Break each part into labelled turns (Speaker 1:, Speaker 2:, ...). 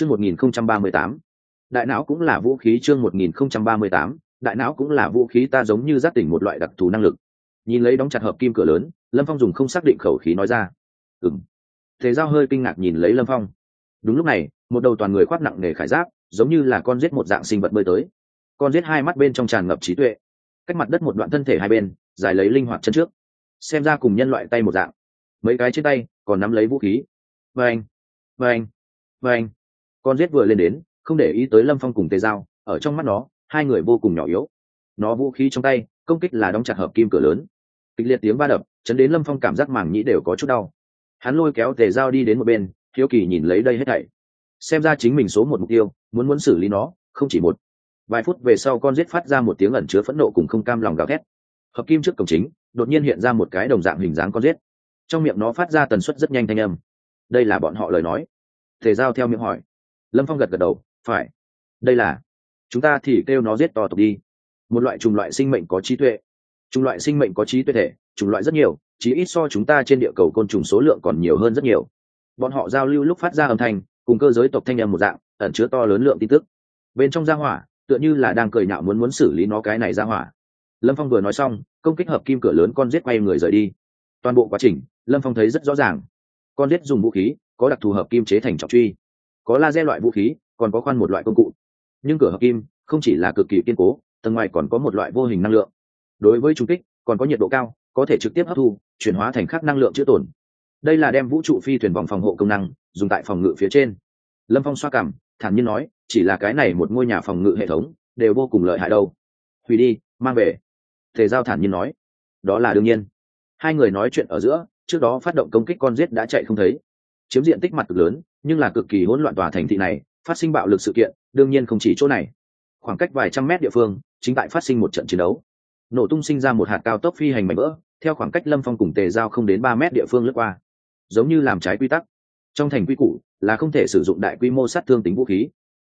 Speaker 1: chương một nghìn không trăm ba mươi tám. Đại não cũng là vũ khí chương một nghìn không trăm ba mươi tám. Đại não cũng là vũ khí ta giống như giác tỉnh một loại đặc thù năng lực. Nhìn lấy đóng chặt hợp kim cửa lớn, lâm phong dùng không xác định khẩu khí nói ra. Ừng thế giao hơi kinh ngạc nhìn lấy lâm phong. Đúng lúc này, một đầu toàn người khoác nặng nề khải giáp, giống như là con giết một dạng sinh vật bơi tới. Con giết hai mắt bên trong tràn ngập trí tuệ. Cách mặt đất một đoạn thân thể hai bên, dài lấy linh hoạt chân trước. Xem ra cùng nhân loại tay một dạng. Mấy cái trên tay còn nắm lấy vũ khí. Vâng. Vâng. Vâng con giết vừa lên đến, không để ý tới lâm phong cùng tề dao ở trong mắt nó, hai người vô cùng nhỏ yếu. Nó vũ khí trong tay, công kích là đóng chặt hợp kim cửa lớn. Kịch liệt tiếng va đập, chấn đến lâm phong cảm giác màng nhĩ đều có chút đau. Hắn lôi kéo tề dao đi đến một bên, hiếu kỳ nhìn lấy đây hết thảy. Xem ra chính mình số một mục tiêu, muốn muốn xử lý nó, không chỉ một. Vài phút về sau con giết phát ra một tiếng ẩn chứa phẫn nộ cùng không cam lòng gào thét. Hợp kim trước cổng chính, đột nhiên hiện ra một cái đồng dạng hình dáng con giết. Trong miệng nó phát ra tần suất rất nhanh thanh âm. Đây là bọn họ lời nói. Thể giao theo miệng hỏi lâm phong gật gật đầu, phải. Đây là, chúng ta thì kêu nó giết to tộc đi. Một loại chủng loại sinh mệnh có trí tuệ. Chủng loại sinh mệnh có trí tuệ thể, chủng loại rất nhiều chỉ ít so chúng ta trên địa cầu côn trùng số lượng còn nhiều hơn rất nhiều. Bọn họ giao lưu lúc phát ra âm thanh, cùng cơ giới tộc thanh em một dạng, ẩn chứa to lớn lượng tin tức. Bên trong gia hỏa, tựa như là đang cười nhạo muốn muốn xử lý nó cái này ra hỏa. Lâm phong vừa nói xong, công kích hợp kim cửa lớn con giết quay người rời đi. Toàn bộ quá trình, lâm phong thấy rất rõ ràng. Con giết dùng vũ khí, có đặc thù hợp kim chế thành trọng truy có laser loại vũ khí, còn có khoan một loại công cụ. Nhưng cửa hợp kim không chỉ là cực kỳ kiên cố, tầng ngoài còn có một loại vô hình năng lượng. Đối với trung kích, còn có nhiệt độ cao, có thể trực tiếp hấp thu, chuyển hóa thành khắc năng lượng chữa tổn. Đây là đem vũ trụ phi thuyền vòng phòng hộ công năng, dùng tại phòng ngự phía trên. Lâm phong xoa cảm, thản nhiên nói, chỉ là cái này một ngôi nhà phòng ngự hệ thống, đều vô cùng lợi hại đâu. Hủy đi, mang về. Thể giao thản nhiên nói. Đó là đương nhiên. Hai người nói chuyện ở giữa, trước đó phát động công kích con giết đã chạy không thấy. Chiếm diện tích mặt cực lớn nhưng là cực kỳ hỗn loạn tòa thành thị này, phát sinh bạo lực sự kiện, đương nhiên không chỉ chỗ này. Khoảng cách vài trăm mét địa phương, chính tại phát sinh một trận chiến đấu. Nổ tung sinh ra một hạt cao tốc phi hành mảnh vỡ, theo khoảng cách lâm phong cùng tề giao không đến ba mét địa phương lướt qua. Giống như làm trái quy tắc. Trong thành quy củ là không thể sử dụng đại quy mô sát thương tính vũ khí.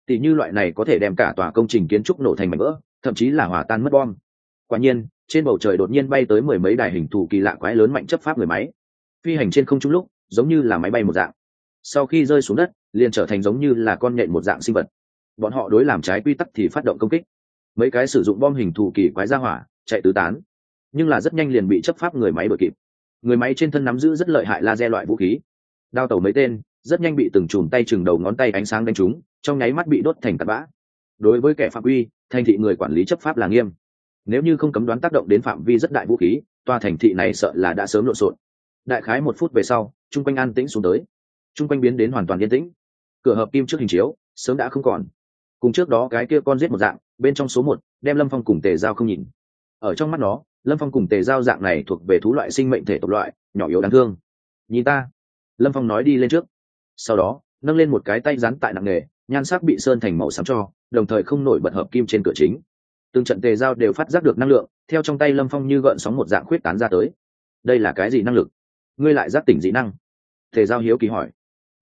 Speaker 1: Tỷ như loại này có thể đem cả tòa công trình kiến trúc nổ thành mảnh vỡ, thậm chí là hỏa tan mất bom. Quả nhiên, trên bầu trời đột nhiên bay tới mười mấy đài hình thù kỳ lạ quái lớn mạnh chấp pháp người máy. Phi hành trên không trung lúc, giống như là máy bay một dạng sau khi rơi xuống đất, liền trở thành giống như là con nhện một dạng sinh vật. Bọn họ đối làm trái quy tắc thì phát động công kích. Mấy cái sử dụng bom hình thù kỳ quái ra hỏa, chạy tứ tán. Nhưng là rất nhanh liền bị chấp pháp người máy đuổi kịp. Người máy trên thân nắm giữ rất lợi hại laser loại vũ khí. Đao tàu mấy tên, rất nhanh bị từng chùm tay chừng đầu ngón tay ánh sáng đánh trúng, trong nháy mắt bị đốt thành tạt bã. Đối với kẻ phạm vi thành thị người quản lý chấp pháp là nghiêm. Nếu như không cấm đoán tác động đến phạm vi rất đại vũ khí, tòa thành thị này sợ là đã sớm lộn xộn. Đại khái một phút về sau chung quanh an tĩnh xuống tới chung quanh biến đến hoàn toàn yên tĩnh. Cửa hợp kim trước hình chiếu, sớm đã không còn. Cùng trước đó cái kia con giết một dạng, bên trong số một, đem lâm phong cùng tề giao không nhìn. Ở trong mắt nó, lâm phong cùng tề giao dạng này thuộc về thú loại sinh mệnh thể tộc loại, nhỏ yếu đáng thương. Nhìn ta. Lâm phong nói đi lên trước. Sau đó, nâng lên một cái tay rắn tại nặng nề, nhan sắc bị sơn thành màu xám cho, đồng thời không nổi bật hợp kim trên cửa chính. Từng trận tề giao đều phát giác được năng lượng, theo trong tay lâm phong như gợn sóng một dạng khuyết tán ra tới. Đây là cái gì năng lực? Ngươi lại giác tỉnh dị năng? Tề giao hiếu kỳ hỏi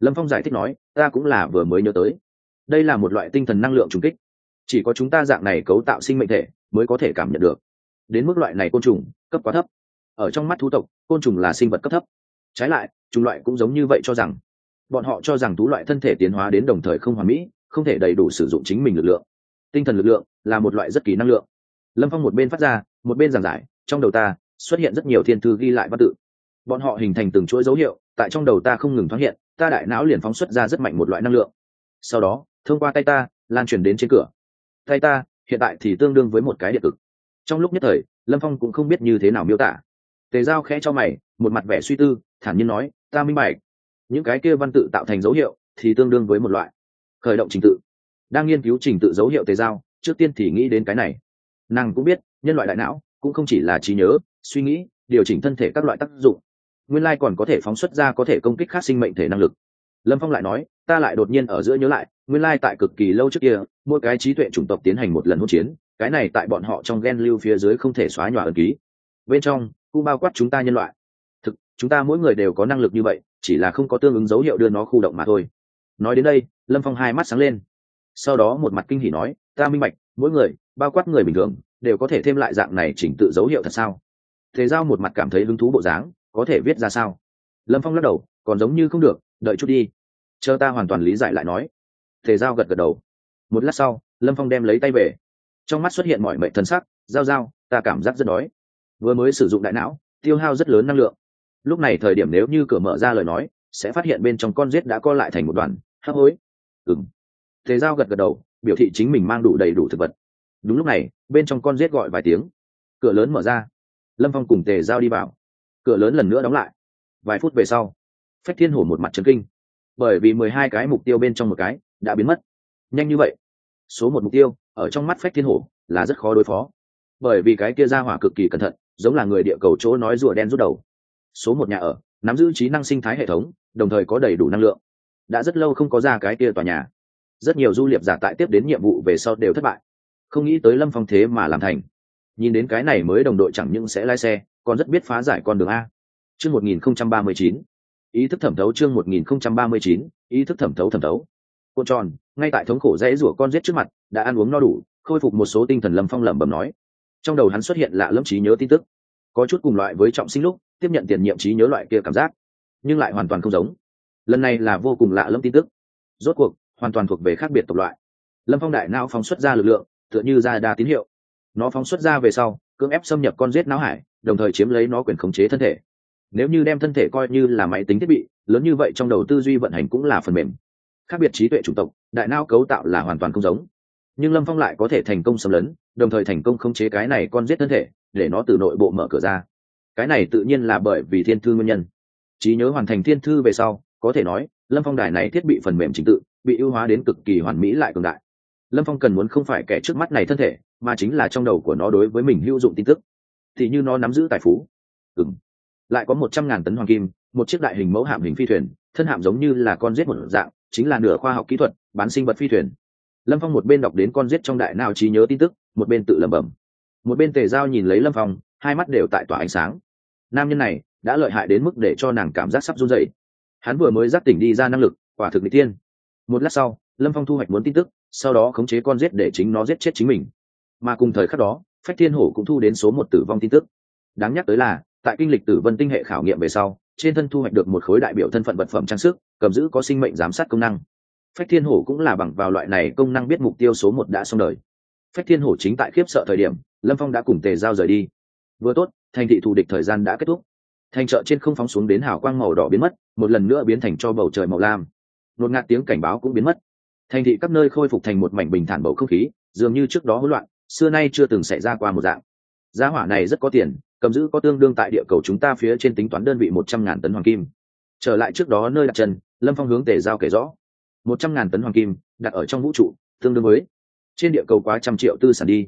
Speaker 1: lâm phong giải thích nói, ta cũng là vừa mới nhớ tới. Đây là một loại tinh thần năng lượng trùng kích. Chỉ có chúng ta dạng này cấu tạo sinh mệnh thể mới có thể cảm nhận được. Đến mức loại này côn trùng cấp quá thấp. Ở trong mắt thú tộc, côn trùng là sinh vật cấp thấp. Trái lại, chủng loại cũng giống như vậy cho rằng, bọn họ cho rằng thú loại thân thể tiến hóa đến đồng thời không hoàn mỹ, không thể đầy đủ sử dụng chính mình lực lượng. Tinh thần lực lượng là một loại rất kỳ năng lượng. Lâm phong một bên phát ra, một bên giảng giải, trong đầu ta xuất hiện rất nhiều thiên thư ghi lại văn tự. Bọn họ hình thành từng chuỗi dấu hiệu, tại trong đầu ta không ngừng thoáng hiện ta đại não liền phóng xuất ra rất mạnh một loại năng lượng. Sau đó, thông qua tay ta, lan truyền đến trên cửa. Tay ta, hiện tại thì tương đương với một cái điện cực. Trong lúc nhất thời, lâm phong cũng không biết như thế nào miêu tả. Tề giao khẽ cho mày, một mặt vẻ suy tư, thản nhiên nói, ta minh bạch. Những cái kia văn tự tạo thành dấu hiệu thì tương đương với một loại. Khởi động trình tự. Đang nghiên cứu trình tự dấu hiệu tề giao, trước tiên thì nghĩ đến cái này. Nàng cũng biết, nhân loại đại não cũng không chỉ là trí nhớ, suy nghĩ, điều chỉnh thân thể các loại tác dụng nguyên lai còn có thể phóng xuất ra có thể công kích khác sinh mệnh thể năng lực. Lâm phong lại nói, ta lại đột nhiên ở giữa nhớ lại, nguyên lai tại cực kỳ lâu trước kia, mỗi cái trí tuệ chủng tộc tiến hành một lần hỗn chiến, cái này tại bọn họ trong gen lưu phía dưới không thể xóa nhòa ẩn ký. Bên trong, cũng bao quát chúng ta nhân loại. Thực, chúng ta mỗi người đều có năng lực như vậy, chỉ là không có tương ứng dấu hiệu đưa nó khu động mà thôi. Nói đến đây, lâm phong hai mắt sáng lên. Sau đó một mặt kinh hỉ nói, ta minh bạch, mỗi người, bao quát người bình thường, đều có thể thêm lại dạng này chỉnh tự dấu hiệu thật sao? Thế giao một mặt cảm thấy hứng thú bộ dáng có thể viết ra sao? Lâm phong lắc đầu, còn giống như không được, đợi chút đi. Chờ ta hoàn toàn lý giải lại nói. Thể giao gật gật đầu. Một lát sau, lâm phong đem lấy tay về. Trong mắt xuất hiện mọi mệnh thân sắc, giao giao, ta cảm giác rất đói. Vừa mới sử dụng đại não, tiêu hao rất lớn năng lượng. Lúc này thời điểm nếu như cửa mở ra lời nói, sẽ phát hiện bên trong con rết đã co lại thành một đoàn. Hấp hối. Ừng thế giao gật gật đầu, biểu thị chính mình mang đủ đầy đủ thực vật. Đúng lúc này, bên trong con rết gọi vài tiếng. Cửa lớn mở ra. Lâm phong cùng tề giao đi vào cửa lớn lần nữa đóng lại. Vài phút về sau, phách thiên hổ một mặt trấn kinh, bởi vì mười hai cái mục tiêu bên trong một cái đã biến mất. Nhanh như vậy, số một mục tiêu ở trong mắt phách thiên hổ là rất khó đối phó, bởi vì cái kia ra hỏa cực kỳ cẩn thận, giống là người địa cầu chỗ nói rùa đen rút đầu. Số một nhà ở, nắm giữ trí năng sinh thái hệ thống, đồng thời có đầy đủ năng lượng. Đã rất lâu không có ra cái kia tòa nhà. Rất nhiều du liệp giả tại tiếp đến nhiệm vụ về sau đều thất bại. Không nghĩ tới lâm phong thế mà làm thành. Nhìn đến cái này mới đồng đội chẳng những sẽ lái xe còn rất biết phá giải con đường a. Chương một nghìn không trăm ba mươi chín. Ý thức thẩm thấu chương một nghìn không trăm ba mươi chín, ý thức thẩm thấu thẩm thấu. Cô tròn, ngay tại thống khổ dễ rủa con giết trước mặt, đã ăn uống no đủ, khôi phục một số tinh thần lâm phong lẩm bẩm nói. Trong đầu hắn xuất hiện lạ lẫm trí nhớ tin tức. Có chút cùng loại với trọng sinh lúc, tiếp nhận tiền nhiệm trí nhớ loại kia cảm giác. Nhưng lại hoàn toàn không giống. Lần này là vô cùng lạ lẫm tin tức. Rốt cuộc, hoàn toàn thuộc về khác biệt tộc loại. Lâm phong đại não phóng xuất ra lực lượng, tựa như ra đa tín hiệu. Nó phóng xuất ra về sau, cưỡng ép xâm nhập con rết não hải đồng thời chiếm lấy nó quyền khống chế thân thể. Nếu như đem thân thể coi như là máy tính thiết bị, lớn như vậy trong đầu tư duy vận hành cũng là phần mềm. Khác biệt trí tuệ chủng tộc, đại não cấu tạo là hoàn toàn không giống. Nhưng lâm phong lại có thể thành công xâm lấn, đồng thời thành công khống chế cái này con giết thân thể, để nó từ nội bộ mở cửa ra. Cái này tự nhiên là bởi vì thiên thư nguyên nhân. Trí nhớ hoàn thành thiên thư về sau, có thể nói, lâm phong đài này thiết bị phần mềm trình tự, bị ưu hóa đến cực kỳ hoàn mỹ lại cường đại. Lâm phong cần muốn không phải kẻ trước mắt này thân thể, mà chính là trong đầu của nó đối với mình hữu dụng tin tức thì như nó nắm giữ tài phú. Ừ lại có một trăm ngàn tấn hoàng kim, một chiếc đại hình mẫu hạm hình phi thuyền, thân hạm giống như là con giết một dạng, chính là nửa khoa học kỹ thuật, bán sinh vật phi thuyền. Lâm phong một bên đọc đến con giết trong đại nào trí nhớ tin tức, một bên tự lẩm bẩm. Một bên tề giao nhìn lấy lâm phong, hai mắt đều tại tỏa ánh sáng. Nam nhân này đã lợi hại đến mức để cho nàng cảm giác sắp run dậy hắn vừa mới giác tỉnh đi ra năng lực, quả thực n tiên. Một lát sau, lâm phong thu hoạch muốn tin tức, sau đó khống chế con giết để chính nó giết chết chính mình. Mà cùng thời khắc đó phách thiên hổ cũng thu đến số một tử vong tin tức. Đáng nhắc tới là, tại kinh lịch tử vân tinh hệ khảo nghiệm về sau, trên thân thu hoạch được một khối đại biểu thân phận vật phẩm trang sức, cầm giữ có sinh mệnh giám sát công năng. Phách thiên hổ cũng là bằng vào loại này công năng biết mục tiêu số một đã xong đời. Phách thiên hổ chính tại khiếp sợ thời điểm, lâm phong đã cùng tề giao rời đi. Vừa tốt, thành thị thù địch thời gian đã kết thúc. Thành chợ trên không phóng xuống đến hào quang màu đỏ biến mất, một lần nữa biến thành cho bầu trời màu lam. Nột ngạt tiếng cảnh báo cũng biến mất. Thành thị các nơi khôi phục thành một mảnh bình thản bầu không khí, dường như trước đó hỗn loạn xưa nay chưa từng xảy ra qua một dạng. Giá hỏa này rất có tiền, cầm giữ có tương đương tại địa cầu chúng ta phía trên tính toán đơn vị một trăm ngàn tấn hoàng kim. Trở lại trước đó nơi đặt chân, lâm phong hướng tề giao kể rõ. một trăm ngàn tấn hoàng kim, đặt ở trong vũ trụ, tương đương với trên địa cầu quá trăm triệu tư sản đi.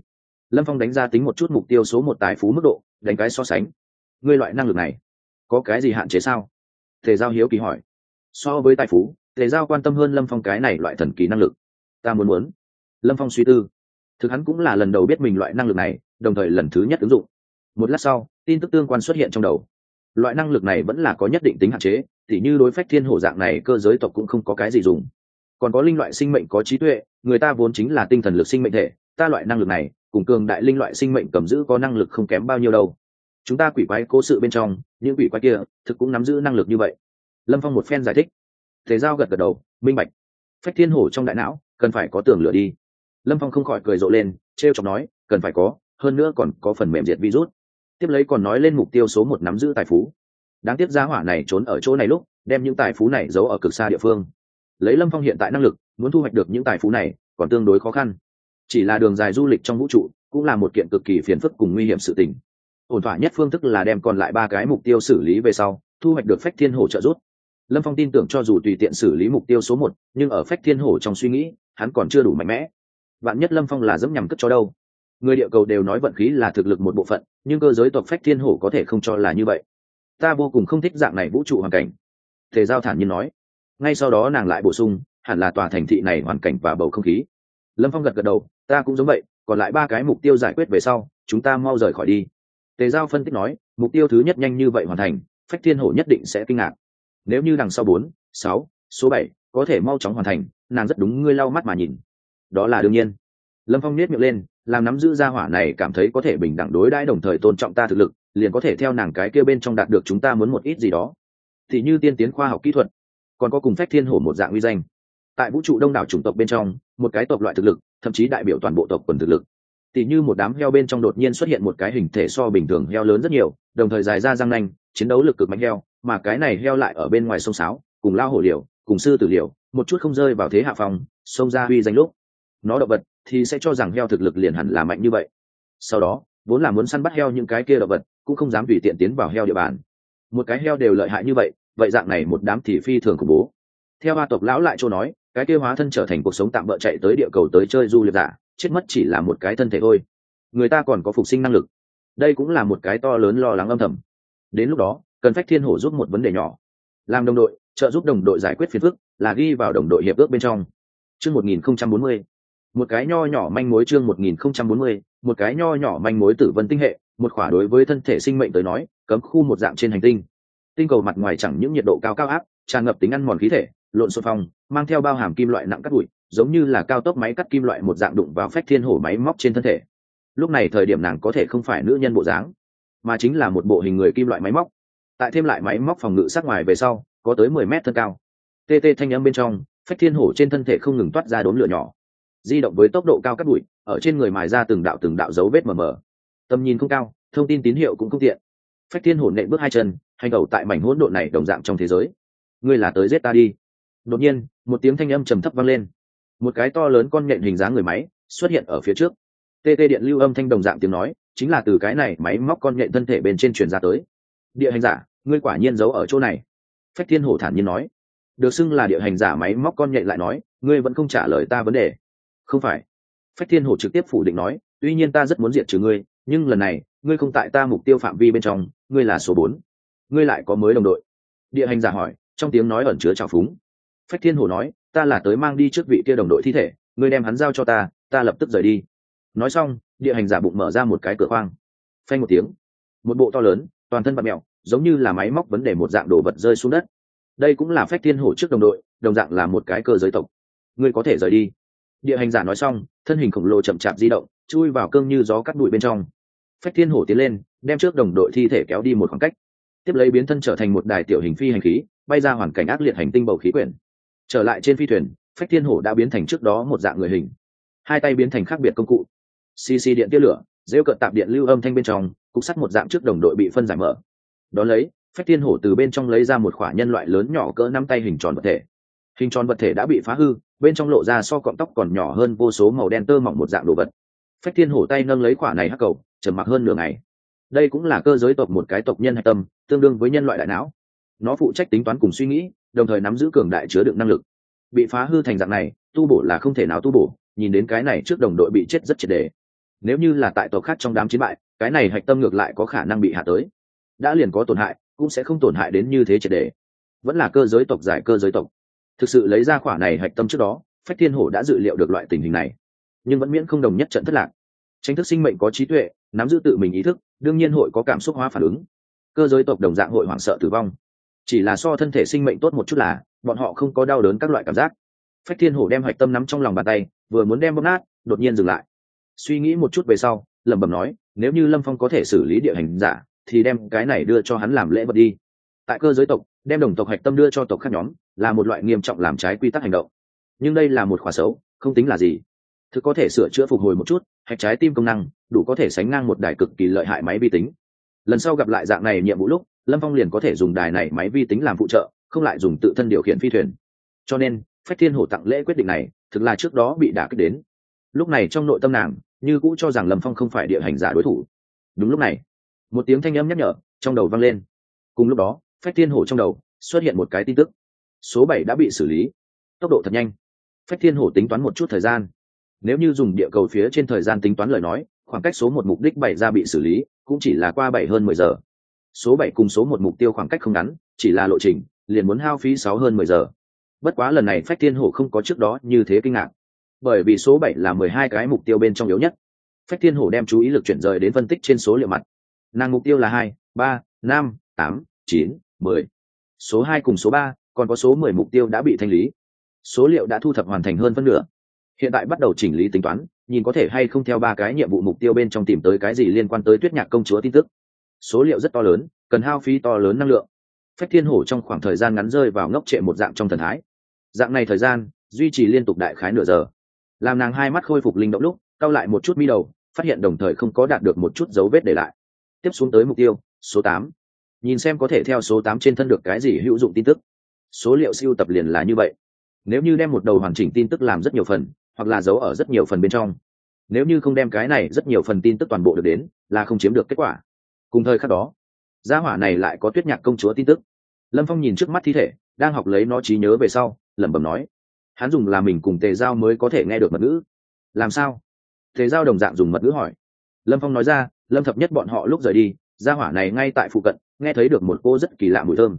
Speaker 1: Lâm phong đánh ra tính một chút mục tiêu số một tài phú mức độ, đánh cái so sánh. Ngươi loại năng lực này, có cái gì hạn chế sao? Tề giao hiếu kỳ hỏi. So với tài phú, tề giao quan tâm hơn lâm phong cái này loại thần kỳ năng lực. Ta muốn muốn. Lâm phong suy tư thực hắn cũng là lần đầu biết mình loại năng lực này, đồng thời lần thứ nhất ứng dụng. Một lát sau, tin tức tương quan xuất hiện trong đầu. Loại năng lực này vẫn là có nhất định tính hạn chế thì như đối phách thiên hổ dạng này, cơ giới tộc cũng không có cái gì dùng. Còn có linh loại sinh mệnh có trí tuệ, người ta vốn chính là tinh thần lực sinh mệnh thể, ta loại năng lực này, cùng cường đại linh loại sinh mệnh cầm giữ có năng lực không kém bao nhiêu đâu. Chúng ta quỷ quái cố sự bên trong, những quỷ quái kia, thực cũng nắm giữ năng lực như vậy. Lâm phong một phen giải thích. Thế giao gật gật đầu, minh bạch. Phách thiên hổ trong đại não, cần phải có tường lửa đi lâm phong không khỏi cười rộ lên t r e o chọc nói, cần phải có, hơn nữa còn có phần mềm diệt virus. Tiếp lấy còn nói lên mục tiêu số một nắm giữ tài phú. Đáng tiếc giá hỏa này trốn ở chỗ này lúc, đem những tài phú này giấu ở cực xa địa phương. Lấy lâm phong hiện tại năng lực, muốn thu hoạch được những tài phú này, còn tương đối khó khăn. Chỉ là đường dài du lịch trong vũ trụ, cũng là một kiện cực kỳ phiền phức cùng nguy hiểm sự tình. Ổn thỏa nhất phương thức là đem còn lại ba cái mục tiêu xử lý về sau, thu hoạch được phách thiên hổ trợ giúp. Lâm phong tin tưởng cho dù tùy tiện xử lý mục tiêu số một, nhưng ở phách thiên hổ trong suy nghĩ, hắn còn chưa đủ mạnh mẽ bạn nhất lâm phong là dẫm nhằm cất cho đâu? Người địa cầu đều nói vận khí là thực lực một bộ phận, nhưng cơ giới tộc phách thiên hổ có thể không cho là như vậy. Ta vô cùng không thích dạng này vũ trụ hoàn cảnh. Thể giao thản nhiên nói. Ngay sau đó nàng lại bổ sung, hẳn là tòa thành thị này hoàn cảnh và bầu không khí. Lâm phong gật gật đầu, ta cũng giống vậy, còn lại ba cái mục tiêu giải quyết về sau, chúng ta mau rời khỏi đi. Tề giao phân tích nói, mục tiêu thứ nhất nhanh như vậy hoàn thành, phách thiên hổ nhất định sẽ kinh ngạc. Nếu như đằng sau bốn, sáu, số bảy có thể mau chóng hoàn thành, nàng rất đúng, ngươi lau mắt mà nhìn đó là đương nhiên. Lâm phong nết miệng lên, làm nắm giữ gia hỏa này cảm thấy có thể bình đẳng đối đãi đồng thời tôn trọng ta thực lực, liền có thể theo nàng cái kia bên trong đạt được chúng ta muốn một ít gì đó. Thì như tiên tiến khoa học kỹ thuật, còn có cùng phách thiên hổ một dạng uy danh. Tại vũ trụ đông đảo chủng tộc bên trong, một cái tộc loại thực lực, thậm chí đại biểu toàn bộ tộc quần thực lực. Tỉ như một đám heo bên trong đột nhiên xuất hiện một cái hình thể so bình thường heo lớn rất nhiều, đồng thời dài ra răng nanh, chiến đấu lực cực mạnh heo, mà cái này heo lại ở bên ngoài sông sáo, cùng lao hổ liều, cùng sư tử liều, một chút không rơi vào thế hạ phòng xông ra uy danh lúc nó động vật thì sẽ cho rằng heo thực lực liền hẳn là mạnh như vậy. Sau đó, vốn là muốn săn bắt heo những cái kia động vật, cũng không dám tùy tiện tiến vào heo địa bàn. Một cái heo đều lợi hại như vậy vậy dạng này một đám thì phi thường khủng bố. Theo ba tộc lão lại châu nói, cái kia hóa thân trở thành cuộc sống tạm bỡ chạy tới địa cầu tới chơi du lịch giả, chết mất chỉ là một cái thân thể thôi. Người ta còn có phục sinh năng lực. Đây cũng là một cái to lớn lo lắng âm thầm. Đến lúc đó, cần phách thiên hổ giúp một vấn đề nhỏ. Làm đồng đội, trợ giúp đồng đội giải quyết phiền phức, là ghi vào đồng đội hiệp ước bên trong. Chương 1040 một cái nho nhỏ manh mối chương một nghìn không trăm bốn mươi, một cái nho nhỏ manh mối tử vân tinh hệ, một khỏa đối với thân thể sinh mệnh tới nói, cấm khu một dạng trên hành tinh. Tinh cầu mặt ngoài chẳng những nhiệt độ cao cao áp, tràn ngập tính ăn mòn khí thể, lộn xộn phong mang theo bao hàm kim loại nặng cắt bụi, giống như là cao tốc máy cắt kim loại một dạng đụng vào phách thiên hổ máy móc trên thân thể. Lúc này thời điểm nàng có thể không phải nữ nhân bộ dáng, mà chính là một bộ hình người kim loại máy móc. Tại thêm lại máy móc phòng ngự sát ngoài về sau, có tới mười mét thân cao. Tê tê thanh âm bên trong, phách thiên hổ trên thân thể không ngừng toát ra đốm lửa nhỏ di động với tốc độ cao cắt bụi ở trên người mài ra từng đạo từng đạo dấu vết mờ mờ. Tầm nhìn không cao, thông tin tín hiệu cũng không tiện. Phách thiên hổ nệ bước hai chân, hành đầu tại mảnh hỗn độn này đồng dạng trong thế giới. Ngươi là tới giết ta đi. Đột nhiên, một tiếng thanh âm trầm thấp vang lên. Một cái to lớn con nhện hình dáng người máy xuất hiện ở phía trước. Tê tê điện lưu âm thanh đồng dạng tiếng nói, chính là từ cái này máy móc con nhện thân thể bên trên truyền ra tới. Địa hành giả, ngươi quả nhiên giấu ở chỗ này. Phách thiên hổ thản nhiên nói. Được xưng là địa hành giả máy móc con nhện lại nói, ngươi vẫn không trả lời ta vấn đề không phải. Phách thiên hổ trực tiếp phủ định nói, tuy nhiên ta rất muốn diệt trừ ngươi, nhưng lần này, ngươi không tại ta mục tiêu phạm vi bên trong, ngươi là số bốn. Ngươi lại có mới đồng đội. Địa hành giả hỏi, trong tiếng nói ẩn chứa trào phúng. Phách thiên Hổ nói, ta là tới mang đi trước vị kia đồng đội thi thể, ngươi đem hắn giao cho ta ta lập tức rời đi. Nói xong, địa hành giả bụng mở ra một cái cửa khoang. Phanh một tiếng. Một bộ to lớn, toàn thân bạt mẹo giống như là máy móc vấn đề một dạng đồ vật rơi xuống đất. Đây cũng là phách thiên hổ trước đồng đội, đồng dạng là một cái cơ giới tộc. Ngươi có thể rời đi địa hành giả nói xong, thân hình khổng lồ chậm chạp di động, chui vào cương như gió cắt đụi bên trong. Phách thiên hổ tiến lên, đem trước đồng đội thi thể kéo đi một khoảng cách. Tiếp lấy biến thân trở thành một đài tiểu hình phi hành khí, bay ra hoàn cảnh ác liệt hành tinh bầu khí quyển. Trở lại trên phi thuyền, phách thiên hổ đã biến thành trước đó một dạng người hình. Hai tay biến thành khác biệt công cụ. Cc điện tia lửa, rêu cận tạp điện lưu âm thanh bên trong, cục sắt một dạng trước đồng đội bị phân giải mở. Đón lấy, phách thiên hổ từ bên trong lấy ra một khỏa nhân loại lớn nhỏ cỡ năm tay hình tròn vật thể. Hình tròn vật thể đã bị phá hư bên trong lộ ra so cọng tóc còn nhỏ hơn vô số màu đen tơ mỏng một dạng đồ vật. Phách thiên hổ tay nâng lấy khoả này hắc cầu, trầm mặc hơn nửa ngày. Đây cũng là cơ giới tộc một cái tộc nhân hạch tâm, tương đương với nhân loại đại não. Nó phụ trách tính toán cùng suy nghĩ, đồng thời nắm giữ cường đại chứa đựng năng lực. Bị phá hư thành dạng này, tu bổ là không thể nào tu bổ, nhìn đến cái này trước đồng đội bị chết rất triệt đề. Nếu như là tại tộc khác trong đám chiến bại, cái này hạch tâm ngược lại có khả năng bị hạ tới. Đã liền có tổn hại, cũng sẽ không tổn hại đến như thế triệt đề. Vẫn là cơ giới tộc giải cơ giới tộc thực sự lấy ra khỏa này hạch tâm trước đó, phách thiên hổ đã dự liệu được loại tình hình này. Nhưng vẫn miễn không đồng nhất trận thất lạc. Tranh thức sinh mệnh có trí tuệ, nắm giữ tự mình ý thức, đương nhiên hội có cảm xúc hóa phản ứng. Cơ giới tộc đồng dạng hội hoảng sợ tử vong. Chỉ là so thân thể sinh mệnh tốt một chút là, bọn họ không có đau đớn các loại cảm giác. Phách thiên hổ đem hạch tâm nắm trong lòng bàn tay, vừa muốn đem bóp nát, đột nhiên dừng lại. Suy nghĩ một chút về sau, lẩm bẩm nói, nếu như lâm phong có thể xử lý địa hình giả, thì đem cái này đưa cho hắn làm lễ vật đi. Tại cơ giới tộc, đem đồng tộc hạch tâm đưa cho tộc khác nhóm là một loại nghiêm trọng làm trái quy tắc hành động. Nhưng đây là một khóa xấu, không tính là gì. Thực có thể sửa chữa phục hồi một chút, hạch trái tim công năng, đủ có thể sánh ngang một đài cực kỳ lợi hại máy vi tính. Lần sau gặp lại dạng này nhiệm vụ lúc, lâm phong liền có thể dùng đài này máy vi tính làm phụ trợ, không lại dùng tự thân điều khiển phi thuyền. Cho nên, phách thiên hổ tặng lễ quyết định này, thực là trước đó bị đả kích đến. Lúc này trong nội tâm nàng, như cũ cho rằng lâm phong không phải địa hành giả đối thủ. Đúng lúc này, một tiếng thanh âm nhắc nhở trong đầu vang lên. Cùng lúc đó, phách thiên hổ trong đầu xuất hiện một cái tin tức số bảy đã bị xử lý. Tốc độ thật nhanh. Phách thiên hổ tính toán một chút thời gian. Nếu như dùng địa cầu phía trên thời gian tính toán lời nói, khoảng cách số một mục đích bảy ra bị xử lý, cũng chỉ là qua bảy hơn mười giờ. Số bảy cùng số một mục tiêu khoảng cách không ngắn, chỉ là lộ trình, liền muốn hao phí sáu hơn mười giờ. Bất quá lần này phách thiên hổ không có trước đó như thế kinh ngạc. Bởi vì số bảy là mười hai cái mục tiêu bên trong yếu nhất. Phách thiên hổ đem chú ý lực chuyển rời đến phân tích trên số liệu mặt. Nàng mục tiêu là hai, ba, năm, tám, chín, mười. Số hai cùng số ba còn có số mười mục tiêu đã bị thanh lý. Số liệu đã thu thập hoàn thành hơn phân nửa. Hiện tại bắt đầu chỉnh lý tính toán, nhìn có thể hay không theo ba cái nhiệm vụ mục tiêu bên trong tìm tới cái gì liên quan tới tuyết nhạc công chúa tin tức. Số liệu rất to lớn, cần hao phí to lớn năng lượng. Phách thiên hổ trong khoảng thời gian ngắn rơi vào ngốc trệ một dạng trong thần thái. Dạng này thời gian, duy trì liên tục đại khái nửa giờ. Làm nàng hai mắt khôi phục linh động lúc, cau lại một chút mi đầu, phát hiện đồng thời không có đạt được một chút dấu vết để lại. Tiếp xuống tới mục tiêu, số tám. Nhìn xem có thể theo số tám trên thân được cái gì hữu dụng tin tức số liệu siêu tập liền là như vậy. Nếu như đem một đầu hoàn chỉnh tin tức làm rất nhiều phần, hoặc là giấu ở rất nhiều phần bên trong. Nếu như không đem cái này rất nhiều phần tin tức toàn bộ được đến, là không chiếm được kết quả. Cùng thời khắc đó, gia hỏa này lại có tuyết nhạc công chúa tin tức. Lâm phong nhìn trước mắt thi thể, đang học lấy nó trí nhớ về sau, lẩm bẩm nói, hắn dùng là mình cùng tề giao mới có thể nghe được mật ngữ. Làm sao? Tề giao đồng dạng dùng mật ngữ hỏi. Lâm phong nói ra, lâm thập nhất bọn họ lúc rời đi, gia hỏa này ngay tại phụ cận, nghe thấy được một cô rất kỳ lạ mùi thơm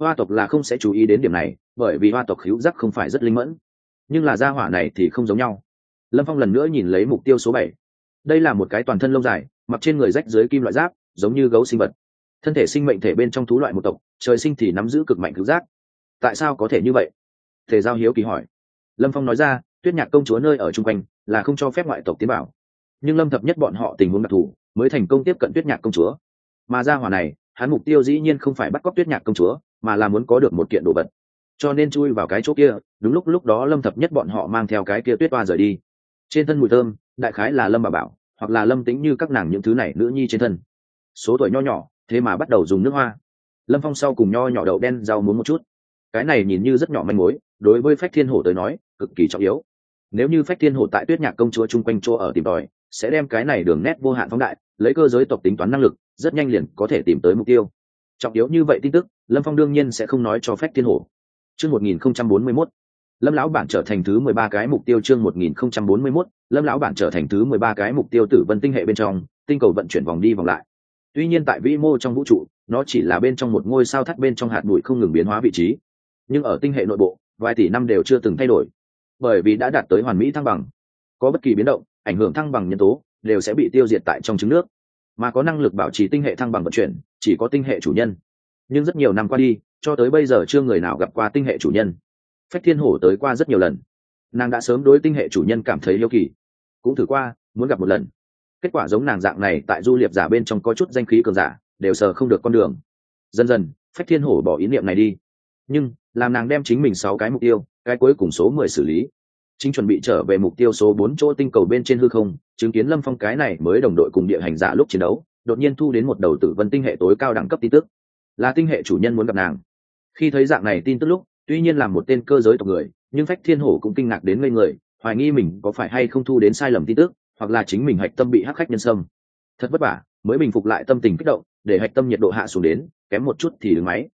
Speaker 1: hoa tộc là không sẽ chú ý đến điểm này, bởi vì hoa tộc hữu giác không phải rất linh mẫn. Nhưng là gia hỏa này thì không giống nhau. Lâm phong lần nữa nhìn lấy mục tiêu số bảy. Đây là một cái toàn thân lông dài, mặc trên người rách dưới kim loại giáp, giống như gấu sinh vật. Thân thể sinh mệnh thể bên trong thú loại một tộc, trời sinh thì nắm giữ cực mạnh cứu giác. Tại sao có thể như vậy? Thể giao hiếu kỳ hỏi. Lâm phong nói ra, tuyết nhạc công chúa nơi ở chung quanh, là không cho phép ngoại tộc tiến bảo nhưng lâm thập nhất bọn họ tình huống đặc thù, mới thành công tiếp cận tuyết nhạc công chúa. Mà ra hỏa này, hắn mục tiêu dĩ nhiên không phải bắt cóc tuyết nhạc công chúa mà là muốn có được một kiện đồ vật. Cho nên chui vào cái chỗ kia, đúng lúc lúc đó lâm thập nhất bọn họ mang theo cái kia tuyết toa rời đi. Trên thân mùi thơm, đại khái là lâm bà bảo, hoặc là lâm tính như các nàng những thứ này nữ nhi trên thân. Số tuổi nho nhỏ, thế mà bắt đầu dùng nước hoa. Lâm phong sau cùng nho nhỏ đậu đen rau muốn một chút. Cái này nhìn như rất nhỏ manh mối, đối với phách thiên hổ tới nói, cực kỳ trọng yếu. Nếu như phách thiên hổ tại tuyết nhạc công chúa chung quanh chỗ ở tìm tòi, sẽ đem cái này đường nét vô hạn phóng đại, lấy cơ giới tộc tính toán năng lực, rất nhanh liền có thể tìm tới mục tiêu trọng yếu như vậy tin tức, lâm phong đương nhiên sẽ không nói cho phách thiên hổ. Chương một nghìn không trăm bốn mươi mốt. Lâm lão bản trở thành thứ mười ba cái mục tiêu chương một nghìn không trăm bốn mươi mốt. Lâm lão bản trở thành thứ mười ba cái mục tiêu tử vân tinh hệ bên trong, tinh cầu vận chuyển vòng đi vòng lại. Tuy nhiên tại vĩ mô trong vũ trụ, nó chỉ là bên trong một ngôi sao thắt bên trong hạt bụi không ngừng biến hóa vị trí. Nhưng ở tinh hệ nội bộ, vài tỷ năm đều chưa từng thay đổi. Bởi vì đã đạt tới hoàn mỹ thăng bằng, có bất kỳ biến động, ảnh hưởng thăng bằng nhân tố, đều sẽ bị tiêu diệt tại trong trứng nước mà có năng lực bảo trì tinh hệ thăng bằng vận chuyển, chỉ có tinh hệ chủ nhân. Nhưng rất nhiều năm qua đi, cho tới bây giờ chưa người nào gặp qua tinh hệ chủ nhân. Phách thiên hổ tới qua rất nhiều lần. Nàng đã sớm đối tinh hệ chủ nhân cảm thấy yêu kỳ. Cũng thử qua, muốn gặp một lần. Kết quả giống nàng dạng này tại du liệp giả bên trong có chút danh khí cường giả, đều sờ không được con đường. Dần dần, phách thiên hổ bỏ ý niệm này đi. Nhưng, làm nàng đem chính mình sáu cái mục tiêu, cái cuối cùng số mười xử lý chính chuẩn bị trở về mục tiêu số bốn chỗ tinh cầu bên trên hư không, chứng kiến lâm phong cái này mới đồng đội cùng địa hành giả lúc chiến đấu, đột nhiên thu đến một đầu tử vân tinh hệ tối cao đẳng cấp tin tức. Là tinh hệ chủ nhân muốn gặp nàng. Khi thấy dạng này tin tức lúc, tuy nhiên là một tên cơ giới tộc người, nhưng phách thiên hổ cũng kinh ngạc đến ngây người, hoài nghi mình có phải hay không thu đến sai lầm tin tức, hoặc là chính mình hạch tâm bị hắc khách nhân sâm thật vất vả, mới bình phục lại tâm tình kích động, để hạch tâm nhiệt độ hạ xuống đến, kém một chút thì đứng máy.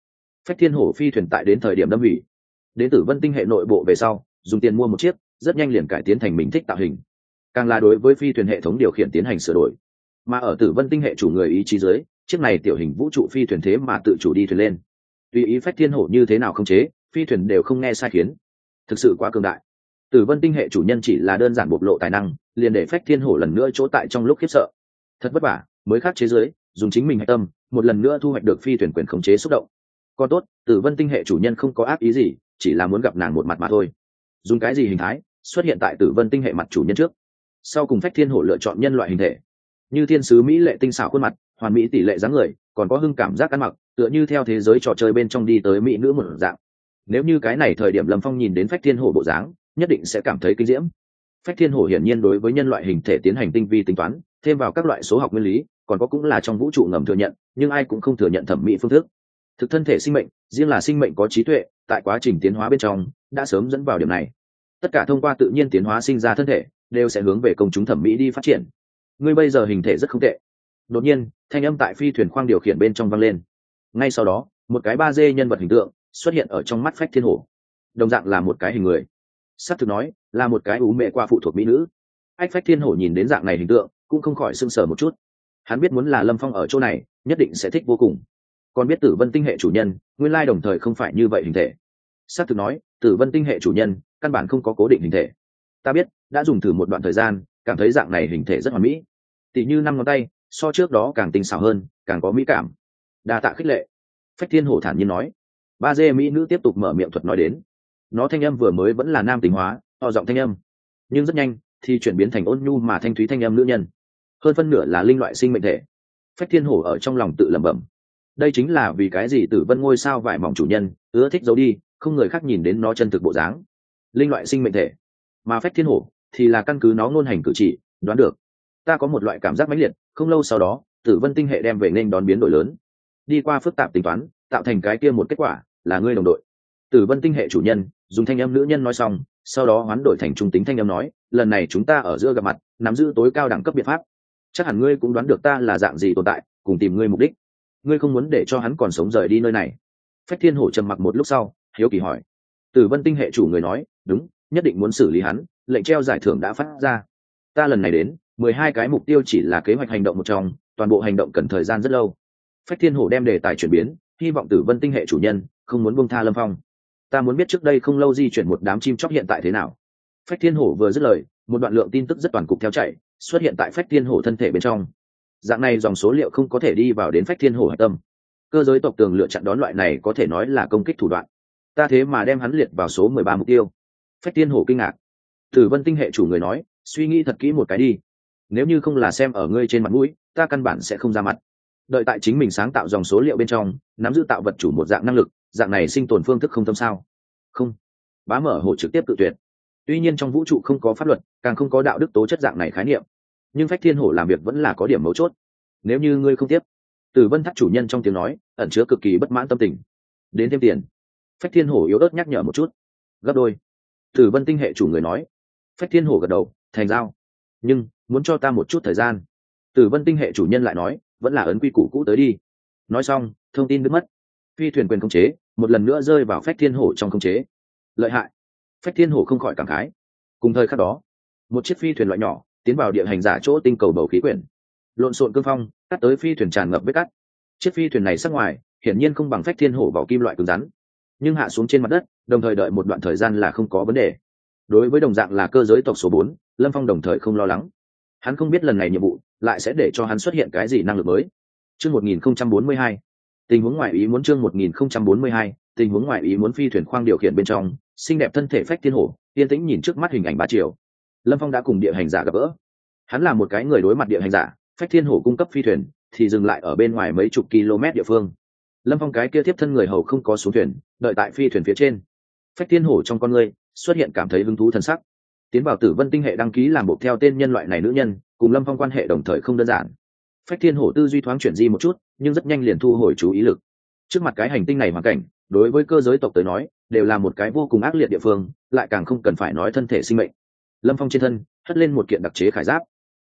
Speaker 1: Phách thiên hổ phi thuyền tại đến thời điểm đâm hủy. Đến tử vân tinh hệ nội bộ về sau, dùng tiền mua một chiếc rất nhanh liền cải tiến thành mình thích tạo hình. Càng là đối với phi thuyền hệ thống điều khiển tiến hành sửa đổi. Mà ở tử vân tinh hệ chủ người ý chí dưới, chiếc này tiểu hình vũ trụ phi thuyền thế mà tự chủ đi thuyền lên. Tùy ý phách thiên hổ như thế nào không chế, phi thuyền đều không nghe sai khiến. Thực sự quá cường đại. Tử vân tinh hệ chủ nhân chỉ là đơn giản bộc lộ tài năng, liền để phách thiên hổ lần nữa chỗ tại trong lúc khiếp sợ. Thật vất vả, mới khắc chế giới, dùng chính mình hạch tâm, một lần nữa thu hoạch được phi thuyền quyền khống chế xúc động. Còn tốt, tử vân tinh hệ chủ nhân không có ác ý gì, chỉ là muốn gặp nàng một mặt mà thôi dùng cái gì hình thái xuất hiện tại tử vân tinh hệ mặt chủ nhân trước. Sau cùng phách thiên hổ lựa chọn nhân loại hình thể. Như thiên sứ mỹ lệ tinh xảo khuôn mặt, hoàn mỹ tỷ lệ dáng người, còn có hưng cảm giác ăn mặc, tựa như theo thế giới trò chơi bên trong đi tới mỹ nữ một dạng. Nếu như cái này thời điểm lâm phong nhìn đến phách thiên hổ bộ dáng, nhất định sẽ cảm thấy kinh diễm. Phách thiên hổ hiển nhiên đối với nhân loại hình thể tiến hành tinh vi tính toán, thêm vào các loại số học nguyên lý, còn có cũng là trong vũ trụ ngầm thừa nhận, nhưng ai cũng không thừa nhận thẩm mỹ phương thức thực thân thể sinh mệnh, riêng là sinh mệnh có trí tuệ, tại quá trình tiến hóa bên trong, đã sớm dẫn vào điểm này. Tất cả thông qua tự nhiên tiến hóa sinh ra thân thể, đều sẽ hướng về công chúng thẩm mỹ đi phát triển. Ngươi bây giờ hình thể rất không tệ. Đột nhiên, thanh âm tại phi thuyền khoang điều khiển bên trong vang lên. Ngay sau đó, một cái ba d nhân vật hình tượng xuất hiện ở trong mắt phách thiên hổ. Đồng dạng là một cái hình người. S ắ c thực nói, là một cái ú mẹ qua phụ thuộc mỹ nữ. Ách, phách thiên hổ nhìn đến dạng này hình tượng, cũng không khỏi sưng sờ một chút. Hắn biết muốn là lâm phong ở chỗ này, nhất định sẽ thích vô cùng còn biết tử vân tinh hệ chủ nhân, nguyên lai đồng thời không phải như vậy hình thể. S á c thực nói, tử vân tinh hệ chủ nhân, căn bản không có cố định hình thể. Ta biết, đã dùng thử một đoạn thời gian, cảm thấy dạng này hình thể rất hoàn mỹ. Tỉ như năm ngón tay, so trước đó càng tinh xảo hơn, càng có mỹ cảm. Đa tạ khích lệ. Phách thiên hổ thản nhiên nói. Ba dê mỹ nữ tiếp tục mở miệng thuật nói đến. Nó thanh âm vừa mới vẫn là nam tính hóa họ giọng thanh âm. Nhưng rất nhanh, thì chuyển biến thành ôn nhu mà thanh thúy thanh âm nữ nhân. Hơn phân nửa là linh loại sinh mệnh thể. Phách thiên hổ ở trong lòng tự lẩm bẩm đây chính là vì cái gì tử vân ngôi sao vải mỏng chủ nhân, ưa thích giấu đi, không người khác nhìn đến nó chân thực bộ dáng. Linh loại sinh mệnh thể. Mà phách thiên hổ thì là căn cứ nó ngôn hành cử chỉ, đoán được. Ta có một loại cảm giác mãnh liệt, không lâu sau đó, tử vân tinh hệ đem về nên đón biến đổi lớn. Đi qua phức tạp tính toán, tạo thành cái kia một kết quả, là ngươi đồng đội. Tử vân tinh hệ chủ nhân, dùng thanh âm nữ nhân nói xong, sau đó hoán đổi thành trung tính thanh âm nói, lần này chúng ta ở giữa gặp mặt, nắm giữ tối cao đẳng cấp biện pháp. Chắc hẳn ngươi cũng đoán được ta là dạng gì tồn tại, cùng tìm ngươi mục đích ngươi không muốn để cho hắn còn sống rời đi nơi này. Phách thiên hổ trầm mặc một lúc sau, hiếu kỳ hỏi. Tử vân tinh hệ chủ người nói, đúng, nhất định muốn xử lý hắn, lệnh treo giải thưởng đã phát ra. Ta lần này đến, mười hai cái mục tiêu chỉ là kế hoạch hành động một trong, toàn bộ hành động cần thời gian rất lâu. Phách thiên hổ đem đề tài chuyển biến, hy vọng tử vân tinh hệ chủ nhân không muốn buông tha lâm phong. Ta muốn biết trước đây không lâu di chuyển một đám chim chóc hiện tại thế nào. Phách thiên hổ vừa dứt lời, một đoạn lượng tin tức rất toàn cục theo chạy xuất hiện tại phách thiên hổ thân thể bên trong dạng này dòng số liệu không có thể đi vào đến phách thiên hổ hạch tâm. Cơ giới tộc tường lựa chặn đón loại này có thể nói là công kích thủ đoạn. Ta thế mà đem hắn liệt vào số mười ba mục tiêu. Phách thiên hổ kinh ngạc. Tử vân tinh hệ chủ người nói, suy nghĩ thật kỹ một cái đi. Nếu như không là xem ở ngươi trên mặt mũi, ta căn bản sẽ không ra mặt. Đợi tại chính mình sáng tạo dòng số liệu bên trong, nắm giữ tạo vật chủ một dạng năng lực, dạng này sinh tồn phương thức không tâm sao? Không. Bá mở hồ trực tiếp tự tuyệt. Tuy nhiên trong vũ trụ không có pháp luật, càng không có đạo đức tố chất dạng này khái niệm nhưng phách thiên hổ làm việc vẫn là có điểm mấu chốt. Nếu như ngươi không tiếp, từ vân thắt chủ nhân trong tiếng nói, ẩn chứa cực kỳ bất mãn tâm tình. Đến thêm tiền. Phách thiên hổ yếu ớt nhắc nhở một chút. Gấp đôi. Từ vân tinh hệ chủ người nói. Phách thiên hổ gật đầu, thành giao. Nhưng, muốn cho ta một chút thời gian. Từ vân tinh hệ chủ nhân lại nói, vẫn là ấn quy củ cũ tới đi. Nói xong, thông tin đứt mất. Phi thuyền quyền khống chế, một lần nữa rơi vào phách thiên hổ trong khống chế. Lợi hại. Phách thiên hổ không khỏi cảm khái. Cùng thời khắc đó, một chiếc phi thuyền loại nhỏ tiến vào địa hành giả chỗ tinh cầu bầu khí quyển. Lộn xộn cương phong, cắt tới phi thuyền tràn ngập vết cắt. Chiếc phi thuyền này sắc ngoài, hiển nhiên không bằng phách thiên hổ vào kim loại cứng rắn. Nhưng hạ xuống trên mặt đất, đồng thời đợi một đoạn thời gian là không có vấn đề. Đối với đồng dạng là cơ giới tộc số bốn, lâm phong đồng thời không lo lắng. Hắn không biết lần này nhiệm vụ lại sẽ để cho hắn xuất hiện cái gì năng lực mới. Chương một nghìn không trăm bốn mươi hai, tình huống ngoại ý muốn chương một nghìn không trăm bốn mươi hai, tình huống ngoại ý muốn phi thuyền khoang điều khiển bên trong, xinh đẹp thân thể phách thiên hổ, yên tĩnh nhìn trước mắt hình ảnh ba triệu lâm phong đã cùng địa hành giả gặp gỡ. Hắn là một cái người đối mặt địa hành giả, phách thiên hổ cung cấp phi thuyền, thì dừng lại ở bên ngoài mấy chục km địa phương. Lâm phong cái kia tiếp thân người hầu không có xuống thuyền, đợi tại phi thuyền phía trên. Phách thiên hổ trong con người xuất hiện cảm thấy hứng thú t sắc. Tiến vào tử vân tinh hệ đăng ký làm một theo tên nhân loại này nữ nhân, cùng lâm phong quan hệ đồng thời không đơn giản. Phách thiên hổ tư duy thoáng chuyển di một chút, nhưng rất nhanh liền thu hồi chú ý lực. Trước mặt cái hành tinh này hoàn cảnh, đối với cơ giới tộc tới nói, đều là một cái vô cùng ác liệt địa phương, lại càng không cần phải nói thân thể sinh mệnh lâm phong trên thân, hất lên một kiện đặc chế khải giáp.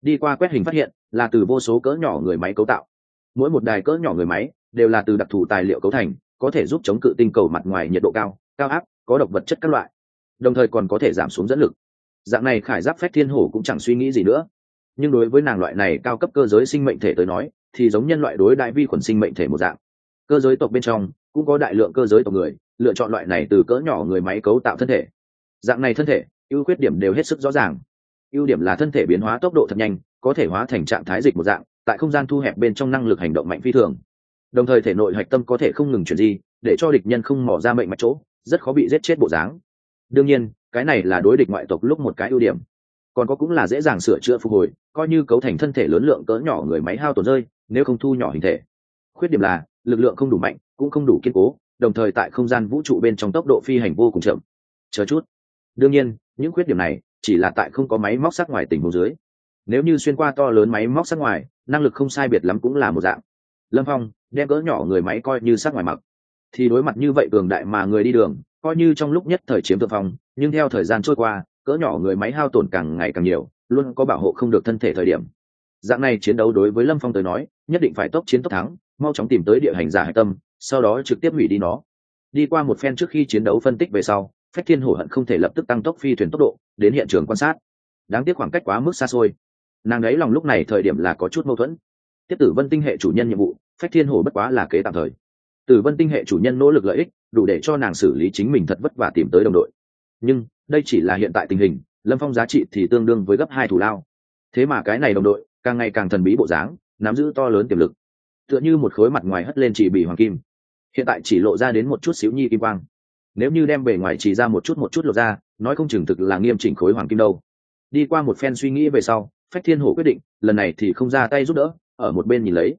Speaker 1: Đi qua quét hình phát hiện, là từ vô số cỡ nhỏ người máy cấu tạo. Mỗi một đài cỡ nhỏ người máy, đều là từ đặc thù tài liệu cấu thành, có thể giúp chống cự tinh cầu mặt ngoài nhiệt độ cao cao áp, có độc vật chất các loại. Đồng thời còn có thể giảm xuống dẫn lực. Dạng này khải giáp phách thiên hổ cũng chẳng suy nghĩ gì nữa. Nhưng đối với nàng loại này cao cấp cơ giới sinh mệnh thể tới nói, thì giống nhân loại đối đại vi khuẩn sinh mệnh thể một dạng. Cơ giới tộc bên trong, cũng có đại lượng cơ giới tộc người, lựa chọn loại này từ cỡ nhỏ người máy cấu tạo thân thể. Dạng này thân thể ưu khuyết điểm đều hết sức rõ ràng. Ưu điểm là thân thể biến hóa tốc độ thật nhanh, có thể hóa thành trạng thái dịch một dạng, tại không gian thu hẹp bên trong năng lực hành động mạnh phi thường. Đồng thời thể nội hạch tâm có thể không ngừng chuyển di, để cho địch nhân không mỏ ra mệnh mạch chỗ, rất khó bị giết chết bộ dáng. Đương nhiên, cái này là đối địch ngoại tộc lúc một cái ưu điểm. Còn có cũng là dễ dàng sửa chữa phục hồi, coi như cấu thành thân thể lớn lượng cỡ nhỏ người máy hao tổn rơi, nếu không thu nhỏ hình thể. Khuyết điểm là, lực lượng không đủ mạnh, cũng không đủ kiên cố, đồng thời tại không gian vũ trụ bên trong tốc độ phi hành vô cùng chậm. Chờ chút đương nhiên, những khuyết điểm này chỉ là tại không có máy móc sắc ngoài tình hồ dưới. Nếu như xuyên qua to lớn máy móc sắc ngoài, năng lực không sai biệt lắm cũng là một dạng. Lâm phong, đem cỡ nhỏ người máy coi như sắc ngoài mặc thì đối mặt như vậy cường đại mà người đi đường, coi như trong lúc nhất thời chiếm thượng phong, nhưng theo thời gian trôi qua, cỡ nhỏ người máy hao tổn càng ngày càng nhiều, luôn có bảo hộ không được thân thể thời điểm. Dạng này chiến đấu đối với lâm phong tới nói, nhất định phải tốc chiến tốc thắng, mau chóng tìm tới địa hành giả hạch tâm, sau đó trực tiếp hủy đi nó. Đi qua một phen trước khi chiến đấu phân tích về sau phách thiên hổ hận không thể lập tức tăng tốc phi thuyền tốc độ, đến hiện trường quan sát. Đáng tiếc khoảng cách quá mức xa xôi. Nàng ấy lòng lúc này thời điểm là có chút mâu thuẫn. Tiếp tử vân tinh hệ chủ nhân nhiệm vụ, phách thiên hổ bất quá là kế tạm thời. Tử vân tinh hệ chủ nhân nỗ lực lợi ích, đủ để cho nàng xử lý chính mình thật vất vả tìm tới đồng đội. Nhưng, đây chỉ là hiện tại tình hình, lâm phong giá trị thì tương đương với gấp hai thủ lao. Thế mà cái này đồng đội, càng ngày càng thần bí bộ dáng, nắm giữ to lớn tiềm lực. Tựa như một khối mặt ngoài hất lên chỉ bị hoàng kim. Hiện tại chỉ lộ ra đến một chút xíu nhi kim quang nếu như đem bề ngoài chỉ ra một chút một chút lộ ra, nói không chừng thực là nghiêm chỉnh khối hoàng kim đâu. Đi qua một phen suy nghĩ về sau, phách thiên hổ quyết định, lần này thì không ra tay giúp đỡ, ở một bên nhìn lấy.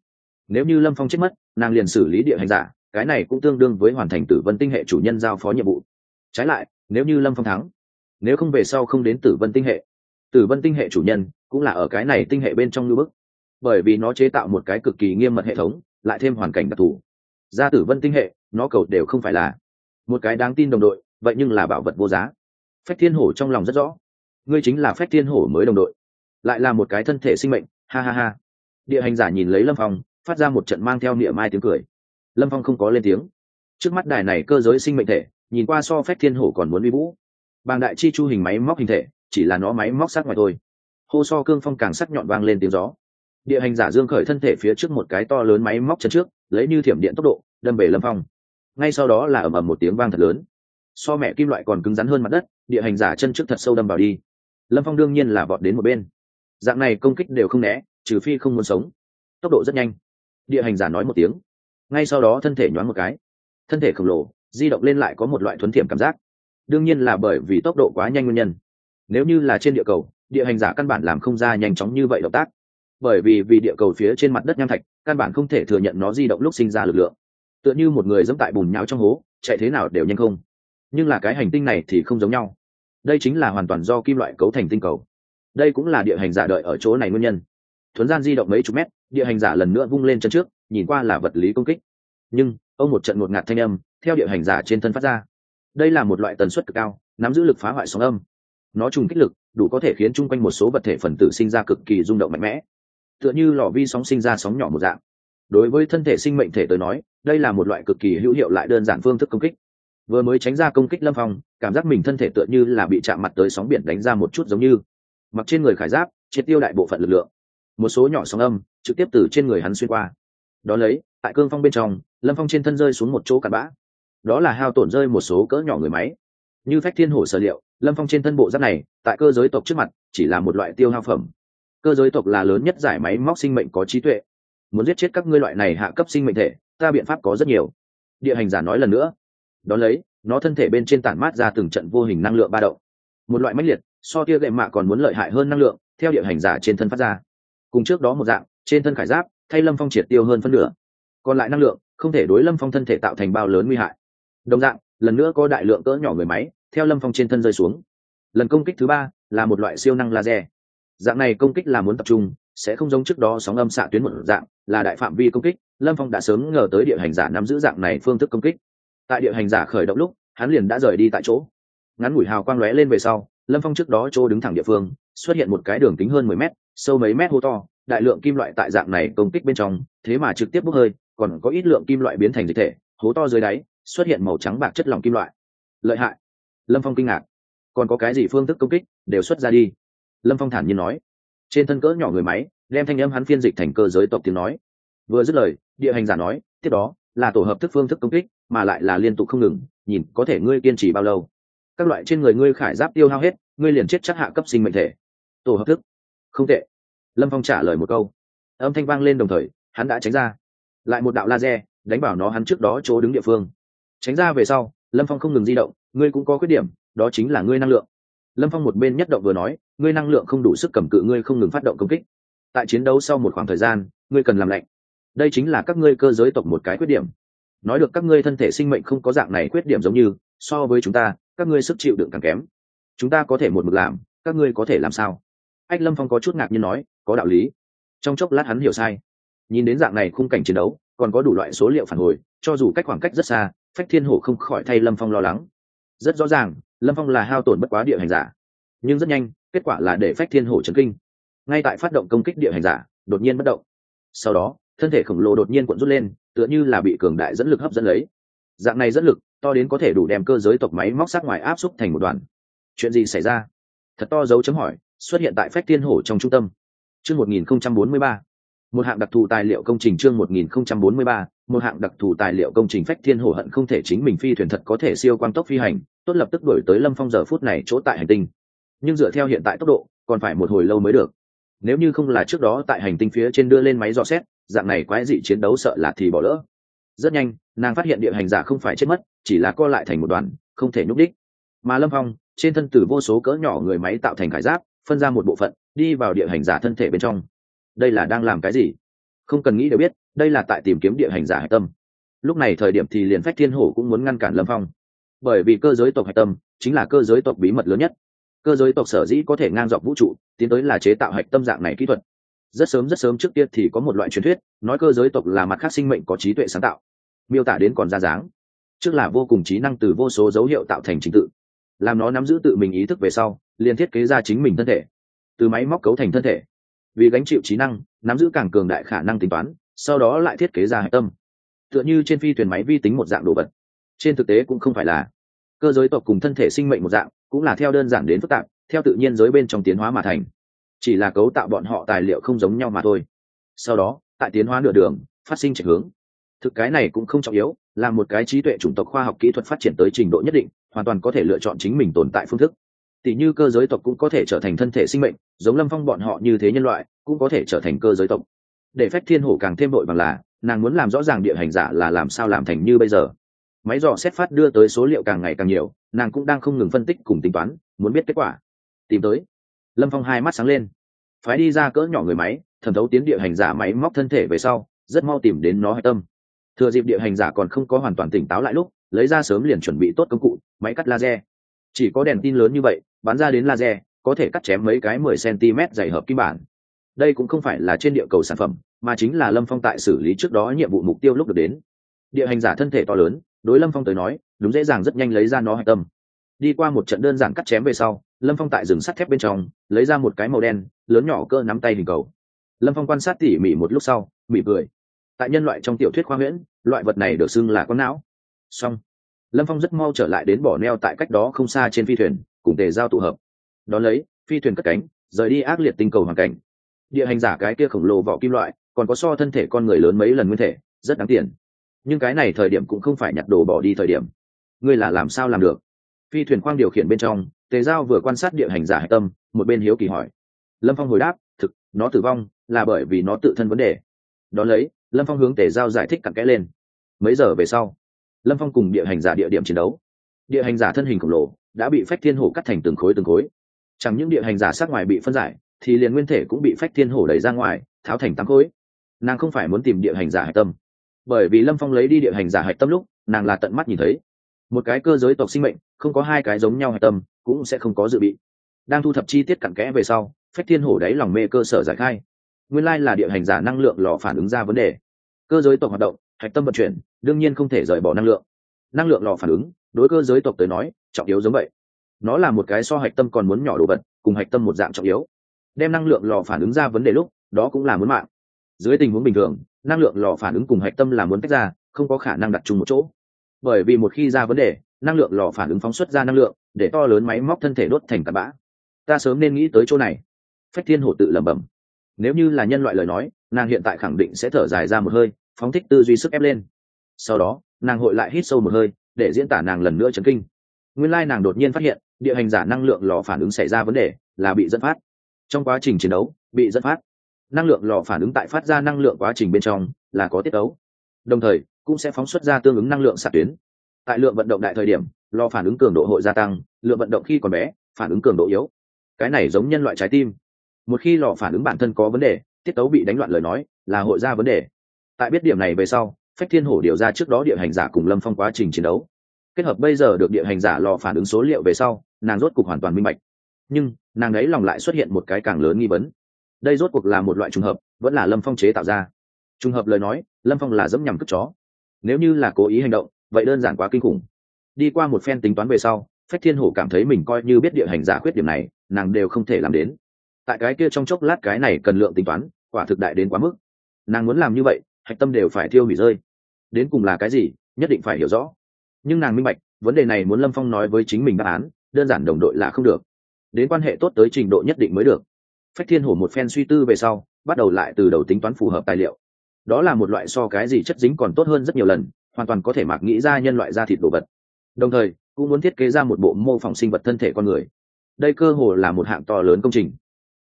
Speaker 1: Nếu như lâm phong chết mất, nàng liền xử lý địa hành giả, cái này cũng tương đương với hoàn thành tử vân tinh hệ chủ nhân giao phó nhiệm vụ. Trái lại, nếu như lâm phong thắng, nếu không về sau không đến tử vân tinh hệ, tử vân tinh hệ chủ nhân cũng là ở cái này tinh hệ bên trong lưu bức. Bởi vì nó chế tạo một cái cực kỳ nghiêm mật hệ thống, lại thêm hoàn cảnh đặc thù. Ra tử vân tinh hệ, nó cầu đều không phải là một cái đáng tin đồng đội, vậy nhưng là bảo vật vô giá. Phách thiên hổ trong lòng rất rõ. Ngươi chính là phách thiên hổ mới đồng đội. Lại là một cái thân thể sinh mệnh, ha ha ha. Địa hành giả nhìn lấy lâm phong, phát ra một trận mang theo niệm mai tiếng cười. Lâm phong không có lên tiếng. Trước mắt đài này cơ giới sinh mệnh thể, nhìn qua so phách thiên hổ còn muốn uy vũ. Bàng đại chi chu hình máy móc hình thể, chỉ là nó máy móc sát ngoài thôi. Hô so cương phong càng sắc nhọn vang lên tiếng gió. Địa hành giả dương khởi thân thể phía trước một cái to lớn máy móc chân trước, lấy như thiểm điện tốc độ, đâm về lâm phong ngay sau đó là ầm ầm một tiếng vang thật lớn. So mẹ kim loại còn cứng rắn hơn mặt đất, địa hành giả chân trước thật sâu đâm vào đi. Lâm phong đương nhiên là vọt đến một bên. Dạng này công kích đều không né, trừ phi không muốn sống. Tốc độ rất nhanh. Địa hành giả nói một tiếng. Ngay sau đó thân thể nhoáng một cái. Thân thể khổng lồ, di động lên lại có một loại thuấn thiểm cảm giác. Đương nhiên là bởi vì tốc độ quá nhanh nguyên nhân. Nếu như là trên địa cầu, địa hành giả căn bản làm không ra nhanh chóng như vậy động tác. Bởi vì vì địa cầu phía trên mặt đất nham thạch, căn bản không thể thừa nhận nó di động lúc sinh ra lực lượng tựa như một người dẫm tại bùn nhão trong hố, chạy thế nào đều nhanh không. Nhưng là cái hành tinh này thì không giống nhau. Đây chính là hoàn toàn do kim loại cấu thành tinh cầu. Đây cũng là địa hành giả đợi ở chỗ này nguyên nhân. Thuấn gian di động mấy chục mét, địa hành giả lần nữa vung lên chân trước, nhìn qua là vật lý công kích. Nhưng, ông một trận ngột ngạt thanh âm, theo địa hành giả trên thân phát ra. Đây là một loại tần suất cực cao, nắm giữ lực phá hoại sóng âm. Nó trùng kích lực, đủ có thể khiến chung quanh một số vật thể phần tử sinh ra cực kỳ rung động mạnh mẽ. Tựa như lò vi sóng sinh ra sóng nhỏ một dạng đối với thân thể sinh mệnh thể tới nói, đây là một loại cực kỳ hữu hiệu lại đơn giản phương thức công kích. Vừa mới tránh ra công kích lâm phong, cảm giác mình thân thể tựa như là bị chạm mặt tới sóng biển đánh ra một chút giống như. Mặc trên người khải giáp, triệt tiêu đại bộ phận lực lượng. Một số nhỏ sóng âm, trực tiếp từ trên người hắn xuyên qua. Đó lấy, tại cương phong bên trong, lâm phong trên thân rơi xuống một chỗ cặn bã. Đó là hao tổn rơi một số cỡ nhỏ người máy. Như phách thiên hổ sở liệu, lâm phong trên thân bộ giáp này, tại cơ giới tộc trước mặt, chỉ là một loại tiêu hao phẩm. Cơ giới tộc là lớn nhất giải máy móc sinh mệnh có trí tuệ muốn giết chết các ngươi loại này hạ cấp sinh mệnh thể, ta biện pháp có rất nhiều. Địa hành giả nói lần nữa. Đón lấy, nó thân thể bên trên tản mát ra từng trận vô hình năng lượng ba động. Một loại mãnh liệt, so tia gậy mạ còn muốn lợi hại hơn năng lượng, theo địa hành giả trên thân phát ra. Cùng trước đó một dạng, trên thân khải giáp, thay lâm phong triệt tiêu hơn phân nửa. Còn lại năng lượng, không thể đối lâm phong thân thể tạo thành bao lớn nguy hại. Đồng dạng, lần nữa có đại lượng cỡ nhỏ người máy, theo lâm phong trên thân rơi xuống. Lần công kích thứ ba là một loại siêu năng laser. Dạng này công kích là muốn tập trung sẽ không giống trước đó sóng âm xạ tuyến một dạng, là đại phạm vi công kích, lâm phong đã sớm ngờ tới địa hành giả nắm giữ dạng này phương thức công kích. Tại địa hành giả khởi động lúc, hắn liền đã rời đi tại chỗ. Ngắn ngủi hào quang lóe lên về sau, lâm phong trước đó chỗ đứng thẳng địa phương, xuất hiện một cái đường kính hơn mười mét, sâu mấy mét hô to, đại lượng kim loại tại dạng này công kích bên trong, thế mà trực tiếp bốc hơi, còn có ít lượng kim loại biến thành dịch thể, hố to dưới đáy, xuất hiện màu trắng bạc chất lỏng kim loại. Lợi hại. Lâm phong kinh ngạc. Còn có cái gì phương thức công kích, đều xuất ra đi. Lâm phong thản nhiên nói trên thân cỡ nhỏ người máy, đem thanh âm hắn phiên dịch thành cơ giới tộc tiếng nói. Vừa dứt lời, địa hành giả nói, tiếp đó, là tổ hợp thức phương thức công kích, mà lại là liên tục không ngừng, nhìn có thể ngươi kiên trì bao lâu. Các loại trên người ngươi khải giáp tiêu hao hết, ngươi liền chết chắc hạ cấp sinh mệnh thể. Tổ hợp thức. Không tệ. Lâm phong trả lời một câu. Âm thanh vang lên đồng thời, hắn đã tránh ra. Lại một đạo laser, đánh vào nó hắn trước đó chỗ đứng địa phương. Tránh ra về sau, lâm phong không ngừng di động, ngươi cũng có khuyết điểm, đó chính là ngươi năng lượng lâm phong một bên nhất động vừa nói, ngươi năng lượng không đủ sức cầm cự ngươi không ngừng phát động công kích. Tại chiến đấu sau một khoảng thời gian, ngươi cần làm lạnh. Đây chính là các ngươi cơ giới tộc một cái khuyết điểm. Nói được các ngươi thân thể sinh mệnh không có dạng này khuyết điểm giống như, so với chúng ta, các ngươi sức chịu đựng càng kém. Chúng ta có thể một mực làm, các ngươi có thể làm sao? Ách lâm phong có chút ngạc nhiên nói, có đạo lý. Trong chốc lát hắn hiểu sai. Nhìn đến dạng này khung cảnh chiến đấu, còn có đủ loại số liệu phản hồi, cho dù cách khoảng cách rất xa, phách thiên hổ không khỏi thay lâm phong lo lắng. Rất rõ ràng lâm phong là hao tổn bất quá địa hành giả, nhưng rất nhanh, kết quả là để phách thiên hổ chấn kinh. Ngay tại phát động công kích địa hành giả, đột nhiên bất động. Sau đó, thân thể khổng lồ đột nhiên cuộn rút lên, tựa như là bị cường đại dẫn lực hấp dẫn lấy. Dạng này dẫn lực, to đến có thể đủ đem cơ giới tộc máy móc sát ngoài áp xúc thành một đoàn chuyện gì xảy ra? Thật to dấu chấm hỏi, xuất hiện tại phách thiên hổ trong trung tâm. Chương một nghìn không trăm bốn mươi ba. Một hạng đặc thù tài liệu công trình chương một nghìn không trăm bốn mươi ba. Một hạng đặc thù tài liệu công trình phách thiên hổ hận không thể chính mình phi thuyền thật có thể siêu quang tốc phi hành tốt lập tức đổi tới lâm phong giờ phút này chỗ tại hành tinh. Nhưng dựa theo hiện tại tốc độ, còn phải một hồi lâu mới được. Nếu như không là trước đó tại hành tinh phía trên đưa lên máy dò xét, dạng này quái dị chiến đấu sợ là thì bỏ lỡ. Rất nhanh, nàng phát hiện địa hành giả không phải chết mất, chỉ là co lại thành một đoàn, không thể nhúc đích mà lâm phong, trên thân từ vô số cỡ nhỏ người máy tạo thành khải giáp, phân ra một bộ phận, đi vào địa hành giả thân thể bên trong. Đây là đang làm cái gì? Không cần nghĩ đều biết, đây là tại tìm kiếm địa hành giả hạch tâm. Lúc này thời điểm thì liền phách thiên hổ cũng muốn ngăn cản lâm phong bởi vì cơ giới tộc hạch tâm chính là cơ giới tộc bí mật lớn nhất. Cơ giới tộc sở dĩ có thể ngang dọc vũ trụ, tiến tới là chế tạo hạch tâm dạng này kỹ thuật. Rất sớm rất sớm trước tiên thì có một loại truyền thuyết, nói cơ giới tộc là mặt khác sinh mệnh có trí tuệ sáng tạo. Miêu tả đến còn ra dáng. Trước là vô cùng trí năng từ vô số dấu hiệu tạo thành trình tự. Làm nó nắm giữ tự mình ý thức về sau, liền thiết kế ra chính mình thân thể. Từ máy móc cấu thành thân thể. Vì gánh chịu trí năng, nắm giữ càng cường đại khả năng tính toán, sau đó lại thiết kế ra hạch tâm. Tựa như trên phi thuyền máy vi tính một dạng đồ vật. Trên thực tế cũng không phải là cơ giới tộc cùng thân thể sinh mệnh một dạng, cũng là theo đơn giản đến phức tạp, theo tự nhiên giới bên trong tiến hóa mà thành. Chỉ là cấu tạo bọn họ tài liệu không giống nhau mà thôi. Sau đó, tại tiến hóa nửa đường, phát sinh trạch hướng. Thực cái này cũng không trọng yếu, là một cái trí tuệ chủng tộc khoa học kỹ thuật phát triển tới trình độ nhất định, hoàn toàn có thể lựa chọn chính mình tồn tại phương thức. Tỷ như cơ giới tộc cũng có thể trở thành thân thể sinh mệnh, giống lâm phong bọn họ như thế nhân loại, cũng có thể trở thành cơ giới tộc. Để phách thiên hổ càng thêm đội bằng là, nàng muốn làm rõ ràng địa hành giả là làm sao làm thành như bây giờ máy dò xét phát đưa tới số liệu càng ngày càng nhiều, nàng cũng đang không ngừng phân tích cùng tính toán, muốn biết kết quả. Tìm tới. Lâm phong hai mắt sáng lên. Phái đi ra cỡ nhỏ người máy, thẩm thấu tiến địa hành giả máy móc thân thể về sau, rất mau tìm đến nó hạch tâm. Thừa dịp địa hành giả còn không có hoàn toàn tỉnh táo lại lúc, lấy ra sớm liền chuẩn bị tốt công cụ, máy cắt laser. Chỉ có đèn tin lớn như vậy, bắn ra đến laser, có thể cắt chém mấy cái mười cm dày hợp kim bản. Đây cũng không phải là trên địa cầu sản phẩm, mà chính là lâm phong tại xử lý trước đó nhiệm vụ mục tiêu lúc được đến. Địa hành giả thân thể to lớn đối lâm phong tới nói, đúng dễ dàng rất nhanh lấy ra nó hạch tâm. Đi qua một trận đơn giản cắt chém về sau, lâm phong tại rừng sắt thép bên trong, lấy ra một cái màu đen, lớn nhỏ cơ nắm tay hình cầu. Lâm phong quan sát tỉ mỉ một lúc sau mỉ cười. Tại nhân loại trong tiểu thuyết khoa huyễn, loại vật này được xưng là con não. Xong. Lâm phong rất mau trở lại đến bỏ neo tại cách đó không xa trên phi thuyền, cùng tề giao tụ hợp. Đón lấy, phi thuyền cất cánh, rời đi ác liệt tinh cầu hoàn cảnh. Địa hành giả cái kia khổng lồ vỏ kim loại, còn có so thân thể con người lớn mấy lần nguyên thể, rất đáng tiền nhưng cái này thời điểm cũng không phải nhặt đồ bỏ đi thời điểm. Ngươi là làm sao làm được? Phi thuyền khoang điều khiển bên trong, tề giao vừa quan sát địa hành giả hạch tâm, một bên hiếu kỳ hỏi. Lâm phong hồi đáp, thực, nó tử vong là bởi vì nó tự thân vấn đề. Đón lấy, lâm phong hướng tề giao giải thích cặn kẽ lên. Mấy giờ về sau, lâm phong cùng địa hành giả địa điểm chiến đấu. Địa hành giả thân hình khổng lồ, đã bị phách thiên hổ cắt thành từng khối từng khối. Chẳng những địa hành giả sát ngoài bị phân giải, thì liền nguyên thể cũng bị phách thiên hổ đẩy ra ngoài, tháo thành tám khối. Nàng không phải muốn tìm địa hành giả hạch tâm bởi vì lâm phong lấy đi địa hành giả hạch tâm lúc, nàng là tận mắt nhìn thấy. Một cái cơ giới tộc sinh mệnh, không có hai cái giống nhau hạch tâm, cũng sẽ không có dự bị. Đang thu thập chi tiết cặn kẽ về sau, phách thiên hổ đáy lòng mê cơ sở giải khai. Nguyên lai là địa hành giả năng lượng lò phản ứng ra vấn đề. Cơ giới tộc hoạt động, hạch tâm vận chuyển, đương nhiên không thể rời bỏ năng lượng. Năng lượng lò phản ứng, đối cơ giới tộc tới nói, trọng yếu giống vậy. Nó là một cái so hạch tâm còn muốn nhỏ đồ vật, cùng hạch tâm một dạng trọng yếu. Đem năng lượng lò phản ứng ra vấn đề lúc, đó cũng là muốn mạng. Dưới tình huống bình thường năng lượng lò phản ứng cùng hạch tâm là muốn tách ra, không có khả năng đặt chung một chỗ. Bởi vì một khi ra vấn đề, năng lượng lò phản ứng phóng xuất ra năng lượng, để to lớn máy móc thân thể đốt thành tạt bã. Ta sớm nên nghĩ tới chỗ này. Phách thiên hổ tự lẩm bẩm. Nếu như là nhân loại lời nói, nàng hiện tại khẳng định sẽ thở dài ra một hơi, phóng thích tư duy sức ép lên. Sau đó, nàng hội lại hít sâu một hơi, để diễn tả nàng lần nữa chấn kinh. Nguyên lai nàng đột nhiên phát hiện, địa hành giả năng lượng lò phản ứng xảy ra vấn đề là bị dẫn phát. Trong quá trình chiến đấu, bị dẫn phát năng lượng lò phản ứng tại phát ra năng lượng quá trình bên trong là có tiết ấu đồng thời, cũng sẽ phóng xuất ra tương ứng năng lượng xạ tuyến. Tại lượng vận động đại thời điểm, lò phản ứng cường độ hội gia tăng, lượng vận động khi còn bé, phản ứng cường độ yếu. Cái này giống nhân loại trái tim. Một khi lò phản ứng bản thân có vấn đề, tiết tấu bị đánh loạn lời nói là hội ra vấn đề. Tại biết điểm này về sau, phách thiên hổ điều ra trước đó địa hành giả cùng lâm phong quá trình chiến đấu. Kết hợp bây giờ được địa hành giả lò phản ứng số liệu về sau, nàng rốt cục hoàn toàn minh bạch. Nhưng, nàng ấy lòng lại xuất hiện một cái càng lớn nghi vấn đây rốt cuộc là một loại trùng hợp, vẫn là lâm phong chế tạo ra. Trùng hợp lời nói, lâm phong là dẫm nhằm cất chó. Nếu như là cố ý hành động, vậy đơn giản quá kinh khủng. Đi qua một phen tính toán về sau, phách thiên hổ cảm thấy mình coi như biết địa hành giả khuyết điểm này, nàng đều không thể làm đến. Tại cái kia trong chốc lát cái này cần lượng tính toán, quả thực đại đến quá mức. Nàng muốn làm như vậy, hạch tâm đều phải thiêu hủy rơi. Đến cùng là cái gì, nhất định phải hiểu rõ. Nhưng nàng minh bạch, vấn đề này muốn lâm phong nói với chính mình đáp án, đơn giản đồng đội là không được. Đến quan hệ tốt tới trình độ nhất định mới được phách thiên hổ một phen suy tư về sau, bắt đầu lại từ đầu tính toán phù hợp tài liệu. Đó là một loại so cái gì chất dính còn tốt hơn rất nhiều lần, hoàn toàn có thể mặc nghĩ ra nhân loại da thịt đồ vật. Đồng thời, cũng muốn thiết kế ra một bộ mô phỏng sinh vật thân thể con người. Đây cơ hồ là một hạng to lớn công trình.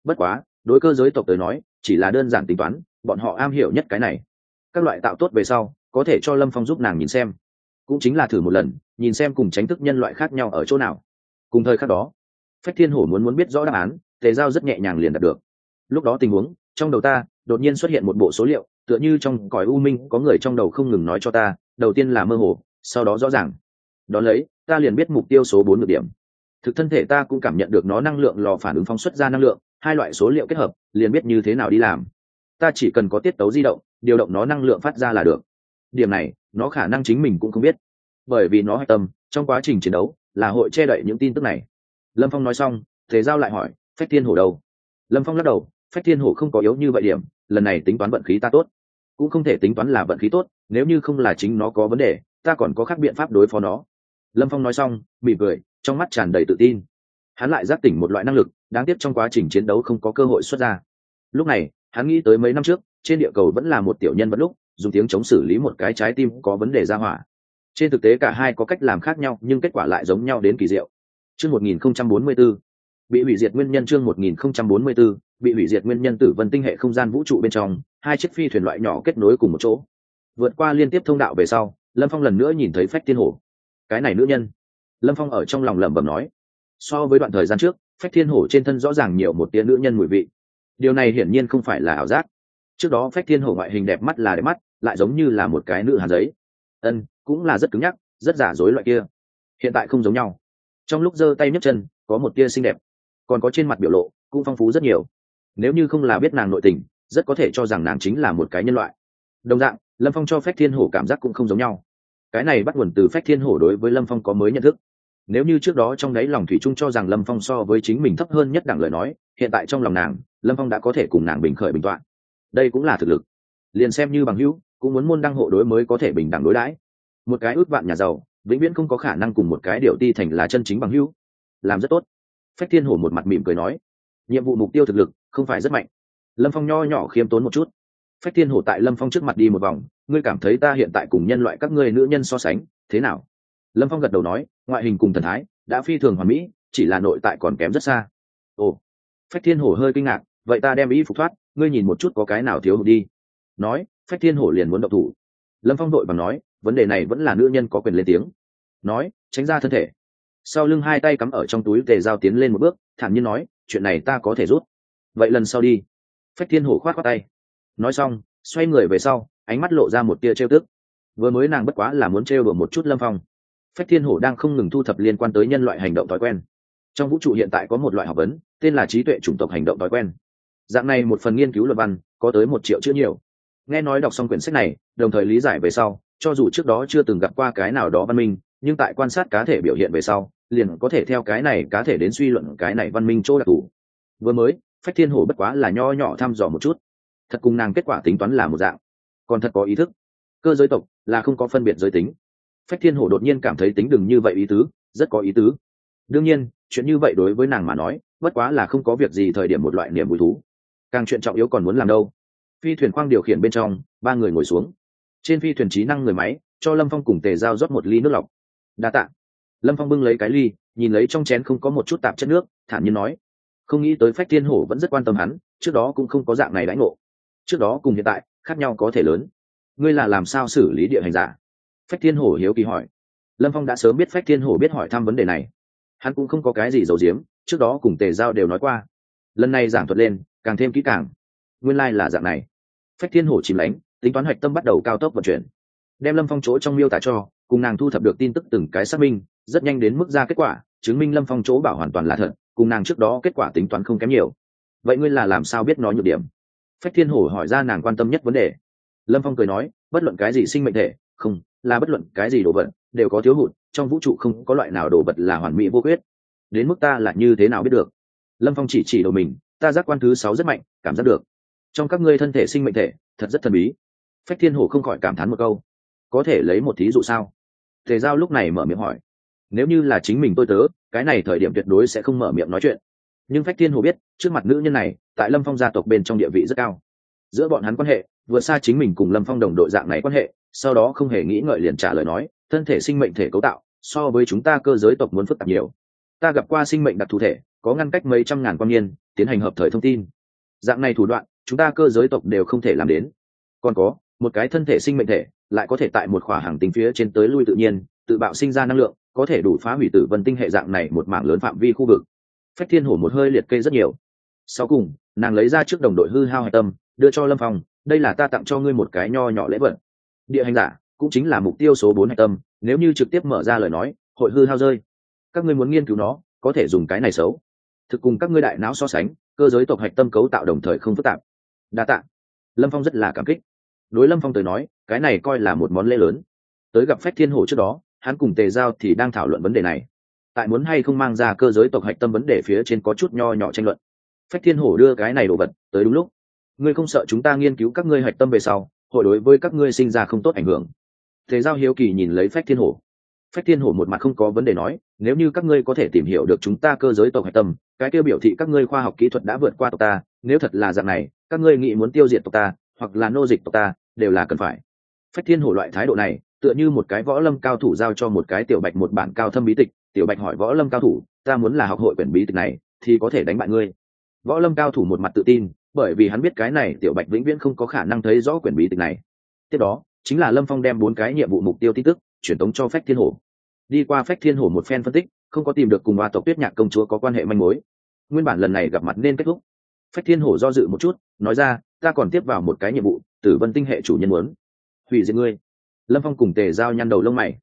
Speaker 1: Bất quá, đối cơ giới tộc tới nói, chỉ là đơn giản tính toán, bọn họ am hiểu nhất cái này. Các loại tạo tốt về sau, có thể cho lâm phong giúp nàng nhìn xem. Cũng chính là thử một lần, nhìn xem cùng tránh thức nhân loại khác nhau ở chỗ nào. Cùng thời khắc đó, phách thiên hổ muốn muốn biết rõ đáp án tề giao rất nhẹ nhàng liền đạt được. Lúc đó tình huống, trong đầu ta, đột nhiên xuất hiện một bộ số liệu, tựa như trong cõi u minh, có người trong đầu không ngừng nói cho ta, đầu tiên là mơ hồ, sau đó rõ ràng. Đón lấy, ta liền biết mục tiêu số bốn được điểm. Thực thân thể ta cũng cảm nhận được nó năng lượng lò phản ứng phóng xuất ra năng lượng, hai loại số liệu kết hợp, liền biết như thế nào đi làm. Ta chỉ cần có tiết tấu di động, điều động nó năng lượng phát ra là được. Điểm này, nó khả năng chính mình cũng không biết. Bởi vì nó hạch tâm, trong quá trình chiến đấu, là hội che đậy những tin tức này. Lâm phong nói xong thế giao lại hỏi phách thiên hổ đâu? Lâm phong lắc đầu, phách thiên hổ không có yếu như vậy điểm, lần này tính toán vận khí ta tốt. Cũng không thể tính toán là vận khí tốt, nếu như không là chính nó có vấn đề, ta còn có khác biện pháp đối phó nó. Lâm phong nói xong, mỉm cười, trong mắt tràn đầy tự tin. Hắn lại giác tỉnh một loại năng lực, đáng tiếc trong quá trình chiến đấu không có cơ hội xuất ra. Lúc này, hắn nghĩ tới mấy năm trước, trên địa cầu vẫn là một tiểu nhân vẫn lúc, dùng tiếng chống xử lý một cái trái tim có vấn đề ra hỏa. Trên thực tế cả hai có cách làm khác nhau, nhưng kết quả lại giống nhau đến kỳ diệu. Chương 1044 bị hủy diệt nguyên nhân chương 1044 bị hủy diệt nguyên nhân tử vân tinh hệ không gian vũ trụ bên trong, hai chiếc phi thuyền loại nhỏ kết nối cùng một chỗ. Vượt qua liên tiếp thông đạo về sau, lâm phong lần nữa nhìn thấy phách thiên hổ. Cái này nữ nhân. Lâm phong ở trong lòng lẩm bẩm nói. So với đoạn thời gian trước, phách thiên hổ trên thân rõ ràng nhiều một tia nữ nhân mùi vị. Điều này hiển nhiên không phải là ảo giác. Trước đó phách thiên hổ ngoại hình đẹp mắt là đẹp mắt, lại giống như là một cái nữ hàn giấy. Ân, cũng là rất cứng nhắc, rất giả dối loại kia. Hiện tại không giống nhau. Trong lúc giơ tay nhấc chân, có một tia xinh đẹp còn có trên mặt biểu lộ cũng phong phú rất nhiều. Nếu như không là biết nàng nội tình, rất có thể cho rằng nàng chính là một cái nhân loại. Đồng dạng, lâm phong cho phách thiên hổ cảm giác cũng không giống nhau. Cái này bắt nguồn từ phách thiên hổ đối với lâm phong có mới nhận thức. Nếu như trước đó trong đáy lòng thủy trung cho rằng lâm phong so với chính mình thấp hơn nhất đẳng lời nói, hiện tại trong lòng nàng, lâm phong đã có thể cùng nàng bình khởi bình t o ạ n đây cũng là thực lực. Liền xem như bằng hữu, cũng muốn môn đăng hộ đối mới có thể bình đẳng đối đãi. Một cái ước vạn nhà giàu, vĩnh viễn không có khả năng cùng một cái điệu ti thành là chân chính bằng hữu. Làm rất tốt phách thiên hổ một mặt mỉm cười nói, nhiệm vụ mục tiêu thực lực không phải rất mạnh. Lâm phong nho nhỏ khiêm tốn một chút. Phách thiên hổ tại lâm phong trước mặt đi một vòng, ngươi cảm thấy ta hiện tại cùng nhân loại các ngươi nữ nhân so sánh, thế nào? Lâm phong gật đầu nói, ngoại hình cùng thần thái đã phi thường hoàn mỹ, chỉ là nội tại còn kém rất xa. Ồ. Phách thiên hổ hơi kinh ngạc, vậy ta đem ý phục thoát, ngươi nhìn một chút có cái nào thiếu hụt đi. Nói, phách thiên hổ liền muốn động thủ. Lâm phong đội bằng nói, vấn đề này vẫn là nữ nhân có quyền lên tiếng. Nói, tránh ra thân thể sau lưng hai tay cắm ở trong túi tề Dao tiến lên một bước, thản nhiên nói, chuyện này ta có thể rút. Vậy lần sau đi. Phách thiên hổ khoát qua tay. Nói xong, xoay người về sau, ánh mắt lộ ra một tia trêu tức. Vừa mới nàng bất quá là muốn trêu đùa một chút lâm phong. Phách thiên hổ đang không ngừng thu thập liên quan tới nhân loại hành động thói quen. Trong vũ trụ hiện tại có một loại học vấn, tên là trí tuệ chủng tộc hành động thói quen. Dạng này một phần nghiên cứu luật văn, có tới một triệu chữ nhiều. Nghe nói đọc xong quyển sách này, đồng thời lý giải về sau, cho dù trước đó chưa từng gặp qua cái nào đó văn minh nhưng tại quan sát cá thể biểu hiện về sau, liền có thể theo cái này cá thể đến suy luận cái này văn minh chỗ đặc thù. Vừa mới, phách thiên hổ bất quá là nho nhỏ thăm dò một chút. Thật cùng nàng kết quả tính toán là một dạng. Còn thật có ý thức. Cơ giới tộc là không có phân biệt giới tính. Phách thiên hổ đột nhiên cảm thấy tính đừng như vậy ý tứ, rất có ý tứ. Đương nhiên, chuyện như vậy đối với nàng mà nói, bất quá là không có việc gì thời điểm một loại niềm vui thú. Càng chuyện trọng yếu còn muốn làm đâu? Phi thuyền khoang điều khiển bên trong, ba người ngồi xuống. Trên phi thuyền trí năng người máy, cho lâm phong cùng tề giao rót một ly nước lọc đa t ạ lâm phong bưng lấy cái ly, nhìn lấy trong chén không có một chút tạp chất nước, thản nhiên nói. Không nghĩ tới phách thiên hổ vẫn rất quan tâm hắn, trước đó cũng không có dạng này đãi ngộ. Trước đó cùng hiện tại, khác nhau có thể lớn. Ngươi là làm sao xử lý địa hành giả? Phách thiên hổ hiếu kỳ hỏi. Lâm phong đã sớm biết phách thiên hổ biết hỏi thăm vấn đề này. Hắn cũng không có cái gì giấu giếm, trước đó cùng tề giao đều nói qua. Lần này giảng thuật lên, càng thêm kỹ càng. Nguyên lai、like、là dạng này. Phách thiên hổ chìm lánh, tính toán hạch tâm bắt đầu cao tốc vận chuyển. Đem lâm phong chỗ trong miêu tả cho cùng nàng thu thập được tin tức từng cái xác minh, rất nhanh đến mức ra kết quả, chứng minh lâm phong chỗ bảo hoàn toàn là thật, cùng nàng trước đó kết quả tính toán không kém nhiều. Vậy ngươi là làm sao biết nó nhược điểm? Phách thiên hổ hỏi ra nàng quan tâm nhất vấn đề. Lâm phong cười nói, bất luận cái gì sinh mệnh thể, không, là bất luận cái gì đồ vật, đều có thiếu hụt, trong vũ trụ không có loại nào đồ vật là hoàn mỹ vô quyết đến mức ta là như thế nào biết được? Lâm phong chỉ chỉ đồ mình, ta giác quan thứ sáu rất mạnh, cảm giác được. Trong các ngươi thân thể sinh mệnh thể, thật rất thần bí. Phách thiên hổ không khỏi cảm thán một câu. Có thể lấy một thí dụ sao? Tề giao lúc này mở miệng hỏi, nếu như là chính mình tôi tớ, cái này thời điểm tuyệt đối sẽ không mở miệng nói chuyện. Nhưng phách thiên hồ biết, trước mặt nữ nhân này, tại lâm phong gia tộc bên trong địa vị rất cao. Giữa bọn hắn quan hệ vượt xa chính mình cùng lâm phong đồng đội dạng này quan hệ, sau đó không hề nghĩ ngợi liền trả lời nói, thân thể sinh mệnh thể cấu tạo, so với chúng ta cơ giới tộc muốn phức tạp nhiều. Ta gặp qua sinh mệnh đặc thù thể, có ngăn cách mấy trăm ngàn quan niên, tiến hành hợp thời thông tin. Dạng này thủ đoạn, chúng ta cơ giới tộc đều không thể làm đến. Còn có, một cái thân thể sinh mệnh thể lại có thể tại một khỏa hàng tinh phía trên tới lui tự nhiên, tự bạo sinh ra năng lượng, có thể đủ phá hủy tử vân tinh hệ dạng này một mảng lớn phạm vi khu vực. Phách thiên hổ một hơi liệt kê rất nhiều. Sau cùng, nàng lấy ra trước đồng đội hư hao hạch tâm, đưa cho lâm phong, đây là ta tặng cho ngươi một cái nho nhỏ lễ vật. Địa hành giả, cũng chính là mục tiêu số bốn hạch tâm, nếu như trực tiếp mở ra lời nói, hội hư hao rơi. Các ngươi muốn nghiên cứu nó, có thể dùng cái này xấu. Thực cùng các ngươi đại não so sánh, cơ giới tộc hạch tâm cấu tạo đồng thời không phức tạp. Đa tạ. Lâm phong rất là cảm kích đối lâm phong tới nói, cái này coi là một món lễ lớn. Tới gặp phách thiên hổ trước đó, hắn cùng tề giao thì đang thảo luận vấn đề này. Tại muốn hay không mang ra cơ giới tộc hạch tâm vấn đề phía trên có chút nho nhỏ tranh luận. Phách thiên hổ đưa cái này đồ vật, tới đúng lúc. Ngươi không sợ chúng ta nghiên cứu các ngươi hạch tâm về sau, hội đối với các ngươi sinh ra không tốt ảnh hưởng. Thế giao hiếu kỳ nhìn lấy phách thiên hổ. Phách thiên hổ một mặt không có vấn đề nói, nếu như các ngươi có thể tìm hiểu được chúng ta cơ giới tộc hạch tâm, cái kêu biểu thị các ngươi khoa học kỹ thuật đã vượt qua tộc ta, nếu thật là dạng này, các ngươi nghĩ muốn tiêu diệt tộc ta, hoặc là nô dịch tộc ta đều là cần phải. Phách thiên hổ loại thái độ này, tựa như một cái võ lâm cao thủ giao cho một cái tiểu bạch một bản cao thâm bí tịch, tiểu bạch hỏi võ lâm cao thủ, ta muốn là học hội quyển bí tịch này, thì có thể đánh bại ngươi? Võ lâm cao thủ một mặt tự tin, bởi vì hắn biết cái này tiểu bạch vĩnh viễn không có khả năng thấy rõ quyển bí tịch này. Tiếp đó, chính là lâm phong đem bốn cái nhiệm vụ mục tiêu tin tức truyền tống cho phách thiên hổ. Đi qua phách thiên hổ một phen phân tích, không có tìm được cùng hoa tộc tuyết nhạc công chúa có quan hệ manh mối. Nguyên bản lần này gặp mặt nên kết thúc. Phách thiên hổ do dự một chút, nói ra ta còn tiếp vào một cái nhiệm vụ, tử vân tinh hệ chủ nhân muốn. Hủy diệt ngươi. Lâm phong cùng tề giao nhăn đầu lông mày.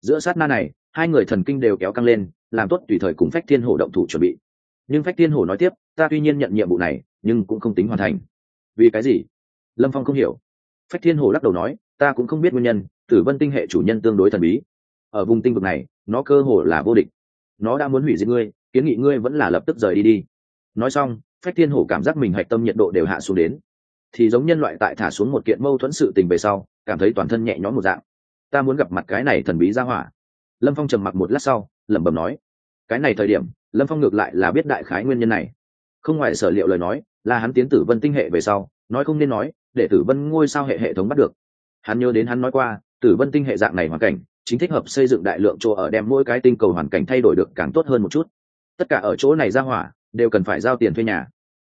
Speaker 1: Giữa sát na này, hai người thần kinh đều kéo căng lên, làm tốt tùy thời cùng phách thiên hổ động thủ chuẩn bị. Nhưng phách thiên hổ nói tiếp, ta tuy nhiên nhận nhiệm vụ này, nhưng cũng không tính hoàn thành. Vì cái gì? Lâm phong không hiểu. Phách thiên hổ lắc đầu nói, ta cũng không biết nguyên nhân, tử vân tinh hệ chủ nhân tương đối thần bí. Ở vùng tinh vực này, nó cơ hồ là vô địch. Nó đã muốn hủy diệt ngươi, kiến nghị ngươi vẫn là lập tức rời đi đi. Nói xong, phách thiên hổ cảm giác mình hạch tâm nhiệt độ đều hạ xuống đến thì giống nhân loại tại thả xuống một kiện mâu thuẫn sự tình về sau, cảm thấy toàn thân nhẹ nhõm một dạng. Ta muốn gặp mặt cái này thần bí ra hỏa. Lâm phong trầm mặc một lát sau, lẩm bẩm nói, cái này thời điểm, lâm phong ngược lại là biết đại khái nguyên nhân này. Không ngoài sở liệu lời nói, là hắn tiến tử vân tinh hệ về sau, nói không nên nói, để tử vân ngôi sao hệ hệ thống bắt được. Hắn nhớ đến hắn nói qua, tử vân tinh hệ dạng này hoàn cảnh, chính thích hợp xây dựng đại lượng chỗ ở đem mỗi cái tinh cầu hoàn cảnh thay đổi được càng tốt hơn một chút. Tất cả ở chỗ này ra hỏa, đều cần phải giao tiền thuê nhà.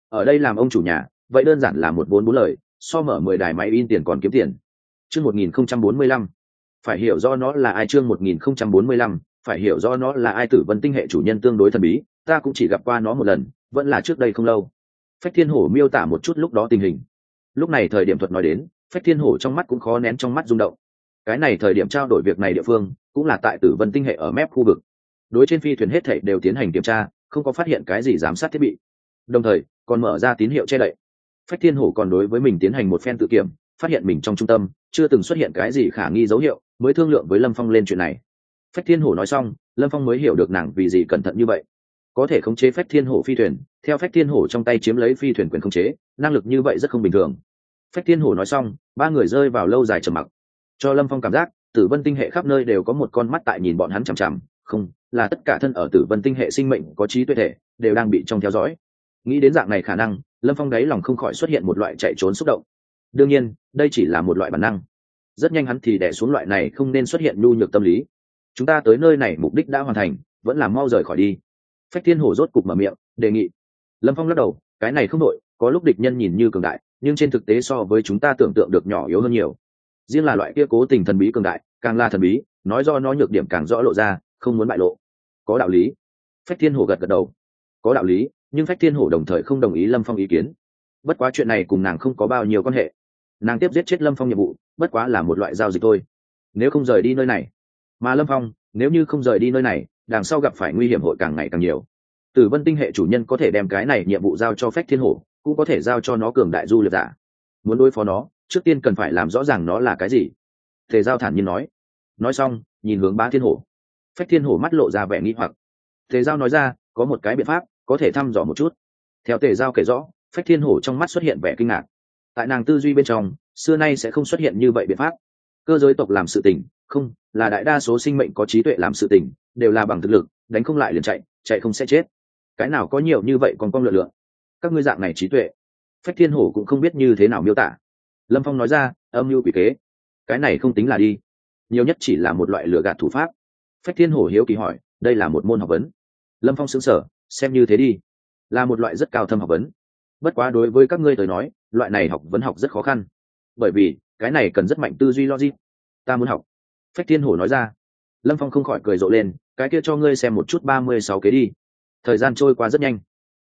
Speaker 1: Ở đây làm ông chủ nhà vậy đơn giản là một vốn bốn lời, so mở mười đài máy in tiền còn kiếm tiền. Chương một nghìn không trăm bốn mươi lăm. Phải hiểu do nó là ai chương một nghìn không trăm bốn mươi lăm, phải hiểu do nó là ai tử vân tinh hệ chủ nhân tương đối thần bí, ta cũng chỉ gặp qua nó một lần, vẫn là trước đây không lâu. Phách thiên hổ miêu tả một chút lúc đó tình hình. Lúc này thời điểm thuật nói đến, phách thiên hổ trong mắt cũng khó nén trong mắt rung động. Cái này thời điểm trao đổi việc này địa phương, cũng là tại tử vân tinh hệ ở mép khu vực. Đối trên phi thuyền hết thảy đều tiến hành kiểm tra, không có phát hiện cái gì giám sát thiết bị. Đồng thời, còn mở ra tín hiệu che đậy phách thiên hổ còn đối với mình tiến hành một phen tự kiểm, phát hiện mình trong trung tâm chưa từng xuất hiện cái gì khả nghi dấu hiệu, mới thương lượng với lâm phong lên chuyện này. Phách thiên hổ nói xong, lâm phong mới hiểu được nàng vì gì cẩn thận như vậy. Có thể khống chế phách thiên hổ phi thuyền, theo phách thiên hổ trong tay chiếm lấy phi thuyền quyền khống chế, năng lực như vậy rất không bình thường. Phách thiên hổ nói xong, ba người rơi vào lâu dài trầm mặc. Cho lâm phong cảm giác, tử vân tinh hệ khắp nơi đều có một con mắt tại nhìn bọn hắn chằm chằm, không, là tất cả thân ở tử vân tinh hệ sinh mệnh có trí tuệ thể, đều đang bị trong theo dõi. Nghĩ đến dạng này khả năng lâm phong đáy lòng không khỏi xuất hiện một loại chạy trốn xúc động. Đương nhiên, đây chỉ là một loại bản năng. Rất nhanh hắn thì đẻ xuống loại này không nên xuất hiện nhu nhược tâm lý. Chúng ta tới nơi này mục đích đã hoàn thành, vẫn là mau rời khỏi đi. Phách thiên hổ rốt cục mở miệng, đề nghị. Lâm phong lắc đầu, cái này không đội có lúc địch nhân nhìn như cường đại, nhưng trên thực tế so với chúng ta tưởng tượng được nhỏ yếu hơn nhiều. Riêng là loại kia cố tình thần bí cường đại, càng là thần bí, nói do nó nhược điểm càng rõ lộ ra, không muốn bại lộ. Có đạo lý. Phách thiên hổ gật gật đầu. Có đạo lý nhưng phách thiên hổ đồng thời không đồng ý lâm phong ý kiến bất quá chuyện này cùng nàng không có bao nhiêu quan hệ nàng tiếp giết chết lâm phong nhiệm vụ bất quá là một loại giao dịch thôi nếu không rời đi nơi này mà lâm phong nếu như không rời đi nơi này đằng sau gặp phải nguy hiểm hội càng ngày càng nhiều tử vân tinh hệ chủ nhân có thể đem cái này nhiệm vụ giao cho phách thiên hổ cũng có thể giao cho nó cường đại du liệt giả muốn đối phó nó trước tiên cần phải làm rõ ràng nó là cái gì thể giao thản nhiên nói nói xong nhìn hướng ba thiên hổ phách thiên hổ mắt lộ ra vẻ nghi hoặc thể giao nói ra có một cái biện pháp có thể thăm dò một chút. Theo tề giao kể rõ, phách thiên hổ trong mắt xuất hiện vẻ kinh ngạc. Tại nàng tư duy bên trong, xưa nay sẽ không xuất hiện như vậy biện pháp. Cơ giới tộc làm sự tình, không, là đại đa số sinh mệnh có trí tuệ làm sự tình, đều là bằng thực lực, đánh không lại liền chạy chạy không sẽ chết. Cái nào có nhiều như vậy còn con lượn lượng các ngươi dạng này trí tuệ. Phách thiên hổ cũng không biết như thế nào miêu tả. Lâm phong nói ra, âm mưu quỷ kế. Cái này không tính là đi. Nhiều nhất chỉ là một loại lừa gạt thủ pháp. Phách thiên hổ hiếu kỳ hỏi, đây là một môn học vấn. Lâm phong xứng sở xem như thế đi. Là một loại rất cao thâm học vấn. Bất quá đối với các ngươi tới nói, loại này học vấn học rất khó khăn. Bởi vì, cái này cần rất mạnh tư duy logic. Ta muốn học. Phách thiên hổ nói ra. Lâm phong không khỏi cười rộ lên, cái kia cho ngươi xem một chút ba mươi sáu kế đi. Thời gian trôi qua rất nhanh.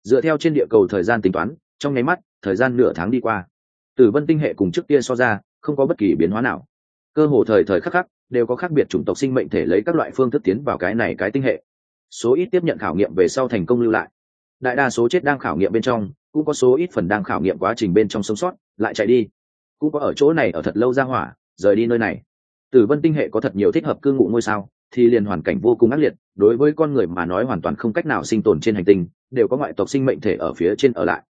Speaker 1: Dựa theo trên địa cầu thời gian tính toán, trong nháy mắt, thời gian nửa tháng đi qua. Tử vân tinh hệ cùng trước kia so ra, không có bất kỳ biến hóa nào. Cơ hồ thời thời khắc khắc, đều có khác biệt chủng tộc sinh mệnh thể lấy các loại phương thức tiến vào cái này cái tinh hệ số ít tiếp nhận khảo nghiệm về sau thành công lưu lại. Đại đa số chết đang khảo nghiệm bên trong, cũng có số ít phần đang khảo nghiệm quá trình bên trong sống sót, lại chạy đi. Cũng có ở chỗ này ở thật lâu ra hỏa, rời đi nơi này. Tử vân tinh hệ có thật nhiều thích hợp cư ngụ ngôi sao, thì liền hoàn cảnh vô cùng ác liệt, đối với con người mà nói hoàn toàn không cách nào sinh tồn trên hành tinh, đều có ngoại tộc sinh mệnh thể ở phía trên ở lại.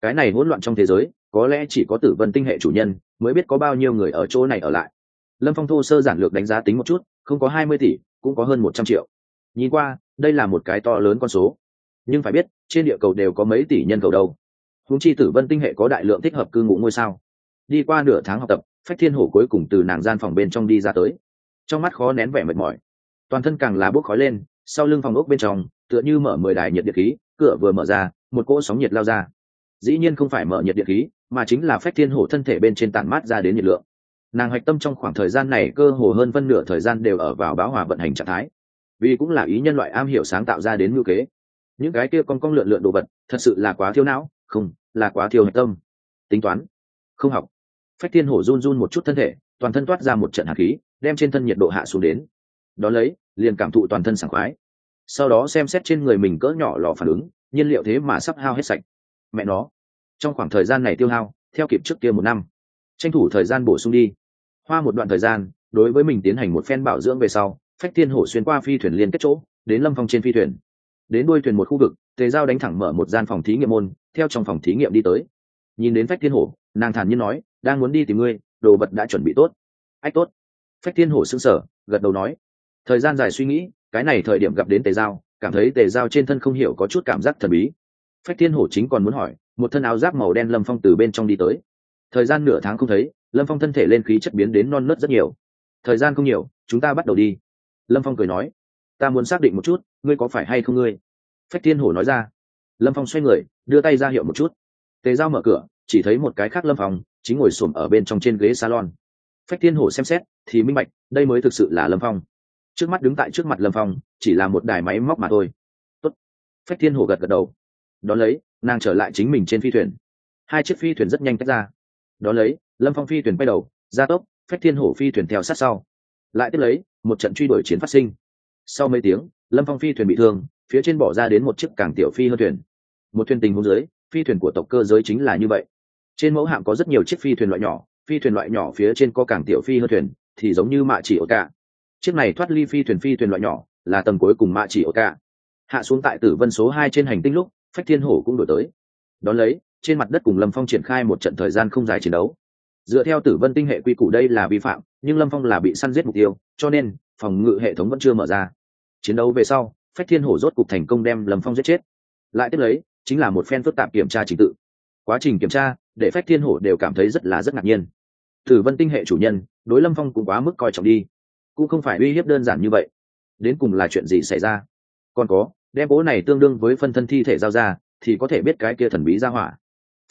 Speaker 1: Cái này hỗn loạn trong thế giới, có lẽ chỉ có tử vân tinh hệ chủ nhân mới biết có bao nhiêu người ở chỗ này ở lại. Lâm phong thô sơ giản lược đánh giá tính một chút, không có hai mươi tỷ, cũng có hơn một trăm triệu. Nhìn qua đây là một cái to lớn con số. Nhưng phải biết, trên địa cầu đều có mấy tỷ nhân cầu đâu. Húng chi tử vân tinh hệ có đại lượng thích hợp cư ngụ ngôi sao. Đi qua nửa tháng học tập, phách thiên hổ cuối cùng từ nàng gian phòng bên trong đi ra tới. Trong mắt khó nén vẻ mệt mỏi. Toàn thân càng là bốc khói lên, sau lưng phòng ốc bên trong, tựa như mở mười đài nhiệt điện khí, cửa vừa mở ra, một cỗ sóng nhiệt lao ra. Dĩ nhiên không phải mở nhiệt điện khí, mà chính là phách thiên hổ thân thể bên trên tản mát ra đến nhiệt lượng. Nàng hạch tâm trong khoảng thời gian này cơ hồ hơn phân nửa thời gian đều ở vào báo hòa vận hành trạng thái vì cũng là ý nhân loại am hiểu sáng tạo ra đến ngữ kế. Những cái kia con con lượn lượn đồ vật, thật sự là quá thiêu não, không, là quá thiêu hạch tâm. Tính toán, không học. Phách thiên hổ run run một chút thân thể, toàn thân toát ra một trận hạt khí, đem trên thân nhiệt độ hạ xuống đến. Đón lấy, liền cảm thụ toàn thân sảng khoái. Sau đó xem xét trên người mình cỡ nhỏ lò phản ứng, nhiên liệu thế mà sắp hao hết sạch. Mẹ nó, trong khoảng thời gian này tiêu hao, theo kịp trước kia một năm, tranh thủ thời gian bổ sung đi. Hoa một đoạn thời gian, đối với mình tiến hành một phen bảo dưỡng về sau phách thiên hổ xuyên qua phi thuyền liên kết chỗ, đến lâm phong trên phi thuyền. Đến đuôi thuyền một khu vực, tề giao đánh thẳng mở một gian phòng thí nghiệm môn, theo trong phòng thí nghiệm đi tới. Nhìn đến phách thiên hổ, nàng thản nhiên nói, đang muốn đi tìm ngươi, đồ vật đã chuẩn bị tốt. Ách, tốt. Phách thiên hổ xưng sở gật đầu nói. Thời gian dài suy nghĩ, cái này thời điểm gặp đến tề giao, cảm thấy tề giao trên thân không hiểu có chút cảm giác thần bí. Phách thiên hổ chính còn muốn hỏi, một thân áo giáp màu đen lâm phong từ bên trong đi tới. Thời gian nửa tháng không thấy, lâm phong thân thể lên khí chất biến đến non nớt rất nhiều. Thời gian không nhiều, chúng ta bắt đầu đi lâm phong cười nói, ta muốn xác định một chút, ngươi có phải hay không ngươi? Phách thiên hổ nói ra. Lâm phong xoay người, đưa tay ra hiệu một chút. Tề giao mở cửa, chỉ thấy một cái khác lâm phong chính ngồi xổm ở bên trong trên ghế salon. Phách thiên hổ xem xét, thì minh bạch, đây mới thực sự là lâm phong. Trước mắt đứng tại trước mặt lâm phong, chỉ là một đài máy móc mà thôi. Tốt. phách thiên hổ gật gật đầu. Đón lấy, nàng trở lại chính mình trên phi thuyền. Hai chiếc phi thuyền rất nhanh tách ra. Đón lấy, lâm phong phi thuyền quay đầu gia tốc, phách thiên hổ phi thuyền theo sát sau lại tiếp lấy, một trận truy đuổi chiến phát sinh. Sau mấy tiếng, lâm phong phi thuyền bị thương, phía trên bỏ ra đến một chiếc càng tiểu phi hơn thuyền. Một thuyền tình hôn dưới, phi thuyền của tộc cơ giới chính là như vậy. Trên mẫu hạm có rất nhiều chiếc phi thuyền loại nhỏ, phi thuyền loại nhỏ phía trên có càng tiểu phi hơn thuyền, thì giống như mạ chỉ ổ cả. Chiếc này thoát ly phi thuyền phi thuyền loại nhỏ, là tầng cuối cùng mạ chỉ ổ cả. Hạ xuống tại tử vân số hai trên hành tinh lúc, phách thiên hổ cũng đổi tới. Đón lấy, trên mặt đất cùng lâm phong triển khai một trận thời gian không dài chiến đấu dựa theo tử vân tinh hệ quy củ đây là vi phạm, nhưng lâm phong là bị săn giết mục tiêu, cho nên, phòng ngự hệ thống vẫn chưa mở ra. Chiến đấu về sau, phách thiên hổ rốt cục thành công đem lâm phong giết chết. Lại tiếp lấy, chính là một phen phức tạp kiểm tra trình tự. Quá trình kiểm tra, để phách thiên hổ đều cảm thấy rất là rất ngạc nhiên. Tử vân tinh hệ chủ nhân, đối lâm phong cũng quá mức coi trọng đi. Cũng không phải uy hiếp đơn giản như vậy. Đến cùng là chuyện gì xảy ra? Còn có, đem bố này tương đương với phân thân thi thể giao ra, thì có thể biết cái kia thần bí ra hỏa.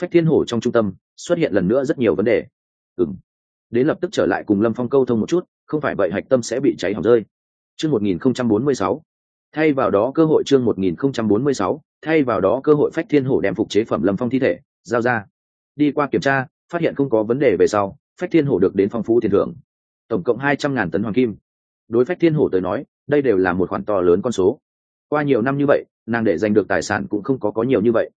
Speaker 1: Phách thiên hổ trong trung tâm, xuất hiện lần nữa rất nhiều vấn đề ừng đến lập tức trở lại cùng lâm phong câu thông một chút, không phải vậy hạch tâm sẽ bị cháy hỏng rơi. Chương một nghìn không trăm bốn mươi sáu. Thay vào đó cơ hội chương một nghìn không trăm bốn mươi sáu, thay vào đó cơ hội phách thiên hổ đem phục chế phẩm lâm phong thi thể, giao ra. Đi qua kiểm tra, phát hiện không có vấn đề về sau, phách thiên hổ được đến phong phú tiền thưởng. Tổng cộng hai trăm ngàn tấn hoàng kim. Đối phách thiên hổ tới nói, đây đều là một khoản to lớn con số. Qua nhiều năm như vậy, nàng để giành được tài sản cũng không có có nhiều như vậy.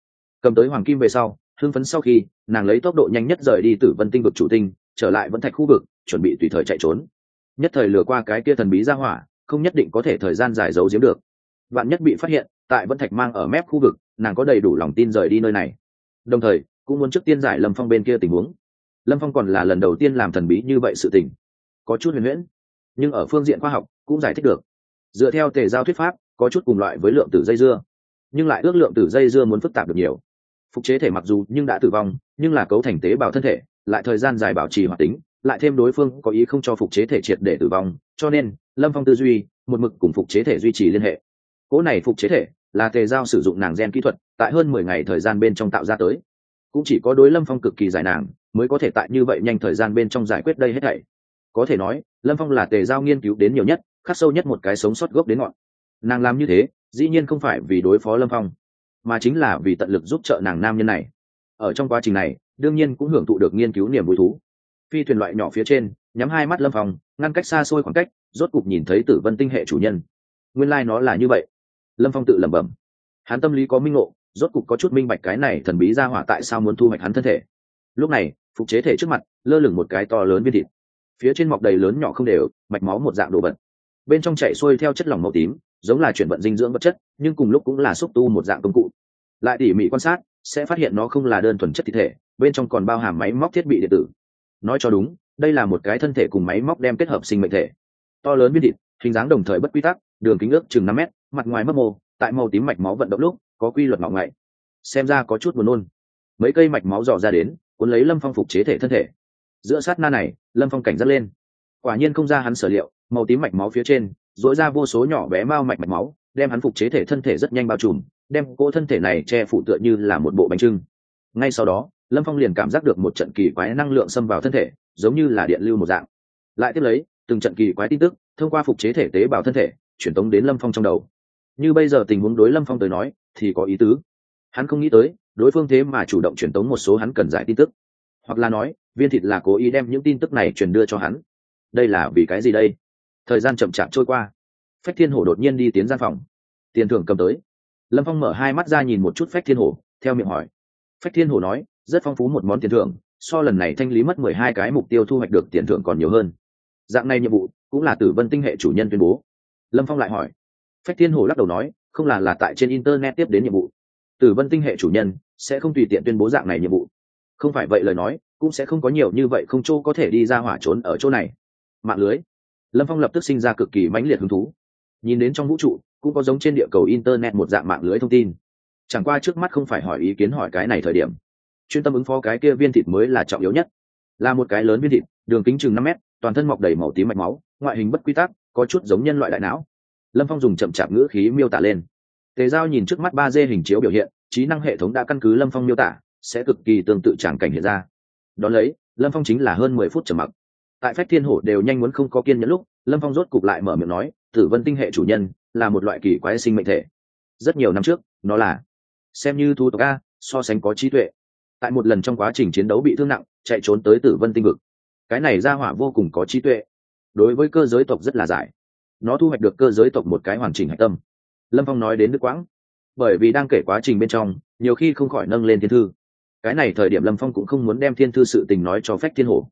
Speaker 1: Cầm tới hoàng kim về sau hưng phấn sau khi, nàng lấy tốc độ nhanh nhất rời đi từ vân tinh vực chủ tinh, trở lại vẫn thạch khu vực, chuẩn bị tùy thời chạy trốn. Nhất thời lừa qua cái kia thần bí ra hỏa, không nhất định có thể thời gian dài giấu giếm được. Bạn nhất bị phát hiện, tại vẫn thạch mang ở mép khu vực, nàng có đầy đủ lòng tin rời đi nơi này. Đồng thời, cũng muốn trước tiên giải lâm phong bên kia tình huống. Lâm phong còn là lần đầu tiên làm thần bí như vậy sự tình. Có chút huyền huyễn, nhưng ở phương diện khoa học cũng giải thích được. Dựa theo tề giao thuyết pháp, có chút cùng loại với lượng tử dây dưa. Nhưng lại ước lượng tử dây dưa muốn phức tạp được nhiều phục chế thể mặc dù nhưng đã tử vong, nhưng là cấu thành tế bào thân thể, lại thời gian dài bảo trì hoạt tính, lại thêm đối phương có ý không cho phục chế thể triệt để tử vong, cho nên, lâm phong tư duy, một mực cùng phục chế thể duy trì liên hệ. Cỗ này phục chế thể là tề giao sử dụng nàng gen kỹ thuật, tại hơn mười ngày thời gian bên trong tạo ra tới. Cũng chỉ có đối lâm phong cực kỳ dài nàng, mới có thể tại như vậy nhanh thời gian bên trong giải quyết đây hết thảy. Có thể nói, lâm phong là tề giao nghiên cứu đến nhiều nhất, khắc sâu nhất một cái sống sót gốc đến ngọn. Nàng làm như thế, dĩ nhiên không phải vì đối phó lâm phong mà chính là vì tận lực giúp trợ nàng nam nhân này. Ở trong quá trình này, đương nhiên cũng hưởng thụ được nghiên cứu niềm vui thú. Phi thuyền loại nhỏ phía trên, nhắm hai mắt lâm phong ngăn cách xa xôi khoảng cách, rốt cục nhìn thấy tử vân tinh hệ chủ nhân. Nguyên lai、like、nó là như vậy. Lâm phong tự lẩm bẩm. Hắn tâm lý có minh ngộ, rốt cục có chút minh bạch cái này thần bí ra hỏa tại sao muốn thu hoạch hắn thân thể. Lúc này, phục chế thể trước mặt, lơ lửng một cái to lớn viên thịt. Phía trên mọc đầy lớn nhỏ không đều, mạch máu một dạng đồ vật bên trong chạy xuôi theo chất lỏng màu tím, giống là chuyển vận dinh dưỡng vật chất, nhưng cùng lúc cũng là xúc tu một dạng công cụ. Lại tỉ mỉ quan sát, sẽ phát hiện nó không là đơn thuần chất thi thể, bên trong còn bao hàm máy móc thiết bị điện tử. Nói cho đúng, đây là một cái thân thể cùng máy móc đem kết hợp sinh mệnh thể. To lớn viên thịt, hình dáng đồng thời bất quy tắc, đường kính ước chừng năm mét, mặt ngoài mấp mô, tại màu tím mạch máu vận động lúc, có quy luật ngọng ngậy. Xem ra có chút buồn nôn. Mấy cây mạch máu dò ra đến, cuốn lấy lâm phong phục chế thể thân thể. Giữa sát na này, lâm phong cảnh giác lên. Quả nhiên không ra hắn sở liệu màu tím mạch máu phía trên dỗi ra vô số nhỏ bé mao mạch mạch máu, đem hắn phục chế thể thân thể rất nhanh bao trùm, đem cỗ thân thể này che phủ tựa như là một bộ bánh trưng. Ngay sau đó, lâm phong liền cảm giác được một trận kỳ quái năng lượng xâm vào thân thể, giống như là điện lưu một dạng. Lại tiếp lấy, từng trận kỳ quái tin tức thông qua phục chế thể tế bào thân thể, truyền tống đến lâm phong trong đầu. Như bây giờ tình huống đối lâm phong tới nói, thì có ý tứ. Hắn không nghĩ tới, đối phương thế mà chủ động truyền tống một số hắn cần giải tin tức. Hoặc là nói, viên thịt là cố ý đem những tin tức này truyền đưa cho hắn. Đây là vì cái gì đây? Thời gian chậm chạp trôi qua. Phách thiên hổ đột nhiên đi tiến gian phòng. Tiền thưởng cầm tới. Lâm phong mở hai mắt ra nhìn một chút phách thiên hổ, theo miệng hỏi. Phách thiên hổ nói, rất phong phú một món tiền thưởng, so lần này thanh lý mất mười hai cái mục tiêu thu hoạch được tiền thưởng còn nhiều hơn. Dạng này nhiệm vụ cũng là tử vân tinh hệ chủ nhân tuyên bố. Lâm phong lại hỏi. Phách thiên hổ lắc đầu nói, không là là tại trên internet tiếp đến nhiệm vụ. Tử vân tinh hệ chủ nhân sẽ không tùy tiện tuyên bố dạng này nhiệm vụ. Không phải vậy lời nói, cũng sẽ không có nhiều như vậy không chỗ có thể đi ra hỏa trốn ở chỗ này. Mạng lưới lâm phong lập tức sinh ra cực kỳ mãnh liệt hứng thú. Nhìn đến trong vũ trụ, cũng có giống trên địa cầu internet một dạng mạng lưới thông tin. Chẳng qua trước mắt không phải hỏi ý kiến hỏi cái này thời điểm. Chuyên tâm ứng phó cái kia viên thịt mới là trọng yếu nhất. Là một cái lớn viên thịt, đường kính chừng năm mét, toàn thân mọc đầy màu tím mạch máu, ngoại hình bất quy tắc, có chút giống nhân loại đại não. Lâm phong dùng chậm chạp ngữ khí miêu tả lên. Tề giao nhìn trước mắt ba d hình chiếu biểu hiện, trí năng hệ thống đã căn cứ lâm phong miêu tả, sẽ cực kỳ tương tự tràng cảnh hiện ra. Đón lấy, lâm phong chính là hơn mười phút trầm mặc tại phách thiên hổ đều nhanh muốn không có kiên nhẫn lúc, lâm phong rốt cục lại mở miệng nói, tử vân tinh hệ chủ nhân là một loại kỳ quái sinh mệnh thể. Rất nhiều năm trước, nó là, xem như thu tộc a, so sánh có trí tuệ. Tại một lần trong quá trình chiến đấu bị thương nặng, chạy trốn tới tử vân tinh vực. Cái này ra hỏa vô cùng có trí tuệ. Đối với cơ giới tộc rất là giải. Nó thu hoạch được cơ giới tộc một cái hoàn chỉnh hạch tâm. Lâm phong nói đến nước quãng. Bởi vì đang kể quá trình bên trong, nhiều khi không khỏi nâng lên thiên thư. Cái này thời điểm lâm phong cũng không muốn đem thiên thư sự tình nói cho phách thiên hổ.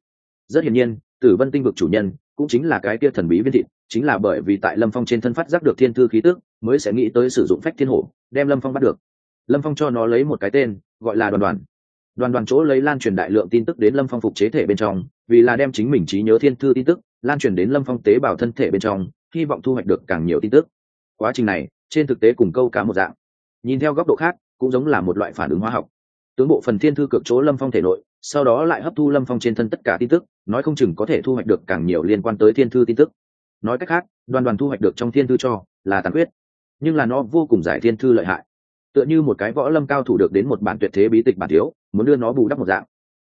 Speaker 1: Rất hiển nhiên tử vân tinh vực chủ nhân cũng chính là cái kia thần bí viên thịt, chính là bởi vì tại lâm phong trên thân phát giác được thiên thư khí tức, mới sẽ nghĩ tới sử dụng phách thiên hổ, đem lâm phong bắt được. Lâm phong cho nó lấy một cái tên, gọi là đoàn đoàn. Đoàn đoàn chỗ lấy lan truyền đại lượng tin tức đến lâm phong phục chế thể bên trong, vì là đem chính mình trí nhớ thiên thư tin tức lan truyền đến lâm phong tế bào thân thể bên trong, hy vọng thu hoạch được càng nhiều tin tức. Quá trình này, trên thực tế cùng câu cá một dạng. Nhìn theo góc độ khác, cũng giống là một loại phản ứng hóa học tướng bộ phần thiên thư cực chỗ lâm phong thể nội sau đó lại hấp thu lâm phong trên thân tất cả tin tức nói không chừng có thể thu hoạch được càng nhiều liên quan tới thiên thư tin tức. Nói cách khác đoàn đoàn thu hoạch được trong thiên thư cho là tàn huyết, nhưng là nó vô cùng giải thiên thư lợi hại. Tựa như một cái võ lâm cao thủ được đến một bản tuyệt thế bí tịch bản thiếu muốn đưa nó bù đắp một dạng.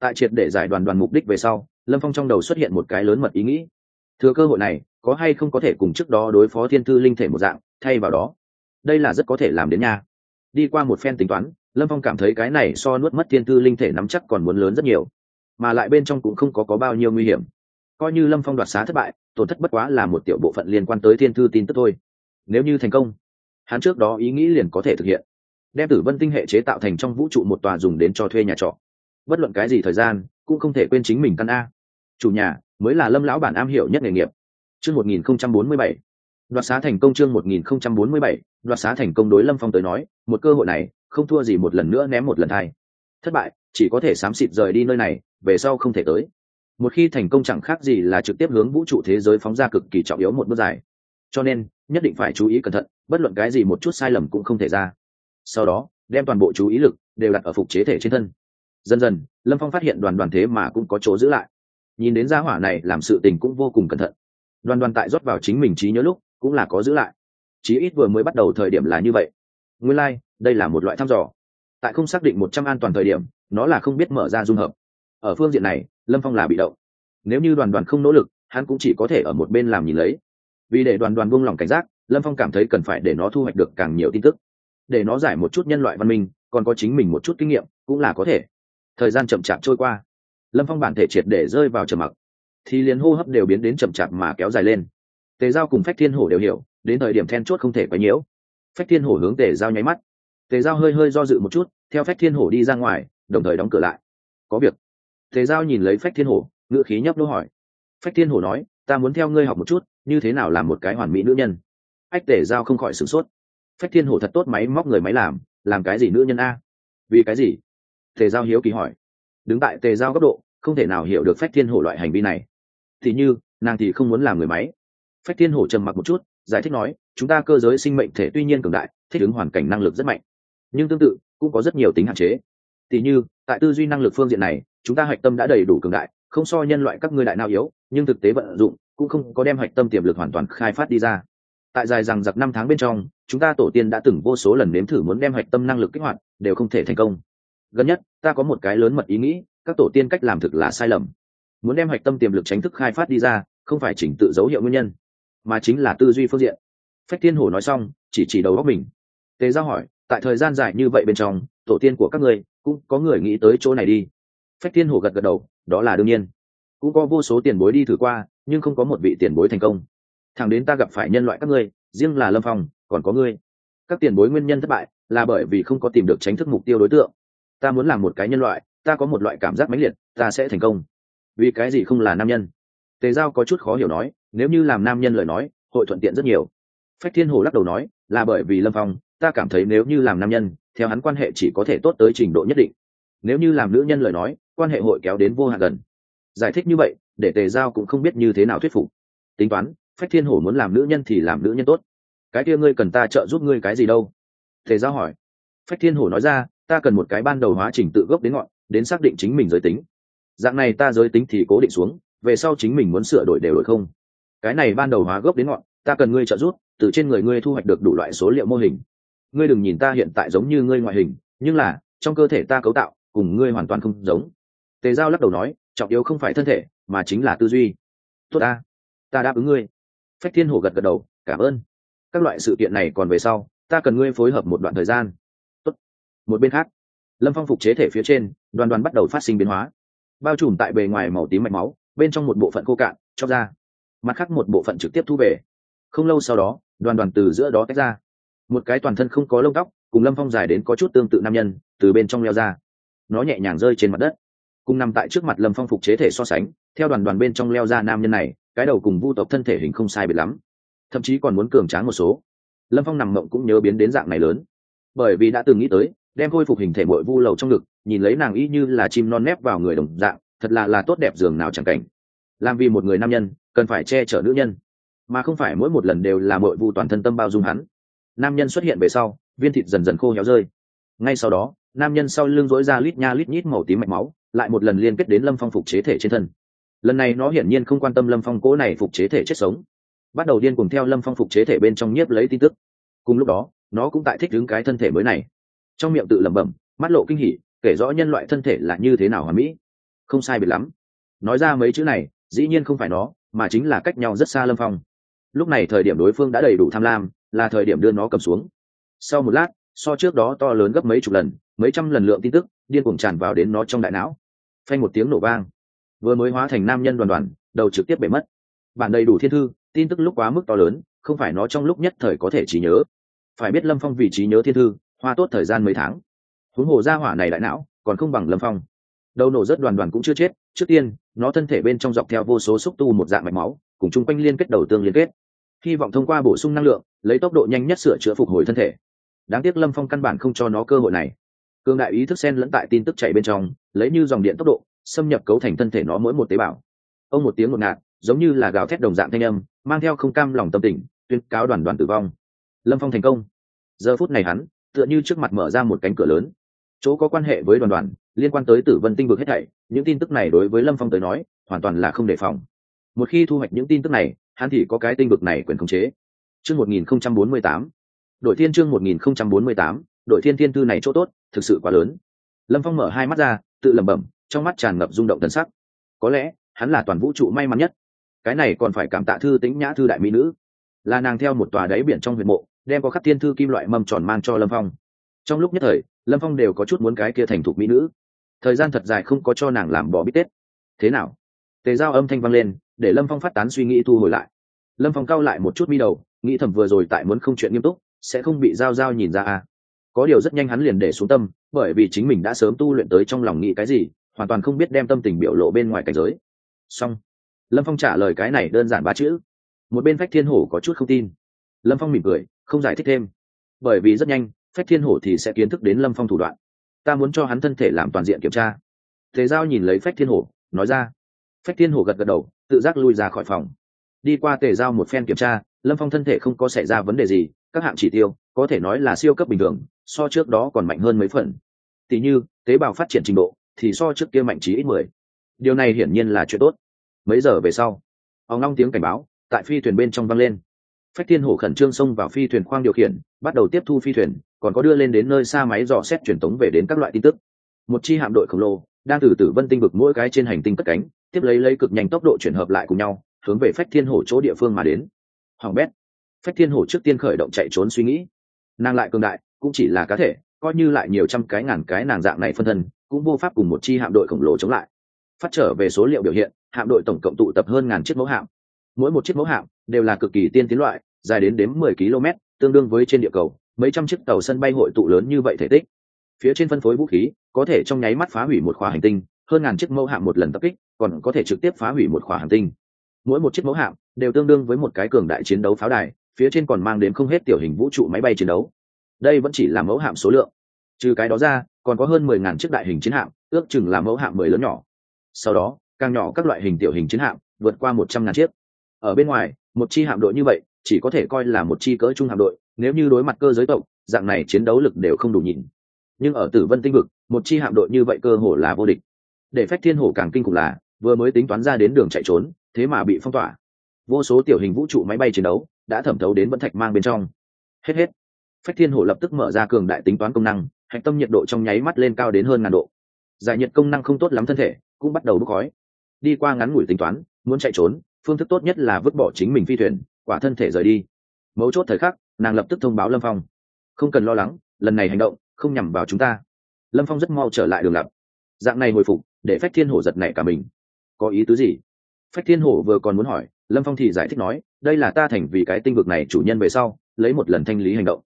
Speaker 1: Tại triệt để giải đoàn đoàn mục đích về sau lâm phong trong đầu xuất hiện một cái lớn mật ý nghĩ. Thừa cơ hội này có hay không có thể cùng trước đó đối phó thiên thư linh thể một dạng thay vào đó đây là rất có thể làm đến nha. Đi qua một phen tính toán lâm phong cảm thấy cái này so nuốt mất thiên Tư linh thể nắm chắc còn muốn lớn rất nhiều, mà lại bên trong cũng không có có bao nhiêu nguy hiểm. Coi như lâm phong đoạt xá thất bại, tổn thất bất quá là một tiểu bộ phận liên quan tới thiên thư tin tức thôi. Nếu như thành công, hắn trước đó ý nghĩ liền có thể thực hiện. Đem tử vân tinh hệ chế tạo thành trong vũ trụ một tòa dùng đến cho thuê nhà trọ. Bất luận cái gì thời gian, cũng không thể quên chính mình căn a. Chủ nhà, mới là lâm lão bản am hiểu nhất nghề nghiệp. Chương một nghìn không trăm bốn mươi bảy. Đoạt xá thành công chương một nghìn không trăm bốn mươi bảy. Đoạt xá thành công đối lâm phong tới nói, một cơ hội này không thua gì một lần nữa ném một lần thai. Thất bại chỉ có thể xám xịt rời đi nơi này về sau không thể tới. Một khi thành công chẳng khác gì là trực tiếp hướng vũ trụ thế giới phóng ra cực kỳ trọng yếu một bước dài. Cho nên nhất định phải chú ý cẩn thận bất luận cái gì một chút sai lầm cũng không thể ra. Sau đó đem toàn bộ chú ý lực đều đặt ở phục chế thể trên thân. Dần dần lâm phong phát hiện đoàn đoàn thế mà cũng có chỗ giữ lại. Nhìn đến gia hỏa này làm sự tình cũng vô cùng cẩn thận. Đoàn đoàn tại rót vào chính mình trí nhớ lúc cũng là có giữ lại. Chí ít vừa mới bắt đầu thời điểm là như vậy. Nguyên lai、like, đây là một loại thăm dò. Tại không xác định một trăm an toàn thời điểm, nó là không biết mở ra dung hợp. Ở phương diện này, lâm phong là bị động. Nếu như đoàn đoàn không nỗ lực, hắn cũng chỉ có thể ở một bên làm nhìn lấy. Vì để đoàn đoàn buông lỏng cảnh giác, lâm phong cảm thấy cần phải để nó thu hoạch được càng nhiều tin tức. Để nó giải một chút nhân loại văn minh, còn có chính mình một chút kinh nghiệm, cũng là có thể. Thời gian chậm chạp trôi qua. Lâm phong bản thể triệt để rơi vào trầm mặc. Thì liền hô hấp đều biến đến chậm chạp mà kéo dài lên. Tề giao cùng phách thiên hổ đều hiểu, đến thời điểm then chốt không thể quấy nhiễu. Phách thiên hổ hướng tề giao nháy mắt tề giao hơi hơi do dự một chút, theo phách thiên hổ đi ra ngoài, đồng thời đóng cửa lại. Có việc. Tề giao nhìn lấy phách thiên hổ, ngữ khí nhấp đỗ hỏi. Phách thiên hổ nói, ta muốn theo ngươi học một chút, như thế nào làm một cái hoàn mỹ nữ nhân? Ách, tề giao không khỏi sửng sốt. Phách thiên hổ thật tốt máy móc người máy làm làm cái gì nữ nhân a? Vì cái gì? Tề giao hiếu kỳ hỏi. Đứng tại tề giao góc độ, không thể nào hiểu được phách thiên hổ loại hành vi này. Thì như, nàng thì không muốn làm người máy. Phách thiên hổ trầm mặc một chút, giải thích nói, chúng ta cơ giới sinh mệnh thể tuy nhiên cường đại, thích ứng hoàn cảnh năng lực rất mạnh nhưng tương tự, cũng có rất nhiều tính hạn chế. Tỉ như, tại tư duy năng lực phương diện này, chúng ta hạch tâm đã đầy đủ cường đại, không so nhân loại các ngươi đại nào yếu, nhưng thực tế vận dụng, cũng không có đem hạch tâm tiềm lực hoàn toàn khai phát đi ra. Tại dài rằng giặc năm tháng bên trong, chúng ta tổ tiên đã từng vô số lần nếm thử muốn đem hạch tâm năng lực kích hoạt, đều không thể thành công. Gần nhất, ta có một cái lớn mật ý nghĩ, các tổ tiên cách làm thực là sai lầm. Muốn đem hạch tâm tiềm lực tránh thức khai phát đi ra, không phải chỉnh tự dấu hiệu nguyên nhân, mà chính là tư duy phương diện. Phách thiên hổ nói xong, chỉ chỉ đầu góc mình. Tề giao hỏi tại thời gian dài như vậy bên trong, tổ tiên của các ngươi cũng có người nghĩ tới chỗ này đi. Phách thiên hổ gật gật đầu, đó là đương nhiên. Cũng có vô số tiền bối đi thử qua, nhưng không có một vị tiền bối thành công. Thẳng đến ta gặp phải nhân loại các ngươi, riêng là lâm phong, còn có ngươi. Các tiền bối nguyên nhân thất bại là bởi vì không có tìm được tránh thức mục tiêu đối tượng. Ta muốn làm một cái nhân loại, ta có một loại cảm giác mãnh liệt, ta sẽ thành công. Vì cái gì không là nam nhân? Tề giao có chút khó hiểu nói, nếu như làm nam nhân lời nói, hội thuận tiện rất nhiều. Phách thiên hồ lắc đầu nói, là bởi vì lâm phong ta cảm thấy nếu như làm nam nhân, theo hắn quan hệ chỉ có thể tốt tới trình độ nhất định. Nếu như làm nữ nhân lời nói, quan hệ hội kéo đến vô hạn gần. Giải thích như vậy, để tề giao cũng không biết như thế nào thuyết phục. Tính toán, phách thiên hổ muốn làm nữ nhân thì làm nữ nhân tốt. Cái kia ngươi cần ta trợ giúp ngươi cái gì đâu? Tề giao hỏi. Phách thiên hổ nói ra, ta cần một cái ban đầu hóa trình tự gốc đến ngọn, đến xác định chính mình giới tính. Dạng này ta giới tính thì cố định xuống, về sau chính mình muốn sửa đổi đều đổi không. Cái này ban đầu hóa gốc đến ngọn, ta cần ngươi trợ giúp, từ trên người ngươi thu hoạch được đủ loại số liệu mô hình ngươi đừng nhìn ta hiện tại giống như ngươi ngoại hình, nhưng là, trong cơ thể ta cấu tạo, cùng ngươi hoàn toàn không giống. Tề giao lắc đầu nói, trọng yếu không phải thân thể, mà chính là tư duy. Tốt ta ta đáp ứng ngươi. Phách thiên hổ gật gật đầu, cảm ơn. Các loại sự kiện này còn về sau, ta cần ngươi phối hợp một đoạn thời gian. Tốt. một bên khác, lâm phong phục chế thể phía trên, đoàn đoàn bắt đầu phát sinh biến hóa. Bao trùm tại bề ngoài màu tím mạch máu, bên trong một bộ phận khô cạn, chóc ra. Mặt khác một bộ phận trực tiếp thu về. Không lâu sau đó, đoàn đoàn từ giữa đó tách ra một cái toàn thân không có lông tóc, cùng lâm phong dài đến có chút tương tự nam nhân, từ bên trong leo ra. Nó nhẹ nhàng rơi trên mặt đất. Cùng nằm tại trước mặt lâm phong phục chế thể so sánh, theo đoàn đoàn bên trong leo ra nam nhân này, cái đầu cùng vu tộc thân thể hình không sai biệt lắm. Thậm chí còn muốn cường tráng một số. Lâm phong nằm mộng cũng nhớ biến đến dạng này lớn. Bởi vì đã từng nghĩ tới, đem khôi phục hình thể mội vu lầu trong ngực, nhìn lấy nàng y như là chim non nép vào người đồng dạng, thật là là tốt đẹp giường nào chẳng cảnh. Làm vì một người nam nhân, cần phải che chở nữ nhân. Mà không phải mỗi một lần đều là mội vu toàn thân tâm bao dung hắn nam nhân xuất hiện về sau, viên thịt dần dần khô héo rơi. Ngay sau đó, nam nhân sau lưng dối ra lít nha lít nhít màu tím mạch máu, lại một lần liên kết đến lâm phong phục chế thể trên thân. Lần này nó hiển nhiên không quan tâm lâm phong cố này phục chế thể chết sống. Bắt đầu điên cùng theo lâm phong phục chế thể bên trong nhiếp lấy tin tức. Cùng lúc đó, nó cũng tại thích đứng cái thân thể mới này. Trong miệng tự lẩm bẩm, mắt lộ kinh hỉ, kể rõ nhân loại thân thể là như thế nào hoàn mỹ. Không sai biệt lắm. Nói ra mấy chữ này, dĩ nhiên không phải nó, mà chính là cách nhau rất xa lâm phong. Lúc này thời điểm đối phương đã đầy đủ tham lam là thời điểm đưa nó cầm xuống. Sau một lát, so trước đó to lớn gấp mấy chục lần, mấy trăm lần lượng tin tức, điên cuồng tràn vào đến nó trong đại não. Phanh một tiếng nổ vang. Vừa mới hóa thành nam nhân đoàn đoàn, đầu trực tiếp bể mất. Bản đầy đủ thiên thư, tin tức lúc quá mức to lớn, không phải nó trong lúc nhất thời có thể trí nhớ. Phải biết lâm phong vị trí nhớ thiên thư, hoa tốt thời gian mấy tháng. Huống hồ gia hỏa này đại não, còn không bằng lâm phong. Đầu nổ rất đoàn đoàn cũng chưa chết, trước tiên, nó thân thể bên trong dọc theo vô số xúc tu một dạng mạch máu, cùng chung quanh liên kết đầu tương liên kết. Hy vọng thông qua bổ sung năng lượng lấy tốc độ nhanh nhất sửa chữa phục hồi thân thể. Đáng tiếc lâm phong căn bản không cho nó cơ hội này. Cương đại ý thức sen lẫn tại tin tức chạy bên trong, lấy như dòng điện tốc độ, xâm nhập cấu thành thân thể nó mỗi một tế bào. Ông một tiếng ngột ngạt, giống như là gào thét đồng dạng thanh âm, mang theo không cam lòng tâm tình, tuyên cáo đoàn đoàn tử vong. Lâm phong thành công. Giờ phút này hắn, tựa như trước mặt mở ra một cánh cửa lớn. Chỗ có quan hệ với đoàn đoàn, liên quan tới tử vân tinh vực hết thảy, những tin tức này đối với lâm phong tới nói, hoàn toàn là không đề phòng. Một khi thu hoạch những tin tức này, hắn thì có cái tinh vực này quyền khống chế chương một nghìn không trăm bốn mươi tám. Đội thiên chương một nghìn không trăm bốn mươi tám, đội thiên thiên thư này chỗ tốt, thực sự quá lớn. Lâm phong mở hai mắt ra, tự lẩm bẩm, trong mắt tràn ngập rung động tân sắc. Có lẽ, hắn là toàn vũ trụ may mắn nhất. Cái này còn phải cảm tạ thư tính nhã thư đại mỹ nữ. Là nàng theo một tòa đáy biển trong huyện mộ, đem có khắc thiên thư kim loại mâm tròn mang cho lâm phong. Trong lúc nhất thời, lâm phong đều có chút muốn cái kia thành thục mỹ nữ. Thời gian thật dài không có cho nàng làm bỏ bít tết. Thế nào? Tề giao âm thanh vang lên, để lâm phong phát tán suy nghĩ thu hồi lại. Lâm phong cao lại một chút mi đầu nghĩ thầm vừa rồi tại muốn không chuyện nghiêm túc, sẽ không bị giao giao nhìn ra à. Có điều rất nhanh hắn liền để xuống tâm, bởi vì chính mình đã sớm tu luyện tới trong lòng nghĩ cái gì, hoàn toàn không biết đem tâm tình biểu lộ bên ngoài cảnh giới. Xong. Lâm phong trả lời cái này đơn giản ba chữ. Một bên phách thiên hổ có chút không tin. Lâm phong mỉm cười, không giải thích thêm. Bởi vì rất nhanh, phách thiên hổ thì sẽ kiến thức đến lâm phong thủ đoạn. Ta muốn cho hắn thân thể làm toàn diện kiểm tra. Thế giao nhìn lấy phách thiên hổ, nói ra. Phách thiên hổ gật gật đầu, tự giác lui ra khỏi phòng. Đi qua tề giao một phen kiểm tra lâm phong thân thể không có xảy ra vấn đề gì, các hạng chỉ tiêu, có thể nói là siêu cấp bình thường, so trước đó còn mạnh hơn mấy phần. Tỉ như, tế bào phát triển trình độ, thì so trước kia mạnh trí ít mười. Điều này hiển nhiên là chuyện tốt. Mấy giờ về sau, ông long tiếng cảnh báo, tại phi thuyền bên trong văng lên. Phách thiên hổ khẩn trương xông vào phi thuyền khoang điều khiển, bắt đầu tiếp thu phi thuyền, còn có đưa lên đến nơi xa máy dò xét truyền tống về đến các loại tin tức. Một chi hạm đội khổng lồ, đang từ tử vân tinh vực mỗi cái trên hành tinh cất cánh, tiếp lấy lấy cực nhanh tốc độ chuyển hợp lại cùng nhau, hướng về phách thiên hổ chỗ địa phương mà đến hoàng bét. Phách thiên hổ trước tiên khởi động chạy trốn suy nghĩ. Nàng lại cường đại, cũng chỉ là cá thể, coi như lại nhiều trăm cái ngàn cái nàng dạng này phân thân, cũng vô pháp cùng một chi hạm đội khổng lồ chống lại. Phát trở về số liệu biểu hiện, hạm đội tổng cộng tụ tập hơn ngàn chiếc mẫu hạm. Mỗi một chiếc mẫu hạm đều là cực kỳ tiên tiến loại, dài đến đếm mười km, tương đương với trên địa cầu, mấy trăm chiếc tàu sân bay hội tụ lớn như vậy thể tích. Phía trên phân phối vũ khí, có thể trong nháy mắt phá hủy một khóa hành tinh, hơn ngàn chiếc mẫu hạm một lần tập kích, còn có thể trực tiếp phá hủy một khóa hành tinh mỗi một chiếc mẫu hạm đều tương đương với một cái cường đại chiến đấu pháo đài, phía trên còn mang đến không hết tiểu hình vũ trụ máy bay chiến đấu. Đây vẫn chỉ là mẫu hạm số lượng. Trừ cái đó ra, còn có hơn mười ngàn chiếc đại hình chiến hạm, ước chừng là mẫu hạm mười lớn nhỏ. Sau đó, càng nhỏ các loại hình tiểu hình chiến hạm, vượt qua một trăm ngàn chiếc. Ở bên ngoài, một chi hạm đội như vậy, chỉ có thể coi là một chi cỡ trung hạm đội, nếu như đối mặt cơ giới tộc, dạng này chiến đấu lực đều không đủ nhìn nhưng ở tử vân tinh vực, một chi hạm đội như vậy cơ hồ là vô địch. Để phách thiên hổ càng kinh khủng là, vừa mới tính toán ra đến đường chạy trốn thế mà bị phong tỏa. Vô số tiểu hình vũ trụ máy bay chiến đấu đã thẩm thấu đến vẫn thạch mang bên trong. Hết hết. Phách thiên hổ lập tức mở ra cường đại tính toán công năng, hạch tâm nhiệt độ trong nháy mắt lên cao đến hơn ngàn độ. Giải nhiệt công năng không tốt lắm thân thể, cũng bắt đầu bốc khói. Đi qua ngắn ngủi tính toán, muốn chạy trốn, phương thức tốt nhất là vứt bỏ chính mình phi thuyền, quả thân thể rời đi. Mấu chốt thời khắc, nàng lập tức thông báo lâm phong. Không cần lo lắng, lần này hành động không nhằm vào chúng ta. Lâm phong rất mau trở lại đường lập dạng này hồi phục, để phách thiên hổ giật nảy cả mình. Có ý tứ gì? Phách thiên hổ vừa còn muốn hỏi, lâm phong thì giải thích nói, đây là ta thành vì cái tinh vực này chủ nhân về sau, lấy một lần thanh lý hành động.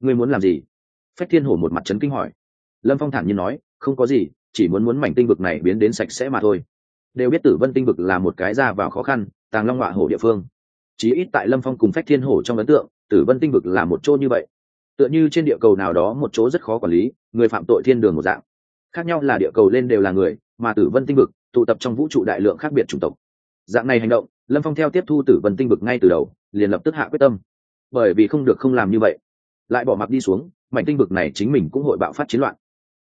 Speaker 1: Ngươi muốn làm gì? Phách thiên hổ một mặt trấn kinh hỏi. Lâm phong thản nhiên nói, không có gì, chỉ muốn muốn mảnh tinh vực này biến đến sạch sẽ mà thôi. Đều biết tử vân tinh vực là một cái ra vào khó khăn, tàng long họa hổ địa phương. Chí ít tại lâm phong cùng phách thiên hổ trong ấn tượng, tử vân tinh vực là một chỗ như vậy. Tựa như trên địa cầu nào đó một chỗ rất khó quản lý, người phạm tội thiên đường một dạng. Khác nhau là địa cầu lên đều là người, mà tử vân tinh vực tụ tập trong vũ trụ đại lượng khác biệt chủng tộc dạng này hành động, lâm phong theo tiếp thu tử vân tinh vực ngay từ đầu, liền lập tức hạ quyết tâm. Bởi vì không được không làm như vậy, lại bỏ mặc đi xuống, mảnh tinh vực này chính mình cũng hội bạo phát chiến loạn.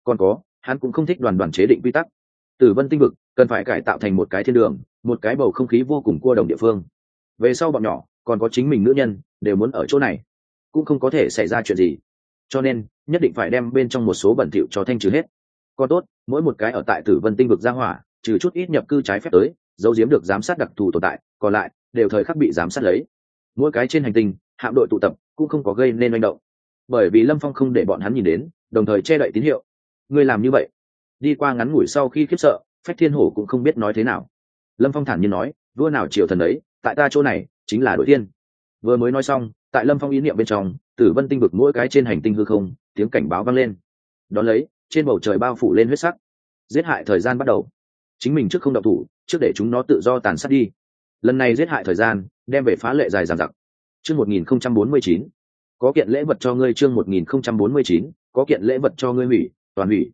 Speaker 1: Còn có, hắn cũng không thích đoàn đoàn chế định quy tắc. Tử vân tinh vực cần phải cải tạo thành một cái thiên đường, một cái bầu không khí vô cùng cua đồng địa phương. Về sau bọn nhỏ, còn có chính mình nữ nhân, đều muốn ở chỗ này. Cũng không có thể xảy ra chuyện gì. Cho nên, nhất định phải đem bên trong một số bẩn thỉu cho thanh trừ hết. Còn tốt, mỗi một cái ở tại tử vân tinh vực ra hỏa, trừ chút ít nhập cư trái phép tới giấu giếm được giám sát đặc thù tồn tại, còn lại đều thời khắc bị giám sát lấy. Mỗi cái trên hành tinh, hạm đội tụ tập cũng không có gây nên manh động. Bởi vì lâm phong không để bọn hắn nhìn đến, đồng thời che đậy tín hiệu. Ngươi làm như vậy, đi qua ngắn ngủi sau khi khiếp sợ, phách thiên hổ cũng không biết nói thế nào. Lâm phong thản nhiên nói, vua nào triều thần ấy tại ta chỗ này chính là đội tiên. Vừa mới nói xong, tại lâm phong ý niệm bên trong, tử vân tinh vực mỗi cái trên hành tinh hư không, tiếng cảnh báo vang lên. Đón lấy, trên bầu trời bao phủ lên huyết sắc. Giết hại thời gian bắt đầu. Chính mình trước không đậu thủ trước để chúng nó tự do tàn sát đi. Lần này giết hại thời gian, đem về phá lệ dài dàn dặc. Chương một nghìn không trăm bốn mươi chín. Có kiện lễ vật cho ngươi chương một nghìn không trăm bốn mươi chín. Có kiện lễ vật cho ngươi hủy, toàn hủy.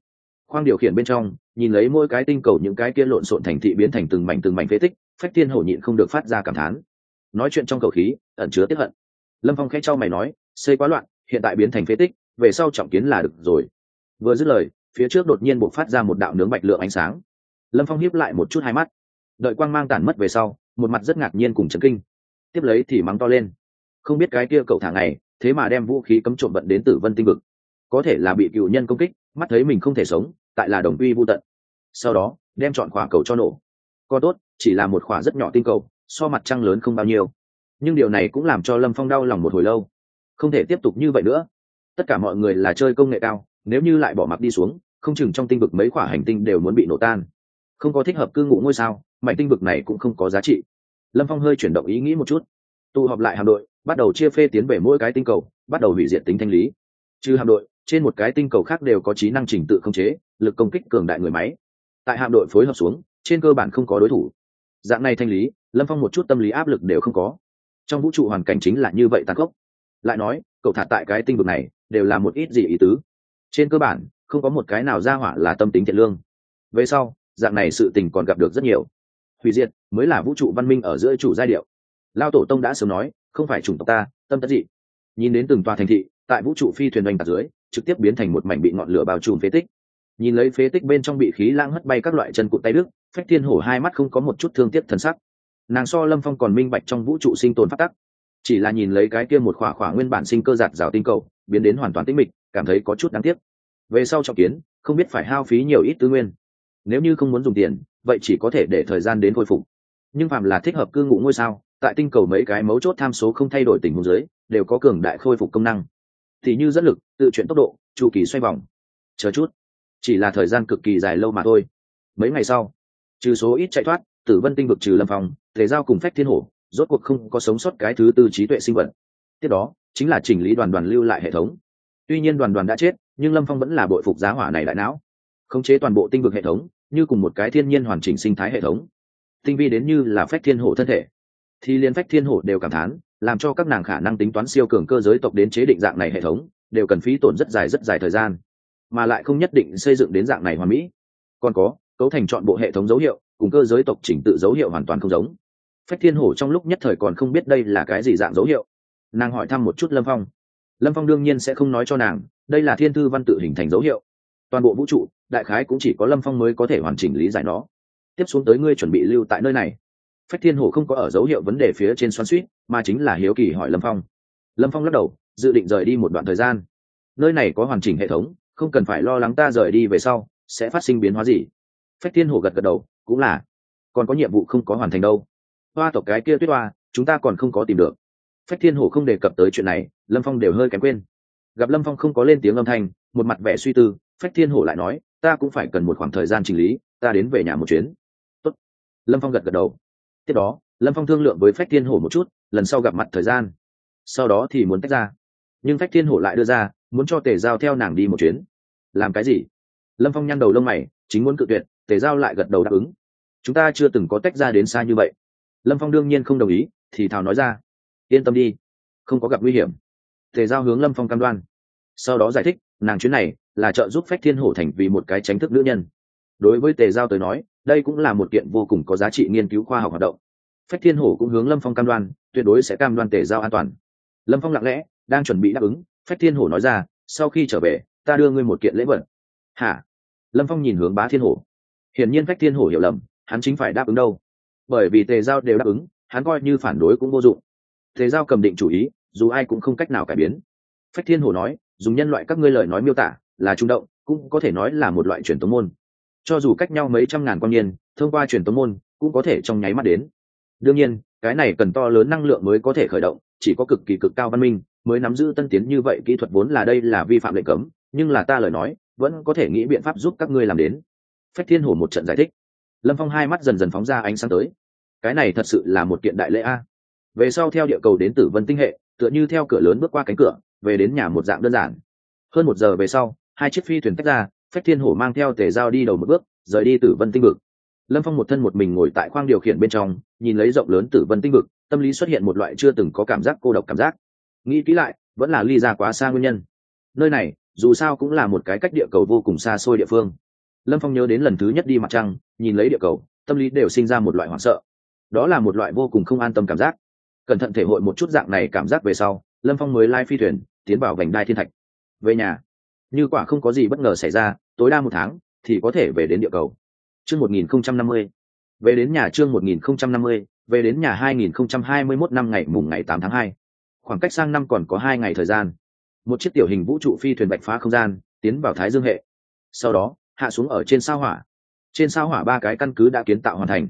Speaker 1: Khoang điều khiển bên trong, nhìn lấy mỗi cái tinh cầu những cái kia lộn xộn thành thị biến thành từng mảnh từng mảnh phế tích, phách tiên hổ nhịn không được phát ra cảm thán. Nói chuyện trong cầu khí, ẩn chứa tiếp hận. Lâm phong khẽ cho mày nói xây quá loạn, hiện tại biến thành phế tích, về sau trọng kiến là được rồi. Vừa dứt lời, phía trước đột nhiên bộc phát ra một đạo nướng bạch lượng ánh sáng. Lâm phong hiếp lại một chút hai mắt đợi quang mang tản mất về sau, một mặt rất ngạc nhiên cùng chấn kinh. Tiếp lấy thì mắng to lên. Không biết cái kia cậu thả ngày, thế mà đem vũ khí cấm trộm vận đến tử vân tinh vực. Có thể là bị cựu nhân công kích, mắt thấy mình không thể sống, tại là đồng uy vô tận. Sau đó, đem chọn khỏa cầu cho nổ. Co tốt, chỉ là một khỏa rất nhỏ tinh cầu, so mặt trăng lớn không bao nhiêu. Nhưng điều này cũng làm cho lâm phong đau lòng một hồi lâu. Không thể tiếp tục như vậy nữa. Tất cả mọi người là chơi công nghệ cao, nếu như lại bỏ mặc đi xuống, không chừng trong tinh vực mấy khỏa hành tinh đều muốn bị nổ tan. Không có thích hợp cư ngụ ngôi sao mảnh tinh vực này cũng không có giá trị. Lâm phong hơi chuyển động ý nghĩ một chút. Tụ họp lại hạm đội, bắt đầu chia phê tiến về mỗi cái tinh cầu, bắt đầu hủy diệt tính thanh lý. Trừ hạm đội, trên một cái tinh cầu khác đều có trí năng trình tự không chế, lực công kích cường đại người máy. Tại hạm đội phối hợp xuống, trên cơ bản không có đối thủ. Dạng này thanh lý, lâm phong một chút tâm lý áp lực đều không có. Trong vũ trụ hoàn cảnh chính là như vậy tàn khốc. Lại nói, cậu thả tại cái tinh vực này, đều là một ít gì ý tứ? Trên cơ bản, không có một cái nào ra hỏa là tâm tính thiện lương. Về sau, dạng này sự tình còn gặp được rất nhiều hủy diệt, mới là vũ trụ văn minh ở giữa chủ giai điệu. Lao tổ tông đã sớm nói, không phải chủng tộc ta, tâm tất dị. Nhìn đến từng tòa thành thị, tại vũ trụ phi thuyền đánh tạc dưới, trực tiếp biến thành một mảnh bị ngọn lửa bao trùm phế tích. Nhìn lấy phế tích bên trong bị khí lãng hất bay các loại chân cụt tay đức phách thiên hổ hai mắt không có một chút thương tiếc thần sắc. Nàng so lâm phong còn minh bạch trong vũ trụ sinh tồn phát tắc. Chỉ là nhìn lấy cái kia một khỏa khỏa nguyên bản sinh cơ giạt rào tinh cầu, biến đến hoàn toàn tĩnh mịch, cảm thấy có chút đáng tiếc. Về sau trọng kiến, không biết phải hao phí nhiều ít tư nguyên. Nếu như không muốn dùng tiền vậy chỉ có thể để thời gian đến khôi phục. Nhưng phạm là thích hợp cư ngụ ngôi sao, tại tinh cầu mấy cái mấu chốt tham số không thay đổi tình huống dưới, đều có cường đại khôi phục công năng. Thì như dẫn lực, tự chuyển tốc độ, chu kỳ xoay vòng. Chờ chút. Chỉ là thời gian cực kỳ dài lâu mà thôi. Mấy ngày sau, trừ số ít chạy thoát, tử vân tinh vực trừ lâm phòng thể giao cùng phách thiên hổ, rốt cuộc không có sống sót cái thứ tư trí tuệ sinh vật. Tiếp đó, chính là chỉnh lý đoàn đoàn lưu lại hệ thống. Tuy nhiên đoàn đoàn đã chết, nhưng lâm phong vẫn là bội phục giá hỏa này đại não. Khống chế toàn bộ tinh vực hệ thống như cùng một cái thiên nhiên hoàn chỉnh sinh thái hệ thống. Tinh vi đến như là phách thiên hổ thân thể. Thì liên phách thiên hổ đều cảm thán, làm cho các nàng khả năng tính toán siêu cường cơ giới tộc đến chế định dạng này hệ thống, đều cần phí tổn rất dài rất dài thời gian. Mà lại không nhất định xây dựng đến dạng này hoàn mỹ. Còn có, cấu thành chọn bộ hệ thống dấu hiệu, cùng cơ giới tộc chỉnh tự dấu hiệu hoàn toàn không giống. Phách thiên hổ trong lúc nhất thời còn không biết đây là cái gì dạng dấu hiệu. Nàng hỏi thăm một chút lâm phong. Lâm phong đương nhiên sẽ không nói cho nàng, đây là thiên thư văn tự hình thành dấu hiệu. Toàn bộ vũ trụ đại khái cũng chỉ có lâm phong mới có thể hoàn chỉnh lý giải nó. Tiếp xuống tới ngươi chuẩn bị lưu tại nơi này. Phách thiên hổ không có ở dấu hiệu vấn đề phía trên xoắn suýt mà chính là hiếu kỳ hỏi lâm phong. Lâm phong lắc đầu, dự định rời đi một đoạn thời gian. Nơi này có hoàn chỉnh hệ thống, không cần phải lo lắng ta rời đi về sau, sẽ phát sinh biến hóa gì. Phách thiên hổ gật gật đầu, cũng là. Còn có nhiệm vụ không có hoàn thành đâu. Hoa tộc cái kia tuyết hoa, chúng ta còn không có tìm được. Phách thiên hổ không đề cập tới chuyện này, lâm phong đều hơi kém quên. Gặp lâm phong không có lên tiếng âm thanh, một mặt vẻ suy tư, phách thiên hổ lại nói ta cũng phải cần một khoảng thời gian chỉnh lý, ta đến về nhà một chuyến. Tốt. lâm phong gật gật đầu. Tiếp đó, lâm phong thương lượng với phách thiên hổ một chút, lần sau gặp mặt thời gian. Sau đó thì muốn tách ra. Nhưng phách thiên hổ lại đưa ra, muốn cho tề giao theo nàng đi một chuyến. Làm cái gì? Lâm phong nhăn đầu lông mày, chính muốn cự tuyệt, tề giao lại gật đầu đáp ứng. Chúng ta chưa từng có tách ra đến xa như vậy. Lâm phong đương nhiên không đồng ý, thì thào nói ra. Yên tâm đi, không có gặp nguy hiểm. Tề giao hướng lâm phong cam đoan. Sau đó giải thích nàng chuyến này là trợ giúp phách thiên hổ thành vì một cái tránh thức nữ nhân. Đối với tề giao tới nói, đây cũng là một kiện vô cùng có giá trị nghiên cứu khoa học hoạt động. Phách thiên hổ cũng hướng lâm phong cam đoan, tuyệt đối sẽ cam đoan tề giao an toàn. Lâm phong lặng lẽ đang chuẩn bị đáp ứng, phách thiên hổ nói ra, sau khi trở về, ta đưa ngươi một kiện lễ vật. Hả? Lâm phong nhìn hướng bá thiên hổ. Hiển nhiên phách thiên hổ hiểu lầm, hắn chính phải đáp ứng đâu. Bởi vì tề giao đều đáp ứng, hắn coi như phản đối cũng vô dụng. Tề giao cầm định chủ ý, dù ai cũng không cách nào cải biến. Phách thiên hổ nói dùng nhân loại các ngươi lời nói miêu tả là trung động, cũng có thể nói là một loại truyền tống môn. Cho dù cách nhau mấy trăm ngàn quan niên, thông qua truyền tống môn cũng có thể trong nháy mắt đến. Đương nhiên, cái này cần to lớn năng lượng mới có thể khởi động, chỉ có cực kỳ cực cao văn minh mới nắm giữ tân tiến như vậy kỹ thuật vốn là đây là vi phạm lệnh cấm, nhưng là ta lời nói vẫn có thể nghĩ biện pháp giúp các ngươi làm đến. Phách thiên hổ một trận giải thích. Lâm phong hai mắt dần dần phóng ra ánh sáng tới. Cái này thật sự là một kiện đại lễ a. Về sau theo địa cầu đến tử vân tinh hệ, tựa như theo cửa lớn bước qua cánh cửa về đến nhà một dạng đơn giản. Hơn một giờ về sau, hai chiếc phi thuyền tách ra, phách thiên hổ mang theo tề giao đi đầu một bước, rời đi tử vân tinh vực. Lâm phong một thân một mình ngồi tại khoang điều khiển bên trong, nhìn lấy rộng lớn tử vân tinh vực, tâm lý xuất hiện một loại chưa từng có cảm giác cô độc cảm giác. Nghĩ kỹ lại, vẫn là ly ra quá xa nguyên nhân. Nơi này, dù sao cũng là một cái cách địa cầu vô cùng xa xôi địa phương. Lâm phong nhớ đến lần thứ nhất đi mặt trăng, nhìn lấy địa cầu, tâm lý đều sinh ra một loại hoảng sợ. Đó là một loại vô cùng không an tâm cảm giác. Cẩn thận thể hội một chút dạng này cảm giác về sau, lâm phong mới lai phi thuyền tiến vào vành đai thiên thạch. Về nhà, như quả không có gì bất ngờ xảy ra, tối đa một tháng, thì có thể về đến địa cầu. Chương một nghìn không trăm năm mươi. Về đến nhà chương một nghìn không trăm năm mươi, về đến nhà hai nghìn không trăm hai mươi mốt năm ngày mùng ngày tám tháng hai. Khoảng cách sang năm còn có hai ngày thời gian. Một chiếc tiểu hình vũ trụ phi thuyền bạch phá không gian, tiến vào thái dương hệ. Sau đó, hạ xuống ở trên sao hỏa. Trên sao hỏa ba cái căn cứ đã kiến tạo hoàn thành.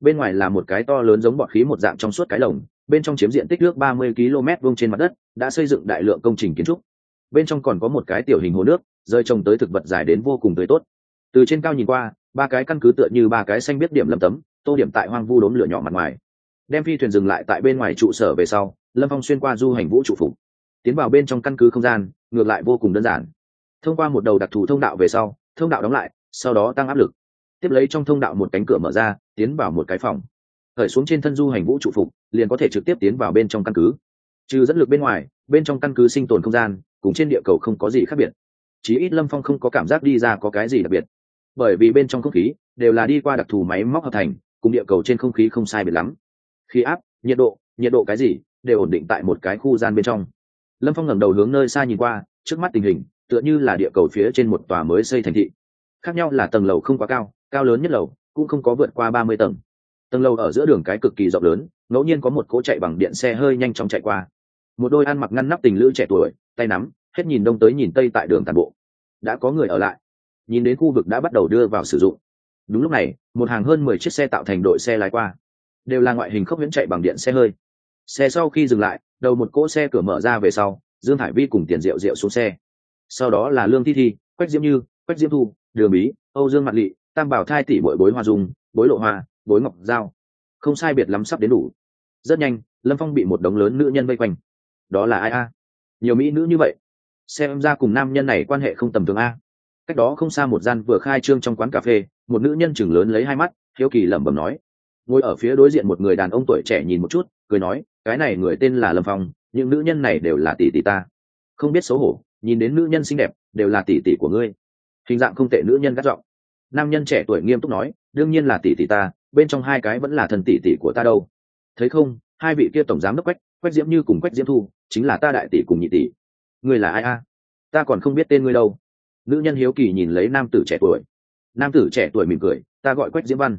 Speaker 1: Bên ngoài là một cái to lớn giống bọt khí một dạng trong suốt cái lồng bên trong chiếm diện tích nước 30 km vuông trên mặt đất, đã xây dựng đại lượng công trình kiến trúc. Bên trong còn có một cái tiểu hình hồ nước, rơi trồng tới thực vật dài đến vô cùng tươi tốt. Từ trên cao nhìn qua, ba cái căn cứ tựa như ba cái xanh biết điểm lầm tấm, tô điểm tại hoang vu đốm lửa nhỏ mặt ngoài. Đem phi thuyền dừng lại tại bên ngoài trụ sở về sau, lâm phong xuyên qua du hành vũ trụ phục tiến vào bên trong căn cứ không gian, ngược lại vô cùng đơn giản. Thông qua một đầu đặc thù thông đạo về sau, thông đạo đóng lại, sau đó tăng áp lực. Tiếp lấy trong thông đạo một cánh cửa mở ra, tiến vào một cái phòng. Khởi xuống trên thân du hành vũ trụ phục liền có thể trực tiếp tiến vào bên trong căn cứ. Trừ dẫn lực bên ngoài, bên trong căn cứ sinh tồn không gian, cùng trên địa cầu không có gì khác biệt. Chí ít lâm phong không có cảm giác đi ra có cái gì đặc biệt. Bởi vì bên trong không khí đều là đi qua đặc thù máy móc hợp thành, cùng địa cầu trên không khí không sai biệt lắm. Khí áp, nhiệt độ nhiệt độ cái gì, đều ổn định tại một cái khu gian bên trong. Lâm phong ngẩng đầu hướng nơi xa nhìn qua, trước mắt tình hình, tựa như là địa cầu phía trên một tòa mới xây thành thị. Khác nhau là tầng lầu không quá cao cao lớn nhất lầu, cũng không có vượt qua ba mươi tầng. Tầng lầu ở giữa đường cái cực kỳ rộng lớn ngẫu nhiên có một cỗ chạy bằng điện xe hơi nhanh chóng chạy qua. Một đôi ăn mặc ngăn nắp tình lữ trẻ tuổi, tay nắm, hết nhìn đông tới nhìn tây tại đường tàn bộ. Đã có người ở lại. Nhìn đến khu vực đã bắt đầu đưa vào sử dụng. Đúng lúc này, một hàng hơn mười chiếc xe tạo thành đội xe lái qua. Đều là ngoại hình khốc viễn chạy bằng điện xe hơi. Xe sau khi dừng lại, đầu một cỗ xe cửa mở ra về sau, dương hải vi cùng tiền rượu rượu xuống xe. Sau đó là lương thi thi, quách diễm như, quách diễm thu, đường bí, âu dương mặt lị, tam bảo thai tỷ bội bối hoa dung, bối lộ hoa, bối ngọc giao không sai biệt lắm sắp đến đủ. Rất nhanh, lâm phong bị một đống lớn nữ nhân vây quanh. Đó là ai a? Nhiều mỹ nữ như vậy. Xem ra cùng nam nhân này quan hệ không tầm thường a. Cách đó không xa một gian vừa khai trương trong quán cà phê, một nữ nhân chừng lớn lấy hai mắt, hiếu kỳ lẩm bẩm nói. Ngồi ở phía đối diện một người đàn ông tuổi trẻ nhìn một chút, cười nói, cái này người tên là lâm phong, những nữ nhân này đều là tỷ tỷ ta. Không biết xấu hổ, nhìn đến nữ nhân xinh đẹp, đều là tỷ tỷ của ngươi. Hình dạng không tệ, nữ nhân gắt giọng. Nam nhân trẻ tuổi nghiêm túc nói, đương nhiên là tỷ tỷ ta bên trong hai cái vẫn là thần tỷ tỷ của ta đâu. Thấy không, hai vị kia tổng giám đốc quách quách diễm như cùng quách diễm thu, chính là ta đại tỷ cùng nhị tỷ. Ngươi là ai a? Ta còn không biết tên ngươi đâu. Nữ nhân hiếu kỳ nhìn lấy nam tử trẻ tuổi. Nam tử trẻ tuổi mỉm cười, ta gọi quách diễm văn.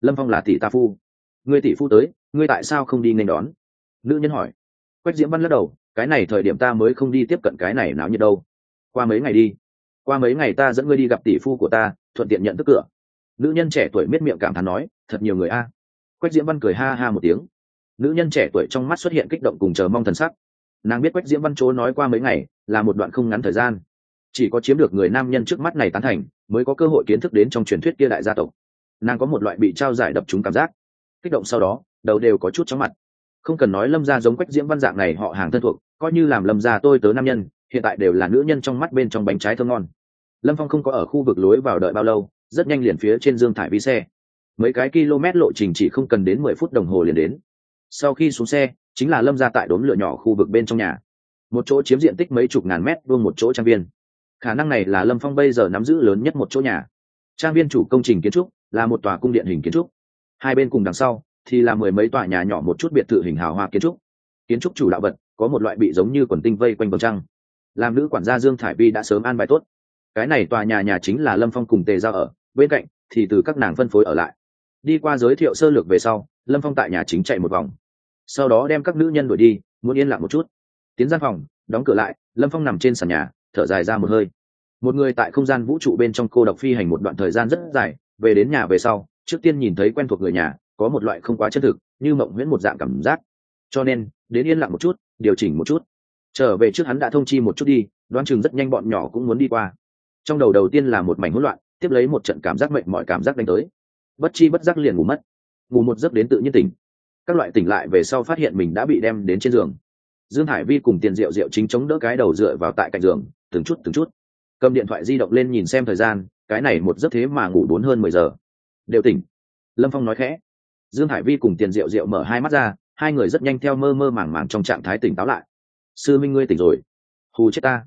Speaker 1: Lâm phong là tỷ ta phu. Ngươi tỷ phu tới, ngươi tại sao không đi nên đón? Nữ nhân hỏi. Quách diễm văn lắc đầu, cái này thời điểm ta mới không đi tiếp cận cái này náo nhiệt đâu. Qua mấy ngày đi. Qua mấy ngày ta dẫn ngươi đi gặp tỷ phu của ta, thuận tiện nhận thức cửa nữ nhân trẻ tuổi miết miệng cảm thán nói, thật nhiều người a. Quách diễm văn cười ha ha một tiếng. Nữ nhân trẻ tuổi trong mắt xuất hiện kích động cùng chờ mong thần sắc. Nàng biết quách diễm văn chỗ nói qua mấy ngày, là một đoạn không ngắn thời gian. Chỉ có chiếm được người nam nhân trước mắt này tán thành, mới có cơ hội kiến thức đến trong truyền thuyết kia đại gia tộc. Nàng có một loại bị trao giải đập chúng cảm giác. Kích động sau đó, đầu đều có chút chóng mặt. Không cần nói lâm gia giống quách diễm văn dạng này họ hàng thân thuộc, coi như làm lâm gia tôi tớ nam nhân, hiện tại đều là nữ nhân trong mắt bên trong bánh trái thơm ngon. Lâm phong không có ở khu vực lối vào đợi bao lâu rất nhanh liền phía trên dương thải vi xe. Mấy cái km lộ trình chỉ không cần đến mười phút đồng hồ liền đến. Sau khi xuống xe, chính là lâm ra tại đốn lửa nhỏ khu vực bên trong nhà. Một chỗ chiếm diện tích mấy chục ngàn mét vuông một chỗ trang viên. Khả năng này là lâm phong bây giờ nắm giữ lớn nhất một chỗ nhà. Trang viên chủ công trình kiến trúc là một tòa cung điện hình kiến trúc. Hai bên cùng đằng sau thì là mười mấy tòa nhà nhỏ một chút biệt thự hình hào hoa kiến trúc. Kiến trúc chủ đạo vật có một loại bị giống như quần tinh vây quanh vầng trăng. Làm nữ quản gia dương thải vi đã sớm an bài tốt cái này tòa nhà nhà chính là lâm phong cùng tề ra ở, bên cạnh thì từ các nàng phân phối ở lại. Đi qua giới thiệu sơ lược về sau, lâm phong tại nhà chính chạy một vòng. Sau đó đem các nữ nhân đuổi đi, muốn yên lặng một chút. Tiến gian phòng, đóng cửa lại, lâm phong nằm trên sàn nhà, thở dài ra một hơi. Một người tại không gian vũ trụ bên trong cô độc phi hành một đoạn thời gian rất dài, về đến nhà về sau, trước tiên nhìn thấy quen thuộc người nhà, có một loại không quá chân thực, như mộng nguyễn một dạng cảm giác. Cho nên, đến yên lặng một chút, điều chỉnh một chút. Trở về trước hắn đã thông chi một chút đi, đoán chừng rất nhanh bọn nhỏ cũng muốn đi qua trong đầu đầu tiên là một mảnh hỗn loạn, tiếp lấy một trận cảm giác mệnh mọi cảm giác đánh tới. Bất chi bất giác liền ngủ mất. Ngủ một giấc đến tự nhiên tỉnh. Các loại tỉnh lại về sau phát hiện mình đã bị đem đến trên giường. Dương hải vi cùng tiền rượu rượu chính chống đỡ cái đầu dựa vào tại cạnh giường, từng chút từng chút. Cầm điện thoại di động lên nhìn xem thời gian, cái này một giấc thế mà ngủ bốn hơn mười giờ. Đều tỉnh. Lâm phong nói khẽ. Dương hải vi cùng tiền rượu rượu mở hai mắt ra, hai người rất nhanh theo mơ mơ màng màng trong trạng thái tỉnh táo lại. Sư minh ngươi tỉnh rồi. Hù chết ta.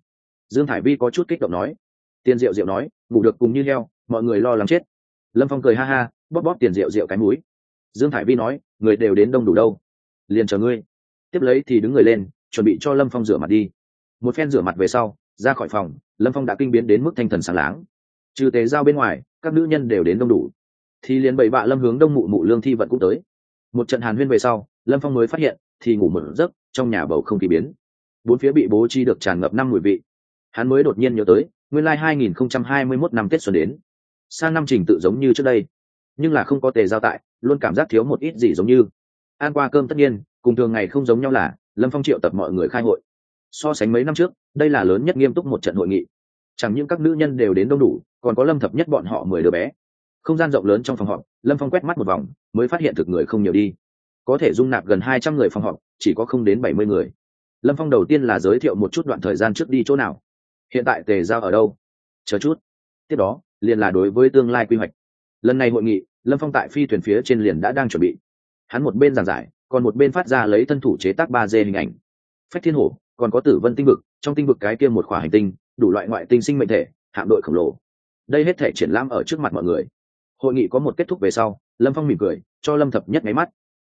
Speaker 1: Dương hải vi có chút kích động nói tiền rượu rượu nói, ngủ được cùng như heo, mọi người lo lắng chết. Lâm phong cười ha ha, bóp bóp tiền rượu rượu cái mũi. Dương thải vi nói, người đều đến đông đủ đâu, liền chờ ngươi. Tiếp lấy thì đứng người lên, chuẩn bị cho lâm phong rửa mặt đi. Một phen rửa mặt về sau, ra khỏi phòng, lâm phong đã kinh biến đến mức thanh thần sáng láng. Trừ tế giao bên ngoài, các nữ nhân đều đến đông đủ. Thì liền bảy bạ lâm hướng đông mụ mụ lương thi vận cũng tới. Một trận hàn huyên về sau, lâm phong mới phát hiện, thì ngủ một giấc, trong nhà bầu không kỳ biến. Bốn phía bị bố chi được tràn ngập năm mùi vị. Hắn mới đột nhiên nhớ tới nguyên lai 2021 năm tết xuân đến. Sang năm trình tự giống như trước đây, nhưng là không có tề giao tại, luôn cảm giác thiếu một ít gì giống như. Ăn qua cơm tất nhiên, cùng thường ngày không giống nhau là, lâm phong triệu tập mọi người khai hội. So sánh mấy năm trước, đây là lớn nhất nghiêm túc một trận hội nghị. Chẳng những các nữ nhân đều đến đông đủ, còn có lâm thập nhất bọn họ mười đứa bé. Không gian rộng lớn trong phòng họp, lâm phong quét mắt một vòng, mới phát hiện thực người không nhiều đi. Có thể dung nạp gần hai trăm người phòng họp, chỉ có không đến bảy mươi người. Lâm phong đầu tiên là giới thiệu một chút đoạn thời gian trước đi chỗ nào hiện tại tề giao ở đâu? Chờ chút. Tiếp đó, liền là đối với tương lai quy hoạch. Lần này hội nghị, lâm phong tại phi thuyền phía trên liền đã đang chuẩn bị. Hắn một bên giảng giải, còn một bên phát ra lấy thân thủ chế tác ba d hình ảnh. Phách thiên hổ, còn có tử vân tinh vực, trong tinh vực cái kia một khỏa hành tinh, đủ loại ngoại tinh sinh mệnh thể, hạm đội khổng lồ. Đây hết thể triển lãm ở trước mặt mọi người. Hội nghị có một kết thúc về sau, lâm phong mỉm cười, cho lâm thập nhất máy mắt.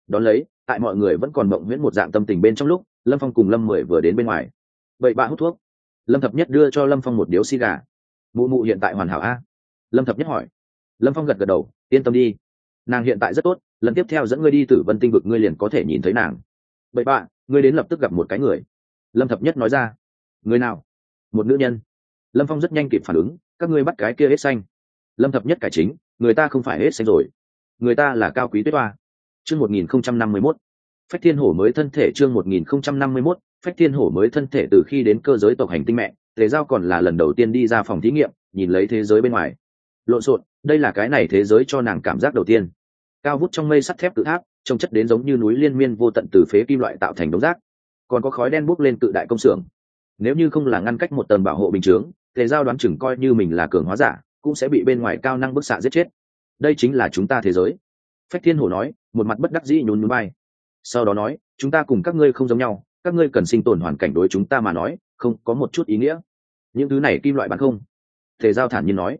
Speaker 1: Đón lấy, tại mọi người vẫn còn mộng nguyễn một dạng tâm tình bên trong lúc, lâm phong cùng lâm mười vừa đến bên ngoài. Vậy bạn hút thuốc lâm thập nhất đưa cho lâm phong một điếu xi gà. Mụ mụ hiện tại hoàn hảo a? Lâm thập nhất hỏi. Lâm phong gật gật đầu, yên tâm đi. Nàng hiện tại rất tốt, lần tiếp theo dẫn ngươi đi tử vân tinh vực ngươi liền có thể nhìn thấy nàng. Bậy bạ, ngươi đến lập tức gặp một cái người. Lâm thập nhất nói ra. Người nào? Một nữ nhân. Lâm phong rất nhanh kịp phản ứng. Các ngươi bắt cái kia hết xanh. Lâm thập nhất cải chính. Người ta không phải hết xanh rồi. Người ta là cao quý tuyết toa chương một nghìn không trăm năm mươi mốt. Phách thiên hổ mới thân thể chương một nghìn không trăm năm mươi mốt phách thiên hổ mới thân thể từ khi đến cơ giới tộc hành tinh mẹ, tề giao còn là lần đầu tiên đi ra phòng thí nghiệm, nhìn lấy thế giới bên ngoài. Lộn xộn, đây là cái này thế giới cho nàng cảm giác đầu tiên. Cao vút trong mây sắt thép tự tháp, trông chất đến giống như núi liên miên vô tận từ phế kim loại tạo thành đống rác. Còn có khói đen bốc lên cự đại công xưởng. Nếu như không là ngăn cách một tầng bảo hộ bình chướng, tề giao đoán chừng coi như mình là cường hóa giả, cũng sẽ bị bên ngoài cao năng bức xạ giết chết. Đây chính là chúng ta thế giới. Phách thiên hổ nói, một mặt bất đắc dĩ nhún nhún bay. Sau đó nói, chúng ta cùng các ngươi không giống nhau các ngươi cần sinh tồn hoàn cảnh đối chúng ta mà nói, không có một chút ý nghĩa. Những thứ này kim loại bán không? Thể giao thản nhiên nói.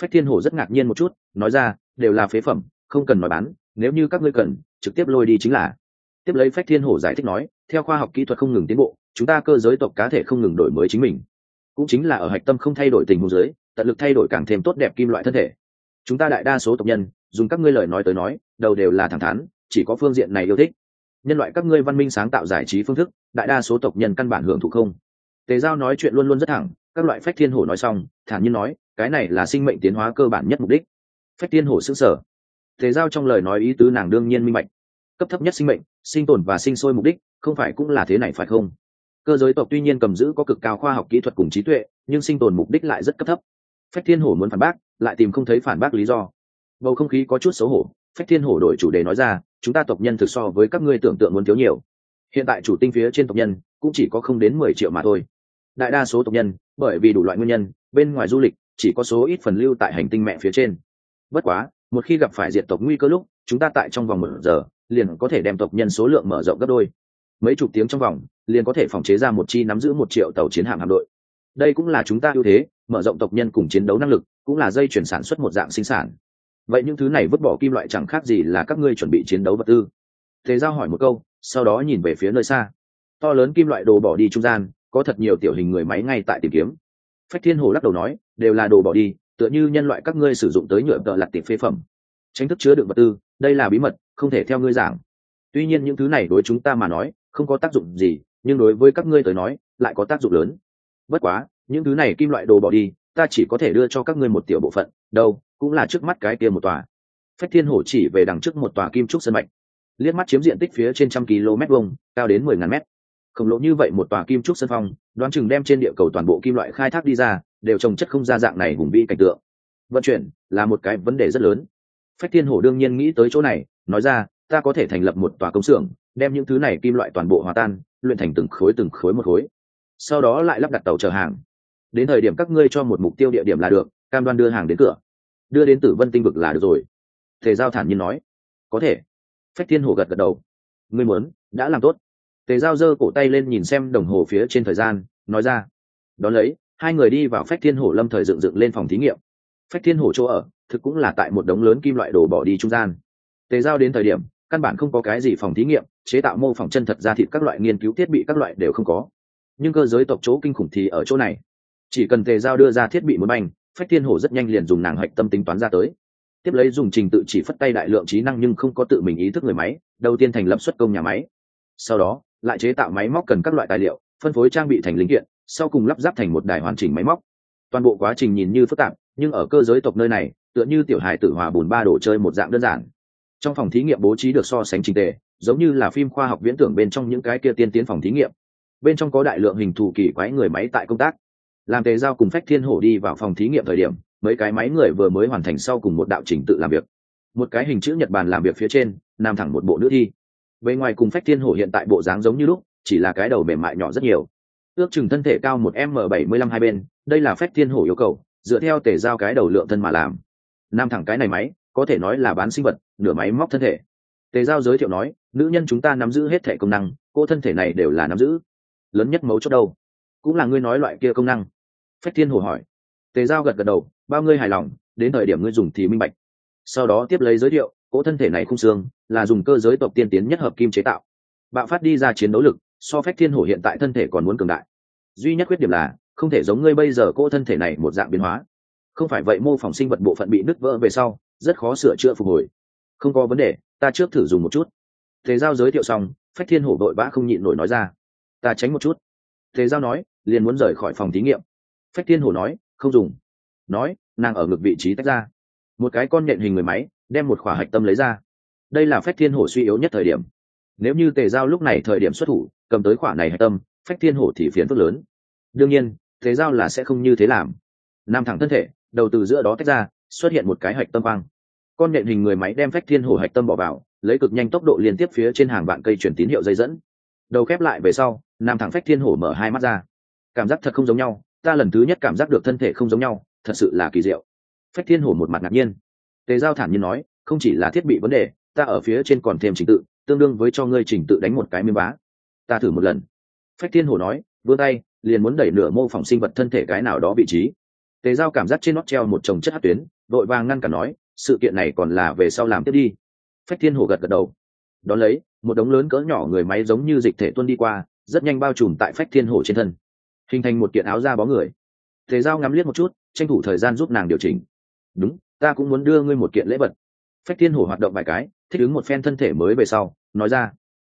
Speaker 1: Phách thiên hổ rất ngạc nhiên một chút, nói ra, đều là phế phẩm, không cần nói bán, nếu như các ngươi cần, trực tiếp lôi đi chính là. Tiếp lấy phách thiên hổ giải thích nói, theo khoa học kỹ thuật không ngừng tiến bộ, chúng ta cơ giới tộc cá thể không ngừng đổi mới chính mình. Cũng chính là ở hạch tâm không thay đổi tình huống giới tận lực thay đổi càng thêm tốt đẹp kim loại thân thể. Chúng ta đại đa số tộc nhân, dùng các ngươi lời nói tới nói, đầu đều là thẳng thắn, chỉ có phương diện này yêu thích nhân loại các ngươi văn minh sáng tạo giải trí phương thức, đại đa số tộc nhân căn bản hưởng thụ không. Tề giao nói chuyện luôn luôn rất thẳng, các loại phách thiên hổ nói xong, thản nhiên nói, cái này là sinh mệnh tiến hóa cơ bản nhất mục đích. Phách thiên hổ xứng sở tề giao trong lời nói ý tứ nàng đương nhiên minh bạch. Cấp thấp nhất sinh mệnh, sinh tồn và sinh sôi mục đích, không phải cũng là thế này phải không? Cơ giới tộc tuy nhiên cầm giữ có cực cao khoa học kỹ thuật cùng trí tuệ, nhưng sinh tồn mục đích lại rất cấp thấp. Phách thiên hổ muốn phản bác, lại tìm không thấy phản bác lý do. Bầu không khí có chút xấu hổ, phách thiên hổ đổi chủ đề nói ra chúng ta tộc nhân thực so với các ngươi tưởng tượng muốn thiếu nhiều. Hiện tại chủ tinh phía trên tộc nhân cũng chỉ có không đến mười triệu mà thôi. Đại đa số tộc nhân, bởi vì đủ loại nguyên nhân, bên ngoài du lịch, chỉ có số ít phần lưu tại hành tinh mẹ phía trên. Bất quá, một khi gặp phải diệt tộc nguy cơ lúc, chúng ta tại trong vòng một giờ, liền có thể đem tộc nhân số lượng mở rộng gấp đôi. Mấy chục tiếng trong vòng, liền có thể phòng chế ra một chi nắm giữ một triệu tàu chiến hạm hạm đội. Đây cũng là chúng ta ưu thế, mở rộng tộc nhân cùng chiến đấu năng lực, cũng là dây chuyển sản xuất một dạng sinh sản vậy những thứ này vứt bỏ kim loại chẳng khác gì là các ngươi chuẩn bị chiến đấu vật tư. Thế giao hỏi một câu, sau đó nhìn về phía nơi xa. To lớn kim loại đồ bỏ đi trung gian, có thật nhiều tiểu hình người máy ngay tại tìm kiếm. Phách thiên hồ lắc đầu nói, đều là đồ bỏ đi, tựa như nhân loại các ngươi sử dụng tới nhựa tợ lặt tiệp phế phẩm. Tránh thức chứa đựng vật tư, đây là bí mật, không thể theo ngươi giảng. Tuy nhiên những thứ này đối chúng ta mà nói, không có tác dụng gì, nhưng đối với các ngươi tới nói, lại có tác dụng lớn. Bất quá, những thứ này kim loại đồ bỏ đi, ta chỉ có thể đưa cho các ngươi một tiểu bộ phận đâu, cũng là trước mắt cái kia một tòa. Phách thiên hổ chỉ về đằng trước một tòa kim trúc sân mạch, liếc mắt chiếm diện tích phía trên trăm km vuông, cao đến mười ngàn mét. Khổng lồ như vậy một tòa kim trúc sân phong, đoán chừng đem trên địa cầu toàn bộ kim loại khai thác đi ra, đều trồng chất không ra dạng này hùng vĩ cảnh tượng. Vận chuyển là một cái vấn đề rất lớn. Phách thiên hổ đương nhiên nghĩ tới chỗ này, nói ra, ta có thể thành lập một tòa công xưởng, đem những thứ này kim loại toàn bộ hòa tan, luyện thành từng khối từng khối một khối. Sau đó lại lắp đặt tàu chở hàng. Đến thời điểm các ngươi cho một mục tiêu địa điểm là được, cam đoan đưa hàng đến cửa đưa đến tử vân tinh vực là được rồi. Tề giao thản nhiên nói. Có thể. Phách thiên hổ gật gật đầu. Ngươi muốn, đã làm tốt. Tề giao giơ cổ tay lên nhìn xem đồng hồ phía trên thời gian, nói ra. Đón lấy, hai người đi vào phách thiên hổ lâm thời dựng dựng lên phòng thí nghiệm. Phách thiên hổ chỗ ở, thực cũng là tại một đống lớn kim loại đồ bỏ đi trung gian. Tề giao đến thời điểm, căn bản không có cái gì phòng thí nghiệm, chế tạo mô phỏng chân thật ra thịt các loại nghiên cứu thiết bị các loại đều không có. Nhưng cơ giới tộc chỗ kinh khủng thì ở chỗ này. Chỉ cần tề giao đưa ra thiết bị muốn banh phách thiên hổ rất nhanh liền dùng nàng hạch tâm tính toán ra tới. Tiếp lấy dùng trình tự chỉ phất tay đại lượng trí năng nhưng không có tự mình ý thức người máy, đầu tiên thành lập xuất công nhà máy. Sau đó, lại chế tạo máy móc cần các loại tài liệu, phân phối trang bị thành linh kiện, sau cùng lắp ráp thành một đài hoàn chỉnh máy móc. Toàn bộ quá trình nhìn như phức tạp, nhưng ở cơ giới tộc nơi này, tựa như tiểu hài tử hòa bùn ba đồ chơi một dạng đơn giản. Trong phòng thí nghiệm bố trí được so sánh trình tề, giống như là phim khoa học viễn tưởng bên trong những cái kia tiên tiến phòng thí nghiệm. Bên trong có đại lượng hình thù kỳ quái người máy tại công tác làm tề giao cùng phách thiên hổ đi vào phòng thí nghiệm thời điểm, mấy cái máy người vừa mới hoàn thành sau cùng một đạo trình tự làm việc. Một cái hình chữ nhật bản làm việc phía trên nằm thẳng một bộ nữ thi. Bề ngoài cùng phách thiên hổ hiện tại bộ dáng giống như lúc, chỉ là cái đầu mềm mại nhỏ rất nhiều. Ước chừng thân thể cao một m bảy mươi lăm hai bên, đây là phách thiên hổ yêu cầu, dựa theo tề giao cái đầu lượng thân mà làm. Nam thẳng cái này máy, có thể nói là bán sinh vật, nửa máy móc thân thể. Tề giao giới thiệu nói, nữ nhân chúng ta nắm giữ hết thể công năng, cô thân thể này đều là nắm giữ. Lớn nhất mấu chốt đâu? Cũng là ngươi nói loại kia công năng phách thiên hồ hỏi. Tề giao gật gật đầu, bao ngươi hài lòng, đến thời điểm ngươi dùng thì minh bạch. Sau đó tiếp lấy giới thiệu, cỗ thân thể này không xương là dùng cơ giới tộc tiên tiến nhất hợp kim chế tạo. Bạo phát đi ra chiến đấu lực, so phách thiên hổ hiện tại thân thể còn muốn cường đại. Duy nhất khuyết điểm là, không thể giống ngươi bây giờ cỗ thân thể này một dạng biến hóa. Không phải vậy mô phỏng sinh vật bộ phận bị nứt vỡ về sau, rất khó sửa chữa phục hồi. Không có vấn đề, ta trước thử dùng một chút. Thế giao giới thiệu xong, phách thiên hổ đội vã không nhịn nổi nói ra. Ta tránh một chút. Thế giao nói, liền muốn rời khỏi phòng thí nghiệm phách thiên hổ nói, không dùng. Nói, nàng ở ngực vị trí tách ra. Một cái con nhện hình người máy, đem một khỏa hạch tâm lấy ra. Đây là phách thiên hổ suy yếu nhất thời điểm. Nếu như tề giao lúc này thời điểm xuất thủ, cầm tới khỏa này hạch tâm, phách thiên hổ thì phiền phức lớn. Đương nhiên, Tề giao là sẽ không như thế làm. Nam thẳng thân thể, đầu từ giữa đó tách ra, xuất hiện một cái hạch tâm vang con nhện hình người máy đem phách thiên hổ hạch tâm bỏ vào, lấy cực nhanh tốc độ liên tiếp phía trên hàng vạn cây chuyển tín hiệu dây dẫn. Đầu khép lại về sau, nam thẳng phách thiên hổ mở hai mắt ra. Cảm giác thật không giống nhau ta lần thứ nhất cảm giác được thân thể không giống nhau, thật sự là kỳ diệu. Phách thiên hổ một mặt ngạc nhiên. Tề giao thản nhiên nói, không chỉ là thiết bị vấn đề, ta ở phía trên còn thêm trình tự, tương đương với cho ngươi trình tự đánh một cái miếng bá ta thử một lần. Phách thiên hổ nói, vươn tay, liền muốn đẩy nửa mô phỏng sinh vật thân thể cái nào đó vị trí. Tề giao cảm giác trên nót treo một chồng chất hát tuyến vội vàng ngăn cả nói, sự kiện này còn là về sau làm tiếp đi. Phách thiên hổ gật gật đầu. Đón lấy, một đống lớn cỡ nhỏ người máy giống như dịch thể tuân đi qua, rất nhanh bao trùm tại phách thiên hổ trên thân hình thành một kiện áo da bó người. Tề giao ngắm liếc một chút, tranh thủ thời gian giúp nàng điều chỉnh. Đúng, ta cũng muốn đưa ngươi một kiện lễ vật. Phách thiên hổ hoạt động vài cái, thích ứng một phen thân thể mới về sau, nói ra.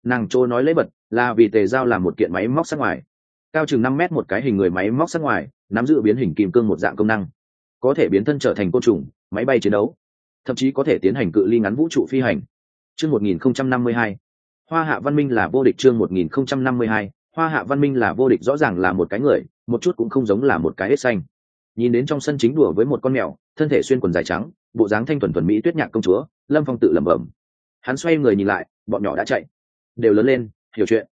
Speaker 1: Nàng trô nói lễ vật là vì tề giao làm một kiện máy móc sắc ngoài. Cao chừng năm mét một cái hình người máy móc sắc ngoài, nắm giữ biến hình kim cương một dạng công năng. Có thể biến thân trở thành côn trùng, máy bay chiến đấu. Thậm chí có thể tiến hành cự ly ngắn vũ trụ phi hành. Chương 1052 hoa hạ văn minh là vô địch chương 1052 hoa hạ văn minh là vô địch, rõ ràng là một cái người, một chút cũng không giống là một cái hết xanh. Nhìn đến trong sân chính đùa với một con mèo, thân thể xuyên quần dài trắng, bộ dáng thanh thuần thuần mỹ tuyết nhạc công chúa, lâm phong tự lẩm bẩm. Hắn xoay người nhìn lại, bọn nhỏ đã chạy. Đều lớn lên, hiểu chuyện.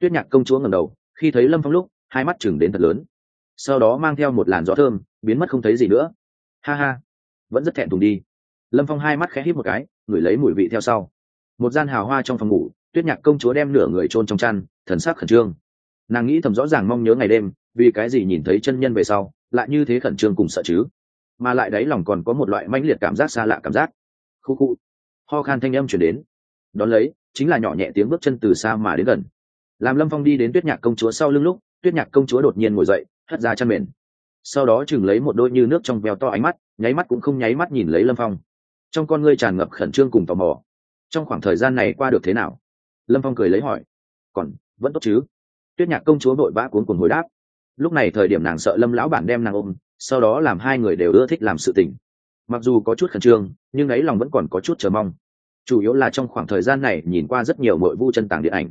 Speaker 1: Tuyết nhạc công chúa ngầm đầu, khi thấy lâm phong lúc, hai mắt chừng đến thật lớn. Sau đó mang theo một làn gió thơm, biến mất không thấy gì nữa. Ha ha, vẫn rất thẹn thùng đi. Lâm phong hai mắt khẽ hít một cái, ngửi lấy mùi vị theo sau. Một gian hào hoa trong phòng ngủ, tuyết nhạc công chúa đem nửa người trôn trong chăn, thần sắc khẩn trương nàng nghĩ thầm rõ ràng mong nhớ ngày đêm, vì cái gì nhìn thấy chân nhân về sau, lại như thế khẩn trương cùng sợ chứ? Mà lại đáy lòng còn có một loại mãnh liệt cảm giác xa lạ cảm giác. Khu khu. Ho khan thanh âm chuyển đến. Đón lấy, chính là nhỏ nhẹ tiếng bước chân từ xa mà đến gần. Làm lâm phong đi đến tuyết nhạc công chúa sau lưng lúc, tuyết nhạc công chúa đột nhiên ngồi dậy, hất ra chăn mền. Sau đó chừng lấy một đôi như nước trong veo to ánh mắt, nháy mắt cũng không nháy mắt nhìn lấy lâm phong. Trong con ngươi tràn ngập khẩn trương cùng tò mò. Trong khoảng thời gian này qua được thế nào? Lâm phong cười lấy hỏi. Còn, vẫn tốt chứ? Tuyết nhạc công chúa vội vã cuốn cùng hồi đáp. Lúc này thời điểm nàng sợ lâm lão bản đem nàng ôm, sau đó làm hai người đều ưa thích làm sự tình. Mặc dù có chút khẩn trương, nhưng ấy lòng vẫn còn có chút chờ mong. Chủ yếu là trong khoảng thời gian này nhìn qua rất nhiều mội vu chân tàng điện ảnh.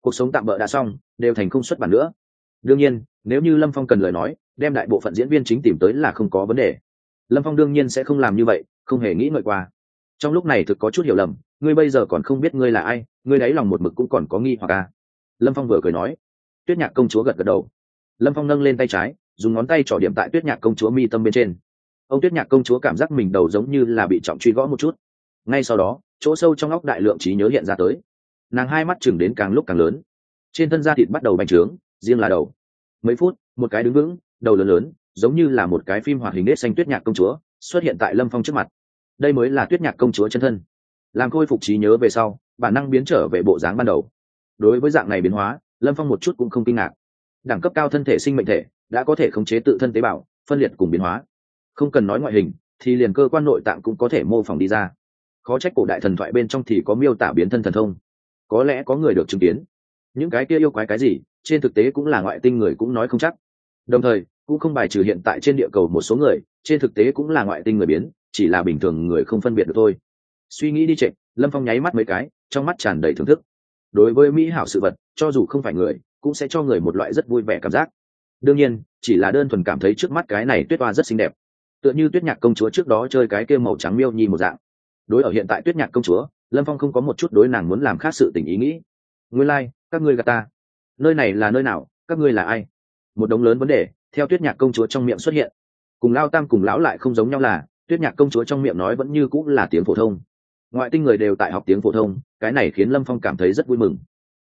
Speaker 1: Cuộc sống tạm bỡ đã xong, đều thành không xuất bản nữa. Đương nhiên, nếu như lâm phong cần lời nói, đem đại bộ phận diễn viên chính tìm tới là không có vấn đề. Lâm phong đương nhiên sẽ không làm như vậy, không hề nghĩ ngợi qua. Trong lúc này thực có chút hiểu lầm, ngươi bây giờ còn không biết ngươi là ai, ngươi đáy lòng một mực cũng còn có nghi hoặc à. lâm phong vừa cười nói tuyết nhạc công chúa gật gật đầu. Lâm phong nâng lên tay trái, dùng ngón tay trỏ điểm tại tuyết nhạc công chúa mi tâm bên trên. Ông tuyết nhạc công chúa cảm giác mình đầu giống như là bị trọng truy gõ một chút. Ngay sau đó, chỗ sâu trong óc đại lượng trí nhớ hiện ra tới. Nàng hai mắt chừng đến càng lúc càng lớn. Trên thân da thịt bắt đầu bành trướng, riêng là đầu. Mấy phút, một cái đứng vững, đầu lớn lớn, giống như là một cái phim hoạt hình nết xanh tuyết nhạc công chúa, xuất hiện tại lâm phong trước mặt. Đây mới là tuyết nhạc công chúa chân thân. Làm khôi phục trí nhớ về sau, bản năng biến trở về bộ dáng ban đầu. Đối với dạng này biến hóa lâm phong một chút cũng không kinh ngạc. Đẳng cấp cao thân thể sinh mệnh thể, đã có thể khống chế tự thân tế bào, phân liệt cùng biến hóa. Không cần nói ngoại hình, thì liền cơ quan nội tạng cũng có thể mô phỏng đi ra. Khó trách cổ đại thần thoại bên trong thì có miêu tả biến thân thần thông. Có lẽ có người được chứng kiến. Những cái kia yêu quái cái gì, trên thực tế cũng là ngoại tinh người cũng nói không chắc. Đồng thời, cũng không bài trừ hiện tại trên địa cầu một số người, trên thực tế cũng là ngoại tinh người biến, chỉ là bình thường người không phân biệt được thôi. Suy nghĩ đi trệ lâm phong nháy mắt mấy cái, trong mắt tràn đầy thưởng thức. Đối với mỹ hảo sự vật cho dù không phải người cũng sẽ cho người một loại rất vui vẻ cảm giác. Đương nhiên chỉ là đơn thuần cảm thấy trước mắt cái này tuyết hoa rất xinh đẹp. Tựa như tuyết nhạc công chúa trước đó chơi cái kia màu trắng miêu nhi một dạng. Đối ở hiện tại tuyết nhạc công chúa lâm phong không có một chút đối nàng muốn làm khác sự tình ý nghĩ. Nguyên lai、like, các ngươi gà ta. Nơi này là nơi nào các ngươi là ai? Một đống lớn vấn đề theo tuyết nhạc công chúa trong miệng xuất hiện. Cùng lao tam cùng lão lại không giống nhau là tuyết nhạc công chúa trong miệng nói vẫn như cũng là tiếng phổ thông. Ngoại tinh người đều tại học tiếng phổ thông cái này khiến lâm phong cảm thấy rất vui mừng.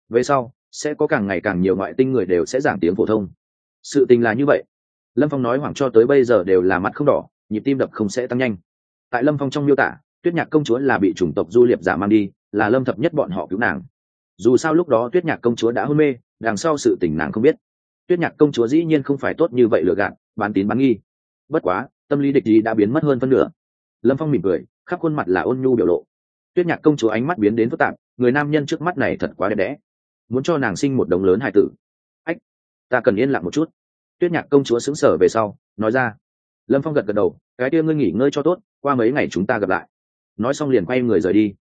Speaker 1: Về sau sẽ có càng ngày càng nhiều ngoại tinh người đều sẽ giảng tiếng phổ thông. Sự tình là như vậy. Lâm phong nói hoảng cho tới bây giờ đều là mặt không đỏ, nhịp tim đập không sẽ tăng nhanh. Tại lâm phong trong miêu tả, tuyết nhạc công chúa là bị chủng tộc du liệp giả mang đi, là lâm thập nhất bọn họ cứu nàng. Dù sao lúc đó tuyết nhạc công chúa đã hôn mê, đằng sau sự tình nàng không biết. Tuyết nhạc công chúa dĩ nhiên không phải tốt như vậy lừa gạt, bán tín bán nghi. Bất quá, tâm lý địch ý đã biến mất hơn phân nửa. Lâm phong mỉm cười, khắp khuôn mặt là ôn nhu biểu lộ. Tuyết nhạc công chúa ánh mắt biến đến phức tạp, người nam nhân trước mắt này thật quá đẹp đẽ muốn cho nàng sinh một đống lớn hài tử. Ách ta cần yên lặng một chút. Tuyết nhạc công chúa xứng sở về sau nói ra. Lâm phong gật gật đầu cái kia ngươi nghỉ ngơi cho tốt qua mấy ngày chúng ta gặp lại. Nói xong liền quay người rời đi.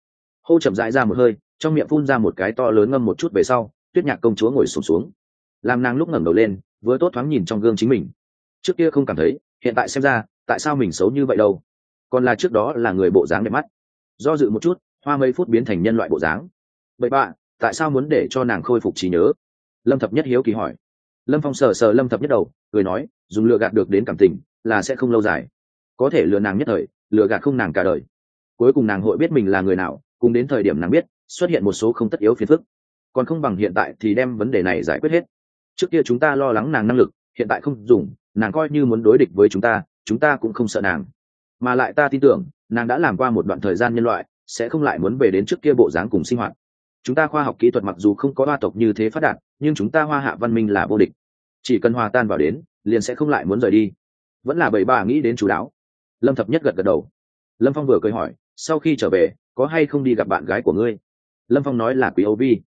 Speaker 1: Hô chậm rãi ra một hơi trong miệng phun ra một cái to lớn ngâm một chút về sau tuyết nhạc công chúa ngồi sụp xuống, xuống. Làm nàng lúc ngẩng đầu lên vừa tốt thoáng nhìn trong gương chính mình. Trước kia không cảm thấy hiện tại xem ra tại sao mình xấu như vậy đâu? Còn là trước đó là người bộ dáng đẹp mắt. Do dự một chút hoa mấy phút biến thành nhân loại bộ dáng. Bậy bạ tại sao muốn để cho nàng khôi phục trí nhớ? Lâm thập nhất hiếu kỳ hỏi. Lâm phong sờ sờ lâm thập nhất đầu, cười nói, dùng lừa gạt được đến cảm tình, là sẽ không lâu dài. Có thể lừa nàng nhất thời, lừa gạt không nàng cả đời. Cuối cùng nàng hội biết mình là người nào, cùng đến thời điểm nàng biết, xuất hiện một số không tất yếu phiền phức. Còn không bằng hiện tại thì đem vấn đề này giải quyết hết. Trước kia chúng ta lo lắng nàng năng lực, hiện tại không dùng, nàng coi như muốn đối địch với chúng ta chúng ta cũng không sợ nàng. Mà lại ta tin tưởng, nàng đã làm qua một đoạn thời gian nhân loại, sẽ không lại muốn về đến trước kia bộ dáng cùng sinh hoạt chúng ta khoa học kỹ thuật mặc dù không có hoa tộc như thế phát đạt, nhưng chúng ta hoa hạ văn minh là vô địch. Chỉ cần hòa tan vào đến, liền sẽ không lại muốn rời đi. Vẫn là bảy bà nghĩ đến chú đáo lâm thập nhất gật gật đầu. Lâm phong vừa cười hỏi, sau khi trở về, có hay không đi gặp bạn gái của ngươi? Lâm phong nói là quý âu vi.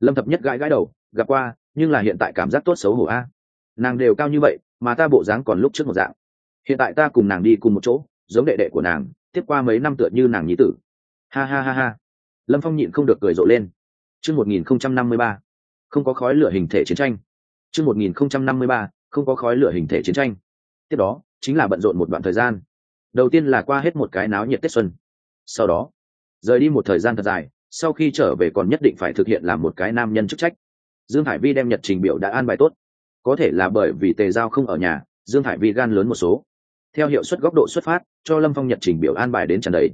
Speaker 1: Lâm thập nhất gãi gãi đầu, gặp qua, nhưng là hiện tại cảm giác tốt xấu hổ a. Nàng đều cao như vậy, mà ta bộ dáng còn lúc trước một dạng. Hiện tại ta cùng nàng đi cùng một chỗ, giống đệ đệ của nàng, tiếp qua mấy năm tựa như nàng nhí tử. Ha ha ha ha. Lâm phong nhịn không được cười rộ lên chương một nghìn không có khói lửa hình thể chiến tranh. Chương một nghìn không có khói lửa hình thể chiến tranh. Tiếp đó chính là bận rộn một đoạn thời gian. Đầu tiên là qua hết một cái náo nhiệt tết xuân. Sau đó rời đi một thời gian thật dài sau khi trở về còn nhất định phải thực hiện làm một cái nam nhân chức trách. Dương hải vi đem nhật trình biểu đã an bài tốt. Có thể là bởi vì tề giao không ở nhà dương hải vi gan lớn một số. Theo hiệu suất góc độ xuất phát cho lâm phong nhật trình biểu an bài đến tràn đầy,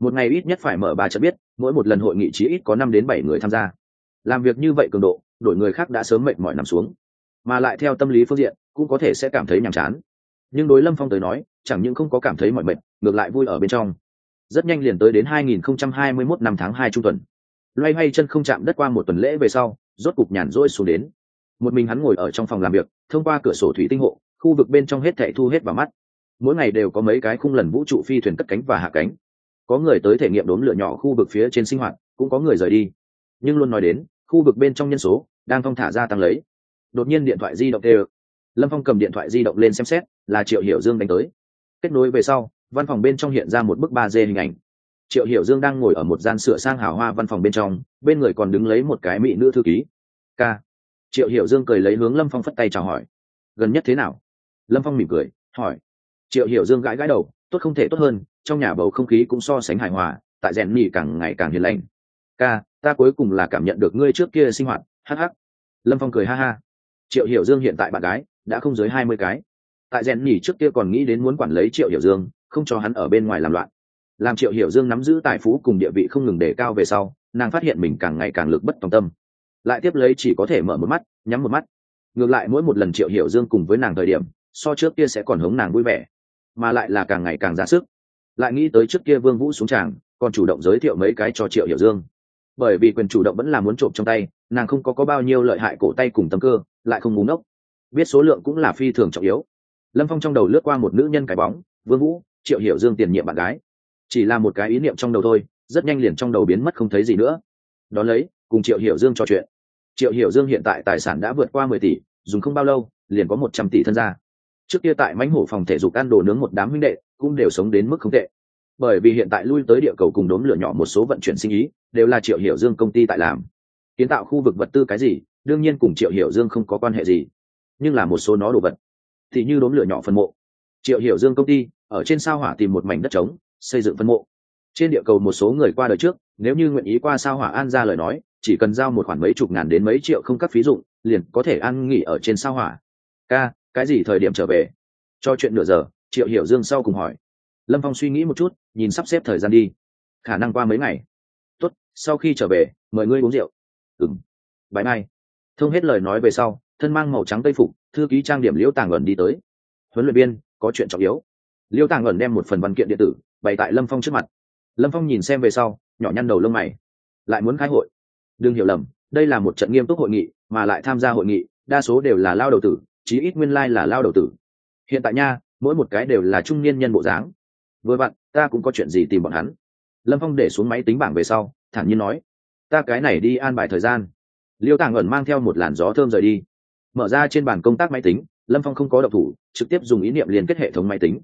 Speaker 1: một ngày ít nhất phải mở ba trận biết, mỗi một lần hội nghị chí ít có năm đến bảy người tham gia. Làm việc như vậy cường độ đổi người khác đã sớm mệt mỏi nằm xuống. Mà lại theo tâm lý phương diện, cũng có thể sẽ cảm thấy nhàm chán. Nhưng đối lâm phong tới nói, chẳng những không có cảm thấy mỏi mệt, ngược lại vui ở bên trong. Rất nhanh liền tới đến 2021 năm tháng hai trung tuần. Loay hoay chân không chạm đất qua một tuần lễ về sau, rốt cục nhàn rỗi xuống đến. Một mình hắn ngồi ở trong phòng làm việc, thông qua cửa sổ thủy tinh hộ, khu vực bên trong hết thảy thu hết vào mắt. Mỗi ngày đều có mấy cái khung lần vũ trụ phi thuyền cất cánh và hạ cánh có người tới thể nghiệm đốn lửa nhỏ khu vực phía trên sinh hoạt, cũng có người rời đi. Nhưng luôn nói đến, khu vực bên trong nhân số đang thong thả ra tăng lấy. Đột nhiên điện thoại di động tê lâm phong cầm điện thoại di động lên xem xét, là triệu hiểu dương đánh tới. Kết nối về sau, văn phòng bên trong hiện ra một bức ba d hình ảnh. Triệu hiểu dương đang ngồi ở một gian sửa sang hào hoa văn phòng bên trong, bên người còn đứng lấy một cái mỹ nữ thư ký. K triệu hiểu dương cười lấy hướng lâm phong phất tay chào hỏi. Gần nhất thế nào? Lâm phong mỉm cười, hỏi. Triệu hiểu dương gãi gãi đầu, tốt không thể tốt hơn trong nhà bầu không khí cũng so sánh hài hòa, tại rèn nhì càng ngày càng hiền lành. Ca, ta cuối cùng là cảm nhận được ngươi trước kia sinh hoạt hh lâm phong cười ha ha. Triệu hiểu dương hiện tại bạn gái, đã không dưới hai mươi cái. Tại rèn nhì trước kia còn nghĩ đến muốn quản lấy triệu hiểu dương, không cho hắn ở bên ngoài làm loạn. Làm triệu hiểu dương nắm giữ tài phú cùng địa vị không ngừng đề cao về sau, nàng phát hiện mình càng ngày càng lực bất tòng tâm. Lại tiếp lấy chỉ có thể mở một mắt, nhắm một mắt. Ngược lại mỗi một lần triệu hiểu dương cùng với nàng thời điểm, so trước kia sẽ còn hống nàng vui vẻ, mà lại là càng ngày càng ra sức lại nghĩ tới trước kia vương vũ xuống tràng, còn chủ động giới thiệu mấy cái cho triệu hiểu dương. Bởi vì quyền chủ động vẫn là muốn trộm trong tay, nàng không có có bao nhiêu lợi hại cổ tay cùng tâm cơ, lại không búng ốc biết số lượng cũng là phi thường trọng yếu. Lâm phong trong đầu lướt qua một nữ nhân cái bóng, vương vũ, triệu hiểu dương tiền nhiệm bạn gái. Chỉ là một cái ý niệm trong đầu thôi, rất nhanh liền trong đầu biến mất không thấy gì nữa. Đón lấy, cùng triệu hiểu dương trò chuyện. Triệu hiểu dương hiện tại tài sản đã vượt qua mười tỷ, dùng không bao lâu, liền có một trăm tỷ thân gia. Trước kia tại mãnh hổ phòng thể dục ăn đồ nướng một đám huynh đệ cũng đều sống đến mức không tệ. Bởi vì hiện tại lui tới địa cầu cùng đốm lửa nhỏ một số vận chuyển sinh ý, đều là triệu hiểu dương công ty tại làm. Kiến tạo khu vực vật tư cái gì, đương nhiên cùng triệu hiểu dương không có quan hệ gì. Nhưng là một số nó đồ vật, thì như đốm lửa nhỏ phân mộ. Triệu hiểu dương công ty, ở trên sao hỏa tìm một mảnh đất trống, xây dựng phân mộ. Trên địa cầu một số người qua đời trước, nếu như nguyện ý qua sao hỏa an ra lời nói, chỉ cần giao một khoản mấy chục ngàn đến mấy triệu không cắt phí dụng, liền có thể ăn nghỉ ở trên sao hỏa. Ca, cái gì thời điểm trở về? Cho chuyện nửa giờ triệu hiểu dương sau cùng hỏi. Lâm phong suy nghĩ một chút, nhìn sắp xếp thời gian đi. Khả năng qua mấy ngày. Tốt, sau khi trở về, mời ngươi uống rượu. Ừng bãi mai. Thông hết lời nói về sau, thân mang màu trắng tây phục, thư ký trang điểm liễu tàng ẩn đi tới. Huấn luyện viên, có chuyện trọng yếu. Liễu tàng ẩn đem một phần văn kiện điện tử, bày tại lâm phong trước mặt. Lâm phong nhìn xem về sau, nhỏ nhăn đầu lông mày. Lại muốn khai hội. Đừng hiểu lầm, đây là một trận nghiêm túc hội nghị, mà lại tham gia hội nghị, đa số đều là lao đầu tử, chí ít nguyên lai、like、là lao đầu tử. Hiện tại nha mỗi một cái đều là trung niên nhân bộ dáng. Vừa vặn, ta cũng có chuyện gì tìm bọn hắn. Lâm phong để xuống máy tính bảng về sau, thản nhiên nói, ta cái này đi an bài thời gian. Liêu tàng ẩn mang theo một làn gió thơm rời đi. Mở ra trên bàn công tác máy tính, lâm phong không có độc thủ, trực tiếp dùng ý niệm liên kết hệ thống máy tính.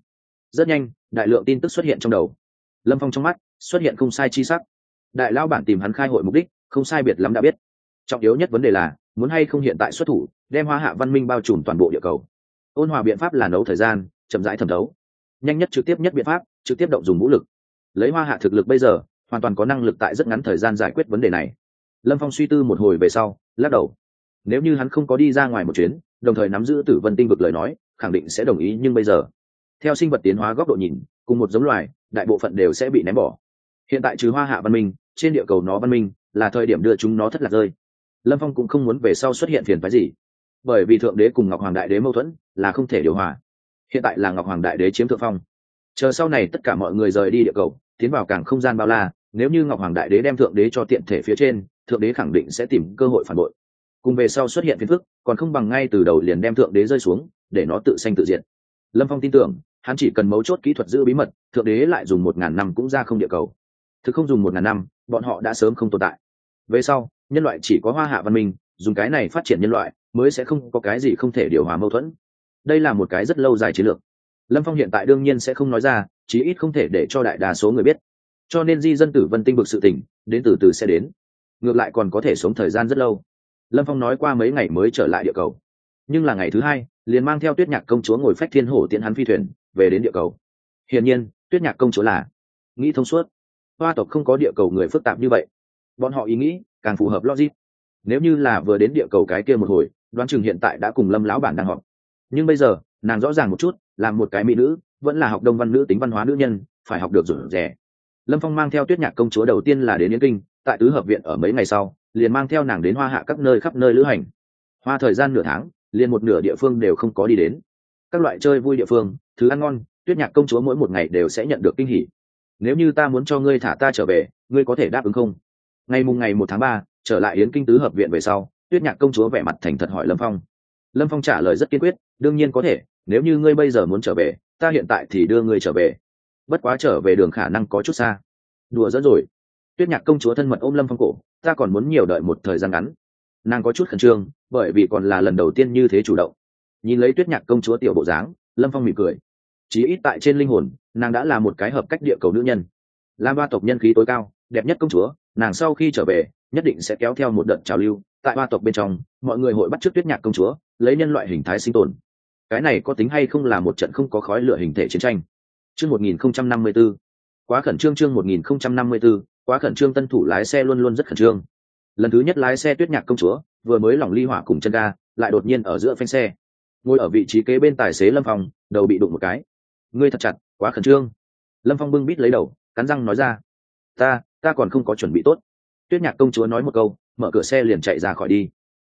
Speaker 1: Rất nhanh, đại lượng tin tức xuất hiện trong đầu. Lâm phong trong mắt, xuất hiện không sai chi sắc. Đại lao bản tìm hắn khai hội mục đích, không sai biệt lắm đã biết. Trọng yếu nhất vấn đề là, muốn hay không hiện tại xuất thủ, đem hoa hạ văn minh bao trùm toàn bộ địa cầu. Ôn hòa biện pháp là nấu thời gian chậm rãi thẩm đấu nhanh nhất trực tiếp nhất biện pháp, trực tiếp động dùng vũ lực. Lấy hoa hạ thực lực bây giờ, hoàn toàn có năng lực tại rất ngắn thời gian giải quyết vấn đề này. Lâm phong suy tư một hồi về sau, lắc đầu. Nếu như hắn không có đi ra ngoài một chuyến, đồng thời nắm giữ tử vân tinh vực lời nói, khẳng định sẽ đồng ý, nhưng bây giờ, theo sinh vật tiến hóa góc độ nhìn, cùng một giống loài, đại bộ phận đều sẽ bị ném bỏ. Hiện tại trừ hoa hạ văn minh, trên địa cầu nó văn minh, là thời điểm đưa chúng nó thất lạc rơi. Lâm phong cũng không muốn về sau xuất hiện phiền phái gì. Bởi vì thượng đế cùng ngọc hoàng đại đế mâu thuẫn, là không thể điều hòa hiện tại là ngọc hoàng đại đế chiếm thượng phong. Chờ sau này tất cả mọi người rời đi địa cầu, tiến vào cảng không gian bao la, nếu như ngọc hoàng đại đế đem thượng đế cho tiện thể phía trên, thượng đế khẳng định sẽ tìm cơ hội phản bội. Cùng về sau xuất hiện phiền phức, còn không bằng ngay từ đầu liền đem thượng đế rơi xuống, để nó tự sanh tự diện lâm phong tin tưởng, hắn chỉ cần mấu chốt kỹ thuật giữ bí mật, thượng đế lại dùng một ngàn năm cũng ra không địa cầu. Thực không dùng một ngàn năm, bọn họ đã sớm không tồn tại. Về sau, nhân loại chỉ có hoa hạ văn minh, dùng cái này phát triển nhân loại, mới sẽ không có cái gì không thể điều hòa mâu thuẫn đây là một cái rất lâu dài chiến lược. Lâm phong hiện tại đương nhiên sẽ không nói ra, chí ít không thể để cho đại đa số người biết. Cho nên di dân tử vân tinh bực sự tỉnh đến từ từ sẽ đến. Ngược lại còn có thể sống thời gian rất lâu. Lâm phong nói qua mấy ngày mới trở lại địa cầu. Nhưng là ngày thứ hai, liền mang theo tuyết nhạc công chúa ngồi phách thiên hổ tiễn hắn phi thuyền, về đến địa cầu. Hiển nhiên, tuyết nhạc công chúa là nghĩ thông suốt. Hoa tộc không có địa cầu người phức tạp như vậy. Bọn họ ý nghĩ càng phù hợp logic. Nếu như là vừa đến địa cầu cái kia một hồi, đoán chừng hiện tại đã cùng lâm lão bản đang họp nhưng bây giờ, nàng rõ ràng một chút làm một cái mỹ nữ, vẫn là học đông văn nữ tính văn hóa nữ nhân, phải học được rủ rẻ. Lâm phong mang theo tuyết nhạc công chúa đầu tiên là đến yến kinh, tại tứ hợp viện ở mấy ngày sau, liền mang theo nàng đến hoa hạ các nơi khắp nơi lữ hành. Hoa thời gian nửa tháng, liền một nửa địa phương đều không có đi đến. Các loại chơi vui địa phương, thứ ăn ngon, tuyết nhạc công chúa mỗi một ngày đều sẽ nhận được kinh hỉ. Nếu như ta muốn cho ngươi thả ta trở về, ngươi có thể đáp ứng không? Ngày mùng ngày một tháng ba, trở lại yến kinh tứ hợp viện về sau, tuyết nhạc công chúa vẻ mặt thành thật hỏi lâm phong lâm phong trả lời rất kiên quyết, đương nhiên có thể, nếu như ngươi bây giờ muốn trở về, ta hiện tại thì đưa ngươi trở về. Bất quá trở về đường khả năng có chút xa. Đùa dẫn rồi. Tuyết nhạc công chúa thân mật ôm lâm phong cổ, ta còn muốn nhiều đợi một thời gian ngắn. Nàng có chút khẩn trương, bởi vì còn là lần đầu tiên như thế chủ động. Nhìn lấy tuyết nhạc công chúa tiểu bộ dáng, lâm phong mỉm cười. Chí ít tại trên linh hồn, nàng đã là một cái hợp cách địa cầu nữ nhân. Lam ba tộc nhân khí tối cao, đẹp nhất công chúa, nàng sau khi trở về, nhất định sẽ kéo theo một đợt trào lưu. Tại ba tộc bên trong, mọi người hội bắt t tuyết nhạc công chúa lấy nhân loại hình thái sinh tồn. Cái này có tính hay không là một trận không có khói lửa hình thể chiến tranh. Chương một nghìn không trăm năm mươi b ố quá khẩn trương chương một nghìn không trăm năm mươi b ố quá khẩn trương tân thủ lái xe luôn luôn rất khẩn trương. Lần thứ nhất lái xe tuyết nhạc công chúa, vừa mới lỏng ly hỏa cùng chân ga, lại đột nhiên ở giữa phanh xe. Ngồi ở vị trí kế bên tài xế lâm phong, đầu bị đụng một cái. Ngươi thật chặt, quá khẩn trương. Lâm phong bưng bít lấy đầu, cắn răng nói ra. Ta ta còn không có chuẩn bị tốt. Tuyết nhạc công chúa nói một câu, mở cửa xe liền chạy ra khỏi đi.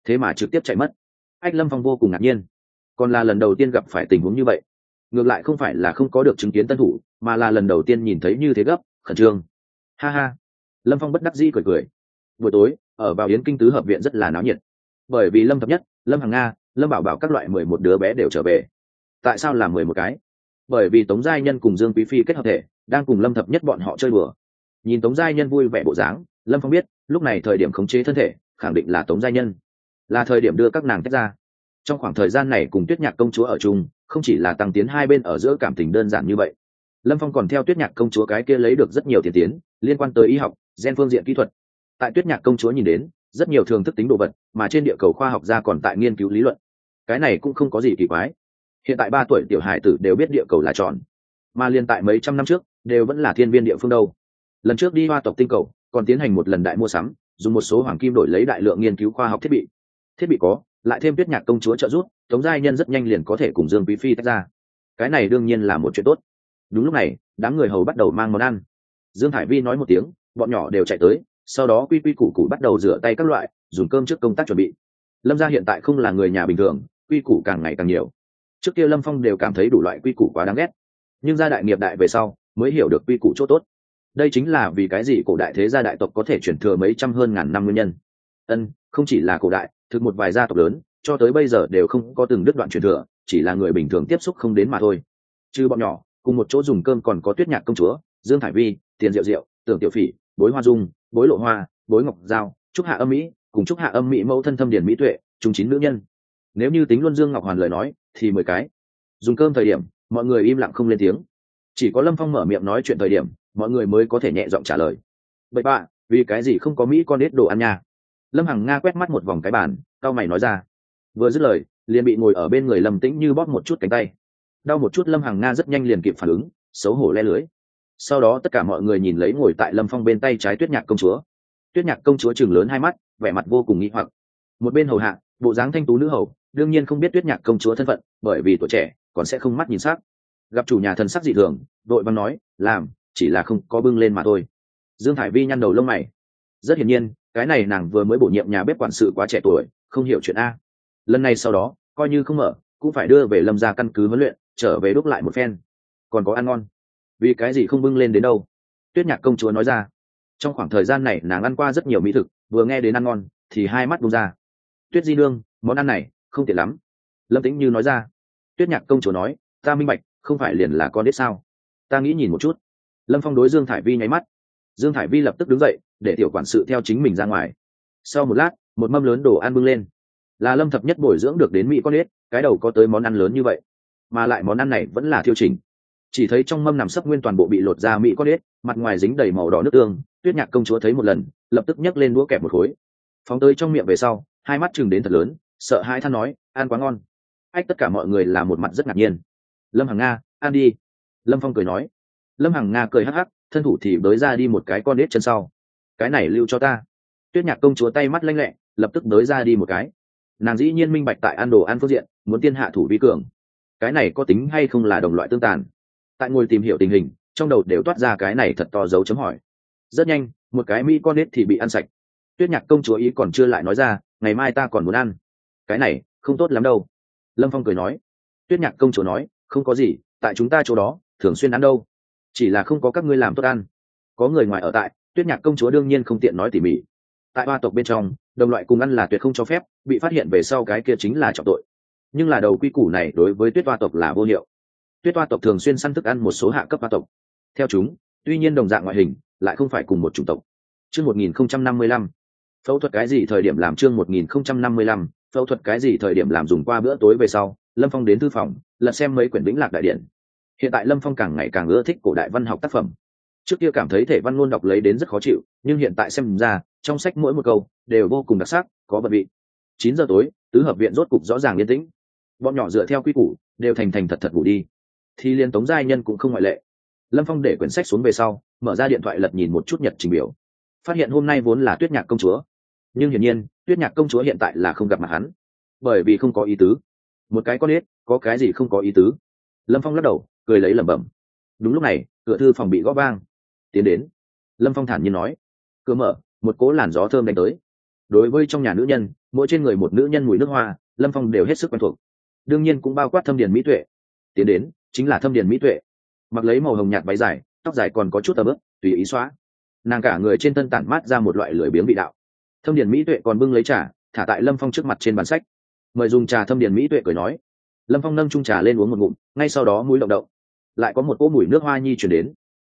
Speaker 1: Thế mà trực tiếp chạy mất anh lâm phong vô cùng ngạc nhiên. Còn là lần đầu tiên gặp phải tình huống như vậy, ngược lại không phải là không có được chứng kiến tân thủ, mà là lần đầu tiên nhìn thấy như thế gấp, khẩn trương. Ha ha. Lâm phong bất đắc dĩ cười cười. Buổi tối, ở vào yến kinh tứ hợp viện rất là náo nhiệt. Bởi vì lâm thập nhất, lâm hằng nga, lâm bảo bảo các loại mười một đứa bé đều trở về. Tại sao là mười một cái? Bởi vì tống giai nhân cùng dương quý phi kết hợp thể, đang cùng lâm thập nhất bọn họ chơi bừa nhìn tống giai nhân vui vẻ bộ dáng, lâm phong biết, lúc này thời điểm khống chế thân thể, khẳng định là tống giai nhân là thời điểm đưa các nàng tách ra. Trong khoảng thời gian này cùng tuyết nhạc công chúa ở chung, không chỉ là tăng tiến hai bên ở giữa cảm tình đơn giản như vậy. Lâm phong còn theo tuyết nhạc công chúa cái kia lấy được rất nhiều tiền tiến, liên quan tới y học, gen phương diện kỹ thuật. Tại tuyết nhạc công chúa nhìn đến, rất nhiều thường thức tính đồ vật, mà trên địa cầu khoa học gia còn tại nghiên cứu lý luận. Cái này cũng không có gì kỳ quái. Hiện tại ba tuổi tiểu hải tử đều biết địa cầu là tròn, mà liên tại mấy trăm năm trước, đều vẫn là thiên viên địa phương đâu. Lần trước đi hoa tộc tinh cầu, còn tiến hành một lần đại mua sắm, dùng một số hoàng kim đổi lấy đại lượng nghiên cứu khoa học thiết bị thiết bị có, lại thêm tuyết nhạc công chúa trợ giúp, tống giai nhân rất nhanh liền có thể cùng dương quý phi tách ra. Cái này đương nhiên là một chuyện tốt. Đúng lúc này, đám người hầu bắt đầu mang món ăn. Dương hải vi nói một tiếng, bọn nhỏ đều chạy tới, sau đó quy quy củ củ bắt đầu rửa tay các loại, dùng cơm trước công tác chuẩn bị. Lâm gia hiện tại không là người nhà bình thường, quy củ càng ngày càng nhiều. Trước kia lâm phong đều cảm thấy đủ loại quy củ quá đáng ghét. Nhưng gia đại nghiệp đại về sau, mới hiểu được quy củ chỗ tốt. Đây chính là vì cái gì cổ đại thế gia đại tộc có thể chuyển thừa mấy trăm hơn ngàn năm nguyên nhân. Ân, không chỉ là cổ đại thực một vài gia tộc lớn, cho tới bây giờ đều không có từng đứt đoạn truyền thừa, chỉ là người bình thường tiếp xúc không đến mà thôi. Chứ bọn nhỏ, cùng một chỗ dùng cơm còn có tuyết nhạc công chúa, dương thải vi, tiền diệu diệu, tưởng tiểu phỉ, bối hoa dung, bối lộ hoa, bối ngọc giao, trúc hạ âm mỹ, cùng trúc hạ âm mỹ mẫu thân thâm điển mỹ tuệ, chung chín nữ nhân. Nếu như tính luân dương ngọc hoàn lời nói, thì mười cái. Dùng cơm thời điểm, mọi người im lặng không lên tiếng. Chỉ có lâm phong mở miệng nói chuyện thời điểm, mọi người mới có thể nhẹ giọng trả lời. Vậy bạ, vì cái gì không có mỹ con ít đồ ăn nha? Lâm hằng nga quét mắt một vòng cái bàn cao mày nói ra. Vừa dứt lời, liền bị ngồi ở bên người lâm tĩnh như bóp một chút cánh tay. Đau một chút lâm hằng nga rất nhanh liền kịp phản ứng, xấu hổ le lưới. Sau đó tất cả mọi người nhìn lấy ngồi tại lâm phong bên tay trái tuyết nhạc công chúa. Tuyết nhạc công chúa chừng lớn hai mắt, vẻ mặt vô cùng nghĩ hoặc. Một bên hầu hạ, bộ dáng thanh tú nữ hầu, đương nhiên không biết tuyết nhạc công chúa thân phận, bởi vì tuổi trẻ, còn sẽ không mắt nhìn sắc. Gặp chủ nhà thần sắc dị thường, đội văn nói, làm, chỉ là không có bưng lên mà thôi. Dương thải vi nhăn đầu lông mày. Rất hiển nhiên cái này nàng vừa mới bổ nhiệm nhà bếp quản sự quá trẻ tuổi, không hiểu chuyện a. Lần này sau đó, coi như không mở, cũng phải đưa về lâm ra căn cứ huấn luyện, trở về đúc lại một phen. Còn có ăn ngon. Vì cái gì không bưng lên đến đâu? Tuyết nhạc công chúa nói ra. Trong khoảng thời gian này, nàng ăn qua rất nhiều mỹ thực, vừa nghe đến ăn ngon, thì hai mắt bung ra. Tuyết di nương, món ăn này, không tiện lắm. Lâm tĩnh như nói ra. Tuyết nhạc công chúa nói, ta minh bạch, không phải liền là con đết sao? Ta nghĩ nhìn một chút. Lâm phong đối dương thải vi nháy mắt dương thải vi lập tức đứng dậy, để tiểu quản sự theo chính mình ra ngoài. Sau một lát, một mâm lớn đồ ăn bưng lên. Là lâm thập nhất bồi dưỡng được đến mỹ con ếch cái đầu có tới món ăn lớn như vậy. Mà lại món ăn này vẫn là thiêu trình. Chỉ thấy trong mâm nằm sấp nguyên toàn bộ bị lột ra mỹ con ếch mặt ngoài dính đầy màu đỏ nước tương, tuyết nhạc công chúa thấy một lần, lập tức nhấc lên đũa kẹp một khối. Phóng tới trong miệng về sau, hai mắt chừng đến thật lớn, sợ hai than nói, ăn quá ngon. Ách, tất cả mọi người là một mặt rất ngạc nhiên. Lâm hằng nga, ăn đi. Lâm phong cười nói. Lâm hằng nga cười hắc hắc thân thủ thì bới ra đi một cái con nết chân sau. Cái này lưu cho ta. Tuyết nhạc công chúa tay mắt lanh lẹ, lập tức bới ra đi một cái. Nàng dĩ nhiên minh bạch tại ăn đồ ăn phương diện, muốn tiên hạ thủ vi cường. Cái này có tính hay không là đồng loại tương tàn? Tại ngồi tìm hiểu tình hình, trong đầu đều toát ra cái này thật to dấu chấm hỏi. Rất nhanh, một cái mỹ con nết thì bị ăn sạch. Tuyết nhạc công chúa ý còn chưa lại nói ra, ngày mai ta còn muốn ăn. Cái này, không tốt lắm đâu. Lâm phong cười nói. Tuyết nhạc công chúa nói, không có gì, tại chúng ta chỗ đó, thường xuyên ăn đâu chỉ là không có các ngươi làm tốt ăn. Có người ngoài ở tại, tuyết nhạc công chúa đương nhiên không tiện nói tỉ mỉ. Tại ba tộc bên trong, đồng loại cùng ăn là tuyệt không cho phép, bị phát hiện về sau cái kia chính là trọng tội. Nhưng là đầu quy củ này đối với tuyết toa tộc là vô hiệu. Tuyết toa tộc thường xuyên săn thức ăn một số hạ cấp ba tộc. Theo chúng, tuy nhiên đồng dạng ngoại hình, lại không phải cùng một chủng tộc. Chương một nghìn không trăm năm mươi lăm. Phẫu thuật cái gì thời điểm làm chương một nghìn không trăm năm mươi lăm. Phẫu thuật cái gì thời điểm làm dùng qua bữa tối về sau, lâm phong đến thư phòng, lật xem mấy quyển vĩnh lạc đại điện hiện tại lâm phong càng ngày càng ưa thích cổ đại văn học tác phẩm. Trước kia cảm thấy thể văn ngôn đọc lấy đến rất khó chịu, nhưng hiện tại xem ra, trong sách mỗi một câu đều vô cùng đặc sắc, có bật vị chín giờ tối, tứ hợp viện rốt cục rõ ràng yên tĩnh. Bọn nhỏ dựa theo quy củ, đều thành thành thật thật ngủ đi. Thì liên tống giai nhân cũng không ngoại lệ. Lâm phong để quyển sách xuống về sau, mở ra điện thoại lật nhìn một chút nhật trình biểu. Phát hiện hôm nay vốn là tuyết nhạc công chúa. Nhưng hiển nhiên, tuyết nhạc công chúa hiện tại là không gặp mặt hắn. Bởi vì không có ý tứ. Một cái con ít có cái gì không có ý tứ? Lâm phong lắc đầu cười lấy lẩm bẩm. Đúng lúc này, cửa thư phòng bị gõ vang. Tiến đến. Lâm phong thản nhiên nói. Cửa mở, một cố làn gió thơm đánh tới. Đối với trong nhà nữ nhân, mỗi trên người một nữ nhân mùi nước hoa, lâm phong đều hết sức quen thuộc. Đương nhiên cũng bao quát thâm điền mỹ tuệ. Tiến đến, chính là thâm điền mỹ tuệ. Mặc lấy màu hồng nhạt váy dài, tóc dài còn có chút tờ bước tùy ý xóa. Nàng cả người trên thân tản mát ra một loại lưỡi biếng vị đạo. Thâm điền mỹ tuệ còn bưng lấy trà, thả tại lâm phong trước mặt trên bàn sách. Mời dùng trà thâm điền mỹ tuệ cười nói. Lâm phong nâng trung trà lên uống một ngụm, ngay sau đó mũi động động lại có một cỗ mùi nước hoa nhi chuyển đến.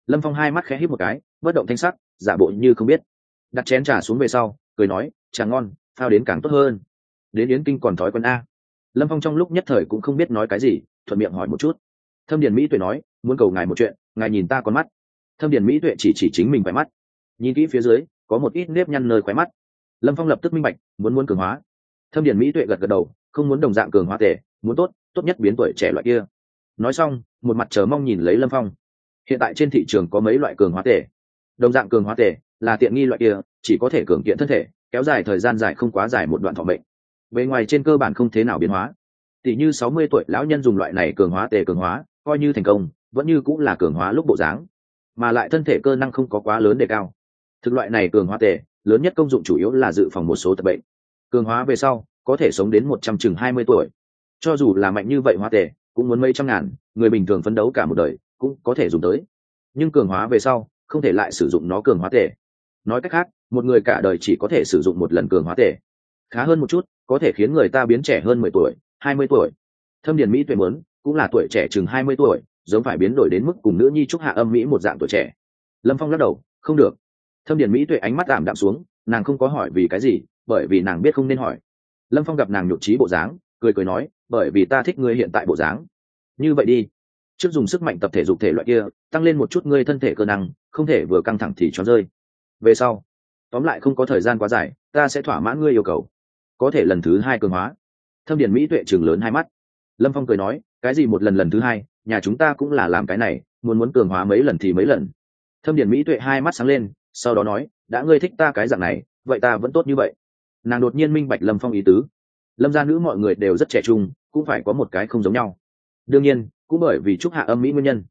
Speaker 1: Lâm phong hai mắt khẽ hít một cái, bất động thanh sắc, giả bộ như không biết. Đặt chén trà xuống về sau, cười nói, trà ngon, phao đến càng tốt hơn. Đến yến kinh còn thói quen a. Lâm phong trong lúc nhất thời cũng không biết nói cái gì, thuận miệng hỏi một chút. Thâm điền mỹ tuệ nói, muốn cầu ngài một chuyện, ngài nhìn ta con mắt. Thâm điền mỹ tuệ chỉ chỉ chính mình khỏe mắt. Nhìn kỹ phía dưới, có một ít nếp nhăn nơi khóe mắt. Lâm phong lập tức minh bạch, muốn muốn cường hóa. Thâm điền mỹ tuệ gật gật đầu, không muốn đồng dạng cường hóa tể muốn tốt tốt nhất biến tuổi trẻ loại kia nói xong, một mặt chờ mong nhìn lấy lâm phong. Hiện tại trên thị trường có mấy loại cường hóa tể đồng dạng cường hóa tể là tiện nghi loại kia, chỉ có thể cường kiện thân thể, kéo dài thời gian dài không quá dài một đoạn thọ mệnh. Bề ngoài trên cơ bản không thế nào biến hóa. Tỷ như sáu mươi tuổi lão nhân dùng loại này cường hóa tề cường hóa, coi như thành công, vẫn như cũng là cường hóa lúc bộ dáng. Mà lại thân thể cơ năng không có quá lớn đề cao. Thực loại này cường hóa tề, lớn nhất công dụng chủ yếu là dự phòng một số tập bệnh. Cường hóa về sau, có thể sống đến một trăm chừng hai mươi tuổi. Cho dù là mạnh như vậy hóa tề cũng muốn mấy trăm ngàn người bình thường phấn đấu cả một đời cũng có thể dùng tới. Nhưng cường hóa về sau không thể lại sử dụng nó cường hóa thể. nói cách khác một người cả đời chỉ có thể sử dụng một lần cường hóa thể. khá hơn một chút có thể khiến người ta biến trẻ hơn mười tuổi hai mươi tuổi. Thâm điền mỹ tuệ muốn, cũng là tuổi trẻ chừng hai mươi tuổi giống phải biến đổi đến mức cùng nữ nhi trúc hạ âm mỹ một dạng tuổi trẻ. Lâm phong lắc đầu không được. Thâm điền mỹ tuệ ánh mắt tạm đạm xuống nàng không có hỏi vì cái gì bởi vì nàng biết không nên hỏi. Lâm phong gặp nàng nhục trí bộ dáng cười cười nói, bởi vì ta thích ngươi hiện tại bộ dáng. Như vậy đi. Trước dùng sức mạnh tập thể dục thể loại kia, tăng lên một chút ngươi thân thể cơ năng, không thể vừa căng thẳng thì cho rơi. Về sau, tóm lại không có thời gian quá dài, ta sẽ thỏa mãn ngươi yêu cầu. Có thể lần thứ hai cường hóa. Thâm điền mỹ tuệ chừng lớn hai mắt. Lâm phong cười nói, cái gì một lần lần thứ hai, nhà chúng ta cũng là làm cái này, muốn muốn cường hóa mấy lần thì mấy lần. Thâm điền mỹ tuệ hai mắt sáng lên, sau đó nói, đã ngươi thích ta cái dạng này, vậy ta vẫn tốt như vậy. Nàng đột nhiên minh bạch lâm phong ý tứ lâm gia nữ mọi người đều rất trẻ trung, cũng phải có một cái không giống nhau. Đương nhiên, cũng bởi vì trúc hạ âm mỹ nguyên nhân.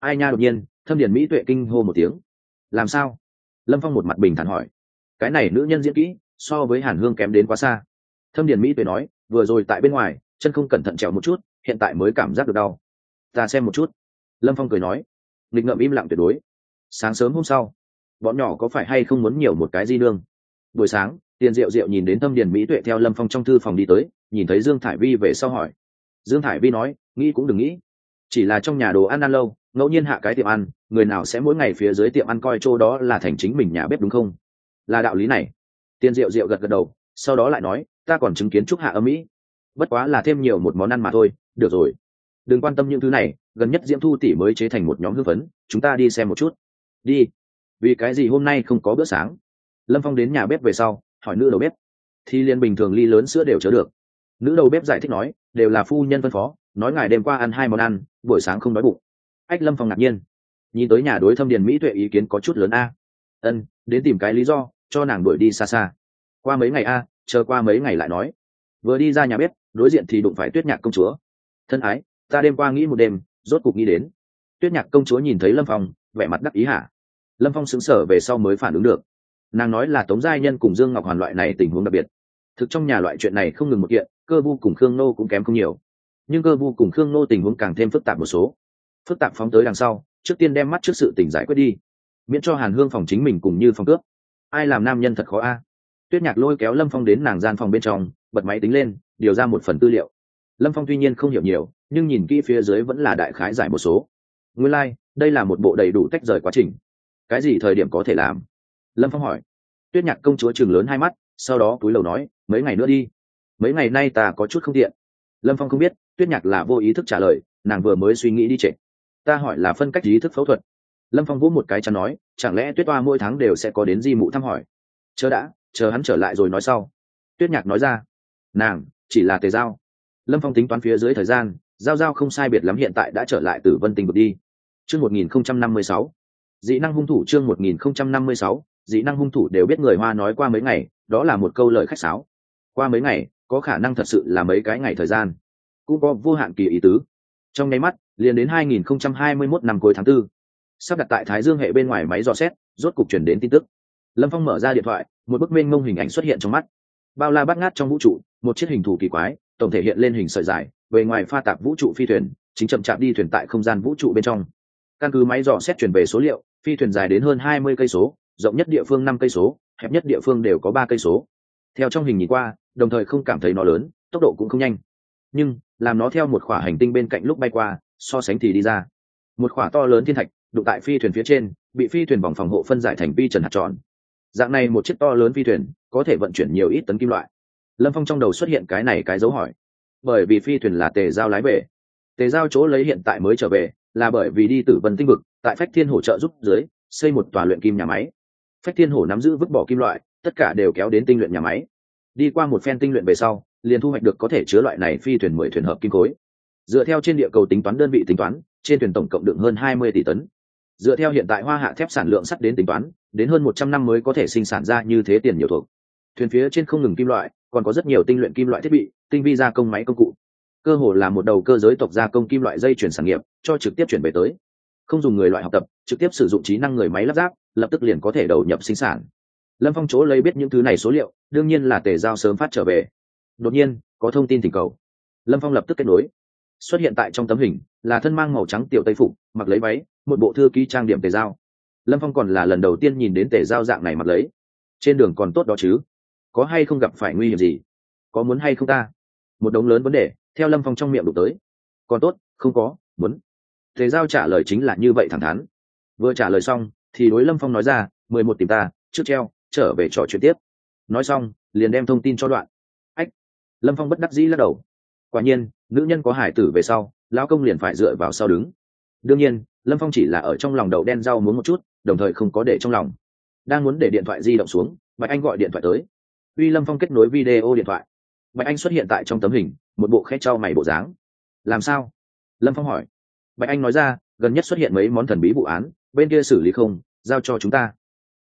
Speaker 1: Ai nha đột nhiên, thâm điền mỹ tuệ kinh hô một tiếng. Làm sao? Lâm phong một mặt bình thản hỏi. Cái này nữ nhân diễn kỹ, so với hàn hương kém đến quá xa. Thâm điền mỹ tuệ nói, vừa rồi tại bên ngoài, chân không cẩn thận trèo một chút, hiện tại mới cảm giác được đau. Ta xem một chút. Lâm phong cười nói. Nghịch ngợm im lặng tuyệt đối. Sáng sớm hôm sau, bọn nhỏ có phải hay không muốn nhiều một cái di nương? Buổi sáng tiền diệu diệu nhìn đến thâm điền mỹ tuệ theo lâm phong trong thư phòng đi tới, nhìn thấy dương thải vi về sau hỏi. Dương thải vi nói, nghĩ cũng đừng nghĩ. Chỉ là trong nhà đồ ăn ăn lâu, ngẫu nhiên hạ cái tiệm ăn, người nào sẽ mỗi ngày phía dưới tiệm ăn coi chỗ đó là thành chính mình nhà bếp đúng không? Là đạo lý này. Tiền diệu diệu gật gật đầu, sau đó lại nói, ta còn chứng kiến trúc hạ âm mỹ bất quá là thêm nhiều một món ăn mà thôi, được rồi. Đừng quan tâm những thứ này, gần nhất diễm thu tỷ mới chế thành một nhóm hư phấn, chúng ta đi xem một chút. Đi. Vì cái gì hôm nay không có bữa sáng? Lâm phong đến nhà bếp về sau hỏi nữ đầu bếp. Thì liền bình thường ly lớn sữa đều chứa được. Nữ đầu bếp giải thích nói, đều là phu nhân phân phó, nói ngài đêm qua ăn hai món ăn, buổi sáng không đói bụng. Ách lâm phong ngạc nhiên. Nhìn tới nhà đối thâm điền mỹ tuệ ý kiến có chút lớn a. Ân, đến tìm cái lý do, cho nàng đuổi đi xa xa. Qua mấy ngày a, chờ qua mấy ngày lại nói. Vừa đi ra nhà bếp, đối diện thì đụng phải tuyết nhạc công chúa. Thân ái, ta đêm qua nghĩ một đêm, rốt cục nghĩ đến. Tuyết nhạc công chúa nhìn thấy lâm phong, vẻ mặt đắc ý hả? Lâm phong xứng sở về sau mới phản ứng được nàng nói là tống giai nhân cùng dương ngọc hoàn loại này tình huống đặc biệt. Thực trong nhà loại chuyện này không ngừng một kiện cơ vu cùng khương nô cũng kém không nhiều. Nhưng cơ vu cùng khương nô tình huống càng thêm phức tạp một số. Phức tạp phóng tới đằng sau trước tiên đem mắt trước sự tình giải quyết đi. Miễn cho hàn hương phòng chính mình cùng như phòng cướp. Ai làm nam nhân thật khó a? Tuyết nhạc lôi kéo lâm phong đến nàng gian phòng bên trong bật máy tính lên điều ra một phần tư liệu. Lâm phong tuy nhiên không hiểu nhiều nhưng nhìn kỹ phía dưới vẫn là đại khái giải một số. Nguyên lai、like, đây là một bộ đầy đủ tách rời quá trình. Cái gì thời điểm có thể làm? Lâm phong hỏi. Tuyết nhạc công chúa chừng lớn hai mắt, sau đó túi lầu nói, mấy ngày nữa đi. Mấy ngày nay ta có chút không tiện. Lâm phong không biết, tuyết nhạc là vô ý thức trả lời, nàng vừa mới suy nghĩ đi trệ ta hỏi là phân cách ý thức phẫu thuật. Lâm phong vỗ một cái chắn nói, chẳng lẽ tuyết toa mỗi tháng đều sẽ có đến di mụ thăm hỏi? Chờ đã, chờ hắn trở lại rồi nói sau. Tuyết nhạc nói ra, nàng, chỉ là tề giao. Lâm phong tính toán phía dưới thời gian, giao giao không sai biệt lắm hiện tại đã trở lại từ vân tình vực đi. Chương một nghìn không trăm năm mươi sáu. Dị năng hung thủ chương một nghìn không trăm năm mươi sáu dị năng hung thủ đều biết người hoa nói qua mấy ngày, đó là một câu lời khách sáo. Qua mấy ngày, có khả năng thật sự là mấy cái ngày thời gian. Cũng có vô hạn kỳ ý tứ. Trong nháy mắt, liền đến 2021 năm cuối tháng 4. sắp đặt tại thái dương hệ bên ngoài máy dò xét, rốt cục chuyển đến tin tức. Lâm phong mở ra điện thoại, một bức mênh mông hình ảnh xuất hiện trong mắt. Bao la bắt ngát trong vũ trụ, một chiếc hình thù kỳ quái, tổng thể hiện lên hình sợi dài về ngoài pha tạp vũ trụ phi thuyền, chính chậm chạp đi thuyền tại không gian vũ trụ bên trong. Căn cứ máy dò xét chuyển về số liệu, phi thuyền dài đến hơn 20 cây số rộng nhất địa phương năm cây số, hẹp nhất địa phương đều có ba cây số. Theo trong hình nhìn qua, đồng thời không cảm thấy nó lớn, tốc độ cũng không nhanh. Nhưng, làm nó theo một khỏa hành tinh bên cạnh lúc bay qua, so sánh thì đi ra. Một khỏa to lớn thiên thạch, đụng tại phi thuyền phía trên, bị phi thuyền vòng phòng hộ phân giải thành vi trần hạt tròn. Dạng này một chiếc to lớn phi thuyền, có thể vận chuyển nhiều ít tấn kim loại. Lâm phong trong đầu xuất hiện cái này cái dấu hỏi. Bởi vì phi thuyền là tề giao lái về. Tề giao chỗ lấy hiện tại mới trở về, là bởi vì đi tử vân tinh vực, tại phách thiên hỗ trợ giúp dưới, xây một tòa luyện kim nhà máy phách thiên hổ nắm giữ vứt bỏ kim loại, tất cả đều kéo đến tinh luyện nhà máy. Đi qua một phen tinh luyện về sau, liền thu hoạch được có thể chứa loại này phi thuyền mười thuyền hợp kim khối. Dựa theo trên địa cầu tính toán đơn vị tính toán, trên thuyền tổng cộng đựng hơn hai mươi tỷ tấn. Dựa theo hiện tại hoa hạ thép sản lượng sắt đến tính toán, đến hơn một trăm năm mới có thể sinh sản ra như thế tiền nhiều thuộc. Thuyền phía trên không ngừng kim loại, còn có rất nhiều tinh luyện kim loại thiết bị, tinh vi gia công máy công cụ. Cơ hồ là một đầu cơ giới tộc gia công kim loại dây chuyển sản nghiệp, cho trực tiếp chuyển về tới không dùng người loại học tập, trực tiếp sử dụng trí năng người máy lắp ráp, lập tức liền có thể đầu nhập sinh sản. Lâm phong chỗ lấy biết những thứ này số liệu, đương nhiên là tề giao sớm phát trở về. Đột nhiên, có thông tin thỉnh cầu. Lâm phong lập tức kết nối. Xuất hiện tại trong tấm hình, là thân mang màu trắng tiểu tây phục, mặc lấy váy, một bộ thư ký trang điểm tề giao. Lâm phong còn là lần đầu tiên nhìn đến tề giao dạng này mặc lấy. Trên đường còn tốt đó chứ? Có hay không gặp phải nguy hiểm gì? Có muốn hay không ta? Một đống lớn vấn đề, theo lâm phong trong miệng đụng tới. Còn tốt, không có, muốn tề giao trả lời chính là như vậy thẳng thắn. Vừa trả lời xong, thì đối lâm phong nói ra, mười một tìm ta, trước treo, trở về trò chuyện tiếp. Nói xong, liền đem thông tin cho đoạn. Ách. Lâm phong bất đắc dĩ lắc đầu. Quả nhiên, nữ nhân có hải tử về sau, lão công liền phải dựa vào sau đứng. Đương nhiên, lâm phong chỉ là ở trong lòng đậu đen rau muốn một chút, đồng thời không có để trong lòng. Đang muốn để điện thoại di động xuống, bạch anh gọi điện thoại tới. Uy lâm phong kết nối video điện thoại. Bạch anh xuất hiện tại trong tấm hình, một bộ khe trao mày bộ dáng. Làm sao? Lâm phong hỏi bạch anh nói ra, gần nhất xuất hiện mấy món thần bí vụ án, bên kia xử lý không, giao cho chúng ta.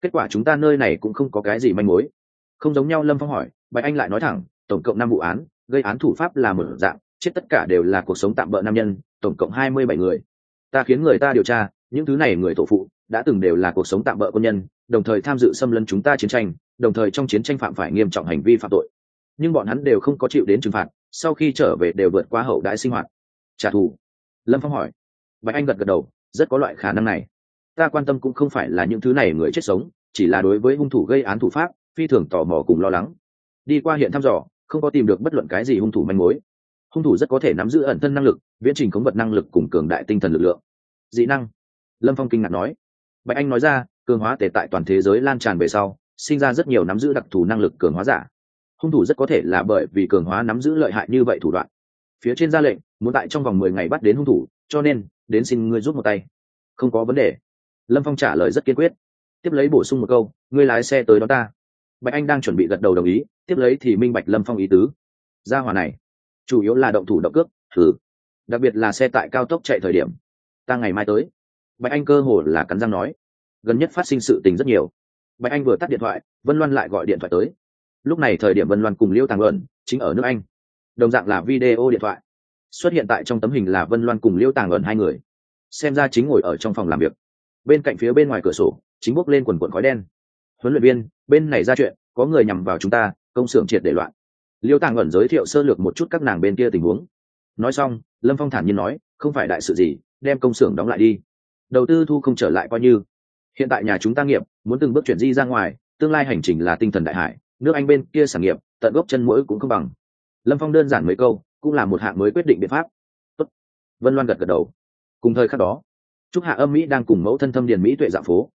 Speaker 1: Kết quả chúng ta nơi này cũng không có cái gì manh mối. Không giống nhau lâm phong hỏi, bạch anh lại nói thẳng, tổng cộng năm vụ án, gây án thủ pháp là một dạng, chết tất cả đều là cuộc sống tạm bỡ nam nhân, tổng cộng hai mươi bảy người. Ta khiến người ta điều tra, những thứ này người tổ phụ, đã từng đều là cuộc sống tạm bỡ quân nhân, đồng thời tham dự xâm lấn chúng ta chiến tranh, đồng thời trong chiến tranh phạm phải nghiêm trọng hành vi phạm tội. Nhưng bọn hắn đều không có chịu đến trừng phạt, sau khi trở về đều vượt qua hậu đãi sinh hoạt. Trả thù. Lâm phong hỏi bạch anh gật gật đầu, rất có loại khả năng này. Ta quan tâm cũng không phải là những thứ này người chết sống, chỉ là đối với hung thủ gây án thủ pháp, phi thường tò mò cùng lo lắng. Đi qua hiện thăm dò, không có tìm được bất luận cái gì hung thủ manh mối. Hung thủ rất có thể nắm giữ ẩn thân năng lực, viễn trình khống vật năng lực cùng cường đại tinh thần lực lượng. Dị năng. Lâm phong kinh ngạc nói. Bạch anh nói ra, cường hóa tề tại toàn thế giới lan tràn về sau, sinh ra rất nhiều nắm giữ đặc thù năng lực cường hóa giả. Hung thủ rất có thể là bởi vì cường hóa nắm giữ lợi hại như vậy thủ đoạn. Phía trên ra lệnh, muốn tại trong vòng mười ngày bắt đến hung thủ cho nên, đến xin ngươi giúp một tay. Không có vấn đề. Lâm phong trả lời rất kiên quyết. Tiếp lấy bổ sung một câu, ngươi lái xe tới đó ta. Bạch anh đang chuẩn bị gật đầu đồng ý, tiếp lấy thì minh bạch lâm phong ý tứ. Ra hòa này, chủ yếu là động thủ động cước, thử. Đặc biệt là xe tại cao tốc chạy thời điểm. Ta ngày mai tới. Bạch anh cơ hồ là cắn răng nói. Gần nhất phát sinh sự tình rất nhiều. Bạch anh vừa tắt điện thoại, vân loan lại gọi điện thoại tới. Lúc này thời điểm vân loan cùng liêu tàng luận chính ở nước anh. Đồng dạng là video điện thoại xuất hiện tại trong tấm hình là vân loan cùng liêu tàng ẩn hai người. Xem ra chính ngồi ở trong phòng làm việc. Bên cạnh phía bên ngoài cửa sổ, chính bốc lên quần quần khói đen. Huấn luyện viên, bên này ra chuyện, có người nhằm vào chúng ta, công xưởng triệt để loạn. Liêu tàng ẩn giới thiệu sơ lược một chút các nàng bên kia tình huống. Nói xong, lâm phong thản nhiên nói, không phải đại sự gì, đem công xưởng đóng lại đi. Đầu tư thu không trở lại coi như. Hiện tại nhà chúng ta nghiệp, muốn từng bước chuyển di ra ngoài, tương lai hành trình là tinh thần đại hải, nước anh bên kia sản nghiệp, tận gốc chân mũi cũng không bằng. Lâm phong đơn giản mấy câu cũng là một hạng mới quyết định biện pháp. Tốt. vân loan gật gật đầu. Cùng thời khắc đó, trúc hạ âm mỹ đang cùng mẫu thân thâm điền mỹ tuệ dạo phố,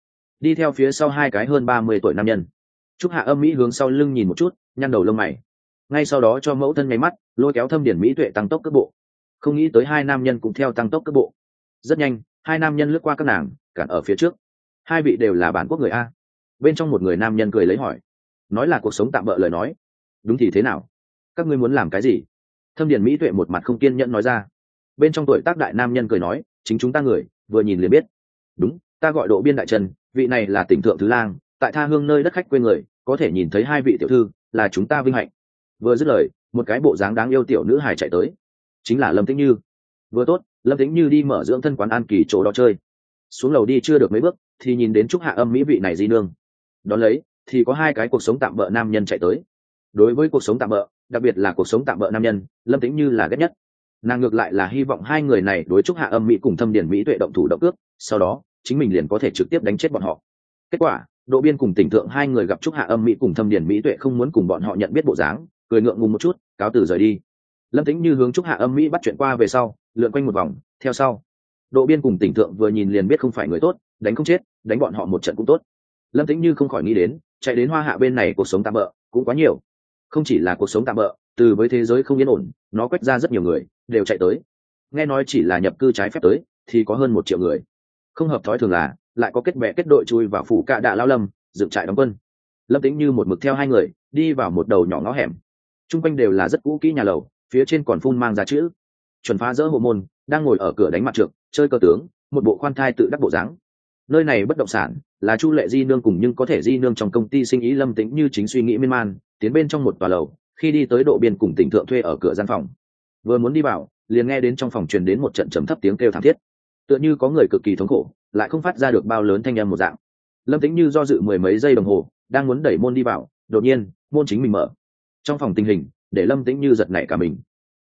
Speaker 1: đi theo phía sau hai cái hơn ba mươi tuổi nam nhân. Trúc hạ âm mỹ hướng sau lưng nhìn một chút, nhăn đầu lông mày. Ngay sau đó cho mẫu thân nháy mắt, lôi kéo thâm điển mỹ tuệ tăng tốc cấp bộ. Không nghĩ tới hai nam nhân cũng theo tăng tốc cấp bộ. Rất nhanh, hai nam nhân lướt qua các nàng, cản ở phía trước. Hai vị đều là bản quốc người a. Bên trong một người nam nhân cười lấy hỏi, nói là cuộc sống tạm bỡ lời nói. Đúng thì thế nào? Các ngươi muốn làm cái gì? Thâm điển mỹ tuệ một mặt không kiên nhẫn nói ra. Bên trong tuổi tác đại nam nhân cười nói, chính chúng ta người, vừa nhìn liền biết. Đúng, ta gọi độ biên đại trần, vị này là tỉnh thượng thứ lang, tại tha hương nơi đất khách quê người, có thể nhìn thấy hai vị tiểu thư, là chúng ta vinh hạnh. Vừa dứt lời, một cái bộ dáng đáng yêu tiểu nữ hài chạy tới. Chính là lâm tĩnh như. Vừa tốt, lâm tĩnh như đi mở dưỡng thân quán an kỳ chỗ đó chơi. Xuống lầu đi chưa được mấy bước, thì nhìn đến trúc hạ âm mỹ vị này di nương. Đón lấy, thì có hai cái cuộc sống tạm bỡ nam nhân chạy tới. Đối với cuộc sống tạm bỡ đặc biệt là cuộc sống tạm bỡ nam nhân, lâm tính như là ghét nhất. Nàng ngược lại là hy vọng hai người này đối chúc hạ âm mỹ cùng thâm điển mỹ tuệ động thủ động ước sau đó, chính mình liền có thể trực tiếp đánh chết bọn họ. Kết quả độ biên cùng tỉnh thượng hai người gặp Chúc hạ âm mỹ cùng thâm điển mỹ tuệ không muốn cùng bọn họ nhận biết bộ dáng, cười ngượng ngùng một chút, cáo từ rời đi. Lâm tính như hướng Chúc hạ âm mỹ bắt chuyện qua về sau, lượn quanh một vòng, theo sau. Độ biên cùng tỉnh thượng vừa nhìn liền biết không phải người tốt, đánh không chết, đánh bọn họ một trận cũng tốt. Lâm tính như không khỏi nghĩ đến, chạy đến hoa hạ bên này cuộc sống tạm bỡ cũng quá nhiều không chỉ là cuộc sống tạm bỡ từ với thế giới không yên ổn, nó quét ra rất nhiều người, đều chạy tới. Nghe nói chỉ là nhập cư trái phép tới, thì có hơn một triệu người. Không hợp thói thường là, lại có kết bè kết đội chui vào phủ cạ đạ lao lâm, dựng trại đóng quân. Lâm tĩnh như một mực theo hai người, đi vào một đầu nhỏ ngõ hẻm. Chung quanh đều là rất cũ kỹ nhà lầu, phía trên còn phun mang ra chữ. Chuẩn phá dỡ hộ môn, đang ngồi ở cửa đánh mặt trượng, chơi cờ tướng, một bộ khoan thai tự đắc bộ dáng nơi này bất động sản là chu lệ di nương cùng nhưng có thể di nương trong công ty sinh ý lâm tĩnh như chính suy nghĩ miên man, tiến bên trong một tòa lầu, khi đi tới độ biên cùng tỉnh thượng thuê ở cửa gian phòng. Vừa muốn đi vào, liền nghe đến trong phòng truyền đến một trận trầm thấp tiếng kêu thảm thiết. Tựa như có người cực kỳ thống khổ, lại không phát ra được bao lớn thanh âm một dạng. Lâm tĩnh như do dự mười mấy giây đồng hồ, đang muốn đẩy môn đi vào, đột nhiên, môn chính mình mở. Trong phòng tình hình, để lâm tĩnh như giật nảy cả mình.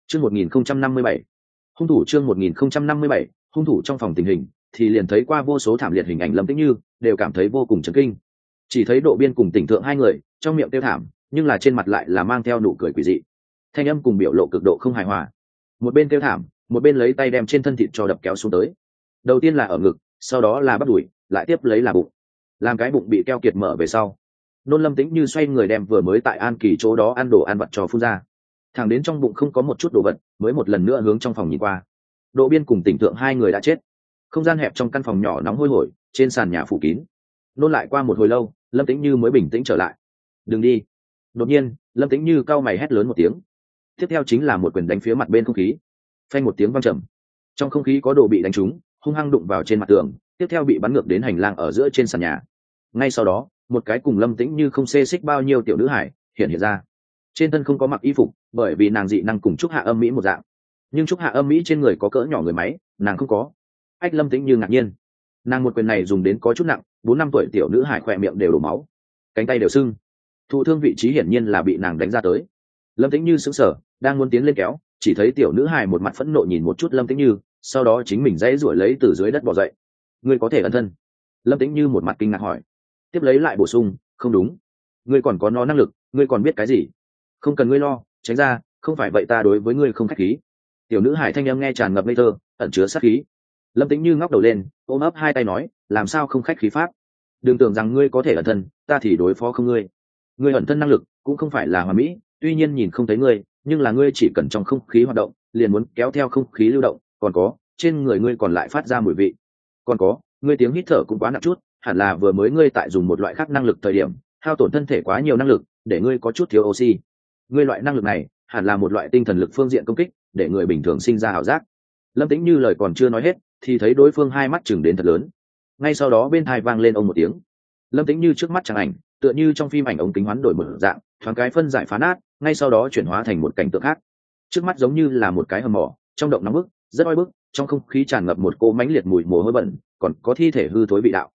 Speaker 1: Chương một nghìn không trăm năm mươi bảy. Hung thủ chương một nghìn không trăm năm mươi bảy, hung thủ trong phòng tình hình thì liền thấy qua vô số thảm liệt hình ảnh lâm tĩnh như, đều cảm thấy vô cùng chấn kinh. Chỉ thấy độ biên cùng tỉnh thượng hai người, trong miệng tiêu thảm, nhưng là trên mặt lại là mang theo nụ cười quỷ dị. Thanh âm cùng biểu lộ cực độ không hài hòa. Một bên tiêu thảm, một bên lấy tay đem trên thân thịt cho đập kéo xuống tới. Đầu tiên là ở ngực, sau đó là bắt đùi, lại tiếp lấy là bụng. Làm cái bụng bị keo kiệt mở về sau, nôn lâm tĩnh như xoay người đem vừa mới tại an kỳ chỗ đó ăn đồ ăn vặt cho phun ra. Thẳng đến trong bụng không có một chút đồ vật, mới một lần nữa hướng trong phòng nhìn qua. Độ biên cùng tỉnh thượng hai người đã chết không gian hẹp trong căn phòng nhỏ nóng hôi hổi, trên sàn nhà phủ kín. Nôn lại qua một hồi lâu, lâm tĩnh như mới bình tĩnh trở lại. Đừng đi. Đột nhiên, lâm tĩnh như cau mày hét lớn một tiếng. Tiếp theo chính là một quyền đánh phía mặt bên không khí. Phanh một tiếng văng trầm. Trong không khí có đồ bị đánh trúng, hung hăng đụng vào trên mặt tường, tiếp theo bị bắn ngược đến hành lang ở giữa trên sàn nhà. Ngay sau đó, một cái cùng lâm tĩnh như không xê xích bao nhiêu tiểu nữ hải hiện hiện ra. Trên thân không có mặc y phục, bởi vì nàng dị năng cùng trúc hạ âm mỹ một dạng. Nhưng trúc hạ âm mỹ trên người có cỡ nhỏ người máy, nàng không có ách, lâm tĩnh như ngạc nhiên. Nàng một quyền này dùng đến có chút nặng, bốn năm tuổi tiểu nữ hải khỏe miệng đều đổ máu. Cánh tay đều sưng. Thụ thương vị trí hiển nhiên là bị nàng đánh ra tới. Lâm tĩnh như sững sờ, đang muốn tiến lên kéo, chỉ thấy tiểu nữ hải một mặt phẫn nộ nhìn một chút lâm tĩnh như, sau đó chính mình dãy ruổi lấy từ dưới đất bỏ dậy. Ngươi có thể ân thân? Lâm tĩnh như một mặt kinh ngạc hỏi. Tiếp lấy lại bổ sung, không đúng. Ngươi còn có nó năng lực, ngươi còn biết cái gì? Không cần ngươi lo, tránh ra, không phải vậy ta đối với ngươi không khách khí. Tiểu nữ hải thanh âm nghe tràn ngập ngây thơ, ẩn chứa sát khí lâm tĩnh như ngóc đầu lên, ôm ấp hai tay nói, làm sao không khách khí pháp? Đừng tưởng rằng ngươi có thể ẩn thân, ta thì đối phó không ngươi. Ngươi ẩn thân năng lực cũng không phải là hòa mỹ, tuy nhiên nhìn không thấy ngươi, nhưng là ngươi chỉ cần trong không khí hoạt động, liền muốn kéo theo không khí lưu động, còn có, trên người ngươi còn lại phát ra mùi vị. Còn có, ngươi tiếng hít thở cũng quá nặng chút, hẳn là vừa mới ngươi tại dùng một loại khác năng lực thời điểm, hao tổn thân thể quá nhiều năng lực, để ngươi có chút thiếu oxy. Ngươi loại năng lực này, hẳn là một loại tinh thần lực phương diện công kích, để người bình thường sinh ra ảo giác. Lâm tĩnh như lời còn chưa nói hết thì thấy đối phương hai mắt chừng đến thật lớn. Ngay sau đó bên hai vang lên ông một tiếng. Lâm tĩnh như trước mắt chẳng ảnh, tựa như trong phim ảnh ống kính hoán đổi một dạng, thoáng cái phân giải phá nát, ngay sau đó chuyển hóa thành một cảnh tượng khác. Trước mắt giống như là một cái hầm mỏ, trong động nóng bức, rất oi bức, trong không khí tràn ngập một cỗ mánh liệt mùi mồ hôi bẩn, còn có thi thể hư thối vị đạo.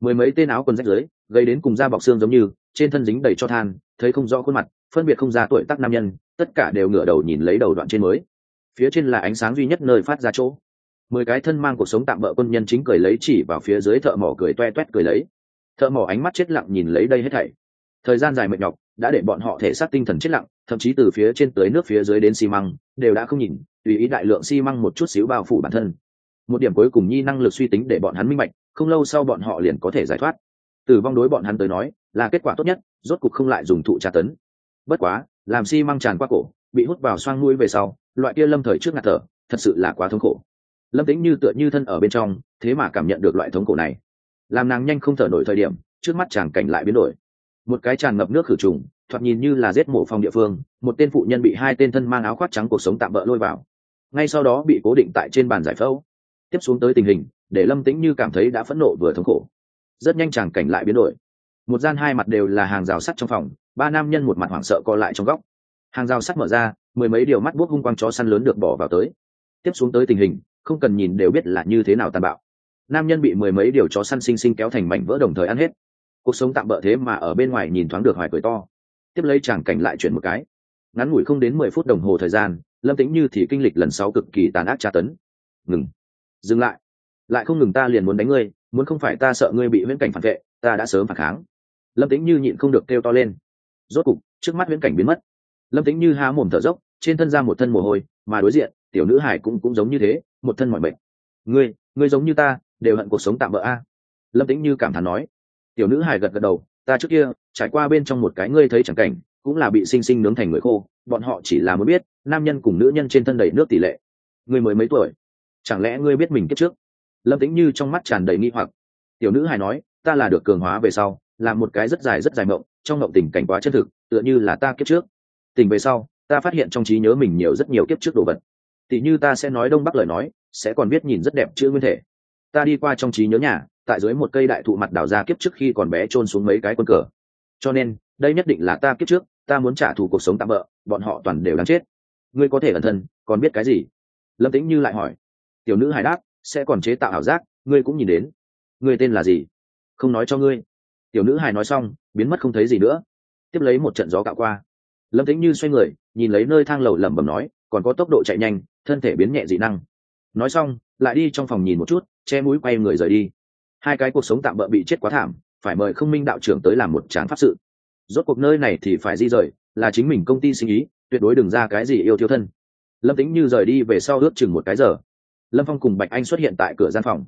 Speaker 1: Mười mấy tên áo quần rách dưới gây đến cùng da bọc xương giống như, trên thân dính đầy cho than, thấy không rõ khuôn mặt, phân biệt không ra tuổi tác nam nhân, tất cả đều ngửa đầu nhìn lấy đầu đoạn trên mới. Phía trên là ánh sáng duy nhất nơi phát ra chỗ mười cái thân mang cuộc sống tạm bỡ quân nhân chính cười lấy chỉ vào phía dưới thợ mỏ cười toe toét cười lấy. Thợ mỏ ánh mắt chết lặng nhìn lấy đây hết thảy. Thời gian dài mệt nhọc, đã để bọn họ thể xác tinh thần chết lặng, thậm chí từ phía trên tới nước phía dưới đến xi măng, đều đã không nhìn, tùy ý đại lượng xi măng một chút xíu bao phủ bản thân. Một điểm cuối cùng nhi năng lực suy tính để bọn hắn minh bạch, không lâu sau bọn họ liền có thể giải thoát. Tử vong đối bọn hắn tới nói, là kết quả tốt nhất, rốt cục không lại dùng thụ tra tấn. Bất quá, làm xi măng tràn qua cổ, bị hút vào xoang nuôi về sau, loại kia lâm thời trước ngạt thở, thật sự là quá thống khổ lâm tính như tựa như thân ở bên trong, thế mà cảm nhận được loại thống khổ này. Làm nàng nhanh không thở nổi thời điểm, trước mắt chàng cảnh lại biến đổi. Một cái tràn ngập nước khử trùng, thoạt nhìn như là giết mổ phong địa phương, một tên phụ nhân bị hai tên thân mang áo khoác trắng cuộc sống tạm bỡ lôi vào. Ngay sau đó bị cố định tại trên bàn giải phẫu. Tiếp xuống tới tình hình, để lâm tĩnh như cảm thấy đã phẫn nộ vừa thống khổ. Rất nhanh chàng cảnh lại biến đổi. Một gian hai mặt đều là hàng rào sắt trong phòng, ba nam nhân một mặt hoảng sợ co lại trong góc. Hàng rào sắt mở ra, mười mấy điều mắt buốc hung quang chó săn lớn được bỏ vào tới. Tiếp xuống tới tình hình không cần nhìn đều biết là như thế nào tàn bạo. Nam nhân bị mười mấy điều chó săn xinh xinh kéo thành mảnh vỡ đồng thời ăn hết. Cuộc sống tạm bỡ thế mà ở bên ngoài nhìn thoáng được hoài cười to. Tiếp lấy chàng cảnh lại chuyển một cái. Ngắn ngủi không đến mười phút đồng hồ thời gian, lâm tĩnh như thì kinh lịch lần sáu cực kỳ tàn ác tra tấn. Ngừng. Dừng lại. Lại không ngừng ta liền muốn đánh ngươi, muốn không phải ta sợ ngươi bị Viễn cảnh phản vệ, ta đã sớm phản kháng. Lâm tĩnh như nhịn không được kêu to lên. Rốt cục, trước mắt Viễn cảnh biến mất. Lâm tĩnh như há mồm thở dốc, trên thân ra một thân mồ hôi, mà đối diện tiểu nữ hải cũng cũng giống như thế, một thân mọi bệnh ngươi ngươi giống như ta, đều hận cuộc sống tạm bỡ a. Lâm tĩnh như cảm thán nói. Tiểu nữ hải gật gật đầu, ta trước kia, trải qua bên trong một cái ngươi thấy chẳng cảnh, cũng là bị sinh sinh nướng thành người khô, bọn họ chỉ là muốn biết, nam nhân cùng nữ nhân trên thân đầy nước tỷ lệ. Ngươi mới mấy tuổi? Chẳng lẽ ngươi biết mình kết trước? Lâm tĩnh như trong mắt tràn đầy nghi hoặc. Tiểu nữ hài nói, ta là được cường hóa về sau, là một cái rất dài rất dài mộng, trong mộng tình cảnh quá chân thực, tựa như là ta kiếp trước. Tình về sau, ta phát hiện trong trí nhớ mình nhiều rất nhiều kiếp trước đồ vật tỷ như ta sẽ nói đông bắc lời nói, sẽ còn biết nhìn rất đẹp chữ nguyên thể. Ta đi qua trong trí nhớ nhà, tại dưới một cây đại thụ mặt đào ra kiếp trước khi còn bé trôn xuống mấy cái quân cờ. Cho nên, đây nhất định là ta kiếp trước, ta muốn trả thù cuộc sống tạm bỡ bọn họ toàn đều đáng chết. Ngươi có thể ẩn thân, còn biết cái gì? Lâm tĩnh như lại hỏi. Tiểu nữ hải đáp, sẽ còn chế tạo ảo giác, ngươi cũng nhìn đến. Ngươi tên là gì? Không nói cho ngươi. Tiểu nữ hải nói xong, biến mất không thấy gì nữa. Tiếp lấy một trận gió cạo qua. Lâm tĩnh như xoay người, nhìn lấy nơi thang lầu lẩm bẩm nói, còn có tốc độ chạy nhanh thân thể biến nhẹ dị năng. Nói xong, lại đi trong phòng nhìn một chút, che mũi quay người rời đi. Hai cái cuộc sống tạm bỡ bị chết quá thảm, phải mời không minh đạo trưởng tới làm một tráng pháp sự. Rốt cuộc nơi này thì phải di rời, là chính mình công ty sinh ý, tuyệt đối đừng ra cái gì yêu thiếu thân. Lâm tính như rời đi về sau ước chừng một cái giờ. Lâm phong cùng bạch anh xuất hiện tại cửa gian phòng.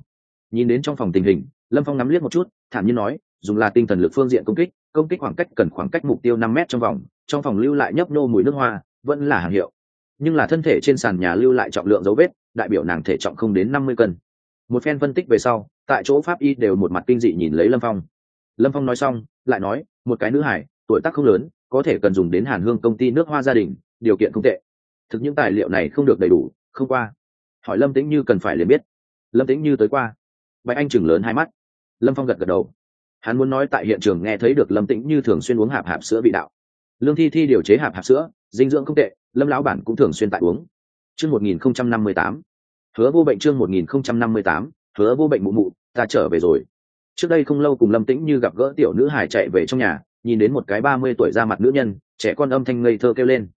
Speaker 1: Nhìn đến trong phòng tình hình, lâm phong nắm liếc một chút, thản nhiên nói, dùng là tinh thần lực phương diện công kích công kích khoảng cách cần khoảng cách mục tiêu năm m trong vòng, trong phòng lưu lại nhấp nô mùi nước hoa, vẫn là hàng hiệu nhưng là thân thể trên sàn nhà lưu lại trọng lượng dấu vết, đại biểu nàng thể trọng không đến năm mươi cân. Một phen phân tích về sau, tại chỗ pháp y đều một mặt kinh dị nhìn lấy lâm phong. Lâm phong nói xong, lại nói, một cái nữ hải, tuổi tác không lớn, có thể cần dùng đến hàn hương công ty nước hoa gia đình, điều kiện không tệ. Thực những tài liệu này không được đầy đủ, không qua. Hỏi lâm tĩnh như cần phải liền biết. Lâm tĩnh như tới qua. Bạch anh chừng lớn hai mắt. Lâm phong gật gật đầu. Hắn muốn nói tại hiện trường nghe thấy được lâm tĩnh như thường xuyên uống hạp hạp sữa vị đạo. Lương thi thi điều chế hạp hạp sữa, dinh dưỡng không tệ lâm lão bản cũng thường xuyên tại uống. Chương một nghìn không trăm năm mươi tám. Hứa vô bệnh chương một nghìn không trăm năm mươi tám. Hứa vô bệnh mụ mụ, ta trở về rồi. Trước đây không lâu cùng lâm tĩnh như gặp gỡ tiểu nữ hải chạy về trong nhà, nhìn đến một cái ba mươi tuổi ra mặt nữ nhân, trẻ con âm thanh ngây thơ kêu lên.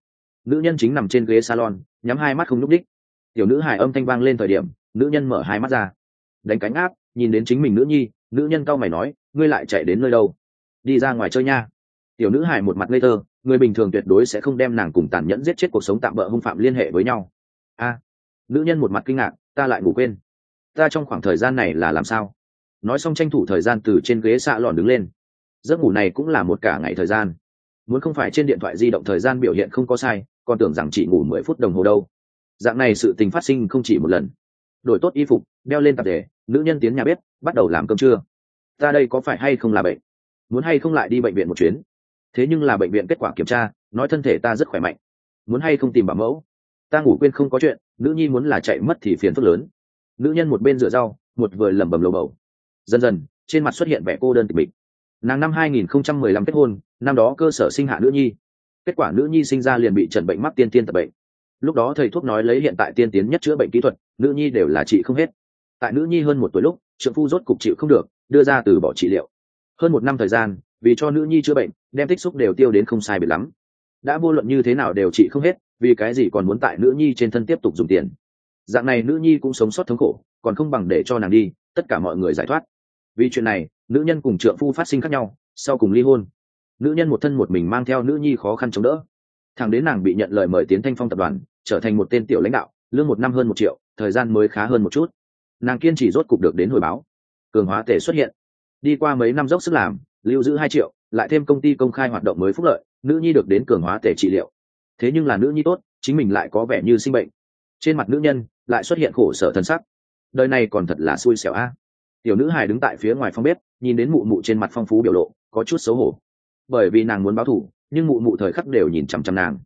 Speaker 1: Nữ nhân chính nằm trên ghế salon, nhắm hai mắt không nhúc đích tiểu nữ hải âm thanh vang lên thời điểm, nữ nhân mở hai mắt ra. Đánh cánh áp, nhìn đến chính mình nữ nhi, nữ nhân cau mày nói, ngươi lại chạy đến nơi đâu? Đi ra ngoài chơi nha tiểu nữ hải một mặt ngây thơ, người bình thường tuyệt đối sẽ không đem nàng cùng tàn nhẫn giết chết cuộc sống tạm bỡ hung phạm liên hệ với nhau. A, nữ nhân một mặt kinh ngạc, ta lại ngủ quên. Ta trong khoảng thời gian này là làm sao? Nói xong tranh thủ thời gian từ trên ghế xạ lòn đứng lên. Giấc ngủ này cũng là một cả ngày thời gian. Muốn không phải trên điện thoại di động thời gian biểu hiện không có sai, còn tưởng rằng chỉ ngủ mười phút đồng hồ đâu. Dạng này sự tình phát sinh không chỉ một lần. Đổi tốt y phục, đeo lên tạp đề nữ nhân tiến nhà bếp, bắt đầu làm cơm trưa. Ta đây có phải hay không là bệnh? Muốn hay không lại đi bệnh viện một chuyến? Thế nhưng là bệnh viện kết quả kiểm tra, nói thân thể ta rất khỏe mạnh. Muốn hay không tìm bảo mẫu? Ta ngủ quên không có chuyện, nữ nhi muốn là chạy mất thì phiền phức lớn. Nữ nhân một bên rửa rau, một vừa lẩm bẩm lầu bầu. Dần dần, trên mặt xuất hiện vẻ cô đơn tịch mịch. Nàng năm 2015 kết hôn, năm đó cơ sở sinh hạ nữ nhi. Kết quả nữ nhi sinh ra liền bị trần bệnh mắc tiên tiên tập bệnh. Lúc đó thầy thuốc nói lấy hiện tại tiên tiến nhất chữa bệnh kỹ thuật, nữ nhi đều là trị không hết. Tại nữ nhi hơn một tuổi lúc, trượng phu rốt cục chịu không được, đưa ra từ bỏ trị liệu. Hơn một năm thời gian vì cho nữ nhi chữa bệnh, đem tích xúc đều tiêu đến không sai biệt lắm. Đã vô luận như thế nào đều trị không hết, vì cái gì còn muốn tại nữ nhi trên thân tiếp tục dùng tiền. Dạng này nữ nhi cũng sống sót thống khổ, còn không bằng để cho nàng đi, tất cả mọi người giải thoát. Vì chuyện này, nữ nhân cùng trượng phu phát sinh khác nhau, sau cùng ly hôn. Nữ nhân một thân một mình mang theo nữ nhi khó khăn chống đỡ. Thằng đến nàng bị nhận lời mời tiến thanh phong tập đoàn, trở thành một tên tiểu lãnh đạo, lương một năm hơn một triệu, thời gian mới khá hơn một chút. Nàng kiên trì rốt cục được đến hồi báo. Cường hóa tể xuất hiện. Đi qua mấy năm dốc sức làm lưu giữ hai triệu, lại thêm công ty công khai hoạt động mới phúc lợi, nữ nhi được đến cường hóa tể trị liệu. Thế nhưng là nữ nhi tốt, chính mình lại có vẻ như sinh bệnh. Trên mặt nữ nhân, lại xuất hiện khổ sở thân sắc. Đời này còn thật là xui xẻo a. Tiểu nữ hài đứng tại phía ngoài phòng bếp, nhìn đến mụ mụ trên mặt phong phú biểu lộ, có chút xấu hổ. Bởi vì nàng muốn báo thủ nhưng mụ mụ thời khắc đều nhìn chằm chằm nàng.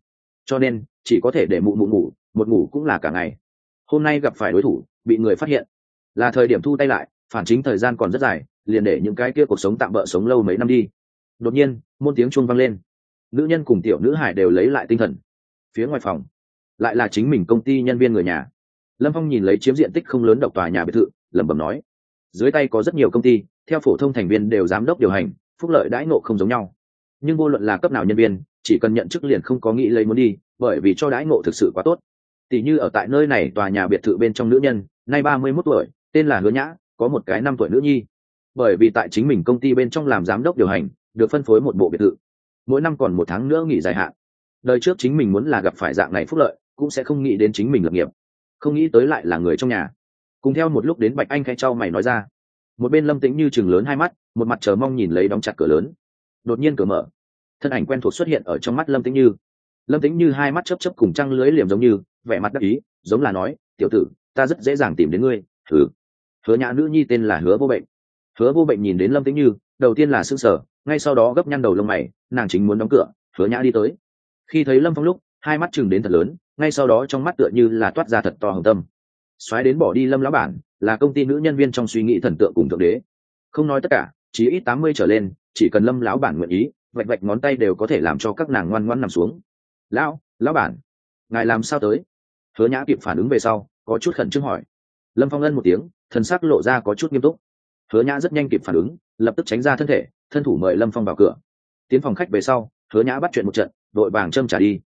Speaker 1: Cho nên, chỉ có thể để mụ mụ ngủ, một ngủ cũng là cả ngày. Hôm nay gặp phải đối thủ, bị người phát hiện. Là thời điểm thu tay lại phản chính thời gian còn rất dài, liền để những cái kia cuộc sống tạm bỡ sống lâu mấy năm đi. Đột nhiên, môn tiếng chuông vang lên. Nữ nhân cùng tiểu nữ hải đều lấy lại tinh thần. Phía ngoài phòng, lại là chính mình công ty nhân viên người nhà. Lâm phong nhìn lấy chiếm diện tích không lớn độc tòa nhà biệt thự, lẩm bẩm nói, dưới tay có rất nhiều công ty, theo phổ thông thành viên đều giám đốc điều hành, phúc lợi đãi ngộ không giống nhau. Nhưng vô luận là cấp nào nhân viên, chỉ cần nhận chức liền không có nghĩ lấy muốn đi, bởi vì cho đãi ngộ thực sự quá tốt. Tỷ như ở tại nơi này tòa nhà biệt thự bên trong nữ nhân, nay ba mươi mốt tuổi, tên là hứa nhã có một cái năm tuổi nữ nhi. Bởi vì tại chính mình công ty bên trong làm giám đốc điều hành, được phân phối một bộ biệt thự. Mỗi năm còn một tháng nữa nghỉ dài hạn. Đời trước chính mình muốn là gặp phải dạng này phúc lợi, cũng sẽ không nghĩ đến chính mình lập nghiệp. Không nghĩ tới lại là người trong nhà. Cùng theo một lúc đến bạch anh khai trao mày nói ra. Một bên lâm tĩnh như chừng lớn hai mắt, một mặt chờ mong nhìn lấy đóng chặt cửa lớn. Đột nhiên cửa mở. Thân ảnh quen thuộc xuất hiện ở trong mắt lâm tĩnh như. Lâm tĩnh như hai mắt chấp chấp cùng trăng lưới liềm giống như, vẻ mặt đắc ý, giống là nói, tiểu tử, ta rất dễ dàng tìm đến ngươi. Thử hứa nhã nữ nhi tên là hứa vô bệnh. Hứa vô bệnh nhìn đến lâm tĩnh như, đầu tiên là s ư n g sở ngay sau đó gấp nhăn đầu lông mày, nàng chính muốn đóng cửa, hứa nhã đi tới. Khi thấy lâm phong lúc, hai mắt chừng đến thật lớn, ngay sau đó trong mắt tựa như là toát ra thật to hồng tâm. Xoáy đến bỏ đi lâm lão bản, là công ty nữ nhân viên trong suy nghĩ thần tượng cùng thượng đế. Không nói tất cả, chỉ ít tám mươi trở lên, chỉ cần lâm lão bản nguyện ý, vạch vạch ngón tay đều có thể làm cho các nàng ngoan ngoan nằm xuống. Lão lão bản, ngài làm sao tới? Hứa nhã kịp phản ứng về sau, có chút khẩn trương hỏi. Lâm phong ân một tiếng thần sắc lộ ra có chút nghiêm túc. Hứa nhã rất nhanh kịp phản ứng, lập tức tránh ra thân thể, thân thủ mời lâm phong vào cửa. Tiến phòng khách về sau, hứa nhã bắt chuyện một trận, đội vàng châm trả đi.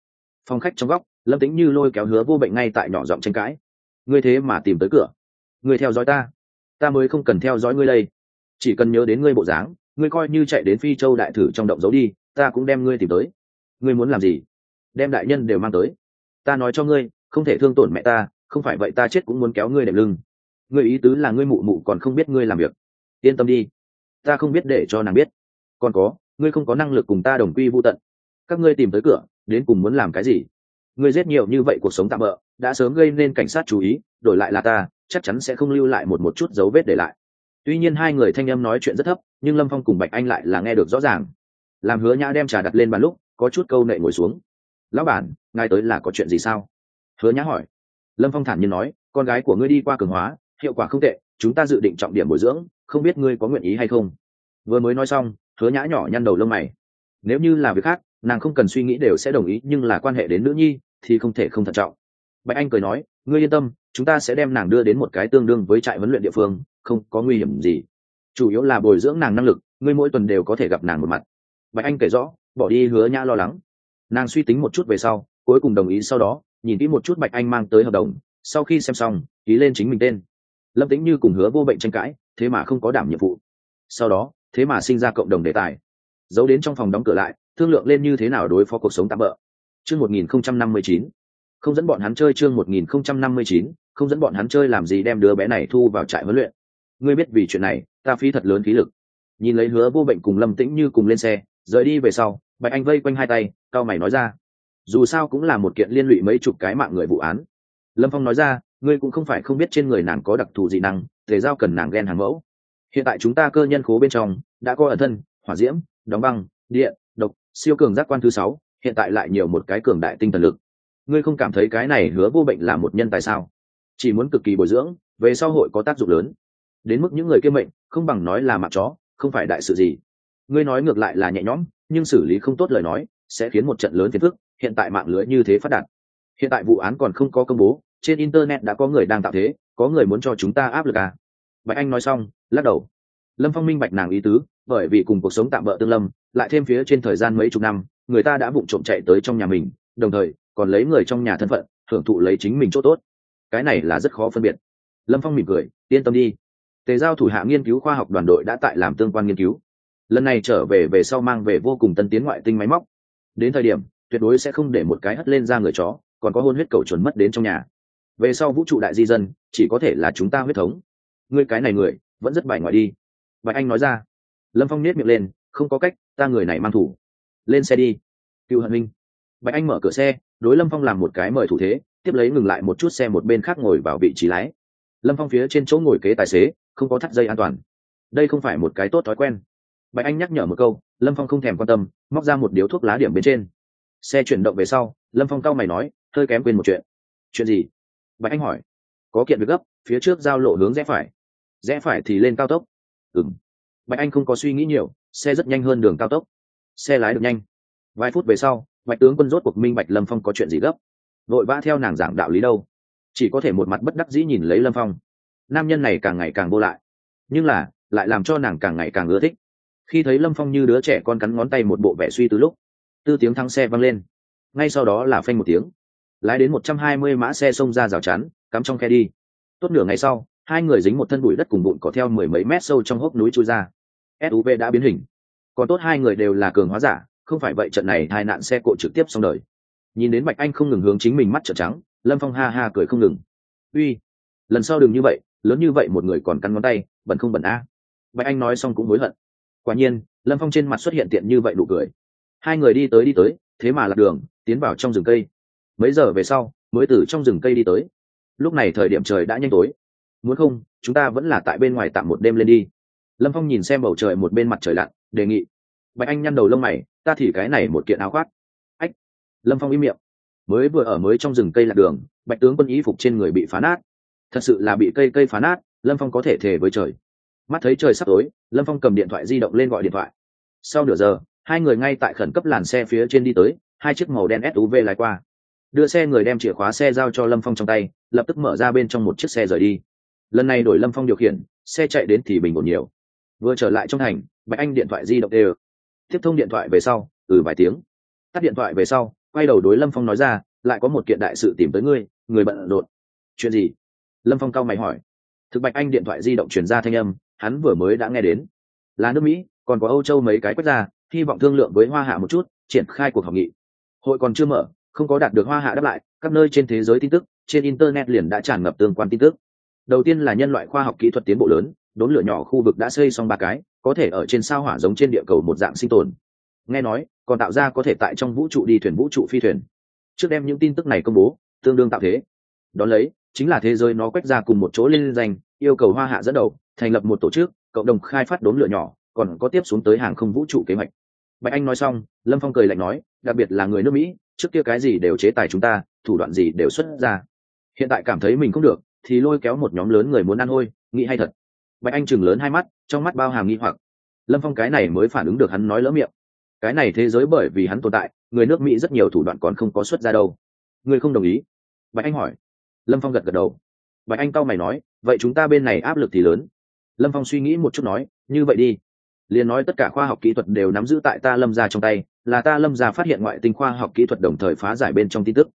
Speaker 1: Phòng khách trong góc, lâm tính như lôi kéo hứa vô bệnh ngay tại nhỏ giọng tranh cãi. Ngươi thế mà tìm tới cửa. Ngươi theo dõi ta. Ta mới không cần theo dõi ngươi đây. Chỉ cần nhớ đến ngươi bộ dáng, ngươi coi như chạy đến phi châu đại thử trong động giấu đi, ta cũng đem ngươi tìm tới. Ngươi muốn làm gì? Đem đại nhân đều mang tới. Ta nói cho ngươi, không thể thương tổn mẹ ta, không phải vậy ta chết cũng muốn kéo ngươi đệm lưng ngươi ý tứ là ngươi mụ mụ còn không biết ngươi làm việc. Yên tâm đi. Ta không biết để cho nàng biết. Còn có, ngươi không có năng lực cùng ta đồng quy vô tận. Các ngươi tìm tới cửa, đến cùng muốn làm cái gì? Ngươi giết nhiều như vậy cuộc sống tạm bỡ đã sớm gây nên cảnh sát chú ý, đổi lại là ta, chắc chắn sẽ không lưu lại một một chút dấu vết để lại. Tuy nhiên hai người thanh âm nói chuyện rất thấp, nhưng lâm phong cùng bạch anh lại là nghe được rõ ràng. Làm hứa nhã đem trà đặt lên bàn lúc, có chút câu nệ ngồi xuống. Lão bản, ngài tới là có chuyện gì sao? Hứa nhã hỏi. Lâm phong thản nhiên nói, con gái của ngươi đi qua cường hóa hiệu quả không tệ, chúng ta dự định trọng điểm bồi dưỡng, không biết ngươi có nguyện ý hay không? Vừa mới nói xong, hứa nhã nhỏ nhăn đầu lông mày. Nếu như là việc khác, nàng không cần suy nghĩ đều sẽ đồng ý, nhưng là quan hệ đến nữ nhi thì không thể không thận trọng. Bạch anh cười nói, ngươi yên tâm, chúng ta sẽ đem nàng đưa đến một cái tương đương với trại huấn luyện địa phương, không có nguy hiểm gì. Chủ yếu là bồi dưỡng nàng năng lực, ngươi mỗi tuần đều có thể gặp nàng một mặt. Bạch anh kể rõ, bỏ đi, hứa nhã lo lắng. Nàng suy tính một chút về sau, cuối cùng đồng ý sau đó, nhìn kỹ một chút bạch anh mang tới hợp đồng, sau khi xem xong, ký lên chính mình tên lâm tính như cùng hứa vô bệnh tranh cãi, thế mà không có đảm nhiệm vụ. Sau đó, thế mà sinh ra cộng đồng đề tài. Giấu đến trong phòng đóng cửa lại, thương lượng lên như thế nào đối phó cuộc sống tạm bỡ chương một nghìn không trăm năm mươi chín. Không dẫn bọn hắn chơi chương một nghìn không trăm năm mươi chín, không dẫn bọn hắn chơi làm gì đem đứa bé này thu vào trại huấn luyện. Ngươi biết vì chuyện này, ta phí thật lớn khí lực. Nhìn lấy hứa vô bệnh cùng lâm tĩnh như cùng lên xe, rời đi về sau, bạch anh vây quanh hai tay, cao mày nói ra. Dù sao cũng là một kiện liên lụy mấy chục cái mạng người vụ án. Lâm phong nói ra ngươi cũng không phải không biết trên người nàng có đặc thù dị năng thể giao cần nàng ghen hàng mẫu. Hiện tại chúng ta cơ nhân khố bên trong, đã có ẩn thân, hỏa diễm, đóng băng, điện, độc, siêu cường giác quan thứ sáu, hiện tại lại nhiều một cái cường đại tinh thần lực. Ngươi không cảm thấy cái này hứa vô bệnh là một nhân tài sao? Chỉ muốn cực kỳ bồi dưỡng, về sau hội có tác dụng lớn. Đến mức những người kia mệnh, không bằng nói là mặt chó, không phải đại sự gì. Ngươi nói ngược lại là nhẹ nhõm, nhưng xử lý không tốt lời nói, sẽ khiến một trận lớn phiền phức, hiện tại mạng lưới như thế phát đạt. Hiện tại vụ án còn không có công bố trên internet đã có người đang tạo thế, có người muốn cho chúng ta áp lực à? Bạch anh nói xong, lắc đầu. Lâm phong minh bạch nàng ý tứ, bởi vì cùng cuộc sống tạm bỡ tương lâm, lại thêm phía trên thời gian mấy chục năm, người ta đã vụng trộm chạy tới trong nhà mình, đồng thời, còn lấy người trong nhà thân phận, hưởng thụ lấy chính mình chỗ tốt. Cái này là rất khó phân biệt. Lâm phong mỉm cười, yên tâm đi. Tề giao thủ hạ nghiên cứu khoa học đoàn đội đã tại làm tương quan nghiên cứu. Lần này trở về về sau mang về vô cùng tân tiến ngoại tinh máy móc. Đến thời điểm, tuyệt đối sẽ không để một cái hất lên ra người chó, còn có hôn huyết cầu chuẩn mất đến trong nhà về sau vũ trụ đại di dân, chỉ có thể là chúng ta huyết thống. Ngươi cái này người, vẫn rất bài ngoại đi. Bạch anh nói ra. Lâm phong nết miệng lên, không có cách, ta người này mang thủ. Lên xe đi. Cựu hận minh. Bạch anh mở cửa xe, đối lâm phong làm một cái mời thủ thế, tiếp lấy ngừng lại một chút xe một bên khác ngồi vào vị trí lái. Lâm phong phía trên chỗ ngồi kế tài xế, không có thắt dây an toàn. Đây không phải một cái tốt thói quen. Bạch anh nhắc nhở một câu, lâm phong không thèm quan tâm, móc ra một điếu thuốc lá điểm bên trên. Xe chuyển động về sau, lâm phong cau mày nói, hơi kém quên một chuyện. Chuyện gì? Bạch anh hỏi, có kiện việc gấp, phía trước giao lộ hướng rẽ phải. Rẽ phải thì lên cao tốc. Ừng bạch anh không có suy nghĩ nhiều, xe rất nhanh hơn đường cao tốc. Xe lái được nhanh. Vài phút về sau, bạch tướng quân rốt cuộc minh bạch lâm phong có chuyện gì gấp. Vội vã theo nàng giảng đạo lý đâu. Chỉ có thể một mặt bất đắc dĩ nhìn lấy lâm phong. Nam nhân này càng ngày càng vô lại. Nhưng là, lại làm cho nàng càng ngày càng ưa thích. Khi thấy lâm phong như đứa trẻ con cắn ngón tay một bộ vẻ suy từ lúc, tư tiếng thắng xe văng lên. Ngay sau đó là phanh một tiếng lái đến một trăm hai mươi mã xe xông ra rào chắn, cắm trong khe đi. Tốt nửa ngày sau, hai người dính một thân bụi đất cùng bụi cỏ theo mười mấy mét sâu trong hốc núi chui ra. Suv đã biến hình. Còn tốt hai người đều là cường hóa giả, không phải vậy trận này hai nạn xe cộ trực tiếp xong đời. Nhìn đến bạch anh không ngừng hướng chính mình mắt trợn trắng, lâm phong ha ha cười không ngừng. Uy, lần sau đừng như vậy, lớn như vậy một người còn cắn ngón tay, bẩn không bẩn a. Bạch anh nói xong cũng hối hận. Quả nhiên, lâm phong trên mặt xuất hiện tiện như vậy đủ cười. Hai người đi tới đi tới, thế mà lạc đường, tiến vào trong rừng cây mấy giờ về sau, mới từ trong rừng cây đi tới. Lúc này thời điểm trời đã nhanh tối. Muốn không, chúng ta vẫn là tại bên ngoài tạm một đêm lên đi. Lâm phong nhìn xem bầu trời một bên mặt trời lặn, đề nghị. Bạch anh nhăn đầu lông mày, ta thì cái này một kiện áo khoác. Ách. Lâm phong im miệng. Mới vừa ở mới trong rừng cây lạc đường, bạch tướng quân ý phục trên người bị phá nát. Thật sự là bị cây cây phá nát, lâm phong có thể thề với trời. Mắt thấy trời sắp tối, lâm phong cầm điện thoại di động lên gọi điện thoại. Sau nửa giờ, hai người ngay tại khẩn cấp làn xe phía trên đi tới, hai chiếc màu đen suv lái qua đưa xe người đem chìa khóa xe giao cho lâm phong trong tay, lập tức mở ra bên trong một chiếc xe rời đi. Lần này đổi lâm phong điều khiển, xe chạy đến thì bình ổn nhiều. Vừa trở lại trong thành, bạch anh điện thoại di động đều. Tiếp thông điện thoại về sau ừ vài tiếng. Tắt điện thoại về sau, quay đầu đối lâm phong nói ra, lại có một kiện đại sự tìm tới ngươi, người bận rộn. Chuyện gì? Lâm phong cao mày hỏi. Thực bạch anh điện thoại di động chuyển ra thanh âm, hắn vừa mới đã nghe đến. Là nước mỹ, còn có âu châu mấy cái quốc gia, hy vọng thương lượng với hoa hạ một chút, triển khai cuộc họp nghị. Hội còn chưa mở không có đạt được hoa hạ đáp lại các nơi trên thế giới tin tức, trên internet liền đã tràn ngập tương quan tin tức. Đầu tiên là nhân loại khoa học kỹ thuật tiến bộ lớn, đốn lửa nhỏ khu vực đã xây xong ba cái, có thể ở trên sao hỏa giống trên địa cầu một dạng sinh tồn. Nghe nói, còn tạo ra có thể tại trong vũ trụ đi thuyền vũ trụ phi thuyền. Trước đem những tin tức này công bố, tương đương tạo thế. Đón lấy, chính là thế giới nó quét ra cùng một chỗ lên danh, yêu cầu hoa hạ dẫn đầu, thành lập một tổ chức, cộng đồng khai phát đốn lửa nhỏ, còn có tiếp xuống tới hàng không vũ trụ kế hoạch. Bạch anh nói xong, lâm phong cười lạnh nói, đặc biệt là người nước mỹ trước kia cái gì đều chế tài chúng ta, thủ đoạn gì đều xuất ra. Hiện tại cảm thấy mình không được, thì lôi kéo một nhóm lớn người muốn ăn hôi, nghĩ hay thật. Bạch anh chừng lớn hai mắt, trong mắt bao hàm nghi hoặc. Lâm phong cái này mới phản ứng được hắn nói lỡ miệng. Cái này thế giới bởi vì hắn tồn tại, người nước mỹ rất nhiều thủ đoạn còn không có xuất ra đâu. Người không đồng ý. Bạch anh hỏi. Lâm phong gật gật đầu. Bạch anh cau mày nói, vậy chúng ta bên này áp lực thì lớn. Lâm phong suy nghĩ một chút nói, như vậy đi. Liền nói tất cả khoa học kỹ thuật đều nắm giữ tại ta lâm ra trong tay là ta lâm ra phát hiện ngoại tinh khoa học kỹ thuật đồng thời phá giải bên trong tin tức.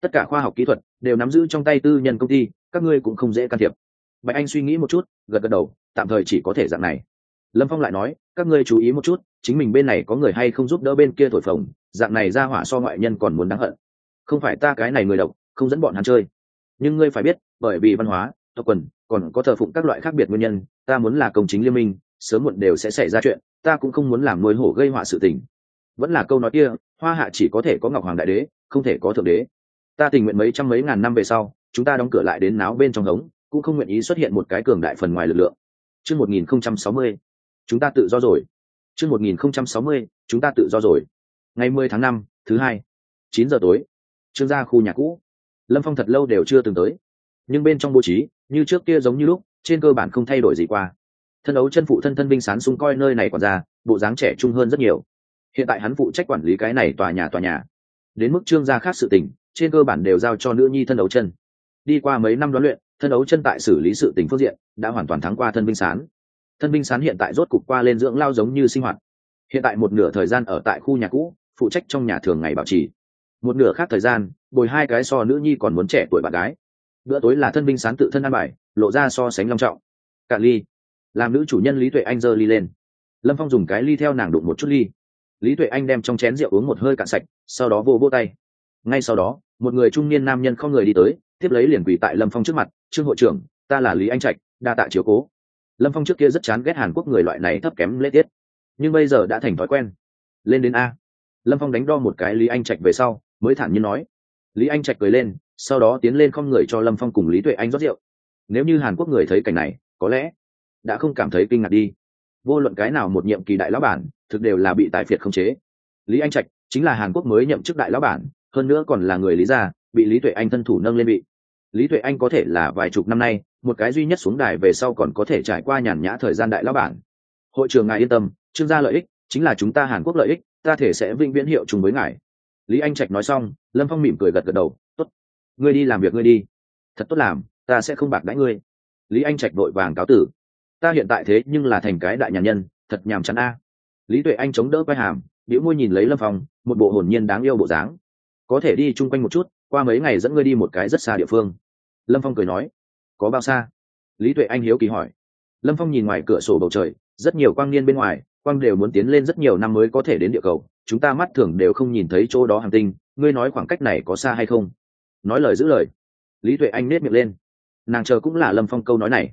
Speaker 1: Tất cả khoa học kỹ thuật đều nắm giữ trong tay tư nhân công ty, các ngươi cũng không dễ can thiệp. Bạch anh suy nghĩ một chút, gật gật đầu, tạm thời chỉ có thể dạng này. Lâm phong lại nói, các ngươi chú ý một chút, chính mình bên này có người hay không giúp đỡ bên kia thổi phồng, dạng này ra hỏa so ngoại nhân còn muốn đáng hận. Không phải ta cái này người độc, không dẫn bọn hắn chơi. Nhưng ngươi phải biết, bởi vì văn hóa, tộc quần, còn có thờ phụng các loại khác biệt nguyên nhân, ta muốn là công chính liên minh, sớm muộn đều sẽ xảy ra chuyện, ta cũng không muốn làm nuôi hổ gây họa sự tình vẫn là câu nói kia, hoa hạ chỉ có thể có ngọc hoàng đại đế, không thể có thượng đế. Ta tình nguyện mấy trăm mấy ngàn năm về sau, chúng ta đóng cửa lại đến náo bên trong hống, cũng không nguyện ý xuất hiện một cái cường đại phần ngoài lực lượng. Chương một nghìn không trăm sáu mươi, chúng ta tự do rồi. Chương một nghìn không trăm sáu mươi, chúng ta tự do rồi. Ngày mười tháng năm, thứ hai, chín giờ tối, trương gia khu nhà cũ. Lâm phong thật lâu đều chưa từng tới. Nhưng bên trong bố trí, như trước kia giống như lúc, trên cơ bản không thay đổi gì qua. Thân đấu chân phụ thân thân binh sán sung coi nơi này còn ra, bộ dáng trẻ trung hơn rất nhiều hiện tại hắn phụ trách quản lý cái này tòa nhà tòa nhà. Đến mức trương gia khác sự tình, trên cơ bản đều giao cho nữ nhi thân đấu chân. Đi qua mấy năm đoán luyện, thân đấu chân tại xử lý sự tình phương diện, đã hoàn toàn thắng qua thân binh sán. Thân binh sán hiện tại rốt cục qua lên dưỡng lao giống như sinh hoạt. Hiện tại một nửa thời gian ở tại khu nhà cũ, phụ trách trong nhà thường ngày bảo trì. Một nửa khác thời gian, bồi hai cái so nữ nhi còn muốn trẻ tuổi bạn gái. Bữa tối là thân binh sán tự thân ăn bài, lộ ra so sánh long trọng. Cạn ly. Làm nữ chủ nhân lý tuệ anh giơ ly lên. Lâm phong dùng cái ly theo nàng đụng một chút ly lý tuệ anh đem trong chén rượu uống một hơi cạn sạch, sau đó vô vô tay. Ngay sau đó, một người trung niên nam nhân không người đi tới, tiếp lấy liền quỳ tại lâm phong trước mặt, trương hội trưởng, ta là lý anh trạch, đa tạ chiếu cố. Lâm phong trước kia rất chán ghét hàn quốc người loại này thấp kém lễ tiết, nhưng bây giờ đã thành thói quen. Lên đến a. Lâm phong đánh đo một cái lý anh trạch về sau, mới thản nhiên nói. Lý anh trạch cười lên, sau đó tiến lên không người cho lâm phong cùng lý tuệ anh rót rượu. Nếu như hàn quốc người thấy cảnh này, có lẽ đã không cảm thấy kinh ngạc đi vô luận cái nào một nhiệm kỳ đại lão bản, thực đều là bị tài phiệt khống chế. Lý anh trạch chính là hàn quốc mới nhậm chức đại lão bản, hơn nữa còn là người lý gia, bị lý tuệ anh thân thủ nâng lên bị lý tuệ anh có thể là vài chục năm nay, một cái duy nhất xuống đài về sau còn có thể trải qua nhàn nhã thời gian đại lão bản. Hội trường ngài yên tâm trương gia lợi ích chính là chúng ta hàn quốc lợi ích, ta thể sẽ vĩnh viễn hiệu chung với ngài. Lý anh trạch nói xong, lâm phong mỉm cười gật gật đầu t ố t ngươi đi làm việc ngươi đi. Thật tốt làm, ta sẽ không bạc đãi ngươi. Lý anh trạch vội vàng cáo tử ta hiện tại thế nhưng là thành cái đại nhà nhân, thật nhàm chán a. Lý tuệ anh chống đỡ vai hàm biểu môi nhìn lấy lâm phong, một bộ hồn nhiên đáng yêu bộ dáng. Có thể đi chung quanh một chút, qua mấy ngày dẫn ngươi đi một cái rất xa địa phương. Lâm phong cười nói. Có bao xa? Lý tuệ anh hiếu kỳ hỏi. Lâm phong nhìn ngoài cửa sổ bầu trời, rất nhiều quang niên bên ngoài, quang đều muốn tiến lên rất nhiều năm mới có thể đến địa cầu. Chúng ta mắt thường đều không nhìn thấy chỗ đó hàng tinh. Ngươi nói khoảng cách này có xa hay không? Nói lời giữ lời. Lý tuệ anh nết miệng lên. Nàng chờ cũng là lâm phong câu nói này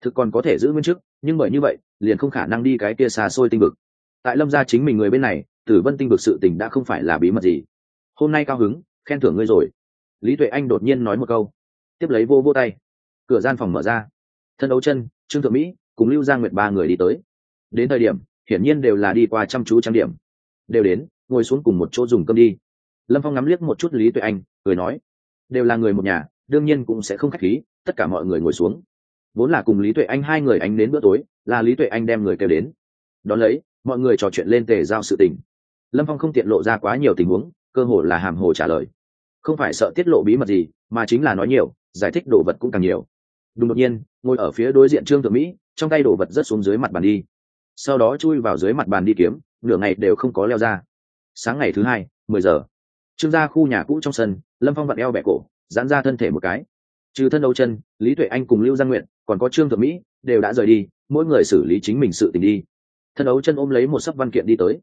Speaker 1: thực còn có thể giữ nguyên chức, nhưng bởi như vậy, liền không khả năng đi cái kia xa xôi tinh vực. Tại lâm gia chính mình người bên này, tử vân tinh vực sự tình đã không phải là bí mật gì. Hôm nay cao hứng, khen thưởng ngươi rồi. Lý tuệ anh đột nhiên nói một câu. Tiếp lấy vô vô tay. Cửa gian phòng mở ra. Thân đấu chân, trương thượng mỹ, cùng lưu giang nguyệt ba người đi tới. Đến thời điểm, hiển nhiên đều là đi qua chăm chú trang điểm. Đều đến, ngồi xuống cùng một chỗ dùng cơm đi. Lâm phong ngắm liếc một chút lý tuệ anh, cười nói. Đều là người một nhà, đương nhiên cũng sẽ không k h á c h khí, tất cả mọi người ngồi xuống vốn là cùng lý tuệ anh hai người anh đến bữa tối, là lý tuệ anh đem người kêu đến. Đón lấy, mọi người trò chuyện lên tề giao sự tình. Lâm phong không tiện lộ ra quá nhiều tình huống, cơ hồ là hàm hồ trả lời. Không phải sợ tiết lộ bí mật gì, mà chính là nói nhiều, giải thích đồ vật cũng càng nhiều. Đúng đột nhiên, ngồi ở phía đối diện trương thượng mỹ, trong tay đồ vật rất xuống dưới mặt bàn đi. Sau đó chui vào dưới mặt bàn đi kiếm, nửa ngày đều không có leo ra. Sáng ngày thứ hai, mười giờ. Trương ra khu nhà cũ trong sân, lâm phong vặn eo bẹ cổ, giãn ra thân thể một cái trừ thân âu chân, lý tuệ anh cùng lưu gia nguyện còn có trương thượng mỹ, đều đã rời đi, mỗi người xử lý chính mình sự tình đi. Thân ấu chân ôm lấy một sấp văn kiện đi tới.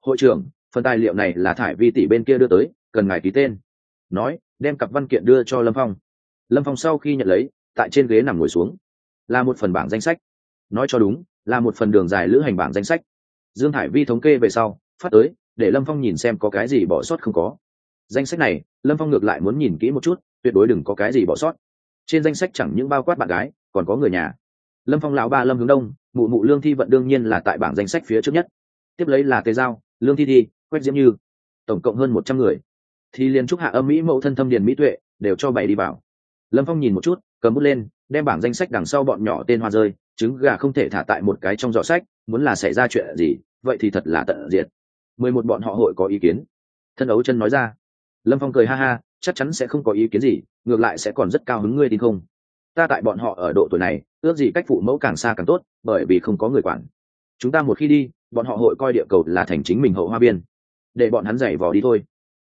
Speaker 1: Hội trưởng, phần tài liệu này là thải vi tỷ bên kia đưa tới, cần ngài ký tên. Nói, đem cặp văn kiện đưa cho lâm phong. Lâm phong sau khi nhận lấy, tại trên ghế nằm ngồi xuống. Là một phần bảng danh sách. Nói cho đúng, là một phần đường dài lữ hành bảng danh sách. Dương hải vi thống kê về sau, phát tới, để lâm phong nhìn xem có cái gì bỏ sót không có. Danh sách này, lâm phong ngược lại muốn nhìn kỹ một chút, tuyệt đối đừng có cái gì bỏ sót trên danh sách chẳng những bao quát bạn gái, còn có người nhà. Lâm phong lão ba lâm hướng đông, mụ mụ lương thi vận đương nhiên là tại bảng danh sách phía trước nhất. Tiếp lấy là tề giao, lương thi thi quét diễm như. Tổng cộng hơn một trăm người. Thì liền trúc hạ âm mỹ mẫu thân thâm điền mỹ tuệ, đều cho bày đi vào. Lâm phong nhìn một chút, cầm bút lên, đem bảng danh sách đằng sau bọn nhỏ tên hoa rơi, trứng gà không thể thả tại một cái trong giỏ sách, muốn là xảy ra chuyện gì, vậy thì thật là tận diệt. Mười một bọn họ hội có ý kiến. Thân ấu chân nói ra. Lâm phong cười ha ha chắc chắn sẽ không có ý kiến gì, ngược lại sẽ còn rất cao hứng ngươi tin không? Ta tại bọn họ ở độ tuổi này, ước gì cách phụ mẫu càng xa càng tốt, bởi vì không có người quản. Chúng ta một khi đi, bọn họ hội coi địa cầu là thành chính mình hậu hoa biên. Để bọn hắn giày vò đi thôi.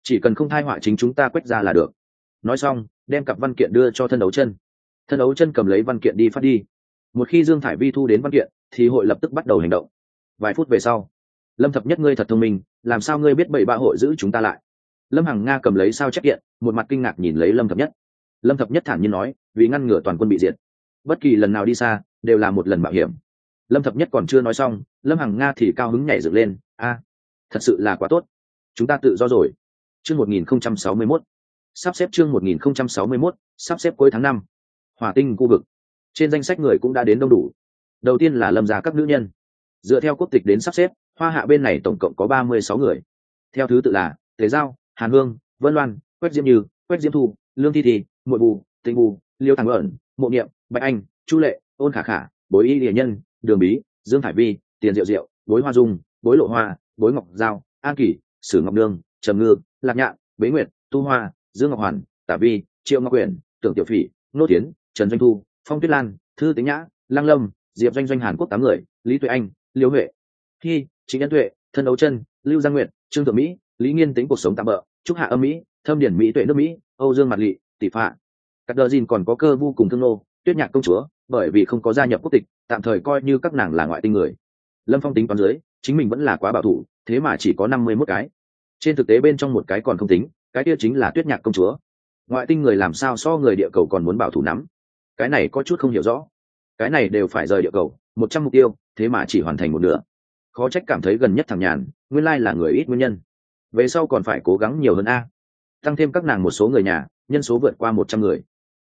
Speaker 1: Chỉ cần không thai họa chính chúng ta quét ra là được. Nói xong, đem cặp văn kiện đưa cho thân đấu chân. Thân đấu chân cầm lấy văn kiện đi phát đi. Một khi dương thải vi thu đến văn kiện, thì hội lập tức bắt đầu hành động. Vài phút về sau, lâm thập nhất ngươi thật thông minh, làm sao ngươi biết bảy ba hội giữ chúng ta lại? Lâm hằng nga cầm lấy sao chép kiện, một mặt kinh ngạc nhìn lấy lâm thập nhất. Lâm thập nhất thản nhiên nói, vì ngăn ngừa toàn quân bị diệt. Bất kỳ lần nào đi xa, đều là một lần mạo hiểm. Lâm thập nhất còn chưa nói xong, lâm hằng nga thì cao hứng nhảy dựng lên, a, thật sự là quá tốt. Chúng ta tự do rồi. Chương một nghìn không trăm sáu mươi mốt. Sắp xếp chương một nghìn không trăm sáu mươi mốt, sắp xếp cuối tháng năm. Hòa tinh khu vực. Trên danh sách người cũng đã đến đông đủ. Đầu tiên là lâm gia các nữ nhân. Dựa theo quốc tịch đến sắp xếp, hoa hạ bên này tổng cộng có ba mươi sáu người. Theo thứ tự là thế giao hàn hương vân loan quét diễm như quét diễm thu lương thi Thì, muội bù tình bù liêu thằng ẩn mộ niệm bạch anh chu lệ ôn khả khả bối y địa nhân đường bí dương thải vi tiền diệu diệu bối hoa dung bối lộ hoa bối ngọc giao an kỷ sử ngọc nương trầm ngư lạc nhạn bế nguyệt tu hoa dương ngọc hoàn tả vi triệu ngọc quyền tưởng tiểu phỉ nô tiến trần doanh thu phong tuyết lan thư tính nhã lang lâm diệp doanh doanh hàn quốc tám người lý tuệ anh liêu huệ. Thi, chính nhân tuệ thân đấu chân lưu giang nguyện trương thượng mỹ lý nghiên tính cuộc sống tạm bỡ trúc hạ âm mỹ, thâm điển mỹ tuệ nước mỹ, âu dương mặt lị, tỷ phạ. Các đờ dìn còn có cơ vô cùng thương nô, tuyết nhạc công chúa, bởi vì không có gia nhập quốc tịch, tạm thời coi như các nàng là ngoại tinh người. Lâm phong tính toán dưới, chính mình vẫn là quá bảo thủ, thế mà chỉ có năm mươi mốt cái. Trên thực tế bên trong một cái còn không tính, cái kia chính là tuyết nhạc công chúa. Ngoại tinh người làm sao so người địa cầu còn muốn bảo thủ nắm? Cái này có chút không hiểu rõ. Cái này đều phải rời địa cầu, một trăm mục tiêu, thế mà chỉ hoàn thành một nửa. Khó trách cảm thấy gần nhất thằng nhàn, nguyên lai là người ít nguyên nhân về sau còn phải cố gắng nhiều hơn a. Tăng thêm các nàng một số người nhà, nhân số vượt qua một trăm người.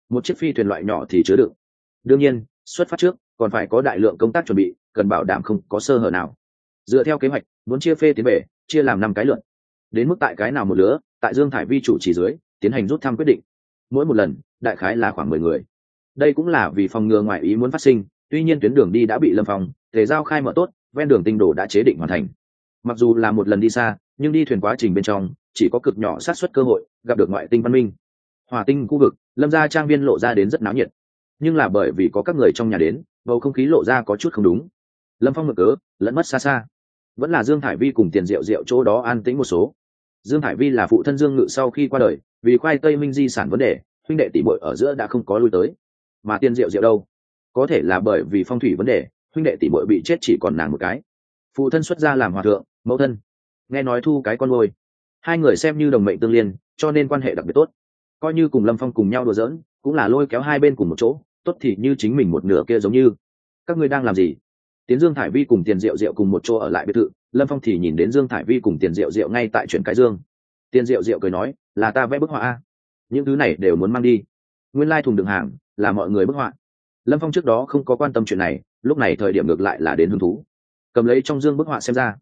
Speaker 1: Một chiếc phi thuyền loại nhỏ thì chứa đựng. Đương nhiên, xuất phát trước, còn phải có đại lượng công tác chuẩn bị, cần bảo đảm không có sơ hở nào. Dựa theo kế hoạch, muốn chia phê tiến bể chia làm năm cái lượn đến mức tại cái nào một lứa, tại dương thải vi chủ chỉ dưới, tiến hành rút thăm quyết định. Mỗi một lần, đại khái là khoảng mười người. Đây cũng là vì phòng ngừa ngoại ý muốn phát sinh, tuy nhiên tuyến đường đi đã bị lâm phòng thể giao khai mở tốt, ven đường tinh đồ đã chế định hoàn thành. Mặc dù là một lần đi xa nhưng đi thuyền quá trình bên trong, chỉ có cực nhỏ sát xuất cơ hội gặp được ngoại tinh văn minh. Hòa tinh khu vực, lâm gia trang viên lộ ra đến rất náo nhiệt. Nhưng là bởi vì có các người trong nhà đến, bầu không khí lộ ra có chút không đúng. Lâm phong mực cớ lẫn mất xa xa. Vẫn là dương thải vi cùng tiền rượu rượu chỗ đó an tĩnh một số. Dương thải vi là phụ thân dương ngự sau khi qua đời, vì khoai tây minh di sản vấn đề, huynh đệ tỷ bội ở giữa đã không có lui tới. Mà tiền rượu rượu đâu? Có thể là bởi vì phong thủy vấn đề, huynh đệ tỷ bội bị chết chỉ còn nàng một cái. Phụ thân xuất gia làm hòa thượng, mẫu thân nghe nói thu cái con ngôi hai người xem như đồng mệnh tương liên, cho nên quan hệ đặc biệt tốt. Coi như cùng lâm phong cùng nhau đùa giỡn, cũng là lôi kéo hai bên cùng một chỗ, tốt thì như chính mình một nửa kia giống như. Các ngươi đang làm gì? Tiến dương thải vi cùng tiền diệu diệu cùng một chỗ ở lại biệt thự, lâm phong thì nhìn đến dương thải vi cùng tiền diệu diệu ngay tại chuyển cái dương. Tiền diệu diệu cười nói, là ta vẽ bức họa a. Những thứ này đều muốn mang đi. Nguyên lai、like、thùng đựng hàng là mọi người bức họa. Lâm phong trước đó không có quan tâm chuyện này, lúc này thời điểm ngược lại là đến hứng thú. Cầm lấy trong dương bức họa xem ra.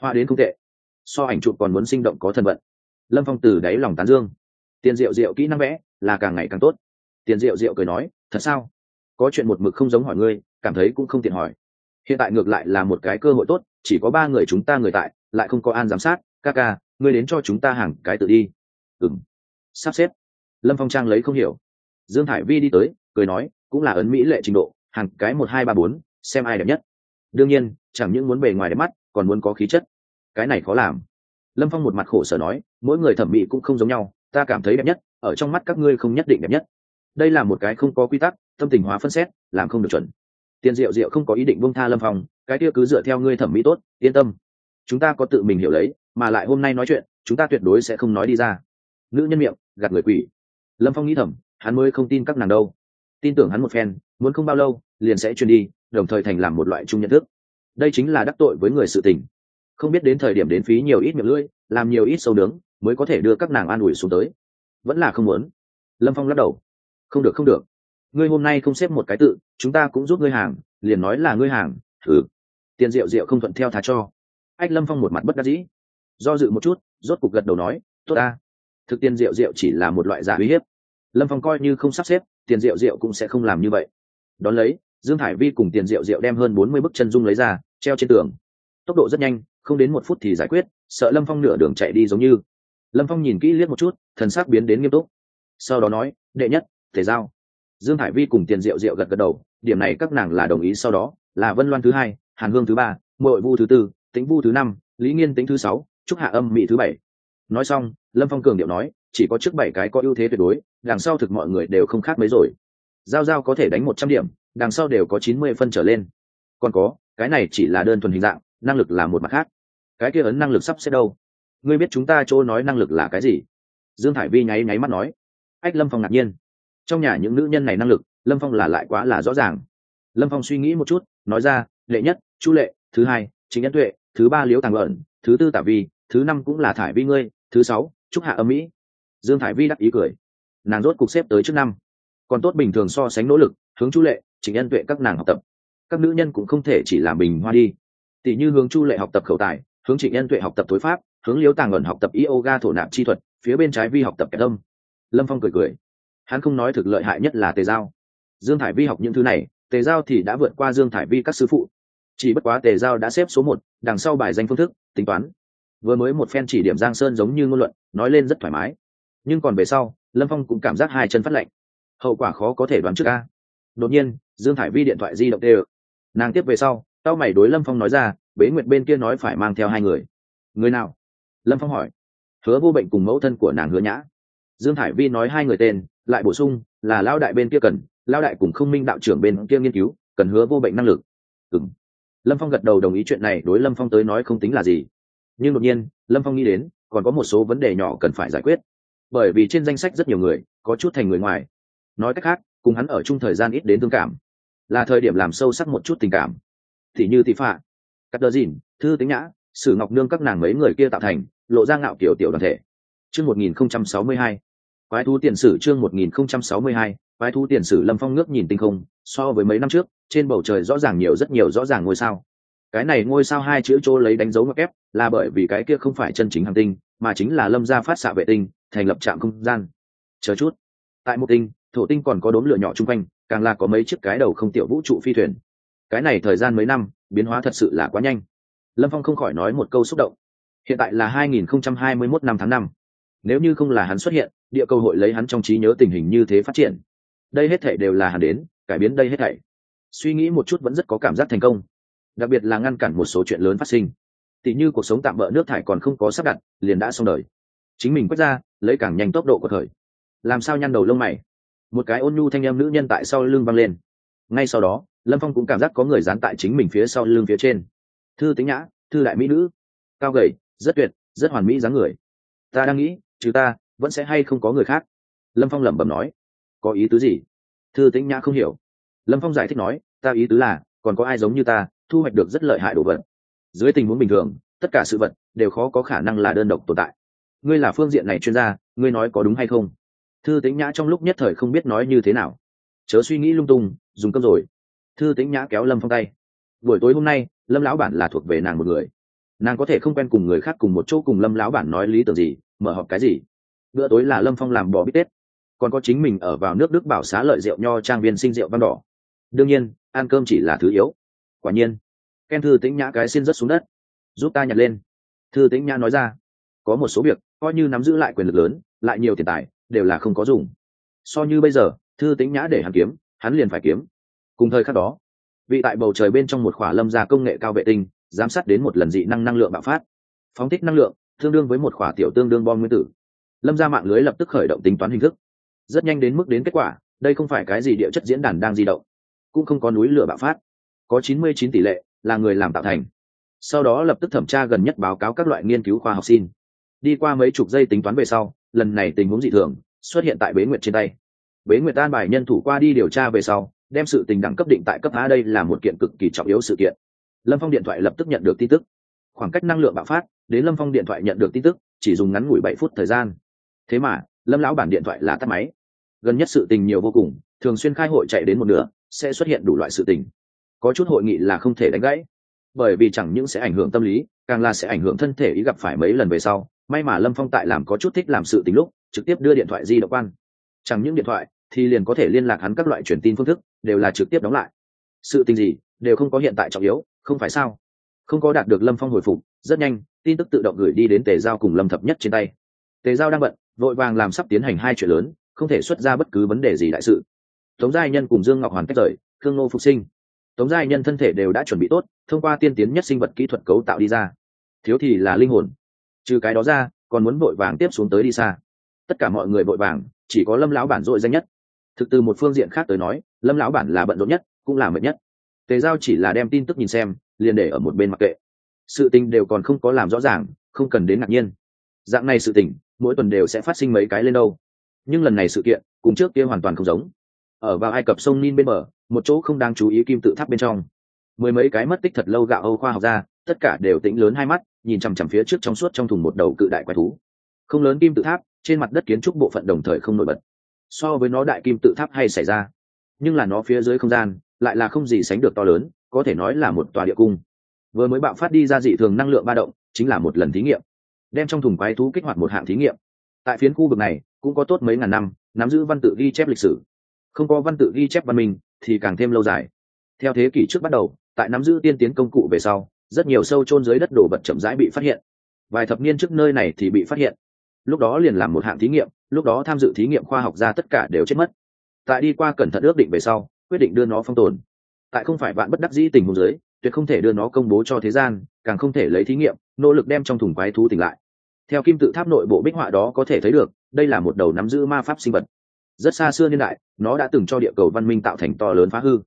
Speaker 1: Họa đến không tệ so ảnh chụp còn muốn sinh động có thân vận. Lâm phong từ đáy lòng tán dương. Tiền diệu diệu kỹ năng vẽ là càng ngày càng tốt. Tiền diệu diệu cười nói, thật sao? Có chuyện một mực không giống hỏi ngươi, cảm thấy cũng không tiện hỏi. Hiện tại ngược lại là một cái cơ hội tốt, chỉ có ba người chúng ta người tại, lại không có an giám sát. Ca ca, ngươi đến cho chúng ta hàng cái tự đi. Ừng sắp xếp. Lâm phong trang lấy không hiểu. Dương Hải vi đi tới, cười nói, cũng là ấn mỹ lệ trình độ, hàng cái một hai ba bốn, xem ai đẹp nhất. Đương nhiên, chẳng những muốn bề ngoài đẹp mắt, còn muốn có khí chất cái này khó làm. Lâm phong một mặt khổ sở nói, mỗi người thẩm mỹ cũng không giống nhau, ta cảm thấy đẹp nhất, ở trong mắt các ngươi không nhất định đẹp nhất. Đây là một cái không có quy tắc, tâm tình hóa phân xét, làm không được chuẩn. Tiền diệu diệu không có ý định buông tha lâm phong, cái kia cứ dựa theo ngươi thẩm mỹ tốt, yên tâm. Chúng ta có tự mình hiểu lấy, mà lại hôm nay nói chuyện, chúng ta tuyệt đối sẽ không nói đi ra. Nữ nhân miệng, gạt người quỷ. Lâm phong nghĩ thầm, hắn mới không tin các nàng đâu. Tin tưởng hắn một phen, muốn không bao lâu, liền sẽ truyền đi, đồng thời thành làm một loại chung nhận thức. Đây chính là đắc tội với người sự tình không biết đến thời điểm đến phí nhiều ít miệng lưỡi, làm nhiều ít sâu nướng, mới có thể đưa các nàng an ủi xuống tới. Vẫn là không muốn. Lâm phong lắc đầu. Không được không được. Ngươi hôm nay không xếp một cái tự, chúng ta cũng giúp ngươi hàng, liền nói là ngươi hàng, thử. Tiền rượu rượu không thuận theo thà cho. Ách, lâm phong một mặt bất đắc dĩ. Do dự một chút, rốt cục gật đầu nói, tốt ta. Thực tiền rượu rượu chỉ là một loại giả uy hiếp. Lâm phong coi như không sắp xếp, tiền rượu rượu cũng sẽ không làm như vậy. Đón lấy, dương hải vi cùng tiền rượu rượu đem hơn bốn mươi bức chân dung lấy ra, treo trên tường. Tốc độ rất nhanh không đến một phút thì giải quyết, sợ lâm phong nửa đường chạy đi giống như. Lâm phong nhìn kỹ liếc một chút, thần sắc biến đến nghiêm túc. Sau đó nói, đệ nhất, thể giao. Dương hải vi cùng tiền rượu rượu gật gật đầu, điểm này các nàng là đồng ý sau đó, là vân loan thứ hai, hàn hương thứ ba mội vu thứ tư, tĩnh vu thứ năm, lý nghiên tính thứ sáu, trúc hạ âm mỹ thứ bảy. Nói xong, lâm phong cường điệu nói, chỉ có trước bảy cái có ưu thế tuyệt đối, đằng sau thực mọi người đều không khác mấy rồi. Giao giao có thể đánh một trăm điểm, đằng sau đều có chín mươi phân trở lên. Còn có, cái này chỉ là đơn thuần hình dạng năng lực là một mặt khác. Cái kia ấn năng lực sắp xếp đâu? Ngươi biết chúng ta chỗ nói năng lực là cái gì? Dương thải vi nháy nháy mắt nói. Ách, lâm phong ngạc nhiên. Trong nhà những nữ nhân này năng lực, lâm phong là lại quá là rõ ràng. Lâm phong suy nghĩ một chút, nói ra, lệ nhất, chu lệ, thứ hai chính nhân tuệ, thứ ba, liễu tàng ẩn thứ tư, tả vi, thứ năm cũng là thải vi ngươi, thứ sáu, trúc hạ âm mỹ. Dương thải vi đắc ý cười. Nàng rốt cục xếp tới trước năm. Còn tốt bình thường so sánh nỗ lực, hướng chu lệ chính nhân tuệ các nàng học tập. Các nữ nhân cũng không thể chỉ làm bình hoa đi tỷ như hướng chu lệ học tập khẩu tài, hướng trịnh nhân tuệ học tập tối pháp, hướng liếu tàng ẩn học tập yoga thổ nạp chi thuật, phía bên trái vi học tập kẻ tâm. Lâm phong cười cười. Hắn không nói thực lợi hại nhất là tề giao. Dương thải vi học những thứ này, tề giao thì đã vượt qua dương thải vi các sư phụ. Chỉ bất quá tề giao đã xếp số một, đằng sau bài danh phương thức, tính toán. Vừa mới một phen chỉ điểm giang sơn giống như ngôn luận, nói lên rất thoải mái. Nhưng còn về sau, lâm phong cũng cảm giác hai chân phát lạnh. Hậu quả khó có thể đoán trước ca đột nhiên, dương thải vi điện thoại di động tê ự nàng tiếp về sau tao mày đối lâm phong nói ra, bế nguyệt bên kia nói phải mang theo hai người. Người nào? Lâm phong hỏi. Hứa vô bệnh cùng mẫu thân của nàng hứa nhã. Dương thải vi nói hai người tên, lại bổ sung, là lao đại bên kia cần lao đại cùng không minh đạo trưởng bên kia nghiên cứu, cần hứa vô bệnh năng lực. Ừng lâm phong gật đầu đồng ý chuyện này, đối lâm phong tới nói không tính là gì. Nhưng đột nhiên, lâm phong nghĩ đến, còn có một số vấn đề nhỏ cần phải giải quyết. Bởi vì trên danh sách rất nhiều người, có chút thành người ngoài. Nói cách khác, cùng hắn ở chung thời gian ít đến tương cảm. Là thời điểm làm sâu sắc một chút tình cảm thì như tỷ phạ. Cắt đờ dìn, thư tính nhã, sử ngọc nương các nàng mấy người kia tạo thành, lộ ra ngạo kiểu tiểu đoàn thể. Chương một nghìn không trăm sáu mươi hai. Quái thú tiền sử chương một nghìn không trăm sáu mươi hai. Quái thú tiền sử lâm phong ngước nhìn tinh không, so với mấy năm trước, trên bầu trời rõ ràng nhiều rất nhiều rõ ràng ngôi sao. Cái này ngôi sao hai chữ chỗ lấy đánh dấu ngọc ép, là bởi vì cái kia không phải chân chính hàng tinh, mà chính là lâm gia phát xạ vệ tinh, thành lập trạm không gian. Chờ chút. Tại một tinh, thổ tinh còn có đốm lửa nhỏ chung quanh, càng là có mấy chiếc cái đầu không tiểu vũ trụ phi thuyền cái này thời gian mấy năm, biến hóa thật sự là quá nhanh. Lâm phong không khỏi nói một câu xúc động. Hiện tại là 2021 năm tháng năm. Nếu như không là hắn xuất hiện, địa cầu hội lấy hắn trong trí nhớ tình hình như thế phát triển. Đây hết thể đều là hắn đến, cải biến đây hết thảy. Suy nghĩ một chút vẫn rất có cảm giác thành công. Đặc biệt là ngăn cản một số chuyện lớn phát sinh. Tỷ như cuộc sống tạm bỡ nước thải còn không có sắp đặt, liền đã xong đời. Chính mình quét ra, lấy càng nhanh tốc độ của thời. Làm sao nhăn đầu lông mày? Một cái ôn nhu thanh em nữ nhân tại sau lưng văng lên. Ngay sau đó lâm phong cũng cảm giác có người dán tại chính mình phía sau lưng phía trên. Thư tính nhã, thư đại mỹ nữ. Cao gầy, rất tuyệt, rất hoàn mỹ dáng người. Ta đang nghĩ chứ ta, vẫn sẽ hay không có người khác? Lâm phong lẩm bẩm nói. Có ý tứ gì? Thư tĩnh nhã không hiểu. Lâm phong giải thích nói, ta ý tứ là, còn có ai giống như ta, thu hoạch được rất lợi hại đồ vật. Dưới tình huống bình thường, tất cả sự vật đều khó có khả năng là đơn độc tồn tại. Ngươi là phương diện này chuyên gia, ngươi nói có đúng hay không? Thư tĩnh nhã trong lúc nhất thời không biết nói như thế nào. Chớ suy nghĩ lung tung, dùng cơm rồi thư tĩnh nhã kéo lâm phong tay. Buổi tối hôm nay, lâm lão bản là thuộc về nàng một người. Nàng có thể không quen cùng người khác cùng một chỗ cùng lâm lão bản nói lý tưởng gì, mở họp cái gì. Bữa tối là lâm phong làm bò bít tết. Còn có chính mình ở vào nước đức bảo xá lợi rượu nho trang viên sinh rượu văn đỏ. Đương nhiên, ăn cơm chỉ là thứ yếu. Quả nhiên, ken thư tĩnh nhã cái xin rất xuống đất. Giúp ta nhặt lên. Thư tĩnh nhã nói ra, có một số việc, coi như nắm giữ lại quyền lực lớn, lại nhiều tiền tài, đều là không có dùng. So như bây giờ, thư tĩnh nhã để hắn kiếm, hắn liền phải kiếm cùng thời khắc đó, vị tại bầu trời bên trong một khỏa lâm gia công nghệ cao vệ tinh, giám sát đến một lần dị năng năng lượng bạo phát. Phóng thích năng lượng, tương đương với một khỏa tiểu tương đương bom nguyên tử. Lâm gia mạng lưới lập tức khởi động tính toán hình thức. Rất nhanh đến mức đến kết quả, đây không phải cái gì địa chất diễn đàn đang di động, cũng không có núi lửa bạo phát. Có 99 tỷ lệ là người làm tạo thành. Sau đó lập tức thẩm tra gần nhất báo cáo các loại nghiên cứu khoa học xin. Đi qua mấy chục giây tính toán về sau, lần này tình huống dị thường, xuất hiện tại bế nguyệt trên tay. Bế nguyệt tan bài nhân thủ qua đi điều tra về sau đem sự tình đẳng cấp định tại cấp a đây là một kiện cực kỳ trọng yếu sự kiện. Lâm phong điện thoại lập tức nhận được tin tức. Khoảng cách năng lượng bạo phát, đến lâm phong điện thoại nhận được tin tức, chỉ dùng ngắn ngủi bảy phút thời gian. Thế mà, lâm lão bản điện thoại là tắt máy. Gần nhất sự tình nhiều vô cùng, thường xuyên khai hội chạy đến một nửa, sẽ xuất hiện đủ loại sự tình. Có chút hội nghị là không thể đánh gãy. Bởi vì chẳng những sẽ ảnh hưởng tâm lý, càng là sẽ ảnh hưởng thân thể ý gặp phải mấy lần về sau. May mà lâm phong tại làm có chút thích làm sự tình lúc, trực tiếp đưa điện thoại di động quan. Chẳng những điện thoại thì liền có thể liên lạc hắn các loại truyền tin phương thức, đều là trực tiếp đóng lại. Sự tình gì, đều không có hiện tại trọng yếu, không phải sao? Không có đạt được lâm phong hồi phục, rất nhanh, tin tức tự động gửi đi đến tề giao cùng lâm thập nhất trên tay. Tề giao đang bận, vội vàng làm sắp tiến hành hai chuyện lớn, không thể xuất ra bất cứ vấn đề gì đại sự. Tống giai nhân cùng dương ngọc hoàn cách rời thương ngô phục sinh. Tống giai nhân thân thể đều đã chuẩn bị tốt, thông qua tiên tiến nhất sinh vật kỹ thuật cấu tạo đi ra. Thiếu thì là linh hồn. Trừ cái đó ra, còn muốn vội vàng tiếp xuống tới đi xa. Tất cả mọi người vội vàng, chỉ có lâm lão bản dội danh nhất thực từ một phương diện khác tới nói, lâm lão bản là bận rộn nhất, cũng là mệt nhất. Tề giao chỉ là đem tin tức nhìn xem, liền để ở một bên mặc kệ. Sự tình đều còn không có làm rõ ràng, không cần đến ngạc nhiên. Dạng này sự tình, mỗi tuần đều sẽ phát sinh mấy cái lên đâu. Nhưng lần này sự kiện, cùng trước kia hoàn toàn không giống. Ở vào ai cập sông nin bên bờ, một chỗ không đáng chú ý kim tự tháp bên trong. Mười mấy cái mất tích thật lâu gạo âu khoa học ra tất cả đều tĩnh lớn hai mắt, nhìn chằm chằm phía trước trong suốt trong thùng một đầu cự đại quái thú. Không lớn kim tự tháp, trên mặt đất kiến trúc bộ phận đồng thời không nổi bật so với nó đại kim tự tháp hay xảy ra. Nhưng là nó phía dưới không gian, lại là không gì sánh được to lớn, có thể nói là một tòa địa cung. Vừa mới bạo phát đi ra dị thường năng lượng ba động, chính là một lần thí nghiệm. Đem trong thùng quái thú kích hoạt một hạng thí nghiệm. Tại phiến khu vực này, cũng có tốt mấy ngàn năm, nắm giữ văn tự ghi chép lịch sử. Không có văn tự ghi chép văn minh, thì càng thêm lâu dài. Theo thế kỷ trước bắt đầu, tại nắm giữ tiên tiến công cụ về sau, rất nhiều sâu chôn dưới đất đổ vật chậm rãi bị phát hiện. Vài thập niên trước nơi này thì bị phát hiện. Lúc đó liền làm một hạng thí nghiệm lúc đó tham dự thí nghiệm khoa học ra tất cả đều chết mất. Tại đi qua cẩn thận ước định về sau quyết định đưa nó phong tồn. Tại không phải bạn bất đắc dĩ tình huống giới, tuyệt không thể đưa nó công bố cho thế gian càng không thể lấy thí nghiệm nỗ lực đem trong thùng quái thú tỉnh lại. Theo kim tự tháp nội bộ bích họa đó có thể thấy được đây là một đầu nắm giữ ma pháp sinh vật. Rất xa xưa niên đại nó đã từng cho địa cầu văn minh tạo thành to lớn phá hư.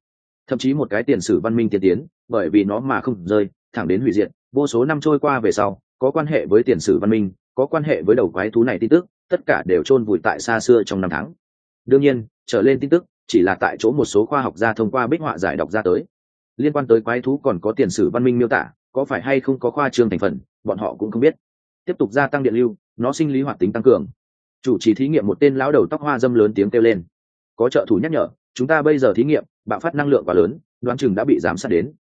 Speaker 1: Thậm chí một cái tiền sử văn minh tiên tiến bởi vì nó mà không rơi thẳng đến hủy diệt vô số năm trôi qua về sau có quan hệ với tiền sử văn minh có quan hệ với đầu quái thú này tin tức tất cả đều chôn vùi tại xa xưa trong năm tháng. Đương nhiên, trở lên tin tức chỉ là tại chỗ một số khoa học gia thông qua bích họa giải đọc ra tới. Liên quan tới quái thú còn có tiền sử văn minh miêu tả, có phải hay không có khoa trương thành phần, bọn họ cũng không biết. Tiếp tục gia tăng điện lưu, nó sinh lý hoạt tính tăng cường. Chủ trì thí nghiệm một tên lão đầu tóc hoa dâm lớn tiếng kêu lên. Có trợ thủ nhắc nhở, chúng ta bây giờ thí nghiệm, bạo phát năng lượng quá lớn, đoán chừng đã bị giám sát đến.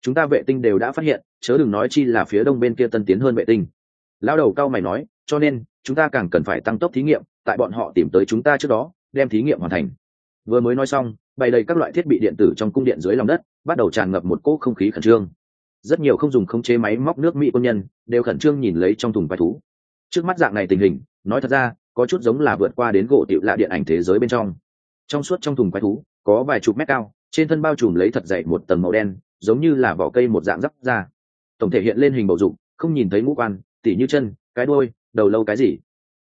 Speaker 1: Chúng ta vệ tinh đều đã phát hiện, chớ đừng nói chi là phía đông bên kia tân tiến hơn vệ tinh. Lão đầu cao mày nói, cho nên chúng ta càng cần phải tăng tốc thí nghiệm, tại bọn họ tìm tới chúng ta trước đó, đem thí nghiệm hoàn thành. Vừa mới nói xong, bày đầy các loại thiết bị điện tử trong cung điện dưới lòng đất, bắt đầu tràn ngập một cỗ không khí khẩn trương. Rất nhiều không dùng không chế máy móc nước mỹ quân nhân, đều khẩn trương nhìn lấy trong thùng vai thú. Trước mắt dạng này tình hình, nói thật ra, có chút giống là vượt qua đến gỗ tiểu lạ điện ảnh thế giới bên trong. Trong suốt trong thùng quái thú, có vài chục mét cao, trên thân bao trùm lấy thật dày một tầng màu đen, giống như là vỏ cây một dạng rắp ra. Tổng thể hiện lên hình bầu dục, không nhìn thấy ngũ quan, tỉ như chân, cái đôi đầu lâu cái gì?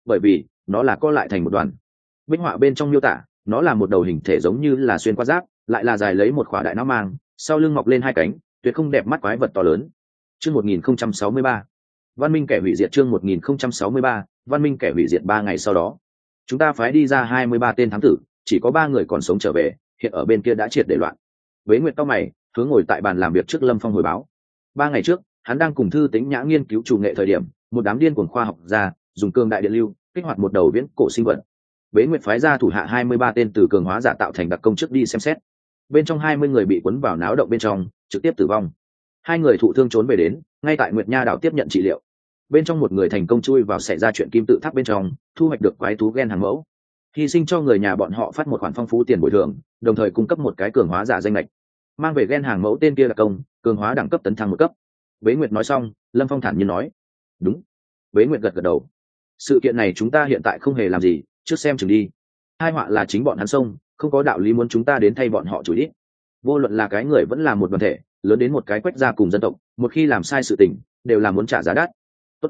Speaker 1: Bởi vì, nó là co lại thành một đoàn. Bích họa bên trong miêu tả, nó là một đầu hình thể giống như là xuyên qua giáp, lại là dài lấy một khỏa đại não mang, sau lưng mọc lên hai cánh, tuyệt không đẹp mắt quái vật to lớn. Chương một nghìn không trăm sáu mươi ba. Văn minh kẻ hủy diệt chương một nghìn không trăm sáu mươi ba, văn minh kẻ hủy diệt ba ngày sau đó. Chúng ta phái đi ra hai mươi ba tên thám tử, chỉ có ba người còn sống trở về, hiện ở bên kia đã triệt để loạn. Với nguyệt tóc mày, hướng ngồi tại bàn làm việc trước lâm phong hồi báo. Ba ngày trước, hắn đang cùng thư tính nhã nghiên cứu chủ nghệ thời điểm một đám điên cuồng khoa học gia, dùng cương đại điện lưu, kích hoạt một đầu viễn cổ sinh vật. Bế nguyệt phái ra thủ hạ hai mươi ba tên từ cường hóa giả tạo thành đặc công trước đi xem xét. Bên trong hai mươi người bị cuốn vào náo động bên trong, trực tiếp tử vong. Hai người thụ thương trốn về đến, ngay tại nguyệt nha đảo tiếp nhận trị liệu. Bên trong một người thành công chui vào xảy ra chuyện kim tự tháp bên trong, thu hoạch được quái thú ghen hàng mẫu. Hy sinh cho người nhà bọn họ phát một khoản phong phú tiền bồi thường, đồng thời cung cấp một cái cường hóa giả danh lệch. Mang về ghen hàng mẫu tên kia là công, cường hóa đẳng cấp tấn thăng một cấp. Bế nguyệt nói xong, lâm phong thản nhiên nói đúng. Bế nguyệt gật gật đầu. Sự kiện này chúng ta hiện tại không hề làm gì, trước xem chừng đi. Hai họa là chính bọn hắn sông không có đạo lý muốn chúng ta đến thay bọn họ chủ ít vô luận là cái người vẫn là một đoàn thể, lớn đến một cái quách ra cùng dân tộc, một khi làm sai sự tình, đều là muốn trả giá đắt. Tốt.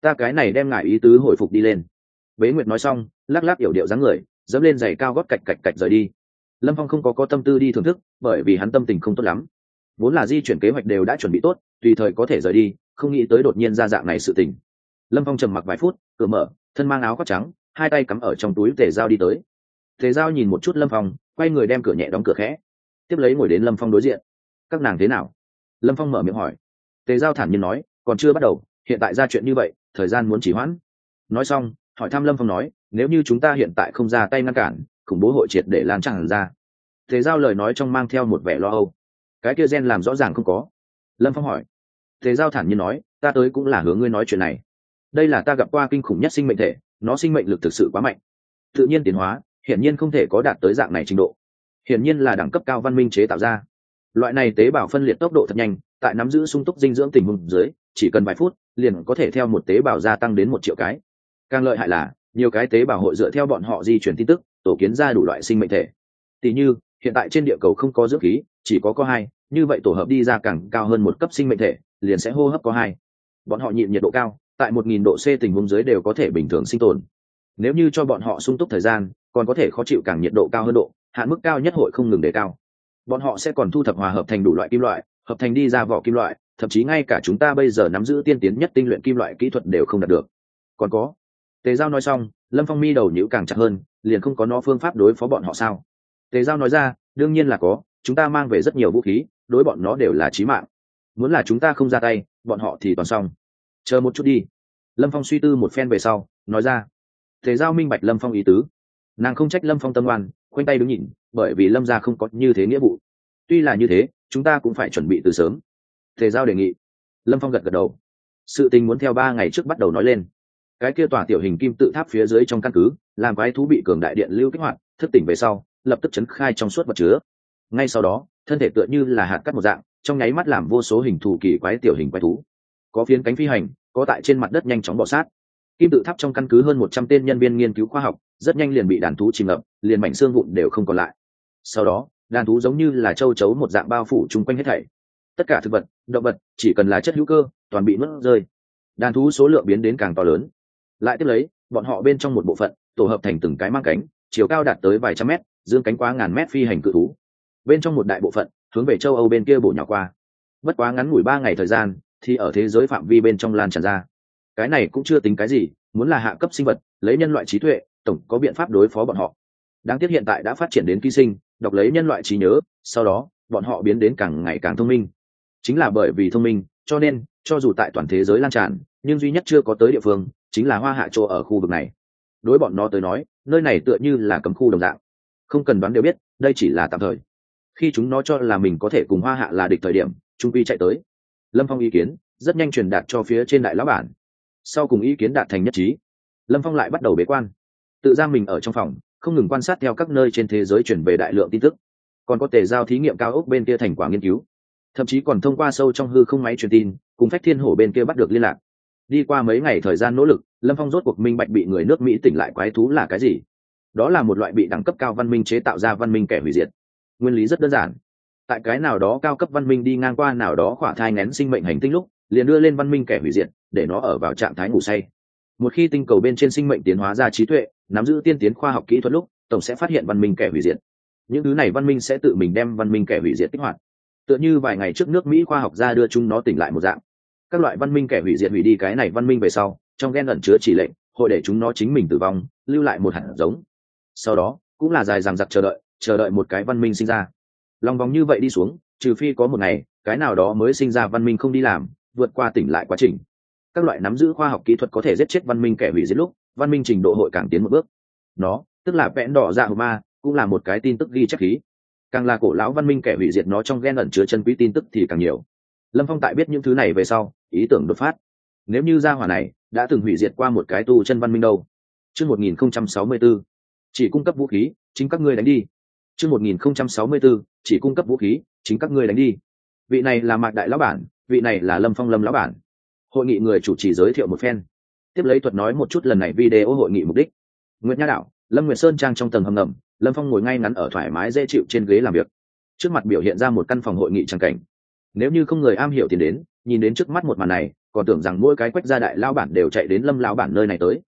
Speaker 1: ta cái này đem ngại ý tứ hồi phục đi lên. Bế nguyệt nói xong, lắc lắc yểu điệu dáng người, dẫm lên giày cao gót cạch cạch cạch rời đi. Lâm phong không có có tâm tư đi thưởng thức, bởi vì hắn tâm tình không tốt lắm. Vốn là di chuyển kế hoạch đều đã chuẩn bị tốt, tùy thời có thể rời đi không nghĩ tới đột nhiên ra dạng này sự tình. Lâm phong trầm mặc vài phút, cửa mở, thân mang áo khoác trắng, hai tay cắm ở trong túi tề dao đi tới. Tề dao nhìn một chút lâm phong, quay người đem cửa nhẹ đóng cửa khẽ. Tiếp lấy ngồi đến lâm phong đối diện. Các nàng thế nào? Lâm phong mở miệng hỏi. Tề giao thản nhiên nói, còn chưa bắt đầu, hiện tại ra chuyện như vậy, thời gian muốn chỉ hoãn. Nói xong, hỏi thăm lâm phong nói, nếu như chúng ta hiện tại không ra tay ngăn cản, khủng bố hội triệt để lan tràn ra. Tề giao lời nói trong mang theo một vẻ lo âu. Cái kia gen làm rõ ràng không có. Lâm phong hỏi tề giao thản nhiên nói, ta tới cũng là hướng ngươi nói chuyện này. Đây là ta gặp qua kinh khủng nhất sinh mệnh thể, nó sinh mệnh lực thực sự quá mạnh. Tự nhiên tiến hóa, hiển nhiên không thể có đạt tới dạng này trình độ. Hiển nhiên là đẳng cấp cao văn minh chế tạo ra. Loại này tế bào phân liệt tốc độ thật nhanh, tại nắm giữ sung túc dinh dưỡng tình huống dưới, chỉ cần vài phút, liền có thể theo một tế bào gia tăng đến một triệu cái. Càng lợi hại là, nhiều cái tế bào hội dựa theo bọn họ di chuyển tin tức, tổ kiến ra đủ loại sinh mệnh thể. Tỷ như, hiện tại trên địa cầu không có dưỡng khí, chỉ có có hai, như vậy tổ hợp đi ra càng cao hơn một cấp sinh mệnh thể liền sẽ hô hấp có hai. Bọn họ nhịn nhiệt độ cao, tại một nghìn độ c tình huống dưới đều có thể bình thường sinh tồn. Nếu như cho bọn họ sung túc thời gian, còn có thể khó chịu càng nhiệt độ cao hơn độ, hạn mức cao nhất hội không ngừng đề cao. Bọn họ sẽ còn thu thập hòa hợp thành đủ loại kim loại, hợp thành đi ra vỏ kim loại, thậm chí ngay cả chúng ta bây giờ nắm giữ tiên tiến nhất tinh luyện kim loại kỹ thuật đều không đạt được. Còn có, tề giao nói xong, lâm phong mi đầu nhữ càng chặt hơn, liền không có nó phương pháp đối phó bọn họ sao? Tề giao nói ra, đương nhiên là có, chúng ta mang về rất nhiều vũ khí, đối bọn nó đều là trí mạng muốn là chúng ta không ra tay, bọn họ thì toàn xong. Chờ một chút đi. Lâm phong suy tư một phen về sau, nói ra. Thế giao minh bạch lâm phong ý tứ. Nàng không trách lâm phong tâm oan, khoanh tay đứng nhìn, bởi vì lâm gia không có như thế nghĩa vụ. Tuy là như thế, chúng ta cũng phải chuẩn bị từ sớm. Thế giao đề nghị. Lâm phong gật gật đầu. Sự tình muốn theo ba ngày trước bắt đầu nói lên. Cái kia tòa tiểu hình kim tự tháp phía dưới trong căn cứ, làm quái thú bị cường đại điện lưu kích hoạt, thức tỉnh về sau, lập tức chấn khai trong suốt vật chứa. Ngay sau đó, thân thể tựa như là hạt cắt một dạng trong nháy mắt làm vô số hình thù kỳ quái tiểu hình quái thú. Có phiến cánh phi hành, có tại trên mặt đất nhanh chóng bỏ sát. Kim tự tháp trong căn cứ hơn một trăm tên nhân viên nghiên cứu khoa học, rất nhanh liền bị đàn thú chìm ngập, liền mảnh xương vụn đều không còn lại. Sau đó, đàn thú giống như là châu chấu một dạng bao phủ chung quanh hết thảy. Tất cả thực vật, động vật, chỉ cần là chất hữu cơ, toàn bị mất rơi. Đàn thú số lượng biến đến càng to lớn. Lại tiếp lấy, bọn họ bên trong một bộ phận, tổ hợp thành từng cái mang cánh, chiều cao đạt tới vài trăm mét, dương cánh quá ngàn mét phi hành cự thú. Bên trong một đại bộ phận hướng về châu âu bên kia bổ nhỏ qua. Bất quá ngắn ngủi ba ngày thời gian, thì ở thế giới phạm vi bên trong lan tràn ra. Cái này cũng chưa tính cái gì, muốn là hạ cấp sinh vật, lấy nhân loại trí tuệ, tổng có biện pháp đối phó bọn họ. Đáng tiếc hiện tại đã phát triển đến ký sinh, đọc lấy nhân loại trí nhớ, sau đó, bọn họ biến đến càng ngày càng thông minh. Chính là bởi vì thông minh, cho nên, cho dù tại toàn thế giới lan tràn, nhưng duy nhất chưa có tới địa phương, chính là hoa hạ chỗ ở khu vực này. Đối bọn nó tới nói, nơi này tựa như là cấm khu đồng dạng. Không cần đoán đều biết, đây chỉ là tạm thời khi chúng nó cho là mình có thể cùng hoa hạ là địch thời điểm, trung quy chạy tới. Lâm phong ý kiến, rất nhanh truyền đạt cho phía trên đại lão bản. Sau cùng ý kiến đạt thành nhất trí. Lâm phong lại bắt đầu bế quan. Tự giam mình ở trong phòng, không ngừng quan sát theo các nơi trên thế giới chuyển về đại lượng tin tức. Còn có tề giao thí nghiệm cao ốc bên kia thành quả nghiên cứu. Thậm chí còn thông qua sâu trong hư không máy truyền tin, cùng phách thiên hổ bên kia bắt được liên lạc. Đi qua mấy ngày thời gian nỗ lực, lâm phong rốt cuộc minh bạch bị người nước mỹ tỉnh lại quái thú là cái gì. Đó là một loại bị đẳng cấp cao văn minh chế tạo ra văn minh kẻ hủy diệt nguyên lý rất đơn giản. Tại cái nào đó cao cấp văn minh đi ngang qua nào đó khỏa thai ngén sinh mệnh hành tinh lúc, liền đưa lên văn minh kẻ hủy diệt, để nó ở vào trạng thái ngủ say. Một khi tinh cầu bên trên sinh mệnh tiến hóa ra trí tuệ, nắm giữ tiên tiến khoa học kỹ thuật lúc, tổng sẽ phát hiện văn minh kẻ hủy diệt. Những thứ này văn minh sẽ tự mình đem văn minh kẻ hủy diệt kích hoạt. Tựa như vài ngày trước nước mỹ khoa học gia đưa chúng nó tỉnh lại một dạng. Các loại văn minh kẻ hủy diệt hủy đi cái này văn minh về sau, trong ghen ẩn chứa chỉ lệnh, hội để chúng nó chính mình tử vong, lưu lại một hạt giống. Sau đó, cũng là dài dằng dặc chờ đợi chờ đợi một cái văn minh sinh ra. Lòng vòng như vậy đi xuống, trừ phi có một ngày, cái nào đó mới sinh ra văn minh không đi làm, vượt qua tỉnh lại quá trình. Các loại nắm giữ khoa học kỹ thuật có thể giết chết văn minh kẻ hủy diệt lúc, văn minh trình độ hội càng tiến một bước. Nó, tức là vẽn đỏ dạ hồ ma, cũng là một cái tin tức ghi chắc khí. Càng là cổ lão văn minh kẻ hủy diệt nó trong ghen ẩn chứa chân quý tin tức thì càng nhiều. Lâm phong tại biết những thứ này về sau, ý tưởng đột phát. Nếu như gia hỏa này đã từng hủy diệt qua một cái tu chân văn minh đâu? Chương một nghìn không trăm sáu mươi bốn. Chỉ cung cấp vũ khí, chính các ngươi đánh đi chương một nghìn không trăm sáu mươi bốn chỉ cung cấp vũ khí, chính các ngươi đánh đi. Vị này là mạc đại lão bản, vị này là lâm phong lâm lão bản. Hội nghị người chủ trì giới thiệu một phen. Tiếp lấy thuật nói một chút lần này video hội nghị mục đích. Nguyệt nha đạo, lâm nguyệt sơn trang trong tầng hầm ngầm, lâm phong ngồi ngay ngắn ở thoải mái dễ chịu trên ghế làm việc. Trước mặt biểu hiện ra một căn phòng hội nghị trang cảnh. Nếu như không người am hiểu tiền đến, nhìn đến trước mắt một màn này, còn tưởng rằng mỗi cái quách gia đại lao bản đều chạy đến lâm Lão bản nơi này tới.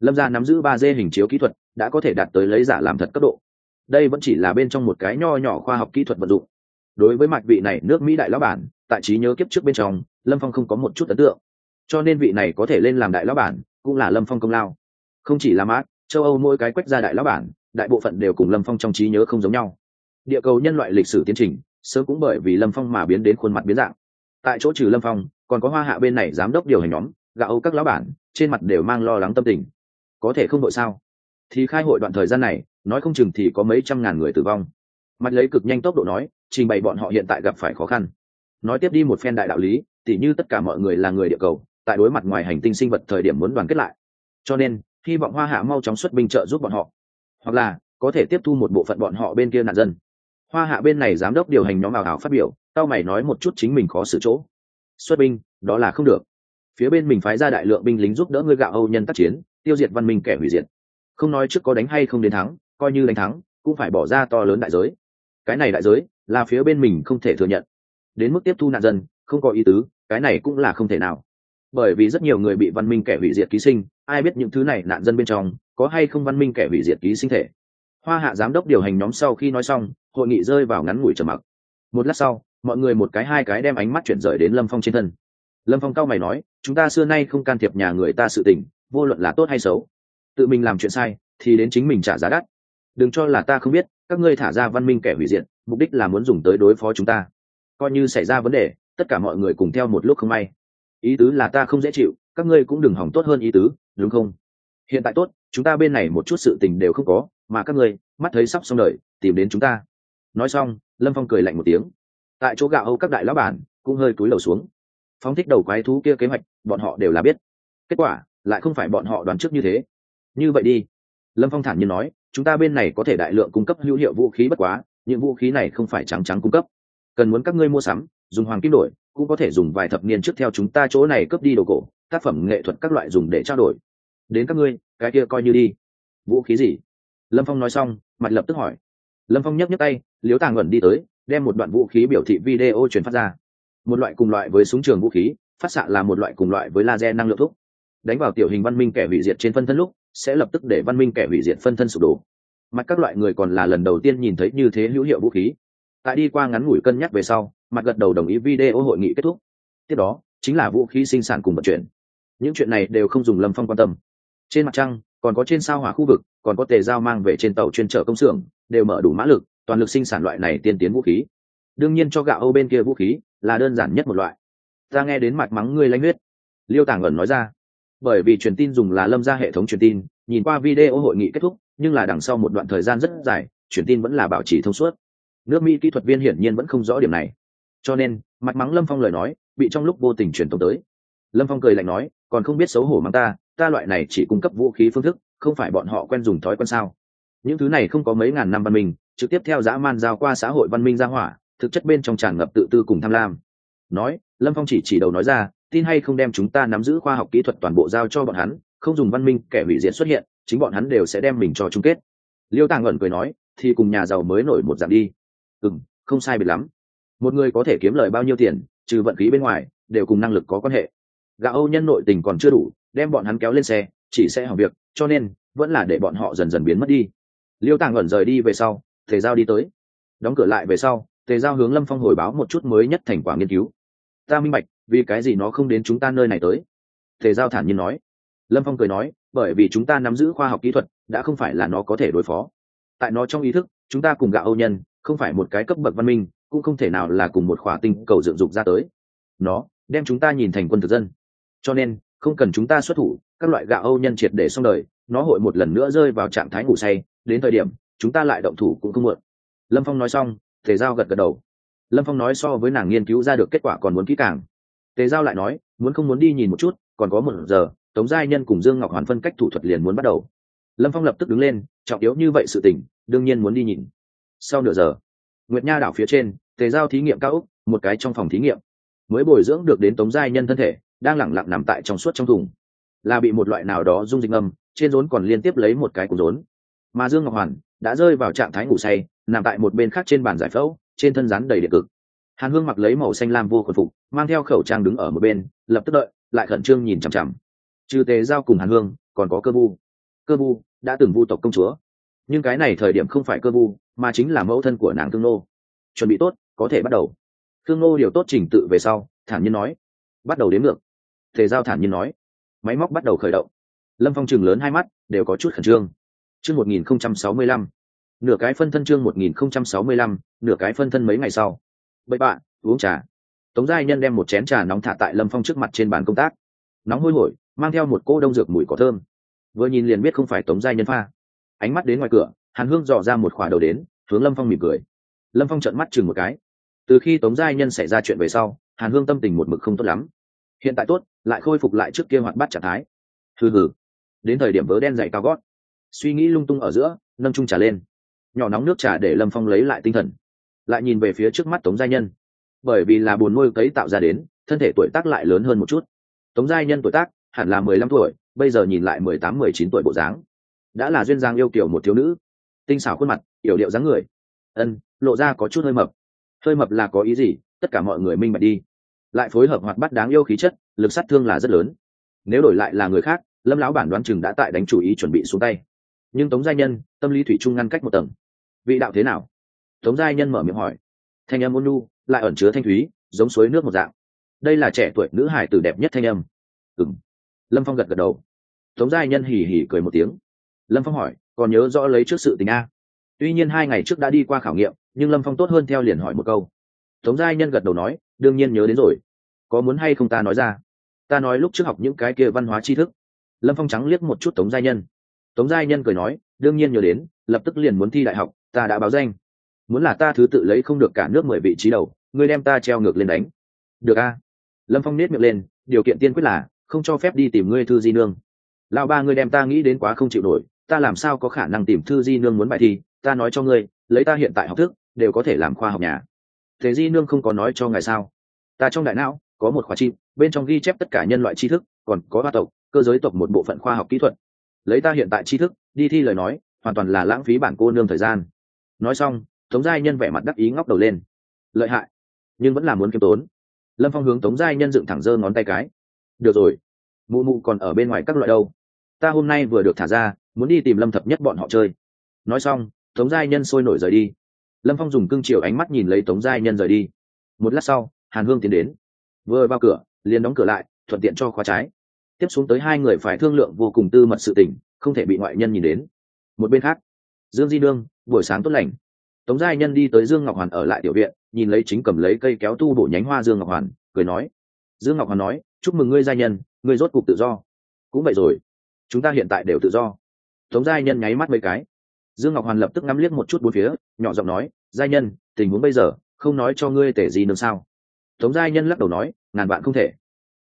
Speaker 1: Lâm gia nắm giữ ba d hình chiếu kỹ thuật, đã có thể đạt tới lấy giả làm thật cấp độ đây vẫn chỉ là bên trong một cái nho nhỏ khoa học kỹ thuật vận dụng. Đối với mạch vị này, nước mỹ đại lão bản, tại trí nhớ kiếp trước bên trong, lâm phong không có một chút ấn tượng. Cho nên vị này có thể lên làm đại lão bản, cũng là lâm phong công lao. Không chỉ là mát, châu âu mỗi cái quét ra đại lão bản, đại bộ phận đều cùng lâm phong trong trí nhớ không giống nhau. Địa cầu nhân loại lịch sử tiến trình, sớm cũng bởi vì lâm phong mà biến đến khuôn mặt biến dạng. Tại chỗ trừ lâm phong, còn có hoa hạ bên này giám đốc điều hành nhóm, gạo âu các lão bản, trên mặt đều mang lo lắng tâm tình. Có thể không đội sao? Thì khai hội đoạn thời gian này, nói không chừng thì có mấy trăm ngàn người tử vong. Mặt lấy cực nhanh tốc độ nói, trình bày bọn họ hiện tại gặp phải khó khăn. Nói tiếp đi một phen đại đạo lý, tỉ như tất cả mọi người là người địa cầu, tại đối mặt ngoài hành tinh sinh vật thời điểm muốn đoàn kết lại. Cho nên, hy vọng hoa hạ mau chóng xuất binh trợ giúp bọn họ. Hoặc là, có thể tiếp thu một bộ phận bọn họ bên kia nạn dân. Hoa hạ bên này giám đốc điều hành nhóm ảo ảo phát biểu, tao mày nói một chút chính mình khó xử chỗ. Xuất binh, đó là không được. Phía bên mình phái ra đại lượng binh lính giúp đỡ người gạo âu nhân tác chiến, tiêu diệt văn minh kẻ hủy diệt không nói trước có đánh hay không đến thắng, coi như đánh thắng, cũng phải bỏ ra to lớn đại giới. Cái này đại giới là phía bên mình không thể thừa nhận. Đến mức tiếp thu nạn dân, không có ý tứ, cái này cũng là không thể nào. Bởi vì rất nhiều người bị văn minh kẻ hủy diệt ký sinh, ai biết những thứ này nạn dân bên trong có hay không văn minh kẻ hủy diệt ký sinh thể. Hoa hạ giám đốc điều hành nhóm sau khi nói xong, hội nghị rơi vào ngắn ngủi trầm mặc. Một lát sau, mọi người một cái hai cái đem ánh mắt chuyển rời đến lâm phong trên thân. Lâm phong cao mày nói, chúng ta xưa nay không can thiệp nhà người ta sự tình, vô luận là tốt hay xấu tự mình làm chuyện sai, thì đến chính mình trả giá đắt. Đừng cho là ta không biết, các ngươi thả ra văn minh kẻ hủy diệt, mục đích là muốn dùng tới đối phó chúng ta. Coi như xảy ra vấn đề, tất cả mọi người cùng theo một lúc không may. Ý tứ là ta không dễ chịu, các ngươi cũng đừng hỏng tốt hơn ý tứ, đúng không? Hiện tại tốt, chúng ta bên này một chút sự tình đều không có, mà các ngươi, mắt thấy sắp xong đời, tìm đến chúng ta. Nói xong, lâm phong cười lạnh một tiếng. Tại chỗ gạo âu các đại lão bản, cũng hơi cúi đầu xuống. Phóng thích đầu quái thú kia kế hoạch, bọn họ đều là biết. Kết quả, lại không phải bọn họ đoán trước như thế như vậy đi. Lâm phong thản nhiên nói, chúng ta bên này có thể đại lượng cung cấp hữu hiệu vũ khí bất quá, những vũ khí này không phải trắng trắng cung cấp. Cần muốn các ngươi mua sắm, dùng hoàng kim đổi, cũng có thể dùng vài thập niên trước theo chúng ta chỗ này cướp đi đồ cổ, tác phẩm nghệ thuật các loại dùng để trao đổi. Đến các ngươi, cái kia coi như đi. Vũ khí gì? Lâm phong nói xong, mặt lập tức hỏi. Lâm phong nhấc nhấc tay liếu tàng ẩn đi tới, đem một đoạn vũ khí biểu thị video truyền phát ra. Một loại cùng loại với súng trường vũ khí, phát xạ là một loại cùng loại với laser năng lượng thúc đánh vào tiểu hình văn minh kẻ hủy diệt trên phân thân lúc sẽ lập tức để văn minh kẻ hủy diệt phân thân sụp đổ. Mặt các loại người còn là lần đầu tiên nhìn thấy như thế hữu hiệu vũ khí. Tại đi qua ngắn ngủi cân nhắc về sau, mặt gật đầu đồng ý video hội nghị kết thúc. Tiếp đó, chính là vũ khí sinh sản cùng vận chuyển. Những chuyện này đều không dùng lâm phong quan tâm. Trên mặt trăng, còn có trên sao hỏa khu vực, còn có tề giao mang về trên tàu chuyên trở công xưởng, đều mở đủ mã lực, toàn lực sinh sản loại này tiên tiến vũ khí. Đương nhiên cho gạo âu bên kia vũ khí là đơn giản nhất một loại. Ta nghe đến mặt mắng ngươi lãnh huyết. Liêu tàng ẩn nói ra bởi vì truyền tin dùng là lâm ra hệ thống truyền tin, nhìn qua video hội nghị kết thúc, nhưng là đằng sau một đoạn thời gian rất dài, truyền tin vẫn là bảo trì thông suốt. Nước mỹ kỹ thuật viên hiển nhiên vẫn không rõ điểm này. Cho nên mặt mắng lâm phong lời nói, bị trong lúc vô tình truyền tống tới. Lâm phong cười lạnh nói, còn không biết xấu hổ mắng ta ta loại này chỉ cung cấp vũ khí phương thức, không phải bọn họ quen dùng thói quen sao? Những thứ này không có mấy ngàn năm văn minh, trực tiếp theo dã man giao qua xã hội văn minh ra hỏa, thực chất bên trong tràn ngập tự tư cùng tham lam nói, lâm phong chỉ chỉ đầu nói ra, tin hay không đem chúng ta nắm giữ khoa học kỹ thuật toàn bộ giao cho bọn hắn, không dùng văn minh kẻ hủy diệt xuất hiện, chính bọn hắn đều sẽ đem mình cho chung kết. Liêu tàng ẩn cười nói, thì cùng nhà giàu mới nổi một dạng đi. Ừ m không sai biệt lắm. Một người có thể kiếm lời bao nhiêu tiền, trừ vận khí bên ngoài, đều cùng năng lực có quan hệ. Gã âu nhân nội tình còn chưa đủ, đem bọn hắn kéo lên xe, chỉ sẽ hỏng việc, cho nên, vẫn là để bọn họ dần dần biến mất đi. Liêu tàng ẩn rời đi về sau, tề giao đi tới. Đóng cửa lại về sau, tề giao hướng lâm phong hồi báo một chút mới nhất thành quả nghiên cứu ta minh bạch, vì cái gì nó không đến chúng ta nơi này tới. Tề giao thản nhiên nói. Lâm phong cười nói, bởi vì chúng ta nắm giữ khoa học kỹ thuật, đã không phải là nó có thể đối phó. Tại nó trong ý thức, chúng ta cùng gạo âu nhân, không phải một cái cấp bậc văn minh, cũng không thể nào là cùng một khỏa tinh cầu dựng dục ra tới. Nó, đem chúng ta nhìn thành quân thực dân. Cho nên, không cần chúng ta xuất thủ, các loại gạo âu nhân triệt để xong đời, nó hội một lần nữa rơi vào trạng thái ngủ say, đến thời điểm, chúng ta lại động thủ cũng không muộn. Lâm phong nói xong thể giao gật gật đầu lâm phong nói so với nàng nghiên cứu ra được kết quả còn muốn kỹ càng. Tề giao lại nói, muốn không muốn đi nhìn một chút, còn có một giờ, tống giai nhân cùng dương ngọc hoàn phân cách thủ thuật liền muốn bắt đầu. Lâm phong lập tức đứng lên, trọng yếu như vậy sự tình, đương nhiên muốn đi nhìn. Sau nửa giờ, nguyệt nha đảo phía trên, tề giao thí nghiệm cao úc một cái trong phòng thí nghiệm. Mới bồi dưỡng được đến tống giai nhân thân thể, đang lẳng lặng nằm tại trong suốt trong thùng. Là bị một loại nào đó dung dịch ngâm trên rốn còn liên tiếp lấy một cái cục rốn. Mà dương ngọc hoàn đã rơi vào trạng thái ngủ say, nằm tại một bên khác trên bàn giải phẫu trên thân rán đầy điện cực. Hàn hương mặc lấy màu xanh lam vô khuẩn phục, mang theo khẩu trang đứng ở một bên, lập tức đợi, lại khẩn trương nhìn chằm chằm. Trừ tề giao cùng hàn hương, còn có cơ vu. Cơ vu đã từng vu tộc công chúa. Nhưng cái này thời điểm không phải cơ vu, mà chính là mẫu thân của nàng thương nô. Chuẩn bị tốt, có thể bắt đầu. Thương nô điều tốt trình tự về sau, thản nhiên nói. Bắt đầu đến ngược. Thể giao thản nhiên nói. Máy móc bắt đầu khởi động. Lâm phong chừng lớn hai mắt, đều có chút khẩn trương. Chương một nghìn không trăm sáu mươi lăm nửa cái phân thân chương một nghìn không trăm sáu mươi lăm, nửa cái phân thân mấy ngày sau. Bậy bạn, uống trà. Tống giai nhân đem một chén trà nóng thả tại lâm phong trước mặt trên bàn công tác. Nóng hôi hổi, mang theo một cô đông dược mùi cỏ thơm. Vừa nhìn liền biết không phải tống giai nhân pha. Ánh mắt đến ngoài cửa, hàn hương dò ra một khỏa đầu đến, hướng lâm phong mỉm cười. Lâm phong trợn mắt chừng một cái. Từ khi tống giai nhân xảy ra chuyện về sau, hàn hương tâm tình một mực không tốt lắm. Hiện tại tốt, lại khôi phục lại trước kia hoạt bát trạng thái. Hừ hừ. Đến thời điểm vớ đen dày cao gót. Suy nghĩ lung tung ở giữa, nâng trung trà lên nhỏ nóng nước trà để lâm phong lấy lại tinh thần. Lại nhìn về phía trước mắt tống giai nhân. Bởi vì là buồn nuôi cấy tạo ra đến, thân thể tuổi tác lại lớn hơn một chút. Tống giai nhân tuổi tác hẳn là mười lăm tuổi, bây giờ nhìn lại mười tám, mười chín tuổi bộ dáng. Đã là duyên giang yêu kiểu một thiếu nữ. Tinh xảo khuôn mặt, yểu điệu dáng người. Ân, lộ ra có chút hơi mập. Hơi mập là có ý gì? Tất cả mọi người minh bạch đi. Lại phối hợp hoạt bắt đáng yêu khí chất, lực sát thương là rất lớn. Nếu đổi lại là người khác, lâm lão bản đoán chừng đã tại đánh chủ ý chuẩn bị xuống tay. Nhưng tống gia nhân, tâm lý thủy chung ngăn cách một tầng vị đạo thế nào? Tống giai nhân mở miệng hỏi. Thanh âm ôn nu lại ẩn chứa thanh thúy, giống suối nước một dạng. Đây là trẻ tuổi nữ hải tử đẹp nhất thanh âm. Ừ m lâm phong gật gật đầu. Tống giai nhân hỉ hỉ cười một tiếng. Lâm phong hỏi, còn nhớ rõ lấy trước sự tình a? Tuy nhiên hai ngày trước đã đi qua khảo nghiệm, nhưng lâm phong tốt hơn theo liền hỏi một câu. Tống giai nhân gật đầu nói, đương nhiên nhớ đến rồi. Có muốn hay không ta nói ra? Ta nói lúc trước học những cái kia văn hóa tri thức. Lâm phong trắng liếc một chút tống giai nhân. Tống giai nhân cười nói, đương nhiên nhớ đến, lập tức liền muốn thi đại học ta đã báo danh. Muốn là ta thứ tự lấy không được cả nước mười vị trí đầu, ngươi đem ta treo ngược lên đánh. Được a. Lâm phong nết miệng lên, điều kiện tiên quyết là, không cho phép đi tìm ngươi thư di nương. Lão ba ngươi đem ta nghĩ đến quá không chịu nổi, ta làm sao có khả năng tìm thư di nương muốn bài thi, ta nói cho ngươi, lấy ta hiện tại học thức, đều có thể làm khoa học nhà. Thế di nương không có nói cho ngài sao? Ta trong đại não, có một khóa chim, bên trong ghi chép tất cả nhân loại tri thức, còn có ba tộc, cơ giới tộc một bộ phận khoa học kỹ thuật. Lấy ta hiện tại tri thức, đi thi lời nói, hoàn toàn là lãng phí bản cô nương thời gian nói xong, tống giai nhân vẻ mặt đắc ý ngóc đầu lên. Lợi hại, nhưng vẫn là muốn kiêm tốn. Lâm phong hướng tống giai nhân dựng thẳng dơ ngón tay cái. Được rồi, mụ mụ còn ở bên ngoài các loại đâu? Ta hôm nay vừa được thả ra, muốn đi tìm lâm thập nhất bọn họ chơi. Nói xong, tống giai nhân sôi nổi rời đi. Lâm phong dùng cưng chiều ánh mắt nhìn lấy tống giai nhân rời đi. Một lát sau, hàn hương tiến đến. Vừa vào cửa, liền đóng cửa lại, thuận tiện cho khóa trái. Tiếp xuống tới hai người phải thương lượng vô cùng tư mật sự tình, không thể bị ngoại nhân nhìn đến. Một bên khác, dương di nương buổi sáng tốt lành. Tống giai nhân đi tới dương ngọc hoàn ở lại tiểu viện, nhìn lấy chính cầm lấy cây kéo tu bổ nhánh hoa dương ngọc hoàn, cười nói. Dương ngọc hoàn nói, chúc mừng ngươi giai nhân, ngươi rốt cục tự do. Cũng vậy rồi. Chúng ta hiện tại đều tự do. Tống giai nhân nháy mắt mấy cái. Dương ngọc hoàn lập tức ngắm liếc một chút bốn phía, nhỏ giọng nói giai nhân, tình huống bây giờ, không nói cho ngươi tể gì nương sao? Tống giai nhân lắc đầu nói, ngàn bạn không thể.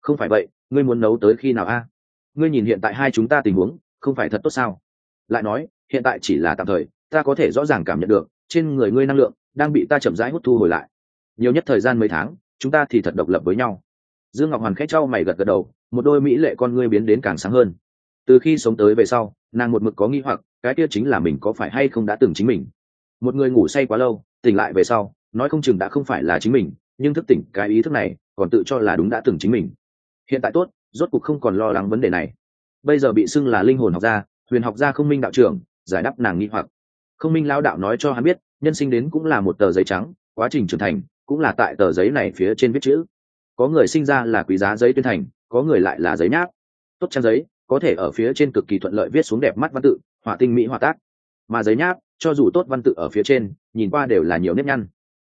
Speaker 1: Không phải vậy, ngươi muốn nấu tới khi nào a? Ngươi nhìn hiện tại hai chúng ta tình huống, không phải thật tốt sao? Lại nói, hiện tại chỉ là tạm thời ta có thể rõ ràng cảm nhận được, trên người ngươi năng lượng đang bị ta chậm rãi hút thu hồi lại. Nhiều nhất thời gian mấy tháng, chúng ta thì thật độc lập với nhau. Dương ngọc hoàn khẽ trao mày gật gật đầu, một đôi mỹ lệ con ngươi biến đến càng sáng hơn. Từ khi sống tới về sau, nàng một mực có nghi hoặc, cái kia chính là mình có phải hay không đã từng chính mình. Một người ngủ say quá lâu, tỉnh lại về sau, nói không chừng đã không phải là chính mình, nhưng thức tỉnh cái ý thức này còn tự cho là đúng đã từng chính mình. Hiện tại tốt, rốt cuộc không còn lo lắng vấn đề này. Bây giờ bị xưng là linh hồn học gia, huyền học gia không minh đạo trưởng, giải đáp nàng nghi hoặc không minh lao đạo nói cho hắn biết, nhân sinh đến cũng là một tờ giấy trắng, quá trình trưởng thành cũng là tại tờ giấy này phía trên viết chữ. Có người sinh ra là quý giá giấy tuyên thành, có người lại là giấy nháp. Tốt trang giấy, có thể ở phía trên cực kỳ thuận lợi viết xuống đẹp mắt văn tự, họa tinh mỹ họa tác. Mà giấy nháp, cho dù tốt văn tự ở phía trên, nhìn qua đều là nhiều nếp nhăn.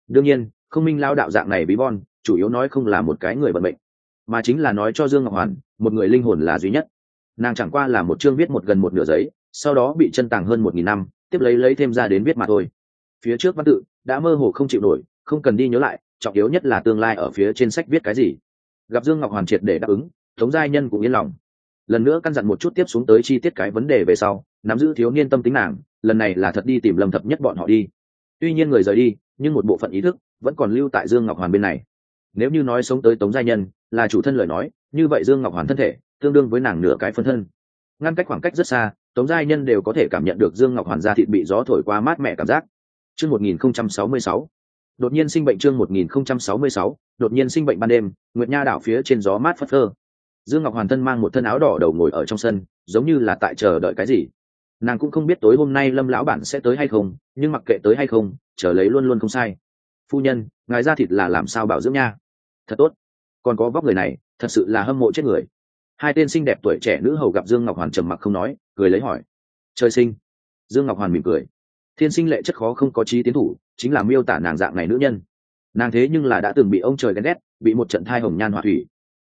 Speaker 1: Đương nhiên, không minh lao đạo dạng này bí bon, chủ yếu nói không là một cái người vận mệnh, mà chính là nói cho dương ngọc hoàn, một người linh hồn là duy nhất. Nàng chẳng qua là một chương viết một gần một nửa giấy, sau đó bị chân tàng hơn một nghìn năm tiếp lấy lấy thêm ra đến viết mà thôi. Phía trước văn tự đã mơ hồ không chịu nổi, không cần đi nhớ lại, trọng yếu nhất là tương lai ở phía trên sách viết cái gì. Gặp dương ngọc hoàn triệt để đáp ứng, tống giai nhân cũng yên lòng. Lần nữa căn dặn một chút tiếp xuống tới chi tiết cái vấn đề về sau, nắm giữ thiếu niên tâm tính nàng, lần này là thật đi tìm lâm thập nhất bọn họ đi. Tuy nhiên người rời đi, nhưng một bộ phận ý thức vẫn còn lưu tại dương ngọc hoàn bên này. Nếu như nói sống tới tống Giai nhân, là chủ thân lời nói, như vậy dương ngọc hoàn thân thể, tương đương với nàng nửa cái phân thân. Ngăn cách khoảng cách rất xa tống giai nhân đều có thể cảm nhận được dương ngọc hoàn da thịt bị gió thổi qua mát mẻ cảm giác. Chương một nghìn không trăm sáu mươi sáu. Đột nhiên sinh bệnh chương một nghìn không trăm sáu mươi sáu, đột nhiên sinh bệnh ban đêm, nguyệt nha đảo phía trên gió mát phất phơ. Dương ngọc hoàn thân mang một thân áo đỏ đầu ngồi ở trong sân, giống như là tại chờ đợi cái gì. Nàng cũng không biết tối hôm nay lâm lão bản sẽ tới hay không, nhưng mặc kệ tới hay không, chờ lấy luôn luôn không sai. Phu nhân, ngài ra thịt là làm sao bảo dưỡng nha? Thật tốt. Còn có vóc người này, thật sự là hâm mộ chết người hai tên xinh đẹp tuổi trẻ nữ hầu gặp dương ngọc hoàn trầm mặc không nói, cười lấy hỏi. Trời sinh. Dương ngọc hoàn mỉm cười. Thiên sinh lệ chất khó không có trí tiến thủ, chính là miêu tả nàng dạng này nữ nhân. Nàng thế nhưng là đã từng bị ông trời ghen ghét, bị một trận thai hồng nhan họa thủy.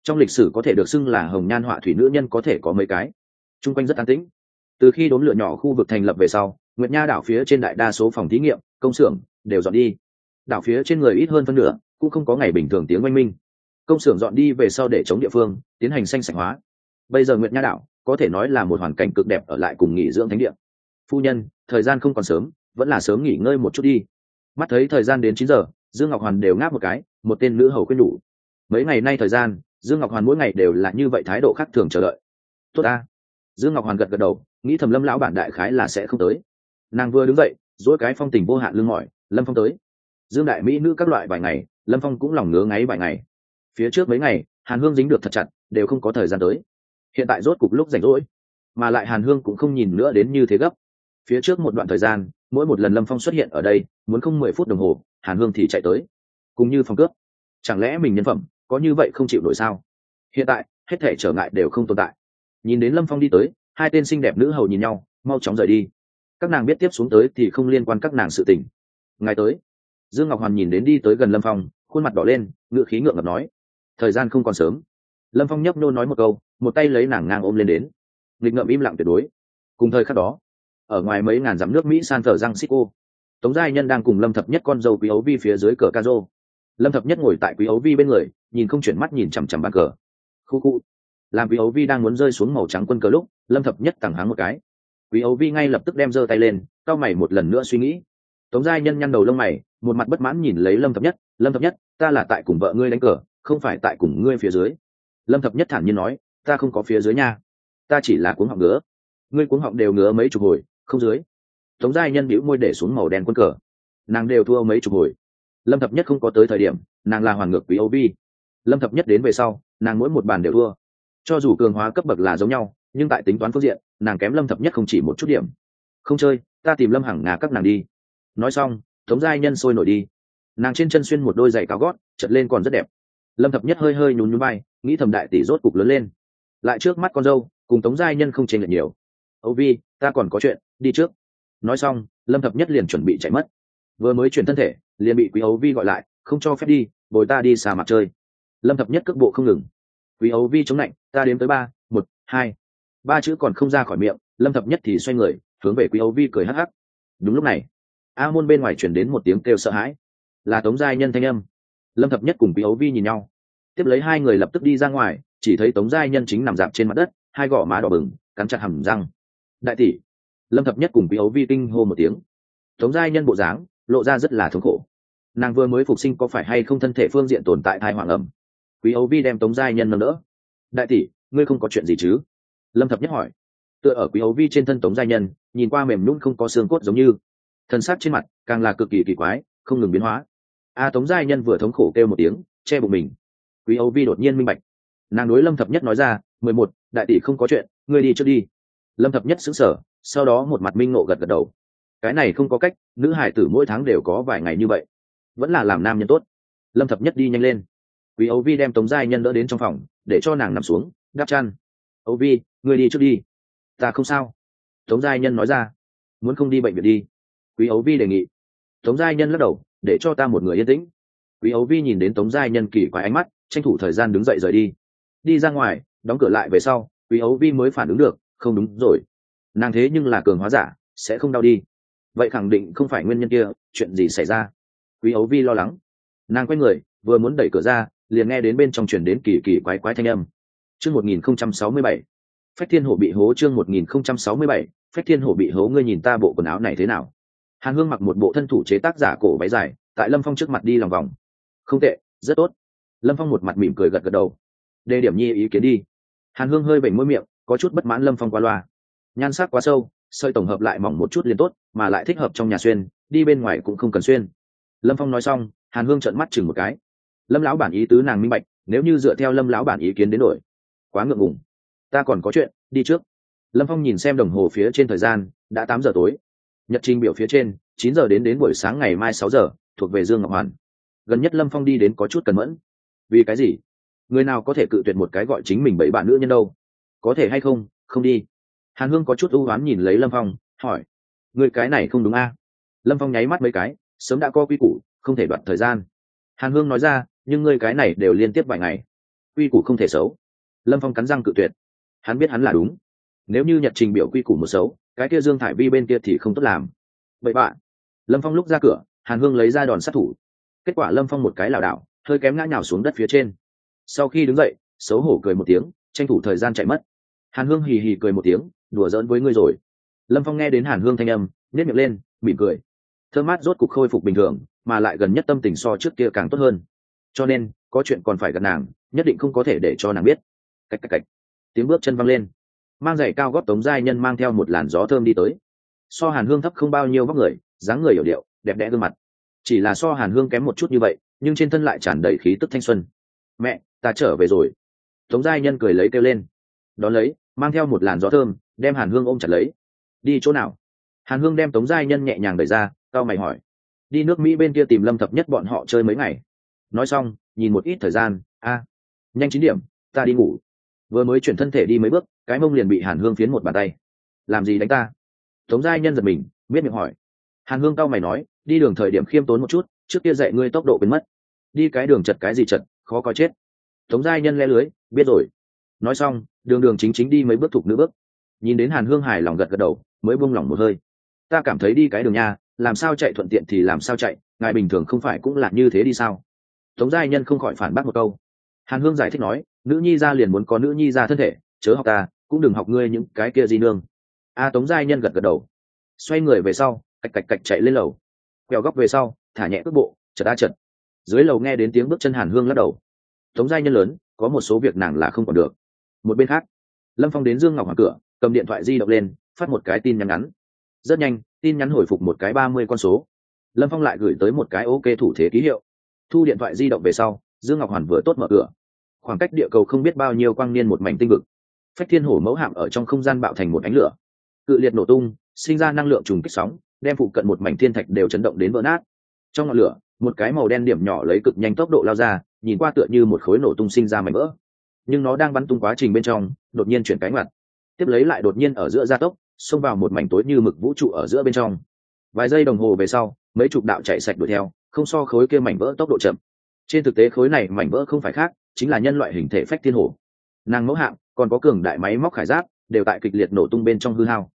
Speaker 1: Trong lịch sử có thể được xưng là hồng nhan họa thủy nữ nhân có thể có mấy cái. T r u n g quanh rất an tĩnh. Từ khi đốn lửa nhỏ khu vực thành lập về sau, nguyệt nha đảo phía trên đại đa số phòng thí nghiệm, công xưởng đều dọn đi. Đảo phía trên người ít hơn phân nửa, cũng không có ngày bình thường tiếng oanh minh công xưởng dọn đi về sau để chống địa phương, tiến hành xanh sạch hóa. Bây giờ nguyệt nha đảo, có thể nói là một hoàn cảnh cực đẹp ở lại cùng nghỉ dưỡng thánh địa. Phu nhân, thời gian không còn sớm, vẫn là sớm nghỉ ngơi một chút đi. Mắt thấy thời gian đến chín giờ, dương ngọc hoàn đều ngáp một cái, một tên nữ hầu quên nhủ. Mấy ngày nay thời gian, dương ngọc hoàn mỗi ngày đều là như vậy thái độ khác thường chờ đợi. Tốt ta. Dương ngọc hoàn gật gật đầu, nghĩ thầm lâm lão bản đại khái là sẽ không tới. Nàng vừa đứng dậy dỗi cái phong tình vô hạn lưng mỏi, lâm phong tới. Dương đại mỹ nữ các loại vài ngày, lâm phong cũng lòng ngứa ngáy vài ngày phía trước mấy ngày, hàn hương dính được thật chặt, đều không có thời gian tới. Hiện tại rốt cục lúc rảnh rỗi, mà lại hàn hương cũng không nhìn nữa đến như thế gấp. Phía trước một đoạn thời gian, mỗi một lần lâm phong xuất hiện ở đây, muốn không mười phút đồng hồ, hàn hương thì chạy tới. Cùng như phòng cướp. Chẳng lẽ mình nhân phẩm, có như vậy không chịu nổi sao? Hiện tại, hết thể trở ngại đều không tồn tại. Nhìn đến lâm phong đi tới, hai tên xinh đẹp nữ hầu nhìn nhau, mau chóng rời đi. Các nàng biết tiếp xuống tới thì không liên quan các nàng sự tình. Ngày tới, dương ngọc hoàn nhìn đến đi tới gần lâm phong, khuôn mặt đỏ lên ngựa khí ngượng ngập nói thời gian không còn sớm. Lâm phong nhấp nô nói một câu, một tay lấy nàng ngang ôm lên đến. Nghịch ngậm im lặng tuyệt đối. Cùng thời khắc đó, ở ngoài mấy ngàn dặm nước mỹ san thờ răng xích tống giai nhân đang cùng lâm thập nhất con dâu quý ấu vi phía dưới cờ ca rô lâm thập nhất ngồi tại quý ấu vi bên người, nhìn không chuyển mắt nhìn chằm chằm bàn cờ. Khu khu. Làm quý ấu vi đang muốn rơi xuống màu trắng quân cờ lúc, lâm thập nhất tẳng háng một cái. Quý ấu vi ngay lập tức đem giơ tay lên, cao mày một lần nữa suy nghĩ. Tống giai nhân nhăn đầu lông mày, một mặt bất mãn nhìn lấy lâm thập nhất. Lâm thập nhất, ta là tại cùng vợ ngươi đánh cờ không phải tại cùng ngươi phía dưới. Lâm thập nhất thản nhiên nói, ta không có phía dưới nha. Ta chỉ là cuống họng ngứa. Ngươi cuống họng đều ngứa mấy chục hồi, không dưới. Tống giai nhân bĩu môi để xuống màu đen quân cờ. Nàng đều thua mấy chục hồi. Lâm thập nhất không có tới thời điểm, nàng là hoàn ngược quý âu vi lâm thập nhất đến về sau, nàng mỗi một bàn đều thua. Cho dù cường hóa cấp bậc là giống nhau, nhưng tại tính toán phương diện, nàng kém lâm thập nhất không chỉ một chút điểm. Không chơi, ta tìm lâm hằng ngà các nàng đi. Nói xong, tống giai nhân sôi nổi đi. Nàng trên chân xuyên một đôi giày cao gót, chật lên còn rất đẹp lâm thập nhất hơi hơi nhún nhún bay nghĩ thầm đại tỷ rốt cục lớn lên. Lại trước mắt con dâu, cùng tống giai nhân không chênh lệch nhiều. Âu vi, ta còn có chuyện, đi trước. Nói xong, lâm thập nhất liền chuẩn bị chạy mất. Vừa mới chuyển thân thể, liền bị quý ấu vi gọi lại, không cho phép đi, bồi ta đi xà mặt chơi. Lâm thập nhất cước bộ không ngừng. Quý ấu vi chống lạnh, ta đếm tới ba, một, hai. Ba chữ còn không ra khỏi miệng, lâm thập nhất thì xoay người, hướng về quý ấu vi cười hắc hắc. Đúng lúc này, a môn bên ngoài chuyển đến một tiếng kêu sợ hãi. Là tống giai nhân thanh âm lâm thập nhất cùng quý ấu vi nhìn nhau. Tiếp lấy hai người lập tức đi ra ngoài, chỉ thấy tống giai nhân chính nằm dạp trên mặt đất, hai gò má đỏ bừng, cắn chặt hầm răng. Đại tỷ. Lâm thập nhất cùng quý ấu vi kinh hô một tiếng. Tống giai nhân bộ dáng lộ ra rất là thống khổ. Nàng vừa mới phục sinh có phải hay không thân thể phương diện tồn tại thai hoàng ẩm quý ấu vi đem tống giai nhân nâng đỡ. Đại tỷ, ngươi không có chuyện gì chứ? Lâm thập nhất hỏi. Tựa ở quý ấu vi trên thân tống giai nhân, nhìn qua mềm nhún không có xương cốt giống như. Thân xác trên mặt càng là cực kỳ kỳ quái, không ngừng biến hóa a tống giai nhân vừa thống khổ kêu một tiếng, che bụng mình. Quý Âu vi đột nhiên minh bạch. Nàng đối lâm thập nhất nói ra, mười một, đại tỷ không có chuyện, ngươi đi trước đi. Lâm thập nhất xứng sở sau đó một mặt minh nộ gật gật đầu. Cái này không có cách, nữ hải tử mỗi tháng đều có vài ngày như vậy. Vẫn là làm nam nhân tốt. Lâm thập nhất đi nhanh lên. Quý Âu vi đem tống giai nhân đỡ đến trong phòng, để cho nàng nằm xuống đắp chăn. Âu vi người đi trước đi. Ta không sao. Tống giai nhân nói ra. Muốn không đi bệnh viện đi. Quý ấu vi đề nghị. Tống giai nhân lắc đầu để cho ta một người yên tĩnh. Quý ấu vi nhìn đến tống giai nhân kỳ quái ánh mắt, tranh thủ thời gian đứng dậy rời đi. Đi ra ngoài, đóng cửa lại về sau, quý ấu vi mới phản ứng được, không đúng rồi. Nàng thế nhưng là cường hóa giả, sẽ không đau đi. Vậy khẳng định không phải nguyên nhân kia, chuyện gì xảy ra? Quý ấu vi lo lắng. Nàng quay người, vừa muốn đẩy cửa ra, liền nghe đến bên trong chuyển đến kỳ kỳ quái quái thanh âm. Chương một nghìn không trăm sáu mươi bảy. Phách thiên hổ bị hố chương một nghìn không trăm sáu mươi bảy. Phách thiên hổ bị hố, ngươi nhìn ta bộ quần áo này thế nào? Hàn hương mặc một bộ thân thủ chế tác giả cổ váy dài, tại lâm phong trước mặt đi lòng vòng. Không tệ, rất tốt. Lâm phong một mặt mỉm cười gật gật đầu. Đề điểm nhi ý kiến đi. Hàn hương hơi bệnh môi miệng, có chút bất mãn lâm phong qua loa. Nhan sắc quá sâu, sợi tổng hợp lại mỏng một chút liền tốt, mà lại thích hợp trong nhà xuyên, đi bên ngoài cũng không cần xuyên. Lâm phong nói xong, hàn hương trợn mắt chừng một cái. Lâm lão bản ý tứ nàng minh bạch, nếu như dựa theo lâm lão bản ý kiến đến đổi, quá ngượng ngùng. Ta còn có chuyện, đi trước. Lâm phong nhìn xem đồng hồ phía trên thời gian, đã tám giờ tối nhật trình biểu phía trên, chín giờ đến đến buổi sáng ngày mai sáu giờ, thuộc về dương ngọc hoàn. Gần nhất lâm phong đi đến có chút cẩn mẫn. Vì cái gì? Người nào có thể cự tuyệt một cái gọi chính mình bảy bạn nữ nhân đâu? Có thể hay không? Không đi. Hàn hương có chút ưu oán nhìn lấy lâm phong, hỏi. Người cái này không đúng a? À? lâm phong nháy mắt mấy cái, sớm đã có quy củ, không thể đoạt thời gian. Hàn hương nói ra, nhưng ngươi cái này đều liên tiếp vài ngày. Quy củ không thể xấu. Lâm phong cắn răng cự tuyệt. Hắn biết hắn là đúng. Nếu như nhật trình biểu quy củ một xấu cái kia dương thải vi bên kia thì không tốt làm. Vậy bạn lâm phong lúc ra cửa, hàn hương lấy ra đòn sát thủ. Kết quả lâm phong một cái lảo đảo, hơi kém ngã nhào xuống đất phía trên. Sau khi đứng dậy, xấu hổ cười một tiếng, tranh thủ thời gian chạy mất. Hàn hương hì hì cười một tiếng, đùa giỡn với ngươi rồi. Lâm phong nghe đến hàn hương thanh âm nếp miệng lên, mỉm cười. Thơ mát rốt cục khôi phục bình thường, mà lại gần nhất tâm tình so trước kia càng tốt hơn. Cho nên, có chuyện còn phải gần nàng, nhất định không có thể để cho nàng biết. Cách cách cách. Tiếng bước chân văng lên mang giày cao gót tống giai nhân mang theo một làn gió thơm đi tới. So hàn hương thấp không bao nhiêu vóc người, dáng người hiểu điệu, đẹp đẽ gương mặt. Chỉ là so hàn hương kém một chút như vậy, nhưng trên thân lại tràn đầy khí tức thanh xuân. Mẹ, ta trở về rồi. Tống giai nhân cười lấy kêu lên. Đón lấy, mang theo một làn gió thơm, đem hàn hương ôm chặt lấy. Đi chỗ nào? Hàn hương đem tống giai nhân nhẹ nhàng đẩy ra, cao mày hỏi. Đi nước mỹ bên kia tìm lâm thập nhất bọn họ chơi mấy ngày. Nói xong, nhìn một ít thời gian, a, nhanh chín điểm, ta đi ngủ. Vừa mới chuyển thân thể đi mấy bước cái mông liền bị hàn hương phiến một bàn tay làm gì đánh ta tống giai nhân giật mình biết miệng hỏi hàn hương cao mày nói đi đường thời điểm khiêm tốn một chút trước kia dạy ngươi tốc độ biến mất đi cái đường chật cái gì chật khó có chết tống giai nhân le lưới biết rồi nói xong đường đường chính chính đi mấy bước thục nữ bước nhìn đến hàn hương hài lòng gật gật đầu mới buông lỏng một hơi ta cảm thấy đi cái đường nha làm sao chạy thuận tiện thì làm sao chạy ngài bình thường không phải cũng là như thế đi sao tống giai nhân không khỏi phản bác một câu hàn hương giải thích nói nữ nhi ra liền muốn có nữ nhi ra thân thể chớ học ta cũng đừng học ngươi những cái kia gì nương. A tống giai nhân gật gật đầu. Xoay người về sau, cạch cạch cạch chạy lên lầu. Quẹo góc về sau, thả nhẹ cước bộ, chật a chật. Dưới lầu nghe đến tiếng bước chân hàn hương lắc đầu. Tống giai nhân lớn, có một số việc nàng là không còn được. Một bên khác, lâm phong đến dương ngọc hoàng cửa, cầm điện thoại di động lên, phát một cái tin nhắn ngắn. Rất nhanh, tin nhắn hồi phục một cái ba mươi con số. Lâm phong lại gửi tới một cái ok thủ thế ký hiệu. Thu điện thoại di động về sau, dương ngọc hoàn vừa tốt mở cửa. Khoảng cách địa cầu không biết bao nhiêu quang niên một mảnh tinh vực phách thiên hổ mẫu hạm ở trong không gian bạo thành một ánh lửa. Cự liệt nổ tung, sinh ra năng lượng trùng kích sóng, đem phụ cận một mảnh thiên thạch đều chấn động đến vỡ nát. Trong ngọn lửa, một cái màu đen điểm nhỏ lấy cực nhanh tốc độ lao ra, nhìn qua tựa như một khối nổ tung sinh ra mảnh vỡ. Nhưng nó đang bắn tung quá trình bên trong, đột nhiên chuyển cánh mặt tiếp lấy lại đột nhiên ở giữa gia tốc, xông vào một mảnh tối như mực vũ trụ ở giữa bên trong. Vài giây đồng hồ về sau, mấy chục đạo chạy sạch đuổi theo, không so khối kia mảnh vỡ tốc độ chậm. Trên thực tế khối này mảnh vỡ không phải khác, chính là nhân loại hình thể phách thiên hổ. Nàng mẫu hạng còn có cường đại máy móc khải giáp, đều tại kịch liệt nổ tung bên trong hư hao.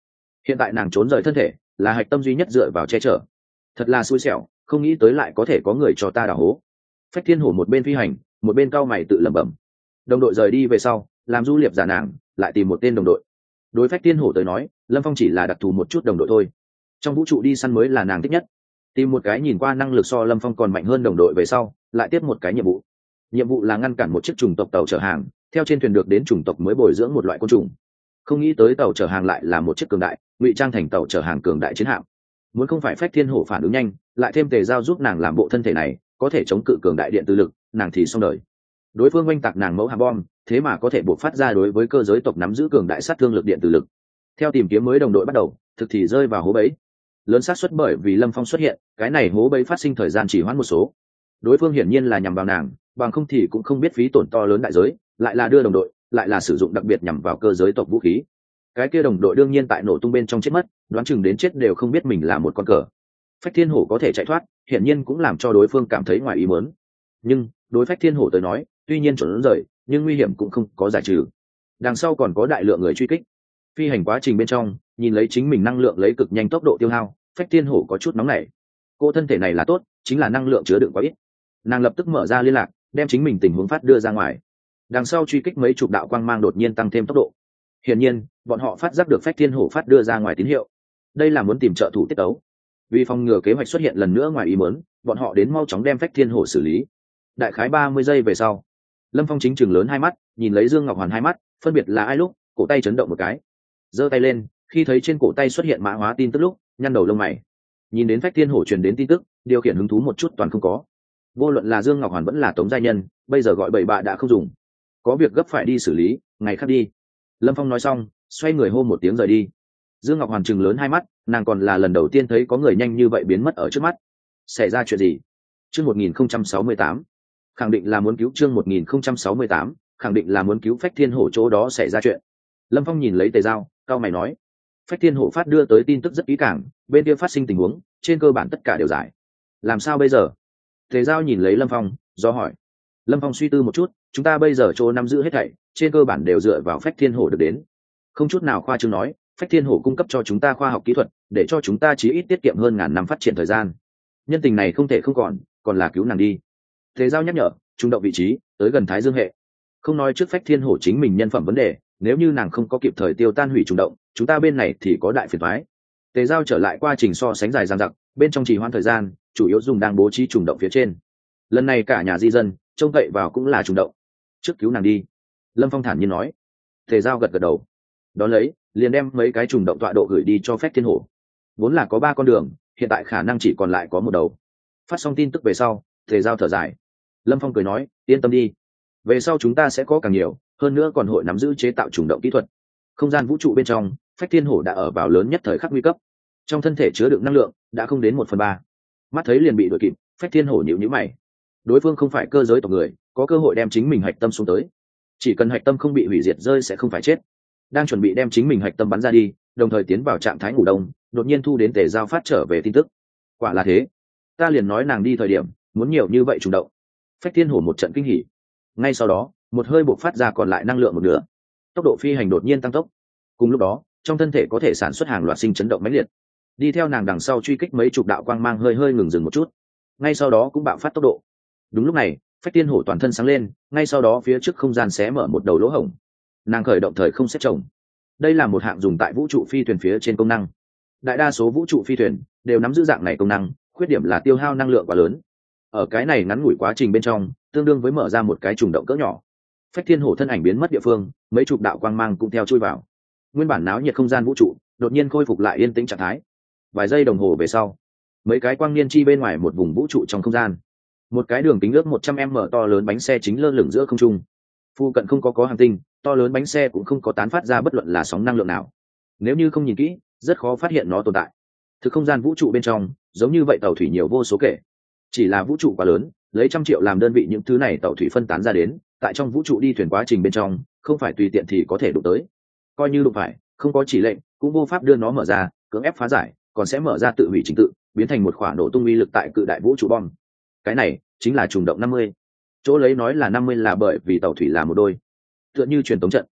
Speaker 1: Hiện tại nàng trốn rời thân thể, là hạch tâm duy nhất dựa vào che chở. Thật là xui xẻo, không nghĩ tới lại có thể có người cho ta đào hố. Phách thiên hổ một bên phi hành, một bên cao mày tự lẩm bẩm. Đồng đội rời đi về sau, làm du liệp giả nàng, lại tìm một tên đồng đội. Đối phách thiên hổ tới nói, lâm phong chỉ là đặc thù một chút đồng đội thôi. Trong vũ trụ đi săn mới là nàng thích nhất. Tìm một cái nhìn qua năng lực so lâm phong còn mạnh hơn đồng đội về sau, lại tiếp một cái nhiệm vụ. Nhiệm vụ là ngăn cản một chiếc trùng tộc tàu chở hàng theo trên thuyền được đến chủng tộc mới bồi dưỡng một loại côn trùng. Không nghĩ tới tàu chở hàng lại là một chiếc cường đại, ngụy trang thành tàu chở hàng cường đại chiến hạm. Muốn không phải phách thiên hổ phản ứng nhanh, lại thêm tề giao giúp nàng làm bộ thân thể này, có thể chống cự cường đại điện từ lực, nàng thì xong đời. Đối phương oanh tạc nàng mẫu hàm bom, thế mà có thể buộc phát ra đối với cơ giới tộc nắm giữ cường đại sát thương lực điện từ lực. Theo tìm kiếm mới đồng đội bắt đầu, thực thì rơi vào hố bẫy. Lớn xác suất bởi vì lâm phong xuất hiện, cái này hố bẫy phát sinh thời gian chỉ hoãn một số. Đối phương hiển nhiên là nhằm vào nàng bằng không thì cũng không biết phí tổn to lớn đại giới, lại là đưa đồng đội, lại là sử dụng đặc biệt nhằm vào cơ giới tộc vũ khí. Cái kia đồng đội đương nhiên tại nổ tung bên trong chết mất, đoán chừng đến chết đều không biết mình là một con cờ. Phách thiên hổ có thể chạy thoát, hiển nhiên cũng làm cho đối phương cảm thấy ngoài ý mớn nhưng, đối phách thiên hổ tới nói, tuy nhiên chuẩn rời, nhưng nguy hiểm cũng không có giải trừ. Đằng sau còn có đại lượng người truy kích. Phi hành quá trình bên trong, nhìn lấy chính mình năng lượng lấy cực nhanh tốc độ tiêu hao, phách thiên hổ có chút nóng nảy. Cô thân thể này là tốt, chính là năng lượng chứa đựng quá ít. Nàng lập tức mở ra liên lạc đem chính mình tình huống phát đưa ra ngoài. Đằng sau truy kích mấy chục đạo quang mang đột nhiên tăng thêm tốc độ. Hiển nhiên, bọn họ phát giác được phách thiên hổ phát đưa ra ngoài tín hiệu. Đây là muốn tìm trợ thủ tiết ấu vì phòng ngừa kế hoạch xuất hiện lần nữa ngoài ý mớn bọn họ đến mau chóng đem phách thiên hổ xử lý. Đại khái ba mươi giây về sau, lâm phong chính chừng lớn hai mắt, nhìn lấy dương ngọc hoàn hai mắt, phân biệt là ai lúc, cổ tay chấn động một cái. Giơ tay lên, khi thấy trên cổ tay xuất hiện mã hóa tin tức lúc, nhăn đầu lông mày. Nhìn đến phách thiên hổ truyền đến tin tức, điều khiển hứng thú một chút toàn không có vô luận là dương ngọc hoàn vẫn là tống gia nhân, bây giờ gọi bảy bạ đã không dùng. Có việc gấp phải đi xử lý, ngày khác đi. Lâm phong nói xong, xoay người hô một tiếng rời đi. Dương ngọc hoàn chừng lớn hai mắt, nàng còn là lần đầu tiên thấy có người nhanh như vậy biến mất ở trước mắt. Xảy ra chuyện gì? Chương một nghìn không trăm sáu mươi tám. Khẳng định là muốn cứu chương một nghìn không trăm sáu mươi tám, khẳng định là muốn cứu phách thiên hổ chỗ đó xảy ra chuyện. Lâm phong nhìn lấy tề dao, cao mày nói, phách thiên hổ phát đưa tới tin tức rất kỹ càng, bên kia phát sinh tình huống, trên cơ bản tất cả đều giải. Làm sao bây giờ? Tề giao nhìn lấy lâm phong, do hỏi. Lâm phong suy tư một chút, chúng ta bây giờ chỗ nắm giữ hết thảy, trên cơ bản đều dựa vào phách thiên hổ được đến. Không chút nào khoa chương nói, phách thiên hổ cung cấp cho chúng ta khoa học kỹ thuật, để cho chúng ta chí ít tiết kiệm hơn ngàn năm phát triển thời gian. Nhân tình này không thể không còn còn là cứu nàng đi. Thế giao nhắc nhở, trung động vị trí, tới gần thái dương hệ. Không nói trước phách thiên hổ chính mình nhân phẩm vấn đề, nếu như nàng không có kịp thời tiêu tan hủy trung động, chúng ta bên này thì có đại phiền thoái tề giao trở lại quá trình so sánh dài dang dặc, bên trong trì hoãn thời gian chủ yếu dùng đang bố trí trùng động phía trên. Lần này cả nhà di dân, trông cậy vào cũng là trùng động. Trước cứu nàng đi. Lâm phong thản nhiên nói. Thể giao gật gật đầu. Đón lấy, liền đem mấy cái trùng động tọa độ gửi đi cho phép thiên hổ. Vốn là có ba con đường, hiện tại khả năng chỉ còn lại có một đầu. Phát xong tin tức về sau thể giao thở dài. Lâm phong cười nói, yên tâm đi. Về sau chúng ta sẽ có càng nhiều, hơn nữa còn hội nắm giữ chế tạo trùng động kỹ thuật. Không gian vũ trụ bên trong, phách thiên hổ đã ở vào lớn nhất thời khắc nguy cấp. Trong thân thể chứa đựng năng lượng đã không đến một phần ba mắt thấy liền bị đuổi kịp, phách thiên hổ nhịu nhữ mày. Đối phương không phải cơ giới tộc người, có cơ hội đem chính mình hạch tâm xuống tới. Chỉ cần hạch tâm không bị hủy diệt rơi sẽ không phải chết. Đang chuẩn bị đem chính mình hạch tâm bắn ra đi, đồng thời tiến vào trạng thái ngủ đông, đột nhiên thu đến tề giao phát trở về tin tức. Quả là thế. Ta liền nói nàng đi thời điểm, muốn nhiều như vậy chủ động. Phách thiên hổ một trận kinh hỉ. Ngay sau đó, một hơi buộc phát ra còn lại năng lượng một nửa. Tốc độ phi hành đột nhiên tăng tốc. Cùng lúc đó, trong thân thể có thể sản xuất hàng loạt sinh chấn động mãnh liệt đi theo nàng đằng sau truy kích mấy chục đạo quang mang hơi hơi ngừng dừng một chút. Ngay sau đó cũng bạo phát tốc độ. Đúng lúc này, phách tiên hổ toàn thân sáng lên, ngay sau đó phía trước không gian xé mở một đầu lỗ hổng. Nàng khởi động thời không xét trồng đây là một hạng dùng tại vũ trụ phi thuyền phía trên công năng. Đại đa số vũ trụ phi thuyền đều nắm giữ dạng này công năng, khuyết điểm là tiêu hao năng lượng quá lớn. Ở cái này ngắn ngủi quá trình bên trong, tương đương với mở ra một cái trùng động cỡ nhỏ. Phách thiên hổ thân ảnh biến mất địa phương, mấy chục đạo quang mang cũng theo chui vào. Nguyên bản náo nhiệt không gian vũ trụ đột nhiên khôi phục lại yên tĩnh trạng thái vài giây đồng hồ về sau, mấy cái quang niên chi bên ngoài một vùng vũ trụ trong không gian. Một cái đường kính ước một trăm m to lớn bánh xe chính lơ lửng giữa không trung. Phu cận không có có hàng tinh, to lớn bánh xe cũng không có tán phát ra bất luận là sóng năng lượng nào. Nếu như không nhìn kỹ, rất khó phát hiện nó tồn tại. Thực không gian vũ trụ bên trong, giống như vậy tàu thủy nhiều vô số kể. Chỉ là vũ trụ quá lớn, lấy trăm triệu làm đơn vị những thứ này tàu thủy phân tán ra đến, tại trong vũ trụ đi thuyền quá trình bên trong, không phải tùy tiện thì có thể đụng tới. Coi như đụng phải, không có chỉ lệnh, cũng vô pháp đưa nó mở ra, cưỡng ép phá giải còn sẽ mở ra tự hủy trình tự, biến thành một khoản nổ tung uy lực tại cự đại vũ trụ bom. Cái này chính là trùng động năm mươi. Chỗ lấy nói là năm mươi là bởi vì tàu thủy là một đôi. Tựa như truyền tống trận.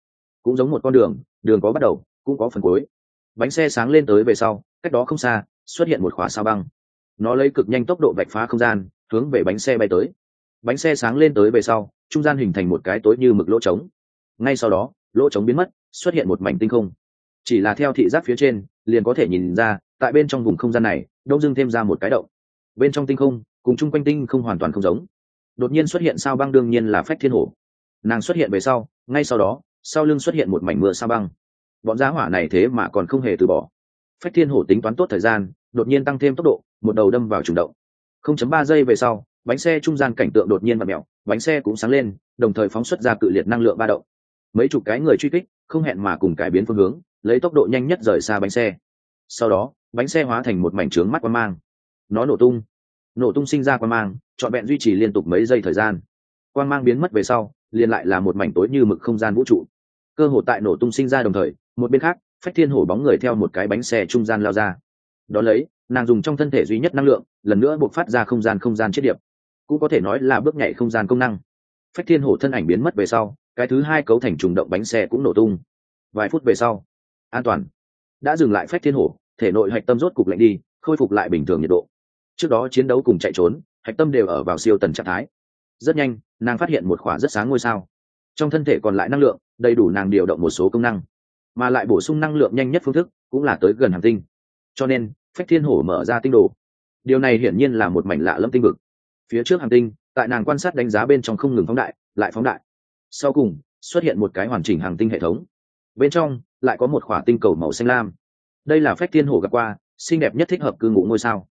Speaker 1: Cũng giống một con đường đường có bắt đầu, cũng có phần cuối. Bánh xe sáng lên tới về sau, cách đó không xa, xuất hiện một khóa sao băng. Nó lấy cực nhanh tốc độ vạch phá không gian, hướng về bánh xe bay tới. Bánh xe sáng lên tới về sau, trung gian hình thành một cái tối như mực lỗ trống. Ngay sau đó, lỗ trống biến mất, xuất hiện một mảnh tinh không. Chỉ là theo thị giác phía trên, liền có thể nhìn ra tại bên trong vùng không gian này, đông dưng thêm ra một cái động. Bên trong tinh không, cùng chung quanh tinh không hoàn toàn không giống. Đột nhiên xuất hiện sao băng đương nhiên là phách thiên hổ. Nàng xuất hiện về sau, ngay sau đó, sau lưng xuất hiện một mảnh mưa sao băng. Bọn giá hỏa này thế mà còn không hề từ bỏ. Phách thiên hổ tính toán tốt thời gian, đột nhiên tăng thêm tốc độ, một đầu đâm vào trùng động. không chấm ba giây về sau, bánh xe trung gian cảnh tượng đột nhiên và mẹo, bánh xe cũng sáng lên, đồng thời phóng xuất ra cự liệt năng lượng ba động. Mấy chục cái người truy kích, không hẹn mà cùng cải biến phương hướng, lấy tốc độ nhanh nhất rời xa bánh xe sau đó, bánh xe hóa thành một mảnh trướng mắt quan mang. Nó nổ tung. Nổ tung sinh ra quan mang, trọn vẹn duy trì liên tục mấy giây thời gian. Quan mang biến mất về sau, liền lại là một mảnh tối như mực không gian vũ trụ. Cơ hồ tại nổ tung sinh ra đồng thời, một bên khác, phách thiên hổ bóng người theo một cái bánh xe trung gian lao ra. Đ ó lấy, nàng dùng trong thân thể duy nhất năng lượng, lần nữa buộc phát ra không gian không gian chết điệp. Cũng có thể nói là bước nhảy không gian công năng. Phách thiên hổ thân ảnh biến mất về sau, cái thứ hai cấu thành trùng động bánh xe cũng nổ tung. Vài phút về sau, an toàn. Đã dừng lại phách thiên hổ thể nội hạch tâm rốt cục lạnh đi, khôi phục lại bình thường nhiệt độ. Trước đó chiến đấu cùng chạy trốn, hạch tâm đều ở vào siêu tần trạng thái. Rất nhanh, nàng phát hiện một khỏa rất sáng ngôi sao. Trong thân thể còn lại năng lượng, đầy đủ nàng điều động một số công năng. Mà lại bổ sung năng lượng nhanh nhất phương thức cũng là tới gần hàng tinh. Cho nên, phách thiên hổ mở ra tinh đồ. Điều này hiển nhiên là một mảnh lạ lâm tinh vực. Phía trước hàng tinh, tại nàng quan sát đánh giá bên trong không ngừng phóng đại, lại phóng đại. Sau cùng, xuất hiện một cái hoàn chỉnh hàng tinh hệ thống. Bên trong, lại có một khỏa tinh cầu màu xanh lam đây là phách thiên hổ gặp qua, xinh đẹp nhất thích hợp cư ngụ ngôi sao.